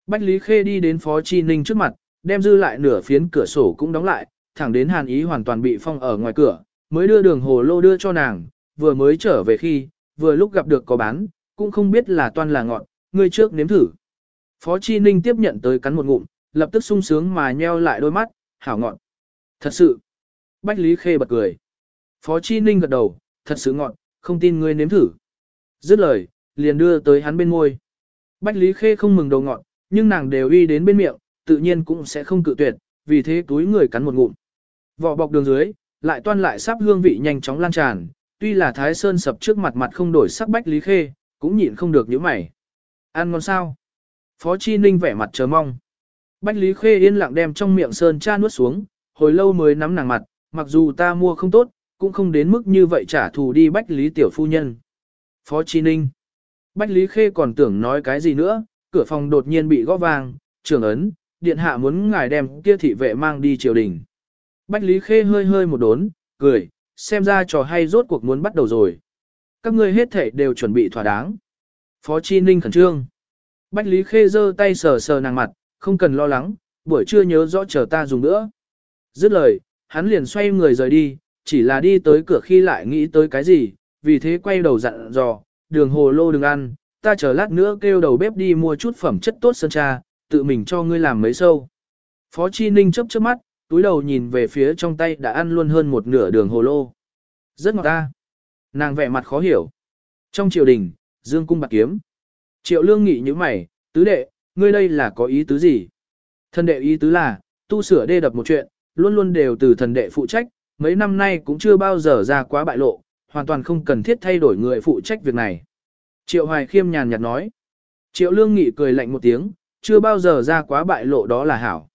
Bách Lý Khê đi đến Phó Chi Ninh trước mặt, đem dư lại nửa phiến cửa sổ cũng đóng lại, thẳng đến hàn ý hoàn toàn bị phong ở ngoài cửa, mới đưa đường hồ lô đưa cho nàng, vừa mới trở về khi, vừa lúc gặp được có bán, cũng không biết là toan là ngọn, Ngươi trước nếm thử. Phó Chi Ninh tiếp nhận tới cắn một ngụm, lập tức sung sướng mà nheo lại đôi mắt, hảo ngọn. Thật sự. Bách Lý Khê bật cười. Phó Chi Ninh gật đầu, thật sự ngọn, không tin ngươi nếm thử. Dứt lời, liền đưa tới hắn bên môi. Bách Lý Khê không mừng đầu ngọn, nhưng nàng đều uy đến bên miệng, tự nhiên cũng sẽ không cự tuyệt, vì thế túi người cắn một ngụm. Vỏ bọc đường dưới, lại toan lại sắp hương vị nhanh chóng lan tràn, tuy là Thái Sơn sập trước mặt mặt không đổi sắc Bách Lý Khê, cũng nhịn không được những mày. Ăn ngon sao? Phó Chi Ninh vẻ mặt chờ mong. Bách Lý Khê yên lặng đem trong miệng Sơn cha nuốt xuống, hồi lâu mới nắm nàng mặt, mặc dù ta mua không tốt, cũng không đến mức như vậy trả thù đi Bách Lý Tiểu Phu Nhân. Phó Chi Ninh. Bách Lý Khê còn tưởng nói cái gì nữa, cửa phòng đột nhiên bị gõ vang, trưởng ấn, điện hạ muốn ngài đem kia thị vệ mang đi triều đình. Bách Lý Khê hơi hơi một đốn, cười, xem ra trò hay rốt cuộc muốn bắt đầu rồi. Các ngươi hết thể đều chuẩn bị thỏa đáng. Phó Chi Ninh khẩn trương. Bách Lý Khê giơ tay sờ sờ nàng mặt, không cần lo lắng, buổi trưa nhớ rõ chờ ta dùng nữa. Dứt lời, hắn liền xoay người rời đi, chỉ là đi tới cửa khi lại nghĩ tới cái gì, vì thế quay đầu dặn dò, đường hồ lô đừng ăn, ta chờ lát nữa kêu đầu bếp đi mua chút phẩm chất tốt sơn trà, tự mình cho ngươi làm mấy sâu. Phó Chi Ninh chớp chớp mắt, túi đầu nhìn về phía trong tay đã ăn luôn hơn một nửa đường hồ lô. Rất ngọt ta. Nàng vẻ mặt khó hiểu. Trong triều đình, dương cung bạc kiếm. Triệu lương nghị như mày, tứ đệ, ngươi đây là có ý tứ gì? Thần đệ ý tứ là, tu sửa đê đập một chuyện, luôn luôn đều từ thần đệ phụ trách, mấy năm nay cũng chưa bao giờ ra quá bại lộ, hoàn toàn không cần thiết thay đổi người phụ trách việc này. Triệu Hoài Khiêm nhàn nhạt nói. Triệu Lương Nghị cười lạnh một tiếng, chưa bao giờ ra quá bại lộ đó là hảo.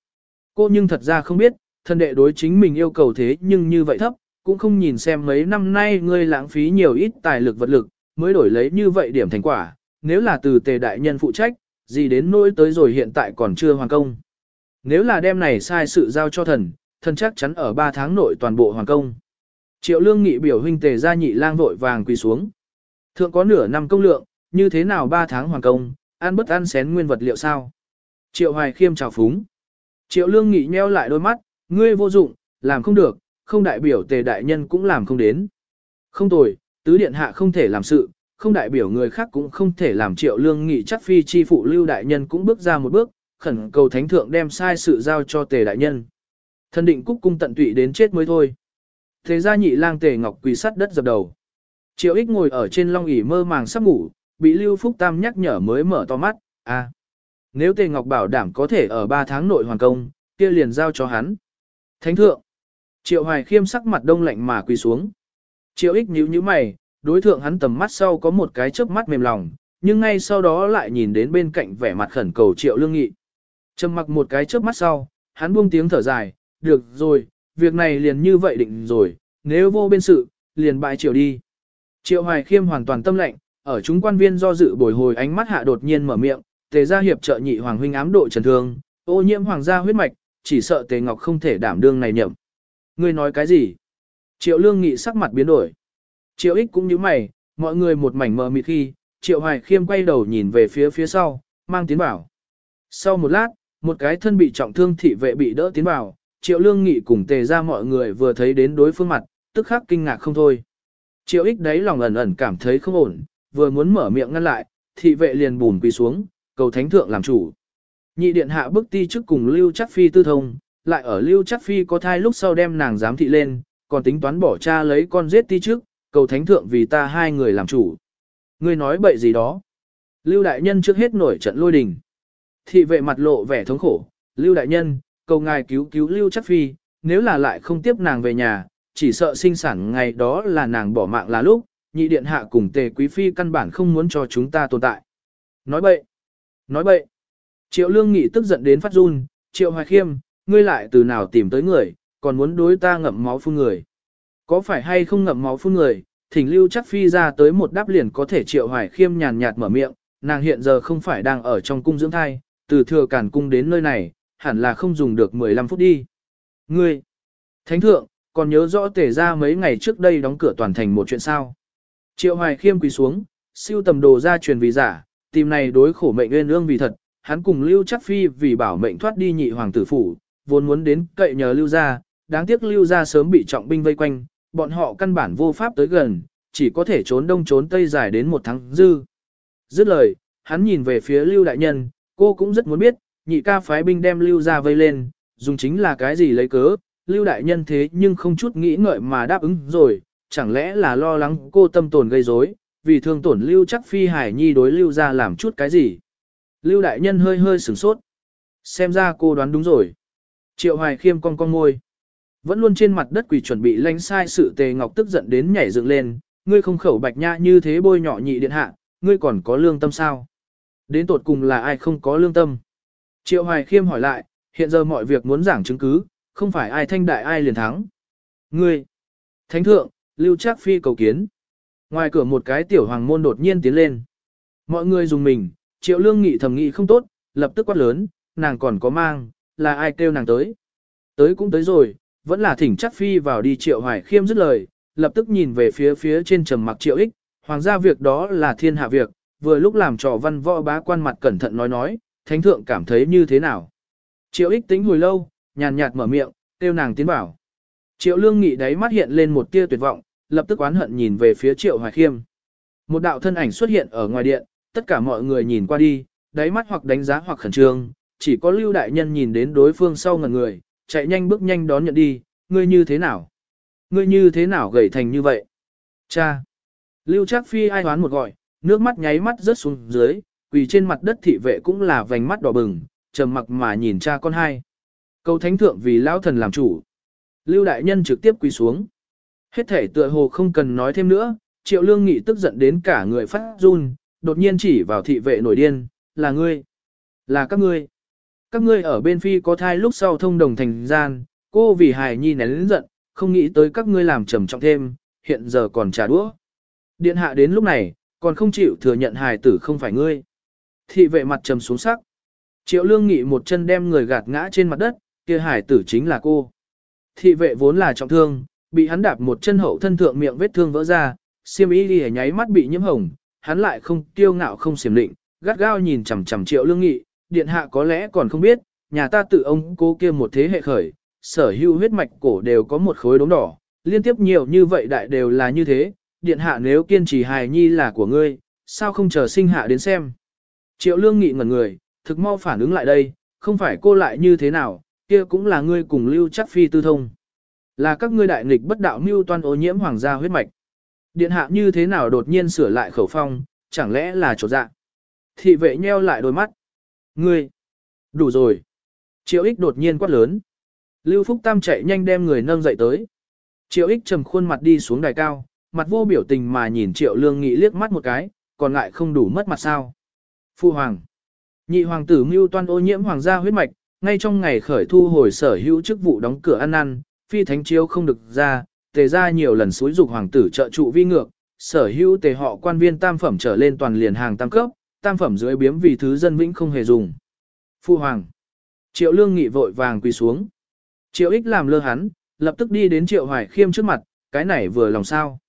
Cô nhưng thật ra không biết, thần đệ đối chính mình yêu cầu thế nhưng như vậy thấp, cũng không nhìn xem mấy năm nay ngươi lãng phí nhiều ít tài lực vật lực, mới đổi lấy như vậy điểm thành quả, nếu là từ tề đại nhân phụ trách, gì đến nỗi tới rồi hiện tại còn chưa hoàn công. Nếu là đem này sai sự giao cho thần, thần chắc chắn ở 3 tháng nội toàn bộ hoàn công. Triệu lương nghị biểu huynh tề gia nhị lang vội vàng quỳ xuống. Thượng có nửa năm công lượng, như thế nào 3 tháng hoàn công, ăn bất ăn xén nguyên vật liệu sao? Triệu hoài khiêm chào phúng. Triệu lương nghị nheo lại đôi mắt, ngươi vô dụng, làm không được, không đại biểu tề đại nhân cũng làm không đến. Không tồi, tứ điện hạ không thể làm sự, không đại biểu người khác cũng không thể làm triệu lương nghị chắc phi chi phụ lưu đại nhân cũng bước ra một bước, khẩn cầu thánh thượng đem sai sự giao cho tề đại nhân. Thân định cúc cung tận tụy đến chết mới thôi. Thế ra nhị lang tề ngọc quỳ sắt đất dập đầu. Triệu ích ngồi ở trên long ỉ mơ màng sắp ngủ, bị Lưu Phúc Tam nhắc nhở mới mở to mắt, à. Nếu tề ngọc bảo đảm có thể ở 3 tháng nội hoàn công, kia liền giao cho hắn. Thánh thượng. Triệu hoài khiêm sắc mặt đông lạnh mà quỳ xuống. Triệu ích nhíu nhíu mày, đối thượng hắn tầm mắt sau có một cái chớp mắt mềm lòng, nhưng ngay sau đó lại nhìn đến bên cạnh vẻ mặt khẩn cầu triệu lương nghị. Trầm mặc một cái chớp mắt sau, hắn buông tiếng thở dài, được rồi, việc này liền như vậy định rồi, nếu vô bên sự, liền bại triệu đi. Triệu Hoài Khiêm hoàn toàn tâm lệnh, ở chúng quan viên do dự bồi hồi ánh mắt hạ đột nhiên mở miệng, tề gia hiệp trợ nhị hoàng huynh ám độ trần thương, ô nhiễm hoàng gia huyết mạch, chỉ sợ tề ngọc không thể đảm đương này nhậm. Ngươi nói cái gì? Triệu lương nghị sắc mặt biến đổi. Triệu ích cũng như mày, mọi người một mảnh mờ mịt khi, triệu hoài khiêm quay đầu nhìn về phía phía sau, mang tiến bảo. Sau một lát, một cái thân bị trọng thương thị vệ bị đỡ tiến vào, triệu lương nghị cùng tề ra mọi người vừa thấy đến đối phương mặt, tức khắc kinh ngạc không thôi. Triệu ích đấy lòng ẩn ẩn cảm thấy không ổn, vừa muốn mở miệng ngăn lại, thị vệ liền bùn quỳ xuống, cầu thánh thượng làm chủ. Nhị điện hạ bức ti trước cùng Lưu Chắc Phi tư thông, lại ở Lưu Chắc Phi có thai lúc sau đem nàng giám thị lên, còn tính toán bỏ cha lấy con giết ti trước, cầu thánh thượng vì ta hai người làm chủ. Ngươi nói bậy gì đó. Lưu đại nhân trước hết nổi trận lôi đình. Thị vệ mặt lộ vẻ thống khổ, Lưu đại nhân, cầu ngài cứu cứu Lưu Chắc Phi, nếu là lại không tiếp nàng về nhà, chỉ sợ sinh sản ngày đó là nàng bỏ mạng là lúc, nhị điện hạ cùng tề quý phi căn bản không muốn cho chúng ta tồn tại. Nói bậy, nói bậy. Triệu lương nghị tức giận đến phát run, triệu hoài khiêm, ngươi lại từ nào tìm tới người, còn muốn đối ta ngậm máu phun người. Có phải hay không ngậm máu phun người, thỉnh lưu chắc phi ra tới một đáp liền có thể triệu hoài khiêm nhàn nhạt mở miệng, nàng hiện giờ không phải đang ở trong cung dưỡng thai, từ thừa cản cung đến nơi này, hẳn là không dùng được 15 phút đi. Ngươi, thánh thượng, còn nhớ rõ tể ra mấy ngày trước đây đóng cửa toàn thành một chuyện sao. Triệu hoài khiêm quỳ xuống, siêu tầm đồ ra truyền vì giả, tìm này đối khổ mệnh nguyên ương vì thật, hắn cùng lưu chắc phi vì bảo mệnh thoát đi nhị hoàng tử phủ, vốn muốn đến cậy nhờ lưu ra, đáng tiếc lưu ra sớm bị trọng binh vây quanh, bọn họ căn bản vô pháp tới gần, chỉ có thể trốn đông trốn tây dài đến một tháng dư. Dứt lời, hắn nhìn về phía lưu đại nhân, cô cũng rất muốn biết, nhị ca phái binh đem lưu ra vây lên, dùng chính là cái gì lấy cớ, lưu đại nhân thế nhưng không chút nghĩ ngợi mà đáp ứng rồi, chẳng lẽ là lo lắng cô tâm tồn gây rối, vì thương tổn lưu chắc phi hải nhi đối lưu ra làm chút cái gì. Lưu đại nhân hơi hơi sửng sốt. Xem ra cô đoán đúng rồi. Triệu hoài khiêm cong cong môi. Vẫn luôn trên mặt đất quỳ chuẩn bị lánh sai sự tề ngọc tức giận đến nhảy dựng lên, ngươi không khẩu bạch nha như thế bôi nhọ nhị điện hạ, ngươi còn có lương tâm sao? Đến tột cùng là ai không có lương tâm? Triệu hoài khiêm hỏi lại, hiện giờ mọi việc muốn giảng chứng cứ, không phải ai thanh đại ai liền thắng. Ngươi! Thánh thượng, lưu trác phi cầu kiến. Ngoài cửa một cái tiểu hoàng môn đột nhiên tiến lên. Mọi người dùng mình, triệu lương nghị thầm nghị không tốt, lập tức quát lớn, nàng còn có mang, là ai kêu nàng tới. Tới cũng tới rồi, vẫn là thỉnh chắc phi vào đi triệu hoài khiêm dứt lời, lập tức nhìn về phía phía trên trầm mặc triệu ích, hoàng gia việc đó là thiên hạ việc, vừa lúc làm trò văn võ bá quan mặt cẩn thận nói nói, thánh thượng cảm thấy như thế nào. Triệu ích tính hồi lâu, nhàn nhạt mở miệng, tiêu nàng tiến bảo. Triệu lương nghị đáy mắt hiện lên một tia tuyệt vọng, lập tức oán hận nhìn về phía triệu hoài khiêm. Một đạo thân ảnh xuất hiện ở ngoài điện, tất cả mọi người nhìn qua đi, đáy mắt hoặc đánh giá hoặc khẩn trương, chỉ có lưu đại nhân nhìn đến đối phương sau ngần người, chạy nhanh bước nhanh đón nhận đi, ngươi như thế nào? Ngươi như thế nào gầy thành như vậy? Cha! Lưu Trác Phi ai hoán một gọi, nước mắt nháy mắt rớt xuống dưới, quỳ trên mặt đất thị vệ cũng là vành mắt đỏ bừng, trầm mặc mà nhìn cha con hai. Cầu thánh thượng vì lão thần làm chủ. Lưu đại nhân trực tiếp quỳ xuống. Hết thể tựa hồ không cần nói thêm nữa, triệu lương nghị tức giận đến cả người phát run, đột nhiên chỉ vào thị vệ nổi điên, là ngươi. Là các ngươi. Các ngươi ở bên phi có thai lúc sau thông đồng thành gian, cô vì hài nhi nén lĩnh giận, không nghĩ tới các ngươi làm trầm trọng thêm, hiện giờ còn trả đũa. Điện hạ đến lúc này, còn không chịu thừa nhận hài tử không phải ngươi. Thị vệ mặt trầm xuống sắc. Triệu lương nghị một chân đem người gạt ngã trên mặt đất, kia hài tử chính là cô. Thị vệ vốn là trọng thương, bị hắn đạp một chân hậu thân thượng miệng vết thương vỡ ra, xiêm y đi nháy mắt bị nhiễm hồng, hắn lại không kiêu ngạo không xiểm định, gắt gao nhìn chằm chằm triệu lương nghị, điện hạ có lẽ còn không biết, nhà ta tự ông cô kia một thế hệ khởi, sở hữu huyết mạch cổ đều có một khối đống đỏ, liên tiếp nhiều như vậy đại đều là như thế, điện hạ nếu kiên trì hài nhi là của ngươi, sao không chờ sinh hạ đến xem. Triệu lương nghị ngẩn người, thực mau phản ứng lại đây, không phải cô lại như thế nào, kia cũng là ngươi cùng lưu chắc phi tư thông. Là các ngươi đại nghịch bất đạo mưu toan ô nhiễm hoàng gia huyết mạch. Điện hạ như thế nào đột nhiên sửa lại khẩu phong, chẳng lẽ là chỗ dạ. Thị vệ nheo lại đôi mắt. Ngươi! Đủ rồi! Triệu ích đột nhiên quát lớn. Lưu Phúc Tam chạy nhanh đem người nâng dậy tới. Triệu ích trầm khuôn mặt đi xuống đài cao, mặt vô biểu tình mà nhìn Triệu Lương Nghị liếc mắt một cái, còn lại không đủ mất mặt sao. Phu hoàng. Nhị hoàng tử mưu toan ô nhiễm hoàng gia huyết mạch, ngay trong ngày khởi thu hồi sở hữu chức vụ đóng cửa ăn ăn phi thánh chiếu không được ra, tề ra nhiều lần xúi dục hoàng tử trợ trụ vi ngược, sở hữu tề họ quan viên tam phẩm trở lên toàn liền hàng tam cấp, tam phẩm dưới biếm vì thứ dân vĩnh không hề dùng. Phu hoàng. Triệu lương nghị vội vàng quỳ xuống. Triệu ích làm lơ hắn, lập tức đi đến triệu hoài khiêm trước mặt, cái này vừa lòng sao.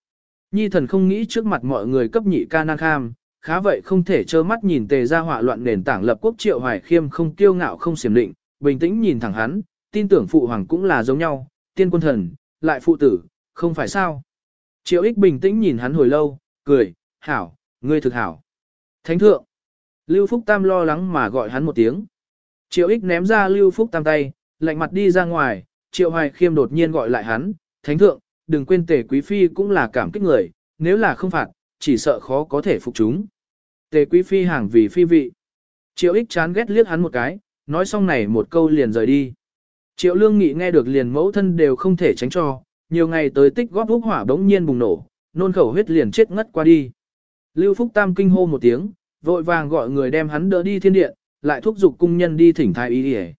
Nhi thần không nghĩ trước mặt mọi người cấp nhị ca năng kham, khá vậy không thể trơ mắt nhìn tề ra họa loạn nền tảng lập quốc triệu hoài khiêm không kiêu ngạo không xiểm định, bình tĩnh nhìn thẳng hắn, tin tưởng phụ hoàng cũng là giống nhau, tiên quân thần, lại phụ tử, không phải sao. Triệu ích bình tĩnh nhìn hắn hồi lâu, cười, hảo, ngươi thực hảo. Thánh thượng, Lưu Phúc Tam lo lắng mà gọi hắn một tiếng. Triệu ích ném ra Lưu Phúc Tam tay, lạnh mặt đi ra ngoài, Triệu Hoài Khiêm đột nhiên gọi lại hắn, Thánh thượng, đừng quên tề quý phi cũng là cảm kích người, nếu là không phạt, chỉ sợ khó có thể phục chúng. Tề quý phi hàng vì phi vị. Triệu ích chán ghét liếc hắn một cái, nói xong này một câu liền rời đi. Triệu lương nghị nghe được liền mẫu thân đều không thể tránh cho, nhiều ngày tới tích góp húc hỏa bỗng nhiên bùng nổ, nôn khẩu huyết liền chết ngất qua đi. Lưu Phúc Tam kinh hô một tiếng, vội vàng gọi người đem hắn đỡ đi thiên điện, lại thúc giục cung nhân đi thỉnh thái y đi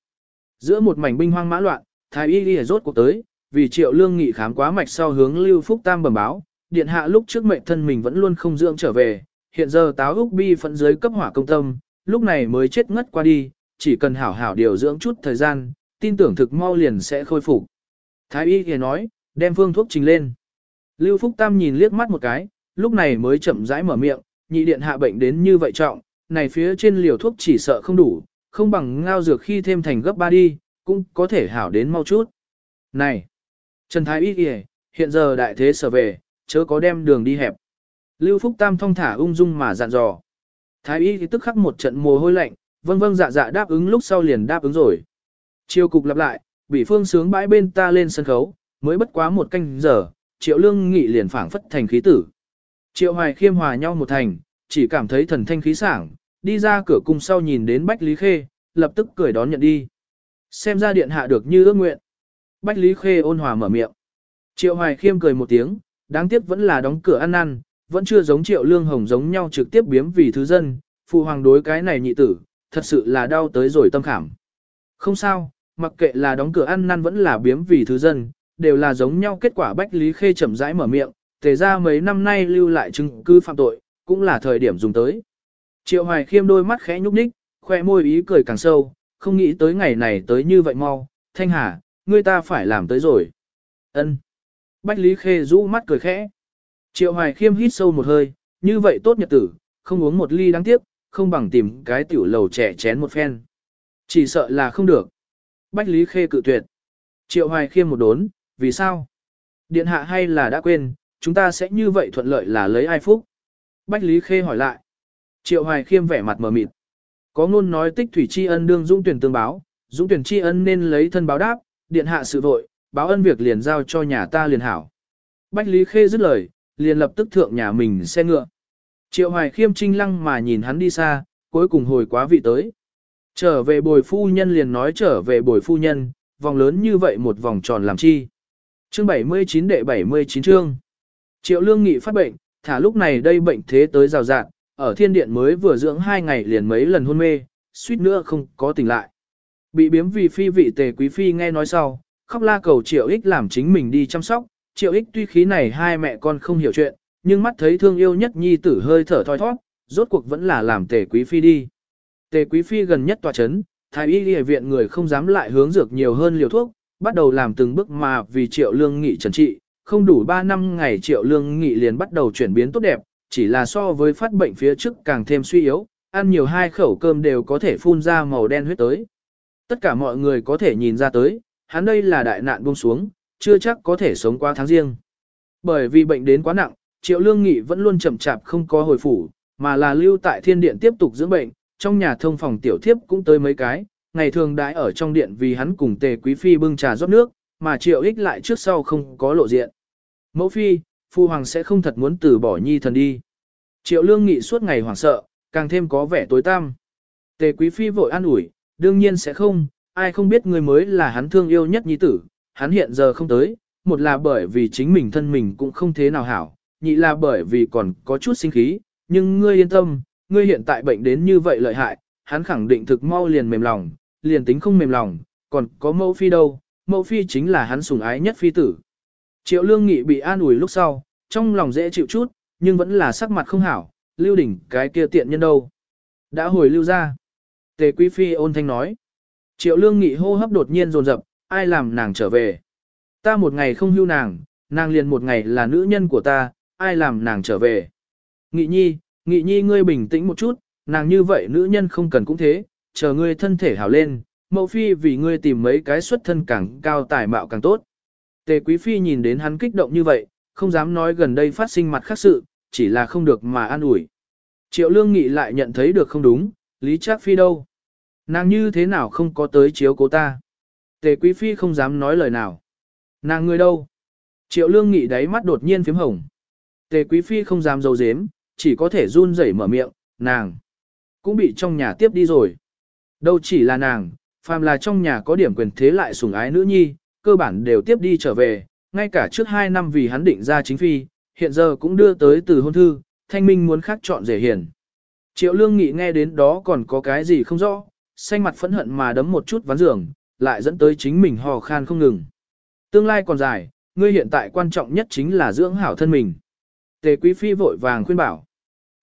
Giữa một mảnh binh hoang mã loạn, thái y đi rốt cuộc tới, vì triệu lương nghị khám quá mạch sau hướng Lưu Phúc Tam bẩm báo, điện hạ lúc trước mệnh thân mình vẫn luôn không dưỡng trở về, hiện giờ táo úc bi phận dưới cấp hỏa công tâm, lúc này mới chết ngất qua đi, chỉ cần hảo hảo điều dưỡng chút thời gian, tin tưởng thực mau liền sẽ khôi phục. Thái y kia nói, đem phương thuốc trình lên. Lưu Phúc Tam nhìn liếc mắt một cái, lúc này mới chậm rãi mở miệng, nhị điện hạ bệnh đến như vậy trọng, này phía trên liều thuốc chỉ sợ không đủ, không bằng ngao dược khi thêm thành gấp ba đi, cũng có thể hảo đến mau chút. Này, Trần Thái Y kìa, hiện giờ đại thế sở về, chớ có đem đường đi hẹp. Lưu Phúc Tam thong thả ung dung mà dặn dò. Thái Y thì tức khắc một trận mồ hôi lạnh, vâng vâng dạ dạ đáp ứng lúc sau liền đáp ứng rồi. Chiêu cục lặp lại, bị phương sướng bãi bên ta lên sân khấu, mới bất quá một canh giờ, triệu lương nghị liền phảng phất thành khí tử. Triệu hoài khiêm hòa nhau một thành, chỉ cảm thấy thần thanh khí sảng, đi ra cửa cung sau nhìn đến Bách Lý Khê, lập tức cười đón nhận đi. Xem ra điện hạ được như ước nguyện. Bách Lý Khê ôn hòa mở miệng. Triệu hoài khiêm cười một tiếng, đáng tiếc vẫn là đóng cửa ăn năn, vẫn chưa giống triệu lương hồng giống nhau trực tiếp biếm vì thứ dân, phụ hoàng đối cái này nhị tử, thật sự là đau tới rồi tâm khảm. Không sao, mặc kệ là đóng cửa ăn năn vẫn là biếm vì thứ dân, đều là giống nhau kết quả Bách Lý Khê chậm rãi mở miệng, tề ra mấy năm nay lưu lại chứng cứ phạm tội, cũng là thời điểm dùng tới. Triệu Hoài Khiêm đôi mắt khẽ nhúc nhích, khoe môi ý cười càng sâu, không nghĩ tới ngày này tới như vậy mau, Thanh Hà, ngươi ta phải làm tới rồi. Ân. Bách Lý Khê rũ mắt cười khẽ. Triệu Hoài Khiêm hít sâu một hơi, như vậy tốt nhật tử, không uống một ly đáng tiếc, không bằng tìm cái tiểu lầu trẻ chén một phen. Chỉ sợ là không được. Bách Lý Khê cự tuyệt. Triệu Hoài Khiêm một đốn, vì sao? Điện hạ hay là đã quên, chúng ta sẽ như vậy thuận lợi là lấy ai phúc? Bách Lý Khê hỏi lại. Triệu Hoài Khiêm vẻ mặt mờ mịt. Có ngôn nói tích thủy tri ân đương dũng tuyển tương báo, dũng tuyển tri ân nên lấy thân báo đáp, điện hạ sự vội, báo ân việc liền giao cho nhà ta liền hảo. Bách Lý Khê dứt lời, liền lập tức thượng nhà mình xe ngựa. Triệu Hoài Khiêm trinh lăng mà nhìn hắn đi xa, cuối cùng hồi quá vị tới. Trở về bồi phu nhân liền nói trở về bồi phu nhân, vòng lớn như vậy một vòng tròn làm chi. Chương 79 đệ 79 chương. Triệu Lương Nghị phát bệnh, thả lúc này đây bệnh thế tới rào rạng, ở thiên điện mới vừa dưỡng hai ngày liền mấy lần hôn mê, suýt nữa không có tỉnh lại. Bị biếm vì phi vị tề quý phi nghe nói sau, khóc la cầu triệu ích làm chính mình đi chăm sóc, triệu ích tuy khí này hai mẹ con không hiểu chuyện, nhưng mắt thấy thương yêu nhất nhi tử hơi thở thoi thoát, rốt cuộc vẫn là làm tề quý phi đi. Tề quý phi gần nhất tòa chấn, thái y y viện người không dám lại hướng dược nhiều hơn liều thuốc, bắt đầu làm từng bước mà vì triệu lương nghị trần trị, không đủ 3 năm ngày triệu lương nghị liền bắt đầu chuyển biến tốt đẹp, chỉ là so với phát bệnh phía trước càng thêm suy yếu, ăn nhiều hai khẩu cơm đều có thể phun ra màu đen huyết tới. Tất cả mọi người có thể nhìn ra tới, hắn đây là đại nạn buông xuống, chưa chắc có thể sống qua tháng riêng. Bởi vì bệnh đến quá nặng, triệu lương nghị vẫn luôn chậm chạp không có hồi phủ, mà là lưu tại thiên điện tiếp tục dưỡng bệnh, trong nhà thông phòng tiểu thiếp cũng tới mấy cái, ngày thường đãi ở trong điện vì hắn cùng tề quý phi bưng trà rót nước, mà triệu ích lại trước sau không có lộ diện. Mẫu phi, phu hoàng sẽ không thật muốn từ bỏ nhi thần đi. Triệu lương nghị suốt ngày hoảng sợ, càng thêm có vẻ tối tăm. Tề quý phi vội an ủi, đương nhiên sẽ không, ai không biết người mới là hắn thương yêu nhất nhi tử, hắn hiện giờ không tới, một là bởi vì chính mình thân mình cũng không thế nào hảo, nhị là bởi vì còn có chút sinh khí, nhưng ngươi yên tâm, ngươi hiện tại bệnh đến như vậy lợi hại, hắn khẳng định thực mau liền mềm lòng, liền tính không mềm lòng, còn có mẫu phi đâu, mẫu phi chính là hắn sủng ái nhất phi tử. Triệu lương nghị bị an ủi lúc sau, trong lòng dễ chịu chút, nhưng vẫn là sắc mặt không hảo, lưu đỉnh cái kia tiện nhân đâu. Đã hồi lưu ra. Tề quý phi ôn thanh nói. Triệu lương nghị hô hấp đột nhiên rồn rập, ai làm nàng trở về. Ta một ngày không hưu nàng, nàng liền một ngày là nữ nhân của ta, ai làm nàng trở về. Nghị nhi, nghị nhi ngươi bình tĩnh một chút, nàng như vậy nữ nhân không cần cũng thế, chờ ngươi thân thể hảo lên, mẫu phi vì ngươi tìm mấy cái xuất thân càng cao tài mạo càng tốt. Tề quý phi nhìn đến hắn kích động như vậy, không dám nói gần đây phát sinh mặt khác sự, chỉ là không được mà an ủi. Triệu lương nghị lại nhận thấy được không đúng, lý trác phi đâu. Nàng như thế nào không có tới chiếu cố ta. Tề quý phi không dám nói lời nào. Nàng người đâu? Triệu lương nghị đáy mắt đột nhiên phím hồng. Tề quý phi không dám dầu dếm, chỉ có thể run rẩy mở miệng, nàng. Cũng bị trong nhà tiếp đi rồi. Đâu chỉ là nàng, phàm là trong nhà có điểm quyền thế lại sủng ái nữ nhi, cơ bản đều tiếp đi trở về, ngay cả trước 2 năm vì hắn định ra chính phi, hiện giờ cũng đưa tới từ hôn thư, thanh minh muốn khác chọn rể hiền. Triệu lương nghị nghe đến đó còn có cái gì không rõ, xanh mặt phẫn hận mà đấm một chút ván giường, lại dẫn tới chính mình hò khan không ngừng. Tương lai còn dài, ngươi hiện tại quan trọng nhất chính là dưỡng hảo thân mình. Tề quý phi vội vàng khuyên bảo.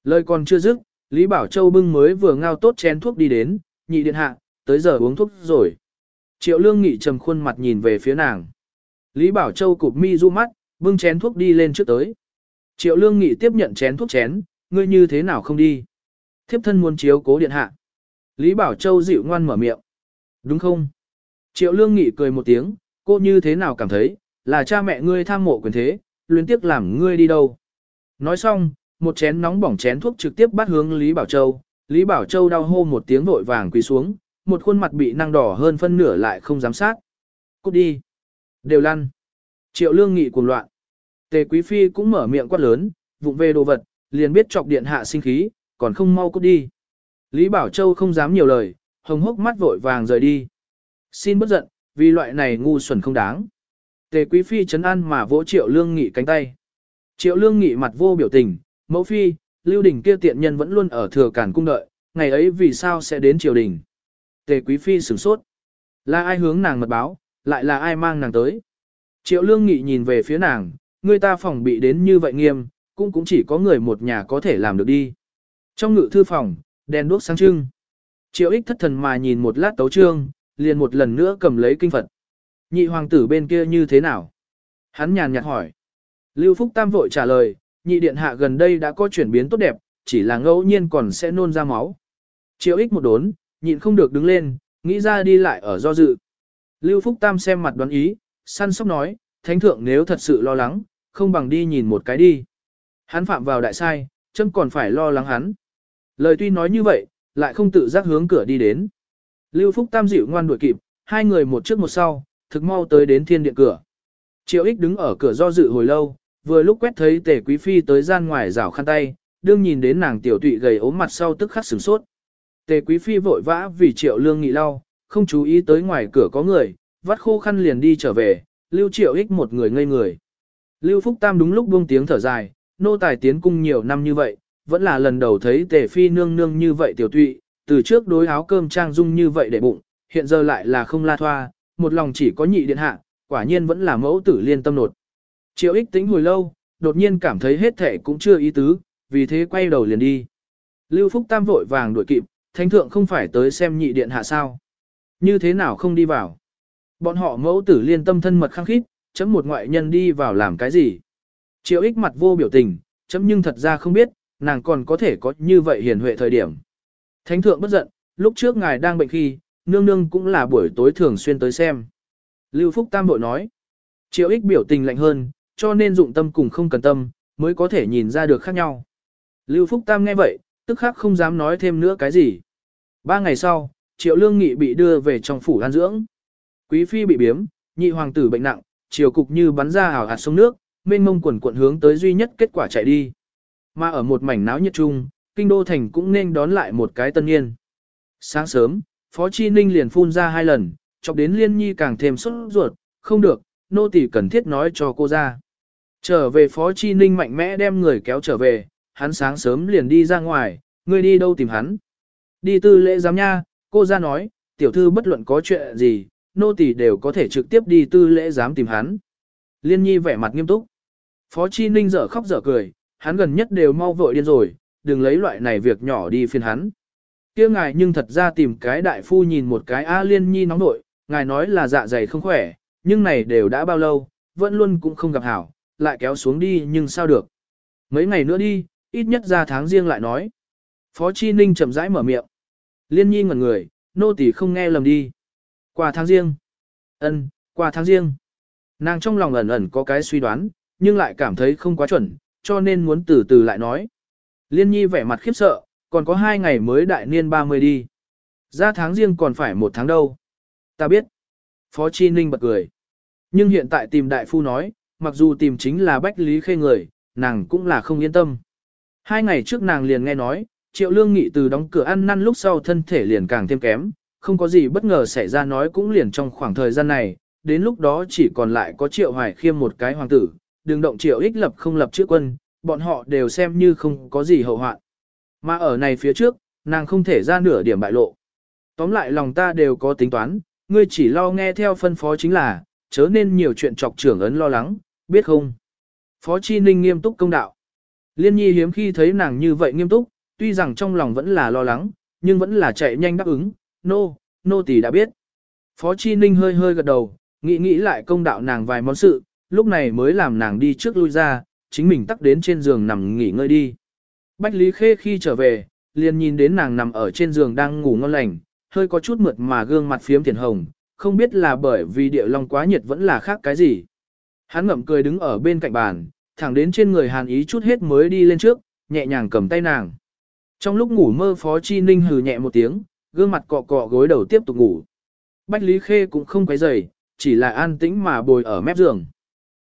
Lời còn chưa dứt, Lý Bảo Châu bưng mới vừa ngao tốt chén thuốc đi đến, nhị điện hạ, tới giờ uống thuốc rồi. Triệu lương nghị trầm khuôn mặt nhìn về phía nàng. Lý Bảo Châu cụp mi du mắt, bưng chén thuốc đi lên trước tới. Triệu lương nghị tiếp nhận chén thuốc chén, ngươi như thế nào không đi. Thiếp thân muốn chiếu cố điện hạ. Lý Bảo Châu dịu ngoan mở miệng. Đúng không? Triệu lương nghị cười một tiếng, cô như thế nào cảm thấy, là cha mẹ ngươi tham mộ quyền thế, luyến tiếc làm ngươi đi đâu. Nói xong, một chén nóng bỏng chén thuốc trực tiếp bắt hướng Lý Bảo Châu. Lý Bảo Châu đau hô một tiếng vội vàng quỳ xuống, một khuôn mặt bị năng đỏ hơn phân nửa lại không dám sát. Cút đi. Đều lăn. Triệu lương nghị cuồng loạn. Tề Quý Phi cũng mở miệng quát lớn, vụng về đồ vật, liền biết chọc điện hạ sinh khí, còn không mau cút đi. Lý Bảo Châu không dám nhiều lời, hồng hốc mắt vội vàng rời đi. Xin bất giận, vì loại này ngu xuẩn không đáng. Tề Quý Phi chấn an mà vỗ Triệu Lương Nghị cánh tay. Triệu Lương Nghị mặt vô biểu tình, mẫu phi, Lưu Đình kia tiện nhân vẫn luôn ở thừa cản cung đợi, ngày ấy vì sao sẽ đến triều đình. Tề Quý Phi sửng sốt. Là ai hướng nàng mật báo, lại là ai mang nàng tới. Triệu Lương Nghị nhìn về phía nàng, người ta phòng bị đến như vậy nghiêm, cũng cũng chỉ có người một nhà có thể làm được đi. Trong ngự thư phòng, đèn đuốc sáng trưng. Triệu ích thất thần mà nhìn một lát tấu trương, liền một lần nữa cầm lấy kinh Phật. Nhị hoàng tử bên kia như thế nào? Hắn nhàn nhạt hỏi. Lưu Phúc Tam vội trả lời, nhị điện hạ gần đây đã có chuyển biến tốt đẹp, chỉ là ngẫu nhiên còn sẽ nôn ra máu. Triệu ích một đốn, nhịn không được đứng lên, nghĩ ra đi lại ở do dự. Lưu Phúc Tam xem mặt đoán ý, săn sóc nói, thánh thượng nếu thật sự lo lắng, không bằng đi nhìn một cái đi. Hắn phạm vào đại sai, chấm còn phải lo lắng hắn. Lời tuy nói như vậy, lại không tự giác hướng cửa đi đến. Lưu Phúc Tam dịu ngoan đuổi kịp, hai người một trước một sau, thực mau tới đến thiên điện cửa. Triệu ích đứng ở cửa do dự hồi lâu, vừa lúc quét thấy tề quý phi tới gian ngoài rảo khăn tay, đương nhìn đến nàng tiểu tụy gầy ốm mặt sau tức khắc sửng sốt. Tề quý phi vội vã vì triệu lương nghị lau, không chú ý tới ngoài cửa có người, vắt khô khăn liền đi trở về, lưu triệu ích một người ngây người. Lưu Phúc Tam đúng lúc buông tiếng thở dài, nô tài tiến cung nhiều năm như vậy, vẫn là lần đầu thấy tề phi nương nương như vậy tiểu tụy, từ trước đối áo cơm trang dung như vậy để bụng, hiện giờ lại là không la thoa, một lòng chỉ có nhị điện hạ, quả nhiên vẫn là mẫu tử liên tâm nột. Triệu ích tính hồi lâu, đột nhiên cảm thấy hết thể cũng chưa ý tứ, vì thế quay đầu liền đi. Lưu Phúc Tam vội vàng đuổi kịp, thánh thượng không phải tới xem nhị điện hạ sao. Như thế nào không đi vào. Bọn họ mẫu tử liên tâm thân mật khăng khít, chấm một ngoại nhân đi vào làm cái gì. Triệu ích mặt vô biểu tình, chấm nhưng thật ra không biết, nàng còn có thể có như vậy hiền huệ thời điểm. Thánh thượng bất giận, lúc trước ngài đang bệnh khi, nương nương cũng là buổi tối thường xuyên tới xem. Lưu Phúc Tam bội nói, triệu ích biểu tình lạnh hơn, cho nên dụng tâm cùng không cần tâm, mới có thể nhìn ra được khác nhau. Lưu Phúc Tam nghe vậy, tức khắc không dám nói thêm nữa cái gì. Ba ngày sau, triệu lương nghị bị đưa về trong phủ an dưỡng. Quý phi bị biếm, nhị hoàng tử bệnh nặng, triều cục như bắn ra hào hạt sông nước, mênh mông quần cuộn hướng tới duy nhất kết quả chạy đi. Mà ở một mảnh náo nhiệt chung, kinh đô thành cũng nên đón lại một cái tân niên. Sáng sớm, Phó Chi Ninh liền phun ra hai lần, chọc đến Liên Nhi càng thêm sốt ruột, không được, nô tỳ cần thiết nói cho cô ra. Trở về Phó Chi Ninh mạnh mẽ đem người kéo trở về, hắn sáng sớm liền đi ra ngoài, ngươi đi đâu tìm hắn. Đi tư lễ giám nha, cô ra nói, tiểu thư bất luận có chuyện gì, nô tỳ đều có thể trực tiếp đi tư lễ giám tìm hắn. Liên nhi vẻ mặt nghiêm túc. Phó Chi Ninh dở khóc dở cười, hắn gần nhất đều mau vội điên rồi, đừng lấy loại này việc nhỏ đi phiền hắn. kia ngài nhưng thật ra tìm cái đại phu nhìn một cái A Liên nhi nóng nội, ngài nói là dạ dày không khỏe, nhưng này đều đã bao lâu, vẫn luôn cũng không gặp hảo, lại kéo xuống đi nhưng sao được. Mấy ngày nữa đi, ít nhất ra tháng riêng lại nói. Phó Chi Ninh chậm rãi mở miệng. Liên nhi ngẩn người, nô tỳ không nghe lầm đi. Qua tháng riêng. ân, qua tháng riêng. Nàng trong lòng ẩn ẩn có cái suy đoán, nhưng lại cảm thấy không quá chuẩn, cho nên muốn từ từ lại nói. Liên nhi vẻ mặt khiếp sợ, còn có hai ngày mới đại niên 30 đi. Ra tháng riêng còn phải một tháng đâu. Ta biết. Phó Chi Ninh bật cười. Nhưng hiện tại tìm đại phu nói, mặc dù tìm chính là Bách Lý Khê người, nàng cũng là không yên tâm. Hai ngày trước nàng liền nghe nói, Triệu Lương Nghị từ đóng cửa ăn năn lúc sau thân thể liền càng thêm kém, không có gì bất ngờ xảy ra nói cũng liền trong khoảng thời gian này, đến lúc đó chỉ còn lại có Triệu Hoài Khiêm một cái hoàng tử, đừng động Triệu ích lập không lập trước quân, bọn họ đều xem như không có gì hậu hoạn. Mà ở này phía trước, nàng không thể ra nửa điểm bại lộ. Tóm lại lòng ta đều có tính toán, ngươi chỉ lo nghe theo phân phó chính là, chớ nên nhiều chuyện chọc trưởng ấn lo lắng, biết không? Phó Chi Ninh nghiêm túc công đạo. Liên nhi hiếm khi thấy nàng như vậy nghiêm túc, tuy rằng trong lòng vẫn là lo lắng, nhưng vẫn là chạy nhanh đáp ứng, nô, no, nô no tỷ đã biết. Phó Chi Ninh hơi hơi gật đầu, nghĩ nghĩ lại công đạo nàng vài món sự, lúc này mới làm nàng đi trước lui ra, chính mình tắc đến trên giường nằm nghỉ ngơi đi. Bách Lý Khê khi trở về, liền nhìn đến nàng nằm ở trên giường đang ngủ ngon lành, hơi có chút mượt mà gương mặt phiếm tiền hồng, không biết là bởi vì địa long quá nhiệt vẫn là khác cái gì. Hắn ngậm cười đứng ở bên cạnh bàn, thẳng đến trên người hàn ý chút hết mới đi lên trước, nhẹ nhàng cầm tay nàng. Trong lúc ngủ mơ Phó Chi Ninh hừ nhẹ một tiếng, gương mặt cọ cọ gối đầu tiếp tục ngủ. Bách Lý Khê cũng không quấy rầy, chỉ là an tĩnh mà bồi ở mép giường.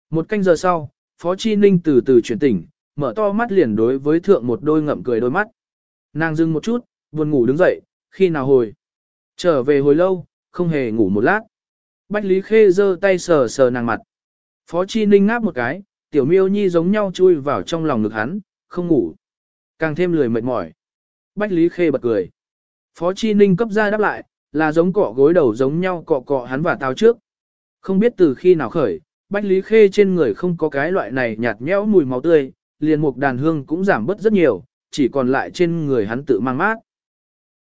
Một canh giờ sau, Phó Chi Ninh từ từ chuyển tỉnh, mở to mắt liền đối với thượng một đôi ngậm cười đôi mắt. Nàng dừng một chút, buồn ngủ đứng dậy, khi nào hồi. Trở về hồi lâu, không hề ngủ một lát. Bách Lý Khê giơ tay sờ sờ nàng mặt. Phó Chi Ninh ngáp một cái, tiểu miêu nhi giống nhau chui vào trong lòng ngực hắn, không ngủ. Càng thêm lười mệt mỏi. Bách Lý Khê bật cười. Phó Chi Ninh cấp ra đáp lại, là giống cọ gối đầu giống nhau cọ cọ hắn và tao trước. Không biết từ khi nào khởi, Bách Lý Khê trên người không có cái loại này nhạt nhẽo mùi máu tươi, liền một đàn hương cũng giảm bớt rất nhiều, chỉ còn lại trên người hắn tự mang mát.